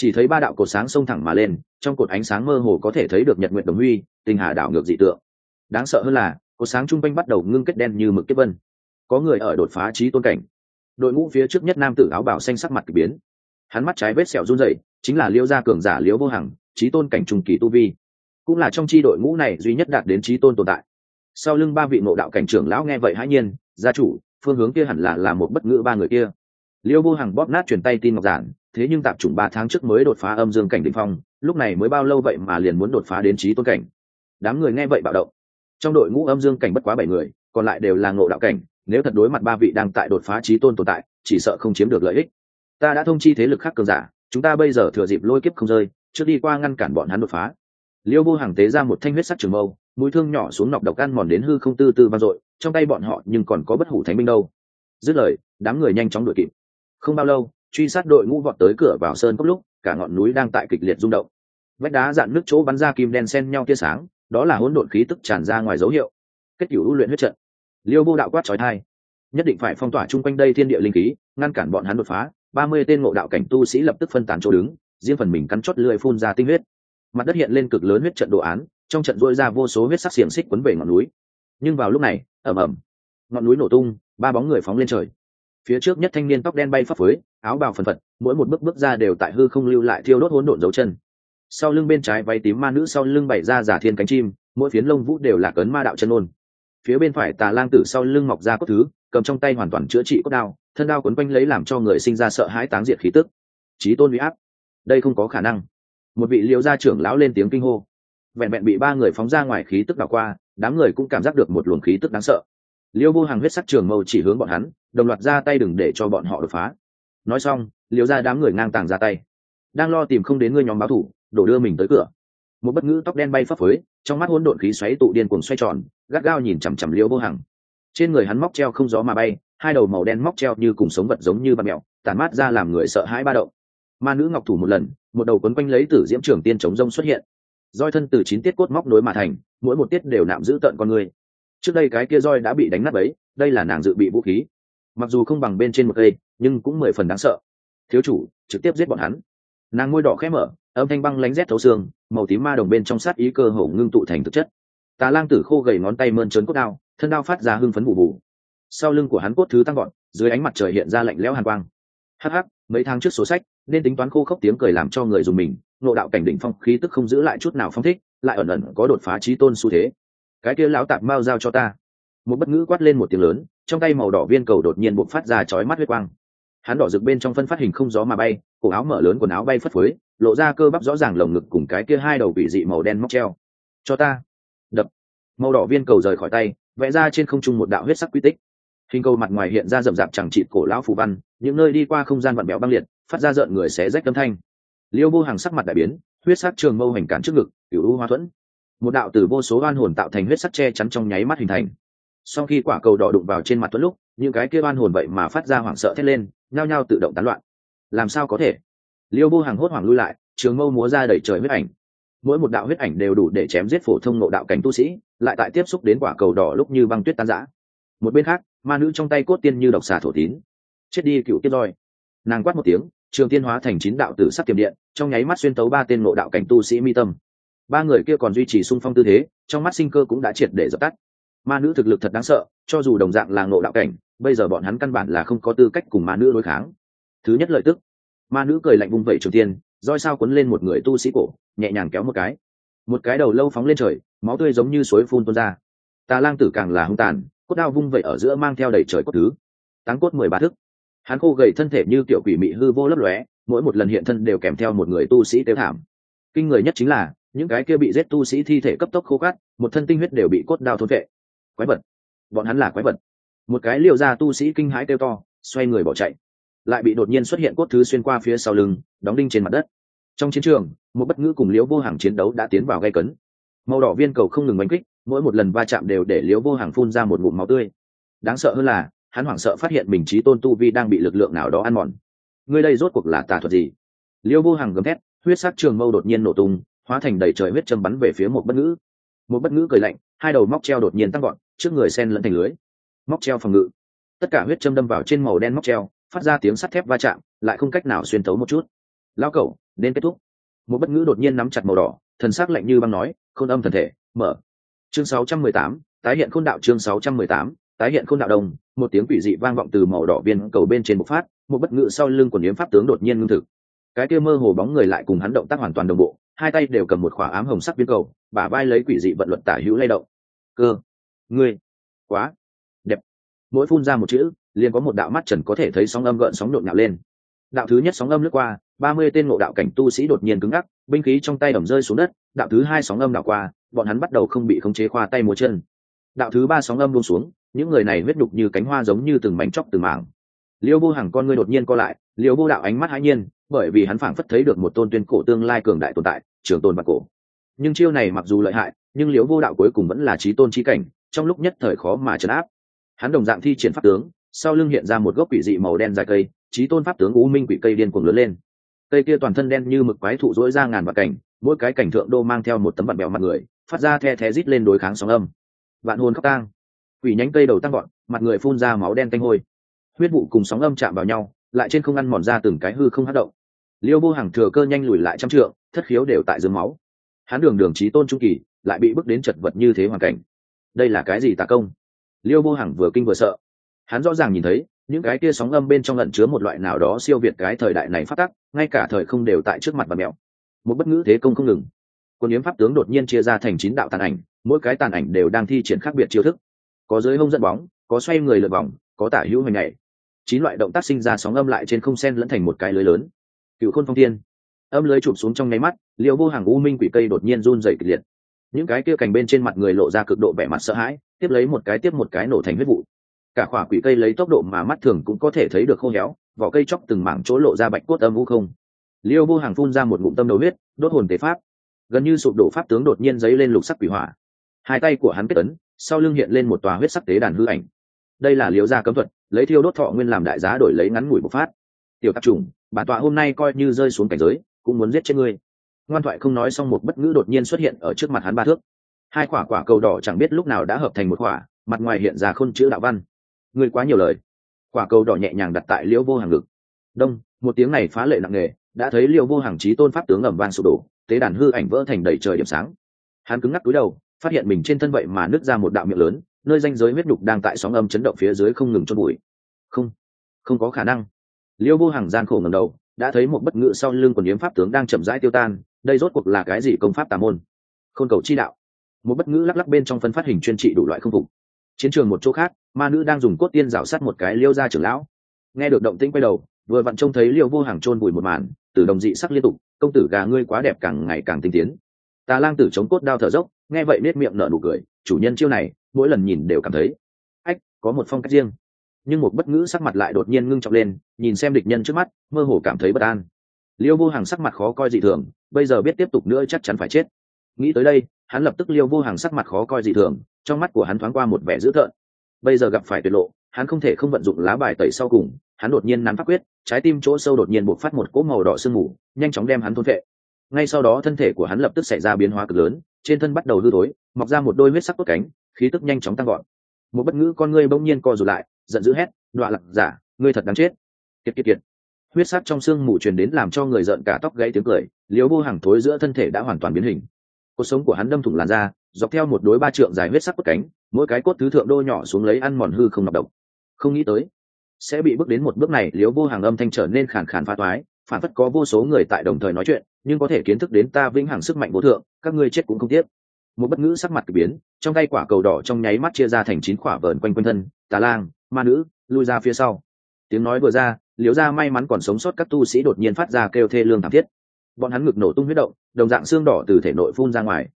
chỉ thấy ba đạo cột sáng xông thẳng mà lên, trong cột ánh sáng mơ hồ có thể thấy được nhật nguyện đồng huy, tinh hà đảo ngược dị tượng. Đáng sợ hơn là, cột sáng chung quanh bắt đầu ngưng kết đen như mực kiếp vân. Có người ở đột phá trí tôn cảnh. Đội ngũ phía trước nhất nam tử áo bảo xanh sắc mặt k ỳ biến. Hắn mắt trái vết sẹo run dậy chính là liêu gia cường giả liễu vô hằng, trí tôn cảnh trùng kỳ tu vi. Cũng là trong tri đội ngũ này duy nhất đạt đến trí tôn tồn tại. Sau lưng ba vị ngộ đạo cảnh trưởng lão nghe vậy hãi nhiên, gia chủ, phương hướng kia hẳn là là một bất ngữ ba người kia. Liêu vô hằng bóp nát chuyển tay tin ngọc giản thế nhưng tạp chủng ba tháng trước mới đột phá âm dương cảnh đỉnh phong, lúc này mới bao lâu vậy mà liền muốn đột phá đến trí tôn cảnh? Đám người nghe vậy bạo động. Trong đội ngũ âm dương cảnh bất quá bảy người, còn lại đều là ngộ đạo cảnh, nếu thật đối mặt ba vị đang tại đột phá trí tôn tồn tại, chỉ sợ không chiếm được lợi ích. Ta đã thông chi thế lực khác cường giả, chúng ta bây giờ thừa dịp lôi kiếp không rơi, trước đi qua ngăn cản bọn hắn đột phá. Liêu vô hàng tế ra một thanh huyết sắc trường mâu, mũi thương nhỏ xuống nọc độc ăn mòn đến hư không tư tư vang dội, trong tay bọn họ nhưng còn có bất hủ thánh binh đâu. Dứt lời, đám người nhanh chóng đuổi kịp. Không bao lâu truy sát đội ngũ vọt tới cửa vào sơn cốc lúc, cả ngọn núi đang tại kịch liệt rung động. Vách đá dạn nước chỗ bắn ra kim đen xen nhau tia sáng, đó là hỗn độn khí tức tràn ra ngoài dấu hiệu. Kết cửu ưu luyện huyết trận. Liêu vô đạo quát trói thai nhất định phải phong tỏa chung quanh đây thiên địa linh khí, ngăn cản bọn hắn đột phá. Ba mươi tên ngộ đạo cảnh tu sĩ lập tức phân tán chỗ đứng, riêng phần mình cắn chót lưỡi phun ra tinh huyết. Mặt đất hiện lên cực lớn huyết trận đồ án, trong trận dôi ra vô số huyết sắc xiềng xích quấn về ngọn núi. Nhưng vào lúc này ẩm ẩm ngọn núi nổ tung, ba bóng người phóng lên trời. Phía trước nhất thanh niên tóc đen bay phấp phới áo bào phần phật, mỗi một bước bước ra đều tại hư không lưu lại thiêu đốt hỗn độn dấu chân. Sau lưng bên trái váy tím ma nữ, sau lưng bày ra giả thiên cánh chim, mỗi phiến lông vũ đều là cấn ma đạo chân ôn. Phía bên phải tà lang tử sau lưng mọc ra cốt thứ, cầm trong tay hoàn toàn chữa trị cốt đao, thân đao quấn quanh lấy làm cho người sinh ra sợ hãi táng diệt khí tức. Trí tôn huy áp. Đây không có khả năng. Một vị liêu gia trưởng lão lên tiếng kinh hô. Vẹn vẹn bị ba người phóng ra ngoài khí tức đảo qua, đám người cũng cảm giác được một luồng khí tức đáng sợ. Liêu vô hàng huyết sắc trường mâu chỉ hướng bọn hắn, đồng loạt ra tay đừng để cho bọn họ đột phá nói xong liều ra đám người ngang tàng ra tay. Đang lo tìm không đến ngươi nhóm báo thủ, đổ đưa mình tới cửa. Một bất ngữ tóc đen bay phấp phới, trong mắt hỗn độn khí xoáy tụ điên cuồng xoay tròn, gắt gao nhìn chằm chằm liêu vô hằng. trên người hắn móc treo không gió mà bay, hai đầu màu đen móc treo như cùng sống vật giống như ba mẹo tàn mát ra làm người sợ hãi ba động. Ma nữ ngọc thủ một lần, một đầu quấn quanh lấy tử diễm trưởng tiên chống rông xuất hiện. Roi thân từ chín tiết cốt móc nối mà thành, mỗi một tiết đều nạm giữ tận con người. Trước đây cái kia roi đã bị đánh nát ấy đây là nàng dự bị vũ khí mặc dù không bằng bên trên một cây, nhưng cũng mười phần đáng sợ. Thiếu chủ, trực tiếp giết bọn hắn. Nàng môi đỏ khẽ mở, âm thanh băng lánh rét thấu xương, màu tím ma đồng bên trong sát ý cơ hổ ngưng tụ thành thực chất. Tà lang tử khô gầy ngón tay mơn trớn cốt đao, thân đao phát ra hưng phấn bù bù. Sau lưng của hắn cốt thứ tăng gọn dưới ánh mặt trời hiện ra lạnh lẽo hàn quang. Hắc hắc, mấy tháng trước số sách, nên tính toán khô khốc tiếng cười làm cho người dùng mình, nộ đạo cảnh đỉnh phong, khí tức không giữ lại chút nào phong thích, lại ẩn ẩn có đột phá trí tôn xu thế. Cái kia lão tạp mao giao cho ta. Một bất ngữ quát lên một tiếng lớn trong tay màu đỏ viên cầu đột nhiên bộc phát ra chói mắt huyết quang. Hắn đỏ rực bên trong phân phát hình không gió mà bay, cổ áo mở lớn quần áo bay phất phới, lộ ra cơ bắp rõ ràng lồng ngực cùng cái kia hai đầu vị dị màu đen móc treo. Cho ta. Đập. Màu đỏ viên cầu rời khỏi tay, vẽ ra trên không trung một đạo huyết sắc quy tích. Hình cầu mặt ngoài hiện ra rậm rạp chẳng trị cổ lão phù văn, những nơi đi qua không gian vặn béo băng liệt, phát ra rợn người xé rách âm thanh. Liêu vô hàng sắc mặt đại biến, huyết sắc trường mâu hành cản trước ngực cựu u hoa thuẫn. Một đạo từ vô số oan hồn tạo thành huyết sắc che chắn trong nháy mắt hình thành sau khi quả cầu đỏ đụng vào trên mặt tuấn lúc, những cái kia ban hồn vậy mà phát ra hoảng sợ thét lên, nhao nhao tự động tán loạn. Làm sao có thể? Liêu vô hàng hốt hoảng lui lại, trường mâu múa ra đẩy trời huyết ảnh. Mỗi một đạo huyết ảnh đều đủ để chém giết phổ thông nộ đạo cảnh tu sĩ, lại tại tiếp xúc đến quả cầu đỏ lúc như băng tuyết tan rã. Một bên khác, ma nữ trong tay cốt tiên như độc xà thổ tín. Chết đi cựu tiết roi nàng quát một tiếng, trường tiên hóa thành chín đạo tử sắc tiềm điện, trong nháy mắt xuyên tấu ba tên nộ đạo cảnh tu sĩ mi tâm. Ba người kia còn duy trì sung phong tư thế, trong mắt sinh cơ cũng đã triệt để dập tắt ma nữ thực lực thật đáng sợ, cho dù đồng dạng là ngộ đạo cảnh, bây giờ bọn hắn căn bản là không có tư cách cùng ma nữ đối kháng. Thứ nhất lợi tức. Ma nữ cười lạnh vung vẩy trường tiên, roi sao quấn lên một người tu sĩ cổ, nhẹ nhàng kéo một cái. Một cái đầu lâu phóng lên trời, máu tươi giống như suối phun tuôn ra. Tà lang tử càng là hung tàn, cốt đao vung vẩy ở giữa mang theo đầy trời cốt thứ. Táng cốt mười ba thức. Hắn khô gầy thân thể như kiểu quỷ mị hư vô lấp lóe, mỗi một lần hiện thân đều kèm theo một người tu sĩ tiêu thảm. Kinh người nhất chính là, những cái kia bị giết tu sĩ thi thể cấp tốc khô cát một thân tinh huyết đều bị cốt đao thôn vệ quái vật. Bọn hắn là quái vật. Một cái liều ra tu sĩ kinh hãi kêu to, xoay người bỏ chạy. Lại bị đột nhiên xuất hiện cốt thứ xuyên qua phía sau lưng, đóng đinh trên mặt đất. Trong chiến trường, một bất ngữ cùng liễu vô hàng chiến đấu đã tiến vào gây cấn. Màu đỏ viên cầu không ngừng bánh kích, mỗi một lần va chạm đều để liễu vô hàng phun ra một ngụm máu tươi. Đáng sợ hơn là, hắn hoảng sợ phát hiện mình trí tôn tu vi đang bị lực lượng nào đó ăn mòn. Ngươi đây rốt cuộc là tà thuật gì? Liêu vô hàng gầm thét, huyết sắc trường mâu đột nhiên nổ tung, hóa thành đầy trời huyết châm bắn về phía một bất ngữ. Một bất ngữ cười lạnh, hai đầu móc treo đột nhiên tăng gọn trước người sen lẫn thành lưới. Móc treo phòng ngự. Tất cả huyết châm đâm vào trên màu đen móc treo phát ra tiếng sắt thép va chạm lại không cách nào xuyên tấu một chút. Lao cẩu nên kết thúc. Một bất ngữ đột nhiên nắm chặt màu đỏ thần sắc lạnh như băng nói khôn âm thần thể mở. Chương 618, tái hiện khôn đạo chương 618, tái hiện khôn đạo đồng. Một tiếng quỷ dị vang vọng từ màu đỏ viên cầu bên trên bộc phát một bất ngữ sau lưng của yếm pháp tướng đột nhiên ngưng thực. Cái kia mơ hồ bóng người lại cùng hắn động tác hoàn toàn đồng bộ hai tay đều cầm một khỏa ám hồng sắc viên cầu bả vai lấy quỷ dị vận luật tả hữu lay động. Cơ ngươi. Quá. Đẹp. Mỗi phun ra một chữ, liền có một đạo mắt trần có thể thấy sóng âm gợn sóng nhộn nhạo lên. Đạo thứ nhất sóng âm lướt qua, ba mươi tên ngộ đạo cảnh tu sĩ đột nhiên cứng ngắc, binh khí trong tay đầm rơi xuống đất, đạo thứ hai sóng âm đảo qua, bọn hắn bắt đầu không bị khống chế khoa tay múa chân. Đạo thứ ba sóng âm buông xuống, những người này huyết đục như cánh hoa giống như từng mảnh chóc từng mảng. Liêu vô hàng con ngươi đột nhiên co lại, liêu vô đạo ánh mắt hãi nhiên, bởi vì hắn phảng phất thấy được một tôn tuyên cổ tương lai cường đại tồn tại, trường tồn bạc cổ. Nhưng chiêu này mặc dù lợi hại, nhưng liễu vô đạo cuối cùng vẫn là trí tôn trí cảnh trong lúc nhất thời khó mà trấn áp. Hắn đồng dạng thi triển pháp tướng, sau lưng hiện ra một gốc quỷ dị màu đen dài cây trí tôn pháp tướng u minh quỷ cây điên cuồng lớn lên. Cây kia toàn thân đen như mực quái thụ dỗi ra ngàn vạn cảnh, mỗi cái cảnh thượng đô mang theo một tấm vạn bèo mặt người, phát ra the thé rít lên đối kháng sóng âm. Vạn hồn khóc tang. Quỷ nhánh cây đầu tăng gọn mặt người phun ra máu đen tanh hôi. Huyết vụ cùng sóng âm chạm vào nhau, lại trên không ăn mòn ra từng cái hư không hát động. Liêu vô hàng thừa cơ nhanh lùi lại trăm trượng, thất khiếu đều tại dưới máu. Hắn đường đường trí tôn trung kỳ, lại bị bước đến chật vật như thế hoàn cảnh đây là cái gì tà công? Liêu vô hằng vừa kinh vừa sợ. Hắn rõ ràng nhìn thấy, những cái kia sóng âm bên trong lẩn chứa một loại nào đó siêu việt cái thời đại này phát tắc, ngay cả thời không đều tại trước mặt bà mẹo. Một bất ngữ thế công không ngừng. Quân yếm pháp tướng đột nhiên chia ra thành chín đạo tàn ảnh, mỗi cái tàn ảnh đều đang thi triển khác biệt chiêu thức. Có dưới hông dẫn bóng, có xoay người lượt vòng, có tả hữu hình nhảy chín loại động tác sinh ra sóng âm lại trên không sen lẫn thành một cái lưới lớn. Cựu khôn phong thiên. Âm lưới chụp xuống trong nháy mắt liệu vô hàng u minh quỷ cây đột nhiên run dày kịch liệt những cái kia cành bên trên mặt người lộ ra cực độ vẻ mặt sợ hãi, tiếp lấy một cái tiếp một cái nổ thành huyết vụ. Cả khỏa quỷ cây lấy tốc độ mà mắt thường cũng có thể thấy được khô héo, vỏ cây chóc từng mảng chỗ lộ ra bạch cốt âm vũ không. Liêu vô hàng phun ra một ngụm tâm đầu huyết, đốt hồn tế pháp. Gần như sụp đổ pháp tướng đột nhiên dấy lên lục sắc quỷ hỏa. Hai tay của hắn kết ấn, sau lưng hiện lên một tòa huyết sắc tế đàn hư ảnh. Đây là liêu gia cấm thuật, lấy thiêu đốt thọ nguyên làm đại giá đổi lấy ngắn ngủi bộc phát. Tiểu tạp trùng bản tọa hôm nay coi như rơi xuống cảnh giới, cũng muốn giết chết ngươi ngoan thoại không nói xong một bất ngữ đột nhiên xuất hiện ở trước mặt hắn ba thước. Hai quả quả cầu đỏ chẳng biết lúc nào đã hợp thành một quả, mặt ngoài hiện ra khôn chữ đạo văn. Người quá nhiều lời. Quả cầu đỏ nhẹ nhàng đặt tại liễu vô hàng ngực. Đông, một tiếng này phá lệ nặng nề, đã thấy liễu vô hàng trí tôn pháp tướng ẩm vang sụp đổ, tế đàn hư ảnh vỡ thành đầy trời điểm sáng. Hắn cứng ngắc túi đầu, phát hiện mình trên thân vậy mà nứt ra một đạo miệng lớn, nơi danh giới huyết đục đang tại sóng âm chấn động phía dưới không ngừng cho bụi. Không không có khả năng. Liêu vô hàng gian khổ ngầm đầu, đã thấy một bất ngữ sau lưng quần yếm pháp tướng đang chậm rãi tiêu tan đây rốt cuộc là cái gì công pháp tà môn? Khôn cầu chi đạo. Một bất ngữ lắc lắc bên trong phân phát hình chuyên trị đủ loại không phục. Chiến trường một chỗ khác, ma nữ đang dùng cốt tiên rào sắt một cái liêu ra trưởng lão. Nghe được động tĩnh quay đầu, vừa vặn trông thấy liêu vô hàng chôn bụi một màn, tử đồng dị sắc liên tục, công tử, gà ngươi quá đẹp càng ngày càng tinh tiến. Tà lang tử chống cốt đao thở dốc, nghe vậy nết miệng nở nụ cười, chủ nhân chiêu này, mỗi lần nhìn đều cảm thấy, ách, có một phong cách riêng. Nhưng một bất ngữ sắc mặt lại đột nhiên ngưng trọng lên, nhìn xem địch nhân trước mắt, mơ hồ cảm thấy bất an. Liêu vô hàng sắc mặt khó coi dị thường bây giờ biết tiếp tục nữa chắc chắn phải chết. Nghĩ tới đây, hắn lập tức liêu vô hàng sắc mặt khó coi dị thường, trong mắt của hắn thoáng qua một vẻ dữ thợn bây giờ gặp phải tuyệt lộ, hắn không thể không vận dụng lá bài tẩy sau cùng, hắn đột nhiên nắm pháp quyết, trái tim chỗ sâu đột nhiên buộc phát một cỗ màu đỏ sương mù, nhanh chóng đem hắn thôn vệ ngay sau đó thân thể của hắn lập tức xảy ra biến hóa cực lớn, trên thân bắt đầu hư thối, mọc ra một đôi huyết sắc tốt cánh, khí tức nhanh chóng tăng gọn một bất ngữ con ngươi bỗng nhiên co rụt lại, giận dữ hét, đọa lặc giả, ngươi thật đáng chết. Kiệt kiệt kiệt. Huyết sắc trong xương mù truyền đến làm cho người giận cả tóc gãy tiếng cười liều vô hàng thối giữa thân thể đã hoàn toàn biến hình. Cuộc sống của hắn đâm thủng làn da, dọc theo một đối ba trượng dài huyết sắc bất cánh, mỗi cái cốt thứ thượng đô nhỏ xuống lấy ăn mòn hư không nọc độc. Không nghĩ tới, sẽ bị bước đến một bước này liếu vô hàng âm thanh trở nên khàn khàn pha toái, phản phất có vô số người tại đồng thời nói chuyện, nhưng có thể kiến thức đến ta vĩnh hằng sức mạnh vô thượng, các ngươi chết cũng không tiếc. Một bất ngữ sắc mặt kỳ biến, trong tay quả cầu đỏ trong nháy mắt chia ra thành chín quả vờn quanh quanh thân, tà lang, ma nữ, lui ra phía sau. Tiếng nói vừa ra liếu ra may mắn còn sống sót các tu sĩ đột nhiên phát ra kêu thê lương thảm thiết bọn hắn ngực nổ tung huyết động, đồng dạng xương đỏ từ thể nội phun ra ngoài.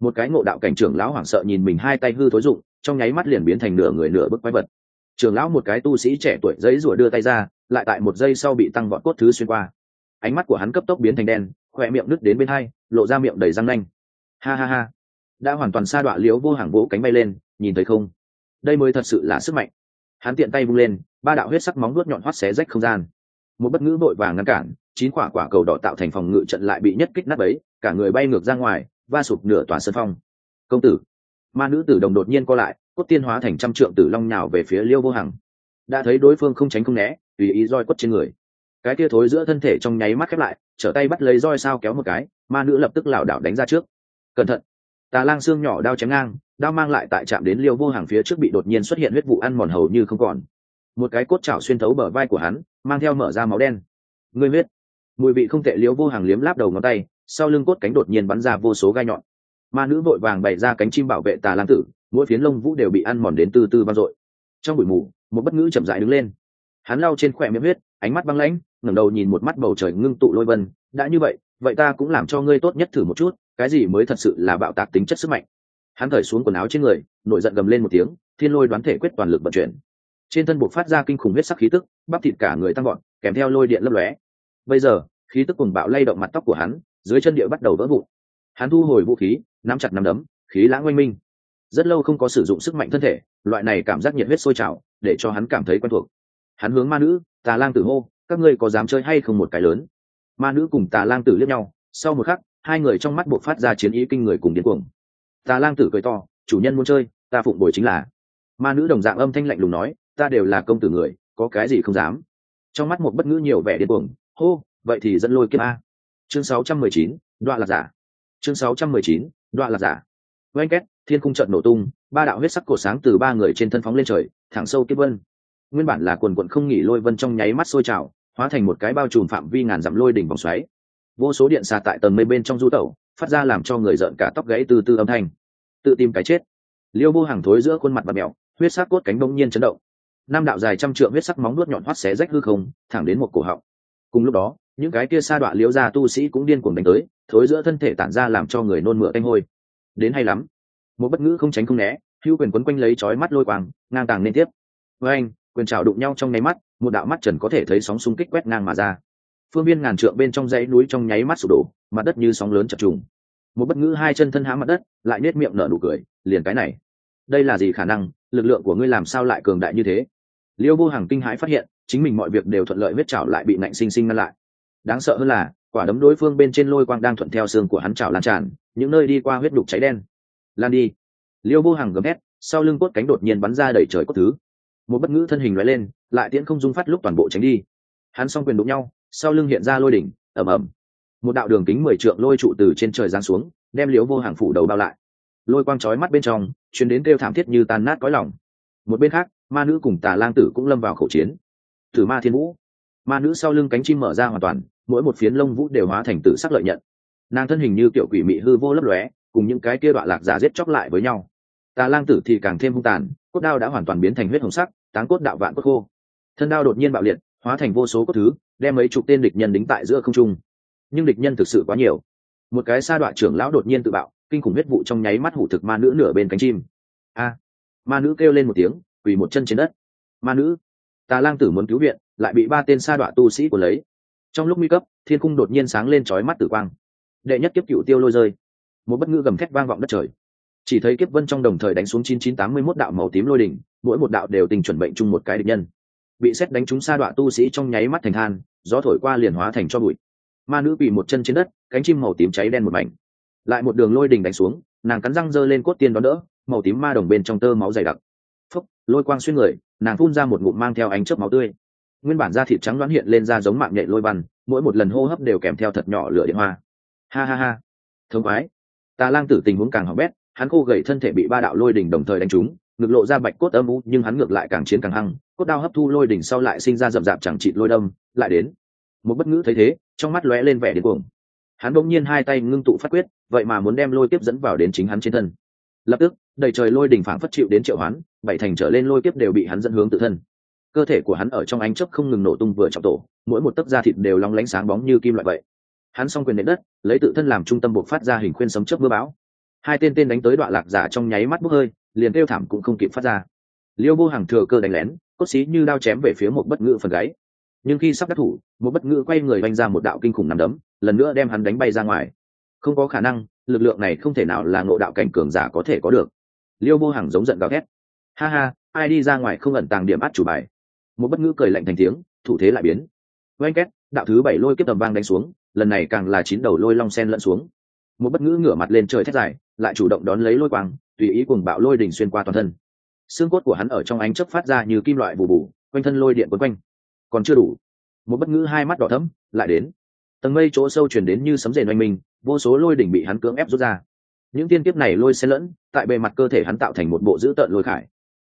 Một cái ngộ đạo cảnh trưởng lão hoảng sợ nhìn mình hai tay hư thối dụng trong nháy mắt liền biến thành nửa người nửa bức quái vật. Trưởng lão một cái tu sĩ trẻ tuổi giấy rủa đưa tay ra, lại tại một giây sau bị tăng vọt cốt thứ xuyên qua. Ánh mắt của hắn cấp tốc biến thành đen, khỏe miệng nứt đến bên hai, lộ ra miệng đầy răng nanh. Ha ha ha. Đã hoàn toàn sa đọa liếu vô hàng vỗ cánh bay lên, nhìn thấy không? Đây mới thật sự là sức mạnh. Hắn tiện tay vung lên, ba đạo huyết sắc móng vuốt nhọn hoắt xé rách không gian một bất ngữ vội vàng ngăn cản, chín quả quả cầu đỏ tạo thành phòng ngự trận lại bị nhất kích nát ấy cả người bay ngược ra ngoài, va sụp nửa tòa sân phong. Công tử. Ma nữ tử đồng đột nhiên co lại, cốt tiên hóa thành trăm trượng tử long nhào về phía liêu vô hằng. Đã thấy đối phương không tránh không né, tùy ý roi quất trên người. Cái tia thối giữa thân thể trong nháy mắt khép lại, trở tay bắt lấy roi sao kéo một cái, ma nữ lập tức lảo đảo đánh ra trước. Cẩn thận. Tà lang xương nhỏ đao chém ngang, đao mang lại tại chạm đến liêu vô hàng phía trước bị đột nhiên xuất hiện huyết vụ ăn mòn hầu như không còn. Một cái cốt chảo xuyên thấu bờ vai của hắn mang theo mở ra máu đen. Ngươi huyết mùi vị không tệ liếu vô hàng liếm láp đầu ngón tay, sau lưng cốt cánh đột nhiên bắn ra vô số gai nhọn. Ma nữ vội vàng bày ra cánh chim bảo vệ tà lang tử, mỗi phiến lông vũ đều bị ăn mòn đến từ từ vang dội. Trong buổi mù, một bất ngữ chậm rãi đứng lên. Hắn lau trên khỏe miệng huyết, ánh mắt băng lãnh, ngẩng đầu nhìn một mắt bầu trời ngưng tụ lôi vân. Đã như vậy vậy ta cũng làm cho ngươi tốt nhất thử một chút, cái gì mới thật sự là bạo tạc tính chất sức mạnh? Hắn cởi xuống quần áo trên người, nổi giận gầm lên một tiếng, thiên lôi đoán thể quyết toàn lực vận chuyển trên thân buộc phát ra kinh khủng huyết sắc khí tức, bắp thịt cả người tăng gọn kèm theo lôi điện lấp lóe. Bây giờ, khí tức cùng bạo lay động mặt tóc của hắn, dưới chân địa bắt đầu vỡ vụn. Hắn thu hồi vũ khí, nắm chặt nắm đấm, khí lãng oanh minh. Rất lâu không có sử dụng sức mạnh thân thể, loại này cảm giác nhiệt huyết sôi trào, để cho hắn cảm thấy quen thuộc. Hắn hướng ma nữ, tà lang tử hô, các ngươi có dám chơi hay không một cái lớn? Ma nữ cùng tà lang tử liếc nhau, sau một khắc, hai người trong mắt buộc phát ra chiến ý kinh người cùng điên cuồng. Tà lang tử cười to, chủ nhân muốn chơi, ta phụng bồi chính là. Ma nữ đồng dạng âm thanh lạnh lùng nói ta đều là công tử người có cái gì không dám. Trong mắt một bất ngữ nhiều vẻ điên cuồng hô vậy thì dẫn lôi kiếp a. Chương 619, đoạn lạc giả. Chương 619, đoạn lạc giả. Oanh két thiên cung trận nổ tung ba đạo huyết sắc cổ sáng từ ba người trên thân phóng lên trời thẳng sâu kiếp vân. Nguyên bản là quần quận không nghỉ lôi vân trong nháy mắt sôi trào hóa thành một cái bao trùm phạm vi ngàn dặm lôi đỉnh vòng xoáy. Vô số điện xà tại tầng mây bên trong du tẩu phát ra làm cho người giận cả tóc gãy từ từ âm thanh. Tự tìm cái chết. Liêu vô hàng thối giữa khuôn mặt và mèo huyết sắc cốt cánh bỗng nhiên chấn động năm đạo dài trăm trượng huyết sắc móng nuốt nhọn hoắt xé rách hư không, thẳng đến một cổ họng. Cùng lúc đó, những cái kia sa đoạn liễu ra tu sĩ cũng điên cuồng đánh tới, thối giữa thân thể tản ra làm cho người nôn mửa tanh hôi. Đến hay lắm. Một bất ngữ không tránh không né, hữu quyền quấn quanh lấy chói mắt lôi quang, ngang tàng liên tiếp. Với anh, quyền trào đụng nhau trong nháy mắt, một đạo mắt trần có thể thấy sóng xung kích quét ngang mà ra. Phương viên ngàn trượng bên trong dãy núi trong nháy mắt sụp đổ, mặt đất như sóng lớn chập trùng. Một bất ngữ hai chân thân hãm mặt đất, lại nết miệng nở nụ cười, liền cái này. Đây là gì khả năng? Lực lượng của ngươi làm sao lại cường đại như thế? Liêu vô hàng kinh hãi phát hiện, chính mình mọi việc đều thuận lợi huyết trào lại bị nạnh sinh sinh ngăn lại. Đáng sợ hơn là, quả đấm đối phương bên trên lôi quang đang thuận theo xương của hắn trào lan tràn, những nơi đi qua huyết đục cháy đen. Lan đi. Liêu vô hàng gầm hét sau lưng cốt cánh đột nhiên bắn ra đẩy trời cốt thứ. Một bất ngữ thân hình loại lên, lại tiễn không dung phát lúc toàn bộ tránh đi. Hắn s o n g quyền đụng nhau, sau lưng hiện ra lôi đỉnh ẩm ẩm một đạo đường kính mười trượng lôi trụ từ trên trời giáng xuống, đem liễu vô hàng phủ đầu bao lại. Lôi quang trói mắt bên trong chuyến đến kêu thảm thiết như tan nát cõi lòng. Một bên khác ma nữ cùng tà lang tử cũng lâm vào khẩu chiến. Thử ma thiên vũ. Ma nữ sau lưng cánh chim mở ra hoàn toàn, mỗi một phiến lông vũ đều hóa thành tử sắc lợi nhận. Nàng thân hình như kiểu quỷ mị hư vô lấp lóe, cùng những cái kia đoạn lạc giả giết chóc lại với nhau. Tà lang tử thì càng thêm hung tàn, cốt đao đã hoàn toàn biến thành huyết hồng sắc, táng cốt đạo vạn cốt khô. Thân đao đột nhiên bạo liệt, hóa thành vô số cốt thứ, đem mấy chục tên địch nhân đính tại giữa không trung. Nhưng địch nhân thực sự quá nhiều. Một cái sa đoạn trưởng lão đột nhiên tự bạo, kinh khủng huyết vụ trong nháy mắt hủ thực ma nữ nửa bên cánh chim. A! Ma nữ kêu lên một tiếng quỳ một chân trên đất. Ma nữ, tà lang tử muốn cứu viện, lại bị ba tên sa đọa tu sĩ của lấy. Trong lúc nguy cấp, thiên cung đột nhiên sáng lên trói mắt tử quang. Đệ nhất kiếp cựu tiêu lôi rơi. Một bất ngữ gầm thét vang vọng đất trời. Chỉ thấy kiếp vân trong đồng thời đánh xuống chín chín tám mươi mốt đạo màu tím lôi đỉnh, mỗi một đạo đều tình chuẩn bệnh chung một cái địch nhân. Bị xét đánh trúng sa đọa tu sĩ trong nháy mắt thành than, gió thổi qua liền hóa thành cho bụi. Ma nữ bị một chân trên đất, cánh chim màu tím cháy đen một mảnh. Lại một đường lôi đỉnh đánh xuống, nàng cắn răng giơ lên cốt tiên đón đỡ, màu tím ma đồng bên trong tơ máu dày đặc phúc, lôi quang xuyên người, nàng phun ra một ngụm mang theo ánh chớp máu tươi. Nguyên bản da thịt trắng đoán hiện lên ra giống mạng nhện lôi văn, mỗi một lần hô hấp đều kèm theo thật nhỏ lửa điện hoa. Ha ha ha. Thống quái tà lang tử tình huống càng hỏng bét, hắn khô gầy thân thể bị ba đạo lôi đỉnh đồng thời đánh trúng, ngực lộ ra bạch cốt âm u, nhưng hắn ngược lại càng chiến càng hăng, cốt đao hấp thu lôi đỉnh sau lại sinh ra rậm rạp chẳng trị lôi đâm, lại đến. Một bất ngữ thấy thế, trong mắt lóe lên vẻ đến cuồng. Hắn bỗng nhiên hai tay ngưng tụ phát quyết, vậy mà muốn đem lôi tiếp dẫn vào đến chính hắn trên thân. Lập tức, đầy trời lôi đỉnh phảng phất chịu đến triệu hoán bảy thành trở lên lôi kiếp đều bị hắn dẫn hướng tự thân. Cơ thể của hắn ở trong ánh chớp không ngừng nổ tung vừa trọng tổ, mỗi một tấc da thịt đều long lánh sáng bóng như kim loại vậy. Hắn s quyền nện đất, lấy tự thân làm trung tâm buộc phát ra hình khuyên sấm chớp mưa bão. Hai tên tên đánh tới đoạn lạc giả trong nháy mắt bốc hơi, liền kêu thảm cũng không kịp phát ra. Liêu vô hàng thừa cơ đánh lén, cốt xí như đao chém về phía một bất ngữ phần gáy. Nhưng khi sắp đắc thủ, một bất ngữ quay người vanh ra một đạo kinh khủng nằm đấm, lần nữa đem hắn đánh bay ra ngoài. Không có khả năng, lực lượng này không thể nào là ngộ đạo cảnh cường giả có thể có được. Liêu vô hàng giống giận gào thét ha ha, ai đi ra ngoài không ẩn tàng điểm át chủ bài. Một bất ngữ cười lạnh thành tiếng, thủ thế lại biến. Oanh két đạo thứ bảy lôi kiếp tầm vang đánh xuống, lần này càng là chín đầu lôi long sen lẫn xuống. Một bất ngữ ngửa mặt lên trời thét dài, lại chủ động đón lấy lôi quang, tùy ý cùng bạo lôi đỉnh xuyên qua toàn thân. Xương cốt của hắn ở trong ánh chớp phát ra như kim loại bù bù, quanh thân lôi điện quấn quanh. Còn chưa đủ. Một bất ngữ hai mắt đỏ thẫm, lại đến. Tầng mây chỗ sâu chuyển đến như sấm rền oanh minh, vô số lôi đỉnh bị hắn cưỡng ép rút ra. Những tiên kiếp này lôi xen lẫn, tại bề mặt cơ thể hắn tạo thành một bộ dữ tợn lôi khải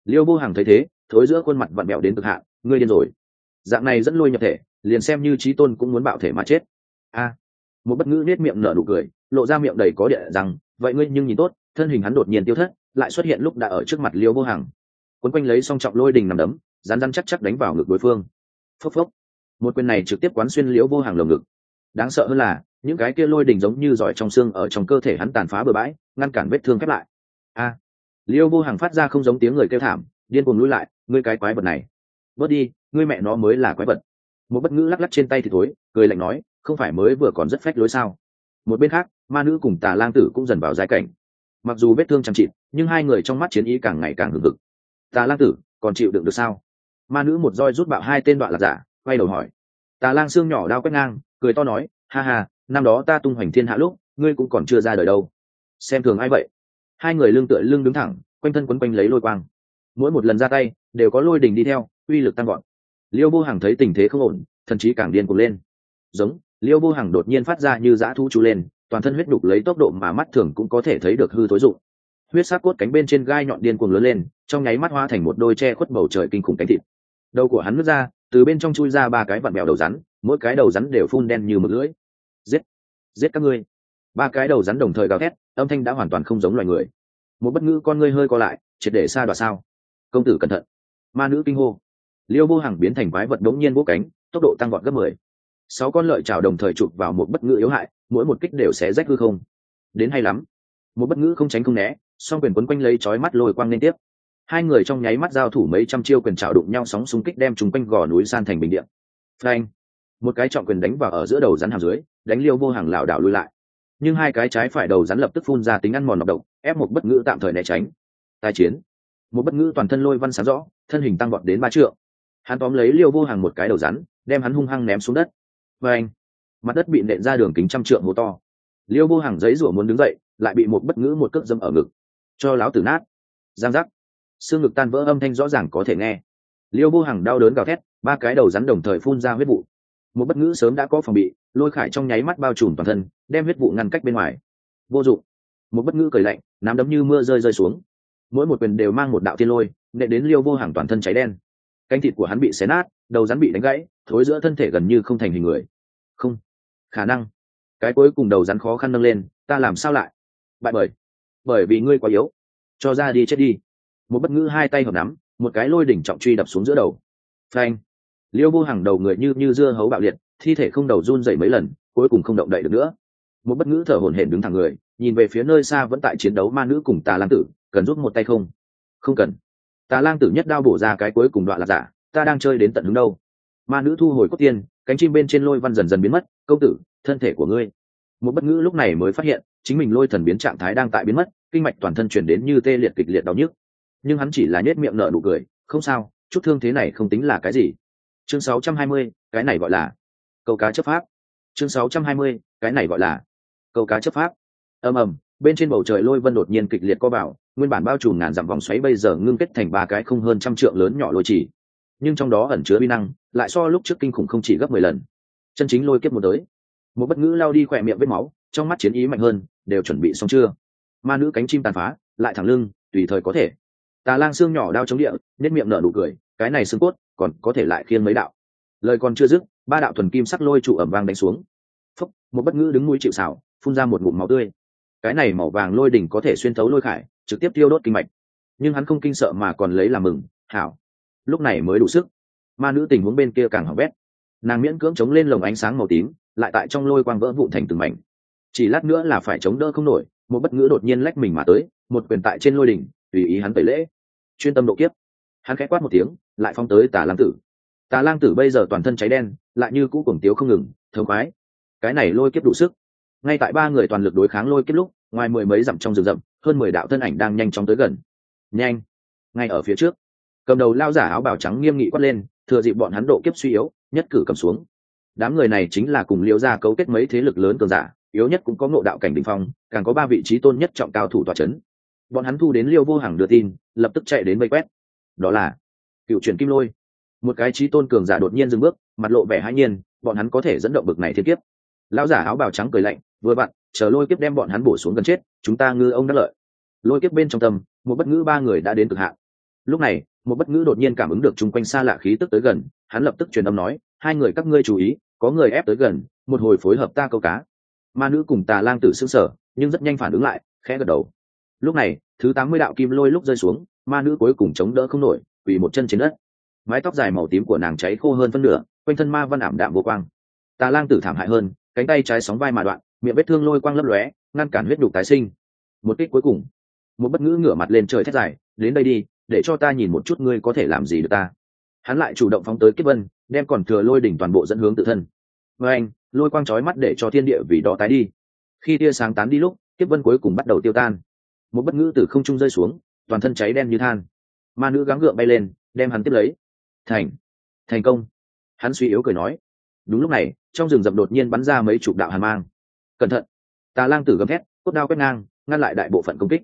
liêu vô hàng thấy thế, thối giữa khuôn mặt vặn mẹo đến cực hạn, ngươi điên rồi. Dạng này dẫn lôi nhập thể, liền xem như trí tôn cũng muốn bạo thể mà chết. A. Một bất ngữ nết miệng nở nụ cười, lộ ra miệng đầy có địa rằng, vậy ngươi nhưng nhìn tốt, thân hình hắn đột nhiên tiêu thất, lại xuất hiện lúc đã ở trước mặt liêu vô hàng quấn quanh lấy song trọng lôi đình nằm đấm rán rán chắc chắc đánh vào ngực đối phương. Phốc phốc. Một quyền này trực tiếp quán xuyên liễu vô hàng lồng ngực. Đáng sợ hơn là, những cái kia lôi đình giống như giỏi trong xương ở trong cơ thể hắn tàn phá bừa bãi, ngăn cản vết thương khép lại. A liêu vô hàng phát ra không giống tiếng người kêu thảm, điên cuồng lui lại, ngươi cái quái vật này, bớt đi, ngươi mẹ nó mới là quái vật. Một bất ngữ lắc lắc trên tay thì thối, cười lạnh nói, không phải mới vừa còn rất phách lối sao? Một bên khác, ma nữ cùng tà lang tử cũng dần vào giai cảnh. Mặc dù vết thương chăm chịt, nhưng hai người trong mắt chiến ý càng ngày càng hừng hực. Tà lang tử, còn chịu đựng được sao? Ma nữ một roi rút bạo hai tên đoạn lạc giả, quay đầu hỏi. Tà lang xương nhỏ đao quét ngang, cười to nói, ha ha, năm đó ta tung hoành thiên hạ lúc, ngươi cũng còn chưa ra đời đâu. Xem thường ai vậy? Hai người lưng tựa lưng đứng thẳng, quanh thân quấn quanh lấy lôi quang. Mỗi một lần ra tay, đều có lôi đình đi theo, uy lực tăng gọn liêu vô hằng thấy tình thế không ổn, thần chí càng điên cuồng lên. Giống, liêu vô hằng đột nhiên phát ra như dã thu chú lên, toàn thân huyết đục lấy tốc độ mà mắt thường cũng có thể thấy được hư tối rụng. huyết sắc cốt cánh bên trên gai nhọn điên cuồng lớn lên, trong nháy mắt hoa thành một đôi che khuất bầu trời kinh khủng cánh thịt. Đầu của hắn nứt ra, từ bên trong chui ra ba cái vặn bèo đầu rắn, mỗi cái đầu rắn đều phun đen như mực lưỡi. Giết giết các ngươi ba cái đầu rắn đồng thời gào thét, âm thanh đã hoàn toàn không giống loài người. Một bất ngữ con ngươi hơi co lại, triệt để xa đoạt sao? Công tử cẩn thận. Ma nữ kinh hô. Liêu vô hàng biến thành quái vật đống nhiên vô cánh, tốc độ tăng vọt gấp mười. Sáu con lợi chảo đồng thời chụp vào một bất ngữ yếu hại, mỗi một kích đều sẽ rách hư không. Đến hay lắm. Một bất ngữ không tránh không né, song quyền quấn quanh lấy chói mắt lôi quang liên tiếp. Hai người trong nháy mắt giao thủ mấy trăm chiêu quyền trào đụng nhau sóng xung kích đem chúng quanh gò núi san thành bình điện phanh. Một cái trọng quyền đánh vào ở giữa đầu rắn hàm dưới, đánh liêu vô hàng lảo đảo lui lại nhưng hai cái trái phải đầu rắn lập tức phun ra tính ăn mòn nọc độc, ép một bất ngữ tạm thời né tránh. Tai chiến. Một bất ngữ toàn thân lôi văn sáng rõ, thân hình tăng vọt đến ba trượng. Hắn tóm lấy liêu vô hàng một cái đầu rắn, đem hắn hung hăng ném xuống đất. Và anh, mặt đất bị nện ra đường kính trăm trượng hố to. Liêu vô hàng giấy rủa muốn đứng dậy, lại bị một bất ngữ một cước dâm ở ngực. Cho láo tử nát. Giang giác. Xương ngực tan vỡ âm thanh rõ ràng có thể nghe. Liêu vô hàng đau đớn gào thét, ba cái đầu rắn đồng thời phun ra huyết vụ một bất ngữ sớm đã có phòng bị, lôi khải trong nháy mắt bao trùm toàn thân, đem huyết vụ ngăn cách bên ngoài. Vô dụng. Một bất ngữ cười lạnh nắm đấm như mưa rơi rơi xuống. Mỗi một quyền đều mang một đạo tiên lôi nệ đến liêu vô hàng toàn thân cháy đen. Cánh thịt của hắn bị xé nát, đầu rắn bị đánh gãy, thối giữa thân thể gần như không thành hình người. Không. Khả năng. Cái cuối cùng đầu rắn khó khăn nâng lên, ta làm sao lại? Bại bởi. Bởi vì ngươi quá yếu. Cho ra đi chết đi. Một bất ngữ hai tay hợp nắm, một cái lôi đỉnh trọng truy đập xuống giữa đầu. Phanh liêu vô hàng đầu người như như dưa hấu bạo liệt, thi thể không đầu run dậy mấy lần, cuối cùng không động đậy được nữa. Một bất ngữ thở hổn hển đứng thẳng người, nhìn về phía nơi xa vẫn tại chiến đấu ma nữ cùng tà lang tử, cần rút một tay không? Không cần. Tà lang tử nhất đao bổ ra cái cuối cùng đoạn là giả, ta đang chơi đến tận hướng đâu. Ma nữ thu hồi cốt tiên, cánh chim bên trên lôi văn dần dần biến mất, công tử, thân thể của ngươi. Một bất ngữ lúc này mới phát hiện, chính mình lôi thần biến trạng thái đang tại biến mất, kinh mạch toàn thân chuyển đến như tê liệt kịch liệt đau nhức. Nhưng hắn chỉ là nhét miệng nợ nụ cười, không sao, chút thương thế này không tính là cái gì chương 620, cái này gọi là câu cá chấp pháp. Chương 620, cái này gọi là câu cá chấp pháp. Ầm ầm bên trên bầu trời lôi vân đột nhiên kịch liệt co vào nguyên bản bao trùm ngàn dặm vòng xoáy bây giờ ngưng kết thành ba cái không hơn trăm trượng lớn nhỏ lôi chỉ. Nhưng trong đó ẩn chứa bi năng lại so lúc trước kinh khủng không chỉ gấp mười lần. Chân chính lôi kiếp một tới. Một bất ngữ lao đi khỏe miệng vết máu trong mắt chiến ý mạnh hơn đều chuẩn bị xong chưa? Ma nữ cánh chim tàn phá lại thẳng lưng tùy thời có thể. Tà lang xương nhỏ đao chống địa nết miệng nở nụ cười cái này xương cốt còn có thể lại khiêng mấy đạo. Lời còn chưa dứt, ba đạo thuần kim sắc lôi trụ ẩm vang đánh xuống. Phúc, một bất ngữ đứng mũi chịu xảo phun ra một ngụm máu tươi. Cái này màu vàng lôi đỉnh có thể xuyên thấu lôi khải, trực tiếp tiêu đốt kinh mạch. Nhưng hắn không kinh sợ mà còn lấy làm mừng, hảo. Lúc này mới đủ sức. Ma nữ tình huống bên kia càng hỏng bét. Nàng miễn cưỡng chống lên lồng ánh sáng màu tím, lại tại trong lôi quang vỡ vụn thành từng mảnh. Chỉ lát nữa là phải chống đỡ không nổi, một bất ngữ đột nhiên lách mình mà tới, một quyền tại trên lôi đỉnh, tùy ý hắn tẩy lễ. Chuyên tâm độ kiếp hắn khẽ quát một tiếng, lại phong tới tà lang tử. Tà lang tử bây giờ toàn thân cháy đen, lại như cũ cuồng tiếu không ngừng thơm khoái. Cái này lôi kiếp đủ sức. Ngay tại ba người toàn lực đối kháng lôi kiếp lúc, ngoài mười mấy dặm trong rừng rậm, hơn mười đạo thân ảnh đang nhanh chóng tới gần. Nhanh! Ngay ở phía trước, cầm đầu lao giả áo bào trắng nghiêm nghị quát lên, thừa dịp bọn hắn độ kiếp suy yếu, nhất cử cầm xuống. Đám người này chính là cùng liễu gia cấu kết mấy thế lực lớn cường giả, yếu nhất cũng có ngộ đạo cảnh đ ỉ n h phong, càng có ba vị trí tôn nhất trọng cao thủ tòa c h ấ n bọn hắn thu đến liêu vô hàng đưa tin, lập tức chạy đến vây quét đó là cựu truyền kim lôi. Một cái trí tôn cường giả đột nhiên dừng bước, mặt lộ vẻ hãi nhiên, bọn hắn có thể dẫn động bực này thiên kiếp. Lão giả áo bào trắng cười lạnh, vừa vặn, chờ lôi kiếp đem bọn hắn bổ xuống gần chết, chúng ta ngư ông đắc lợi. Lôi kiếp bên trong tâm, một bất ngữ ba người đã đến cực hạn. Lúc này, một bất ngữ đột nhiên cảm ứng được chung quanh xa lạ khí tức tới gần, hắn lập tức truyền âm nói, hai người các ngươi chú ý, có người ép tới gần, một hồi phối hợp ta câu cá. Ma nữ cùng tà lang tử xương sở nhưng rất nhanh phản ứng lại, khẽ gật đầu. Lúc này, thứ tám mươi đạo kim lôi lúc rơi xuống ma nữ cuối cùng chống đỡ không nổi vì một chân trên đất. Mái tóc dài màu tím của nàng cháy khô hơn phân nửa, quanh thân ma văn ảm đạm vô quang. Tà lang tử thảm hại hơn, cánh tay trái sóng vai mà đoạn, miệng vết thương lôi quang lấp lóe, ngăn cản huyết đục tái sinh. Một kích cuối cùng. Một bất ngữ ngửa mặt lên trời thét dài, đến đây đi, để cho ta nhìn một chút ngươi có thể làm gì được ta. Hắn lại chủ động phóng tới kiếp vân, đem còn thừa lôi đỉnh toàn bộ dẫn hướng tự thân. Với anh, lôi quang trói mắt để cho thiên địa vì đó tái đi. Khi tia sáng tán đi lúc, kiếp vân cuối cùng bắt đầu tiêu tan. Một bất ngữ từ không trung rơi xuống toàn thân cháy đen như than. Ma nữ gắng gượng bay lên, đem hắn tiếp lấy. Thành thành công. Hắn suy yếu cười nói. Đúng lúc này, trong rừng rậm đột nhiên bắn ra mấy chục đạo hàn mang. Cẩn thận. Tà lang tử gầm thét, cốt đao quét ngang, ngăn lại đại bộ phận công kích.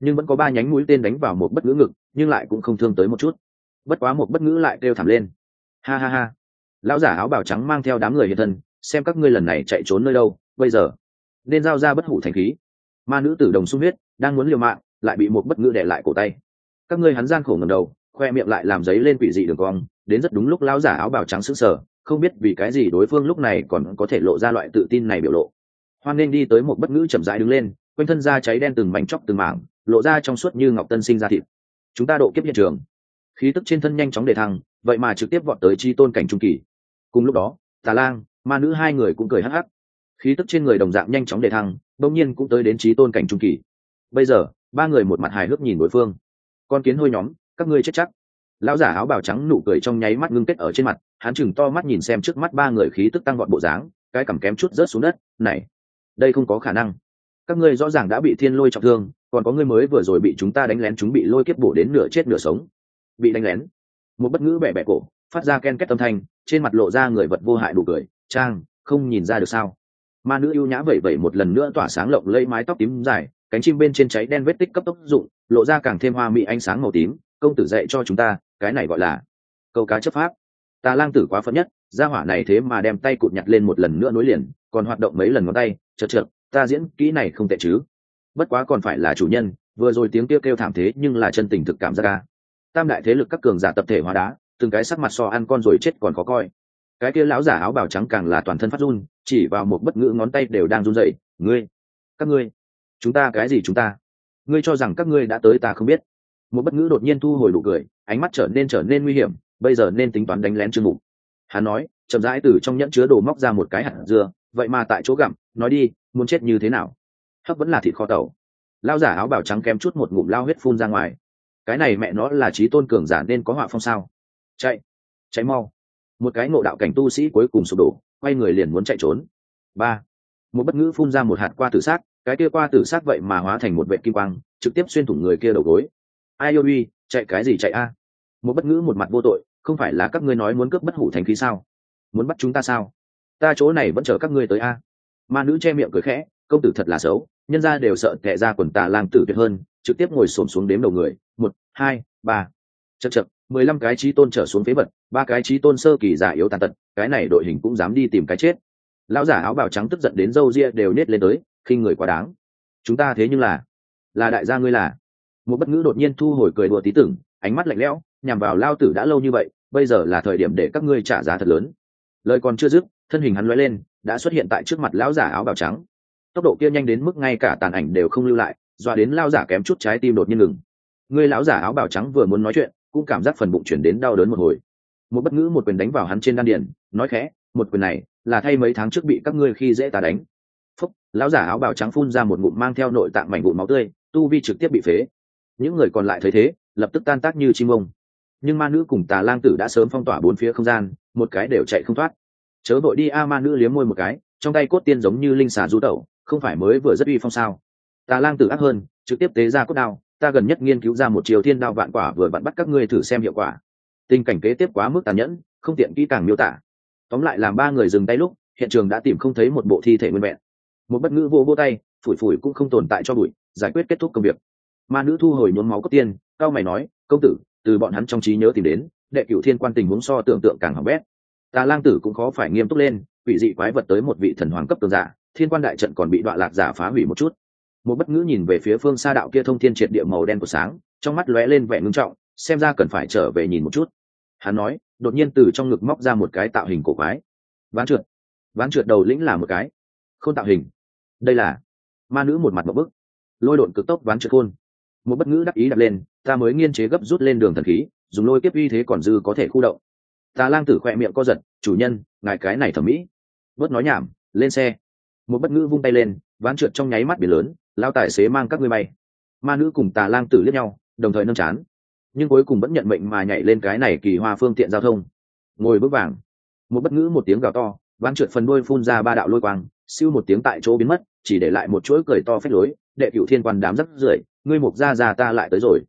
Nhưng vẫn có ba nhánh mũi tên đánh vào một bất ngữ ngực, nhưng lại cũng không thương tới một chút. Bất quá một bất ngữ lại kêu thảm lên. Ha ha ha. Lão giả áo bào trắng mang theo đám người hiện thân, xem các ngươi lần này chạy trốn nơi đâu, bây giờ. Nên giao ra bất hủ thành khí. Ma nữ tử đồng sung huyết, đang muốn liều mạng lại bị một bất ngữ để lại cổ tay. Các ngươi hắn gian khổ ngầm đầu, khoe miệng lại làm giấy lên quỷ dị đường cong, đến rất đúng lúc lão giả áo bào trắng sững sờ, không biết vì cái gì đối phương lúc này còn có thể lộ ra loại tự tin này biểu lộ. Hoan nên đi tới một bất ngữ chậm rãi đứng lên, quanh thân da cháy đen từng mảnh chóc từng mảng, lộ ra trong suốt như ngọc tân sinh ra thịt. Chúng ta độ kiếp hiện trường. Khí tức trên thân nhanh chóng đề thăng, vậy mà trực tiếp vọt tới chi tôn cảnh trung kỳ. Cùng lúc đó, tà lang, ma nữ hai người cũng cười hắc hắc. Khí tức trên người đồng dạng nhanh chóng đề thăng, bỗng nhiên cũng tới đến trí tôn cảnh trung kỳ. Bây giờ ba người một mặt hài hước nhìn đối phương. Con kiến hôi nhóm, các ngươi chết chắc. Lão giả áo bào trắng nụ cười trong nháy mắt ngưng kết ở trên mặt, hắn chừng to mắt nhìn xem trước mắt ba người khí tức tăng gọn bộ dáng, cái cằm kém chút rớt xuống đất, này, đây không có khả năng. Các ngươi rõ ràng đã bị thiên lôi trọng thương, còn có ngươi mới vừa rồi bị chúng ta đánh lén chúng bị lôi kiếp bổ đến nửa chết nửa sống. Bị đánh lén. Một bất ngữ bẻ bẻ cổ, phát ra ken két âm thanh, trên mặt lộ ra người vật vô hại đủ cười, trang, không nhìn ra được sao? Ma nữ ưu nhã vẩy vẩy một lần nữa tỏa sáng lộng lấy mái tóc tím dài cánh chim bên trên cháy đen vết tích cấp tốc dụng lộ ra càng thêm hoa mỹ ánh sáng màu tím, công tử dạy cho chúng ta, cái này gọi là câu cá chấp pháp. Ta lang tử quá phẫn nhất, gia hỏa này thế mà đem tay cụt nhặt lên một lần nữa nối liền, còn hoạt động mấy lần ngón tay, chật trượt ta diễn kỹ này không tệ chứ. Bất quá còn phải là chủ nhân, vừa rồi tiếng kêu kêu thảm thế nhưng là chân tình thực cảm ra ca tam đại thế lực các cường giả tập thể hóa đá, từng cái sắc mặt so ăn con rồi chết còn khó coi. Cái kia lão giả áo bào trắng càng là toàn thân phát run, chỉ vào một bất ngữ ngón tay đều đang run rẩy, ngươi, các ngươi chúng ta cái gì chúng ta? Ngươi cho rằng các ngươi đã tới ta không biết. Một bất ngữ đột nhiên thu hồi đủ cười, ánh mắt trở nên trở nên nguy hiểm, bây giờ nên tính toán đánh lén chương mục. Hắn nói, chậm rãi từ trong nhẫn chứa đồ móc ra một cái hạt dưa, vậy mà tại chỗ gặm, nói đi, muốn chết như thế nào? Hấp vẫn là thịt kho tàu. Lao giả áo bào trắng kém chút một ngụm lao huyết phun ra ngoài. Cái này mẹ nó là trí tôn cường giả nên có họa phong sao? Chạy chạy mau. Một cái ngộ đạo cảnh tu sĩ cuối cùng sụp đổ, quay người liền muốn chạy trốn. Ba, một bất ngữ phun ra một hạt qua tử sát cái kia qua tử sát vậy mà hóa thành một vệ kim quang, trực tiếp xuyên thủng người kia đầu gối. Ai yêu uy, chạy cái gì chạy a? Một bất ngữ một mặt vô tội, không phải là các ngươi nói muốn cướp bất hủ thành khí sao? Muốn bắt chúng ta sao? Ta chỗ này vẫn chờ các ngươi tới a. Ma nữ che miệng cười khẽ, công tử thật là xấu, nhân ra đều sợ tệ ra quần tà lang tử tuyệt hơn, trực tiếp ngồi xổm xuống đếm đầu người, một, hai, ba. Chật chật mười lăm cái trí tôn trở xuống phế vật, ba cái trí tôn sơ kỳ giả yếu tàn tật, cái này đội hình cũng dám đi tìm cái chết. Lão giả áo bào trắng tức giận đến râu ria đều nết lên tới khi người quá đáng. Chúng ta thế nhưng là là đại gia ngươi là. Một bất ngữ đột nhiên thu hồi cười đùa tí tưởng, ánh mắt lạnh lẽo, nhằm vào lao tử đã lâu như vậy, bây giờ là thời điểm để các ngươi trả giá thật lớn. Lời còn chưa dứt, thân hình hắn lóe lên, đã xuất hiện tại trước mặt lão giả áo bào trắng. Tốc độ kia nhanh đến mức ngay cả tàn ảnh đều không lưu lại, dọa đến lao giả kém chút trái tim đột nhiên ngừng. Người lão giả áo bào trắng vừa muốn nói chuyện, cũng cảm giác phần bụng chuyển đến đau đớn một hồi. Một bất ngữ một quyền đánh vào hắn trên đan điền, nói khẽ, một quyền này là thay mấy tháng trước bị các ngươi khi dễ ta đánh lão giả áo bào trắng phun ra một ngụm mang theo nội tạng mảnh vụn máu tươi, tu vi trực tiếp bị phế. Những người còn lại thấy thế, lập tức tan tác như chim ông. Nhưng ma nữ cùng tà lang tử đã sớm phong tỏa bốn phía không gian, một cái đều chạy không thoát. Chớ vội đi a, ma nữ liếm môi một cái, trong tay cốt tiên giống như linh xà du tẩu, không phải mới vừa rất uy phong sao? Tà lang tử ác hơn, trực tiếp tế ra cốt đao, ta gần nhất nghiên cứu ra một chiều thiên đao vạn quả vừa vặn bắt các ngươi thử xem hiệu quả. Tình cảnh kế tiếp quá mức tàn nhẫn, không tiện kỹ càng miêu tả. Tóm lại làm ba người dừng tay lúc, hiện trường đã tìm không thấy một bộ thi thể nguyên vẹn một bất ngữ vô vô tay, phủi phủi cũng không tồn tại cho bụi, giải quyết kết thúc công việc. Ma nữ thu hồi nhuốm máu cấp tiên, cao mày nói, công tử, từ bọn hắn trong trí nhớ tìm đến, đệ cửu thiên quan tình huống so tưởng tượng càng hỏng bét. Ta lang tử cũng khó phải nghiêm túc lên, quỷ dị quái vật tới một vị thần hoàng cấp tường giả, thiên quan đại trận còn bị đoạn lạc giả phá hủy một chút. Một bất ngữ nhìn về phía phương xa đạo kia thông thiên triệt địa màu đen của sáng, trong mắt lóe lên vẻ ngưng trọng, xem ra cần phải trở về nhìn một chút. Hắn nói, đột nhiên từ trong ngực móc ra một cái tạo hình cổ quái. Ván trượt. Ván trượt đầu lĩnh là một cái. Không tạo hình đây là ma nữ một mặt một bức, lôi đột cực tốc ván trượt khôn. Một bất ngữ đắc ý đặt lên, ta mới nghiên chế gấp rút lên đường thần khí, dùng lôi kiếp uy thế còn dư có thể khu động. Ta lang tử khỏe miệng co giật, chủ nhân, ngài cái này thẩm mỹ. Bớt nói nhảm, lên xe. Một bất ngữ vung tay lên, ván trượt trong nháy mắt biển lớn, lao tài xế mang các ngươi bay. Ma nữ cùng tà lang tử liếc nhau, đồng thời nâng chán. Nhưng cuối cùng vẫn nhận mệnh mà nhảy lên cái này kỳ hoa phương tiện giao thông. Ngồi bước vàng. Một bất ngữ một tiếng gào to, ván trượt phần đôi phun ra ba đạo lôi quang, siêu một tiếng tại chỗ biến mất chỉ để lại một chuỗi cười to phách lối, đệ cựu thiên quan đám rất rưởi, ngươi mục ra ra ta lại tới rồi.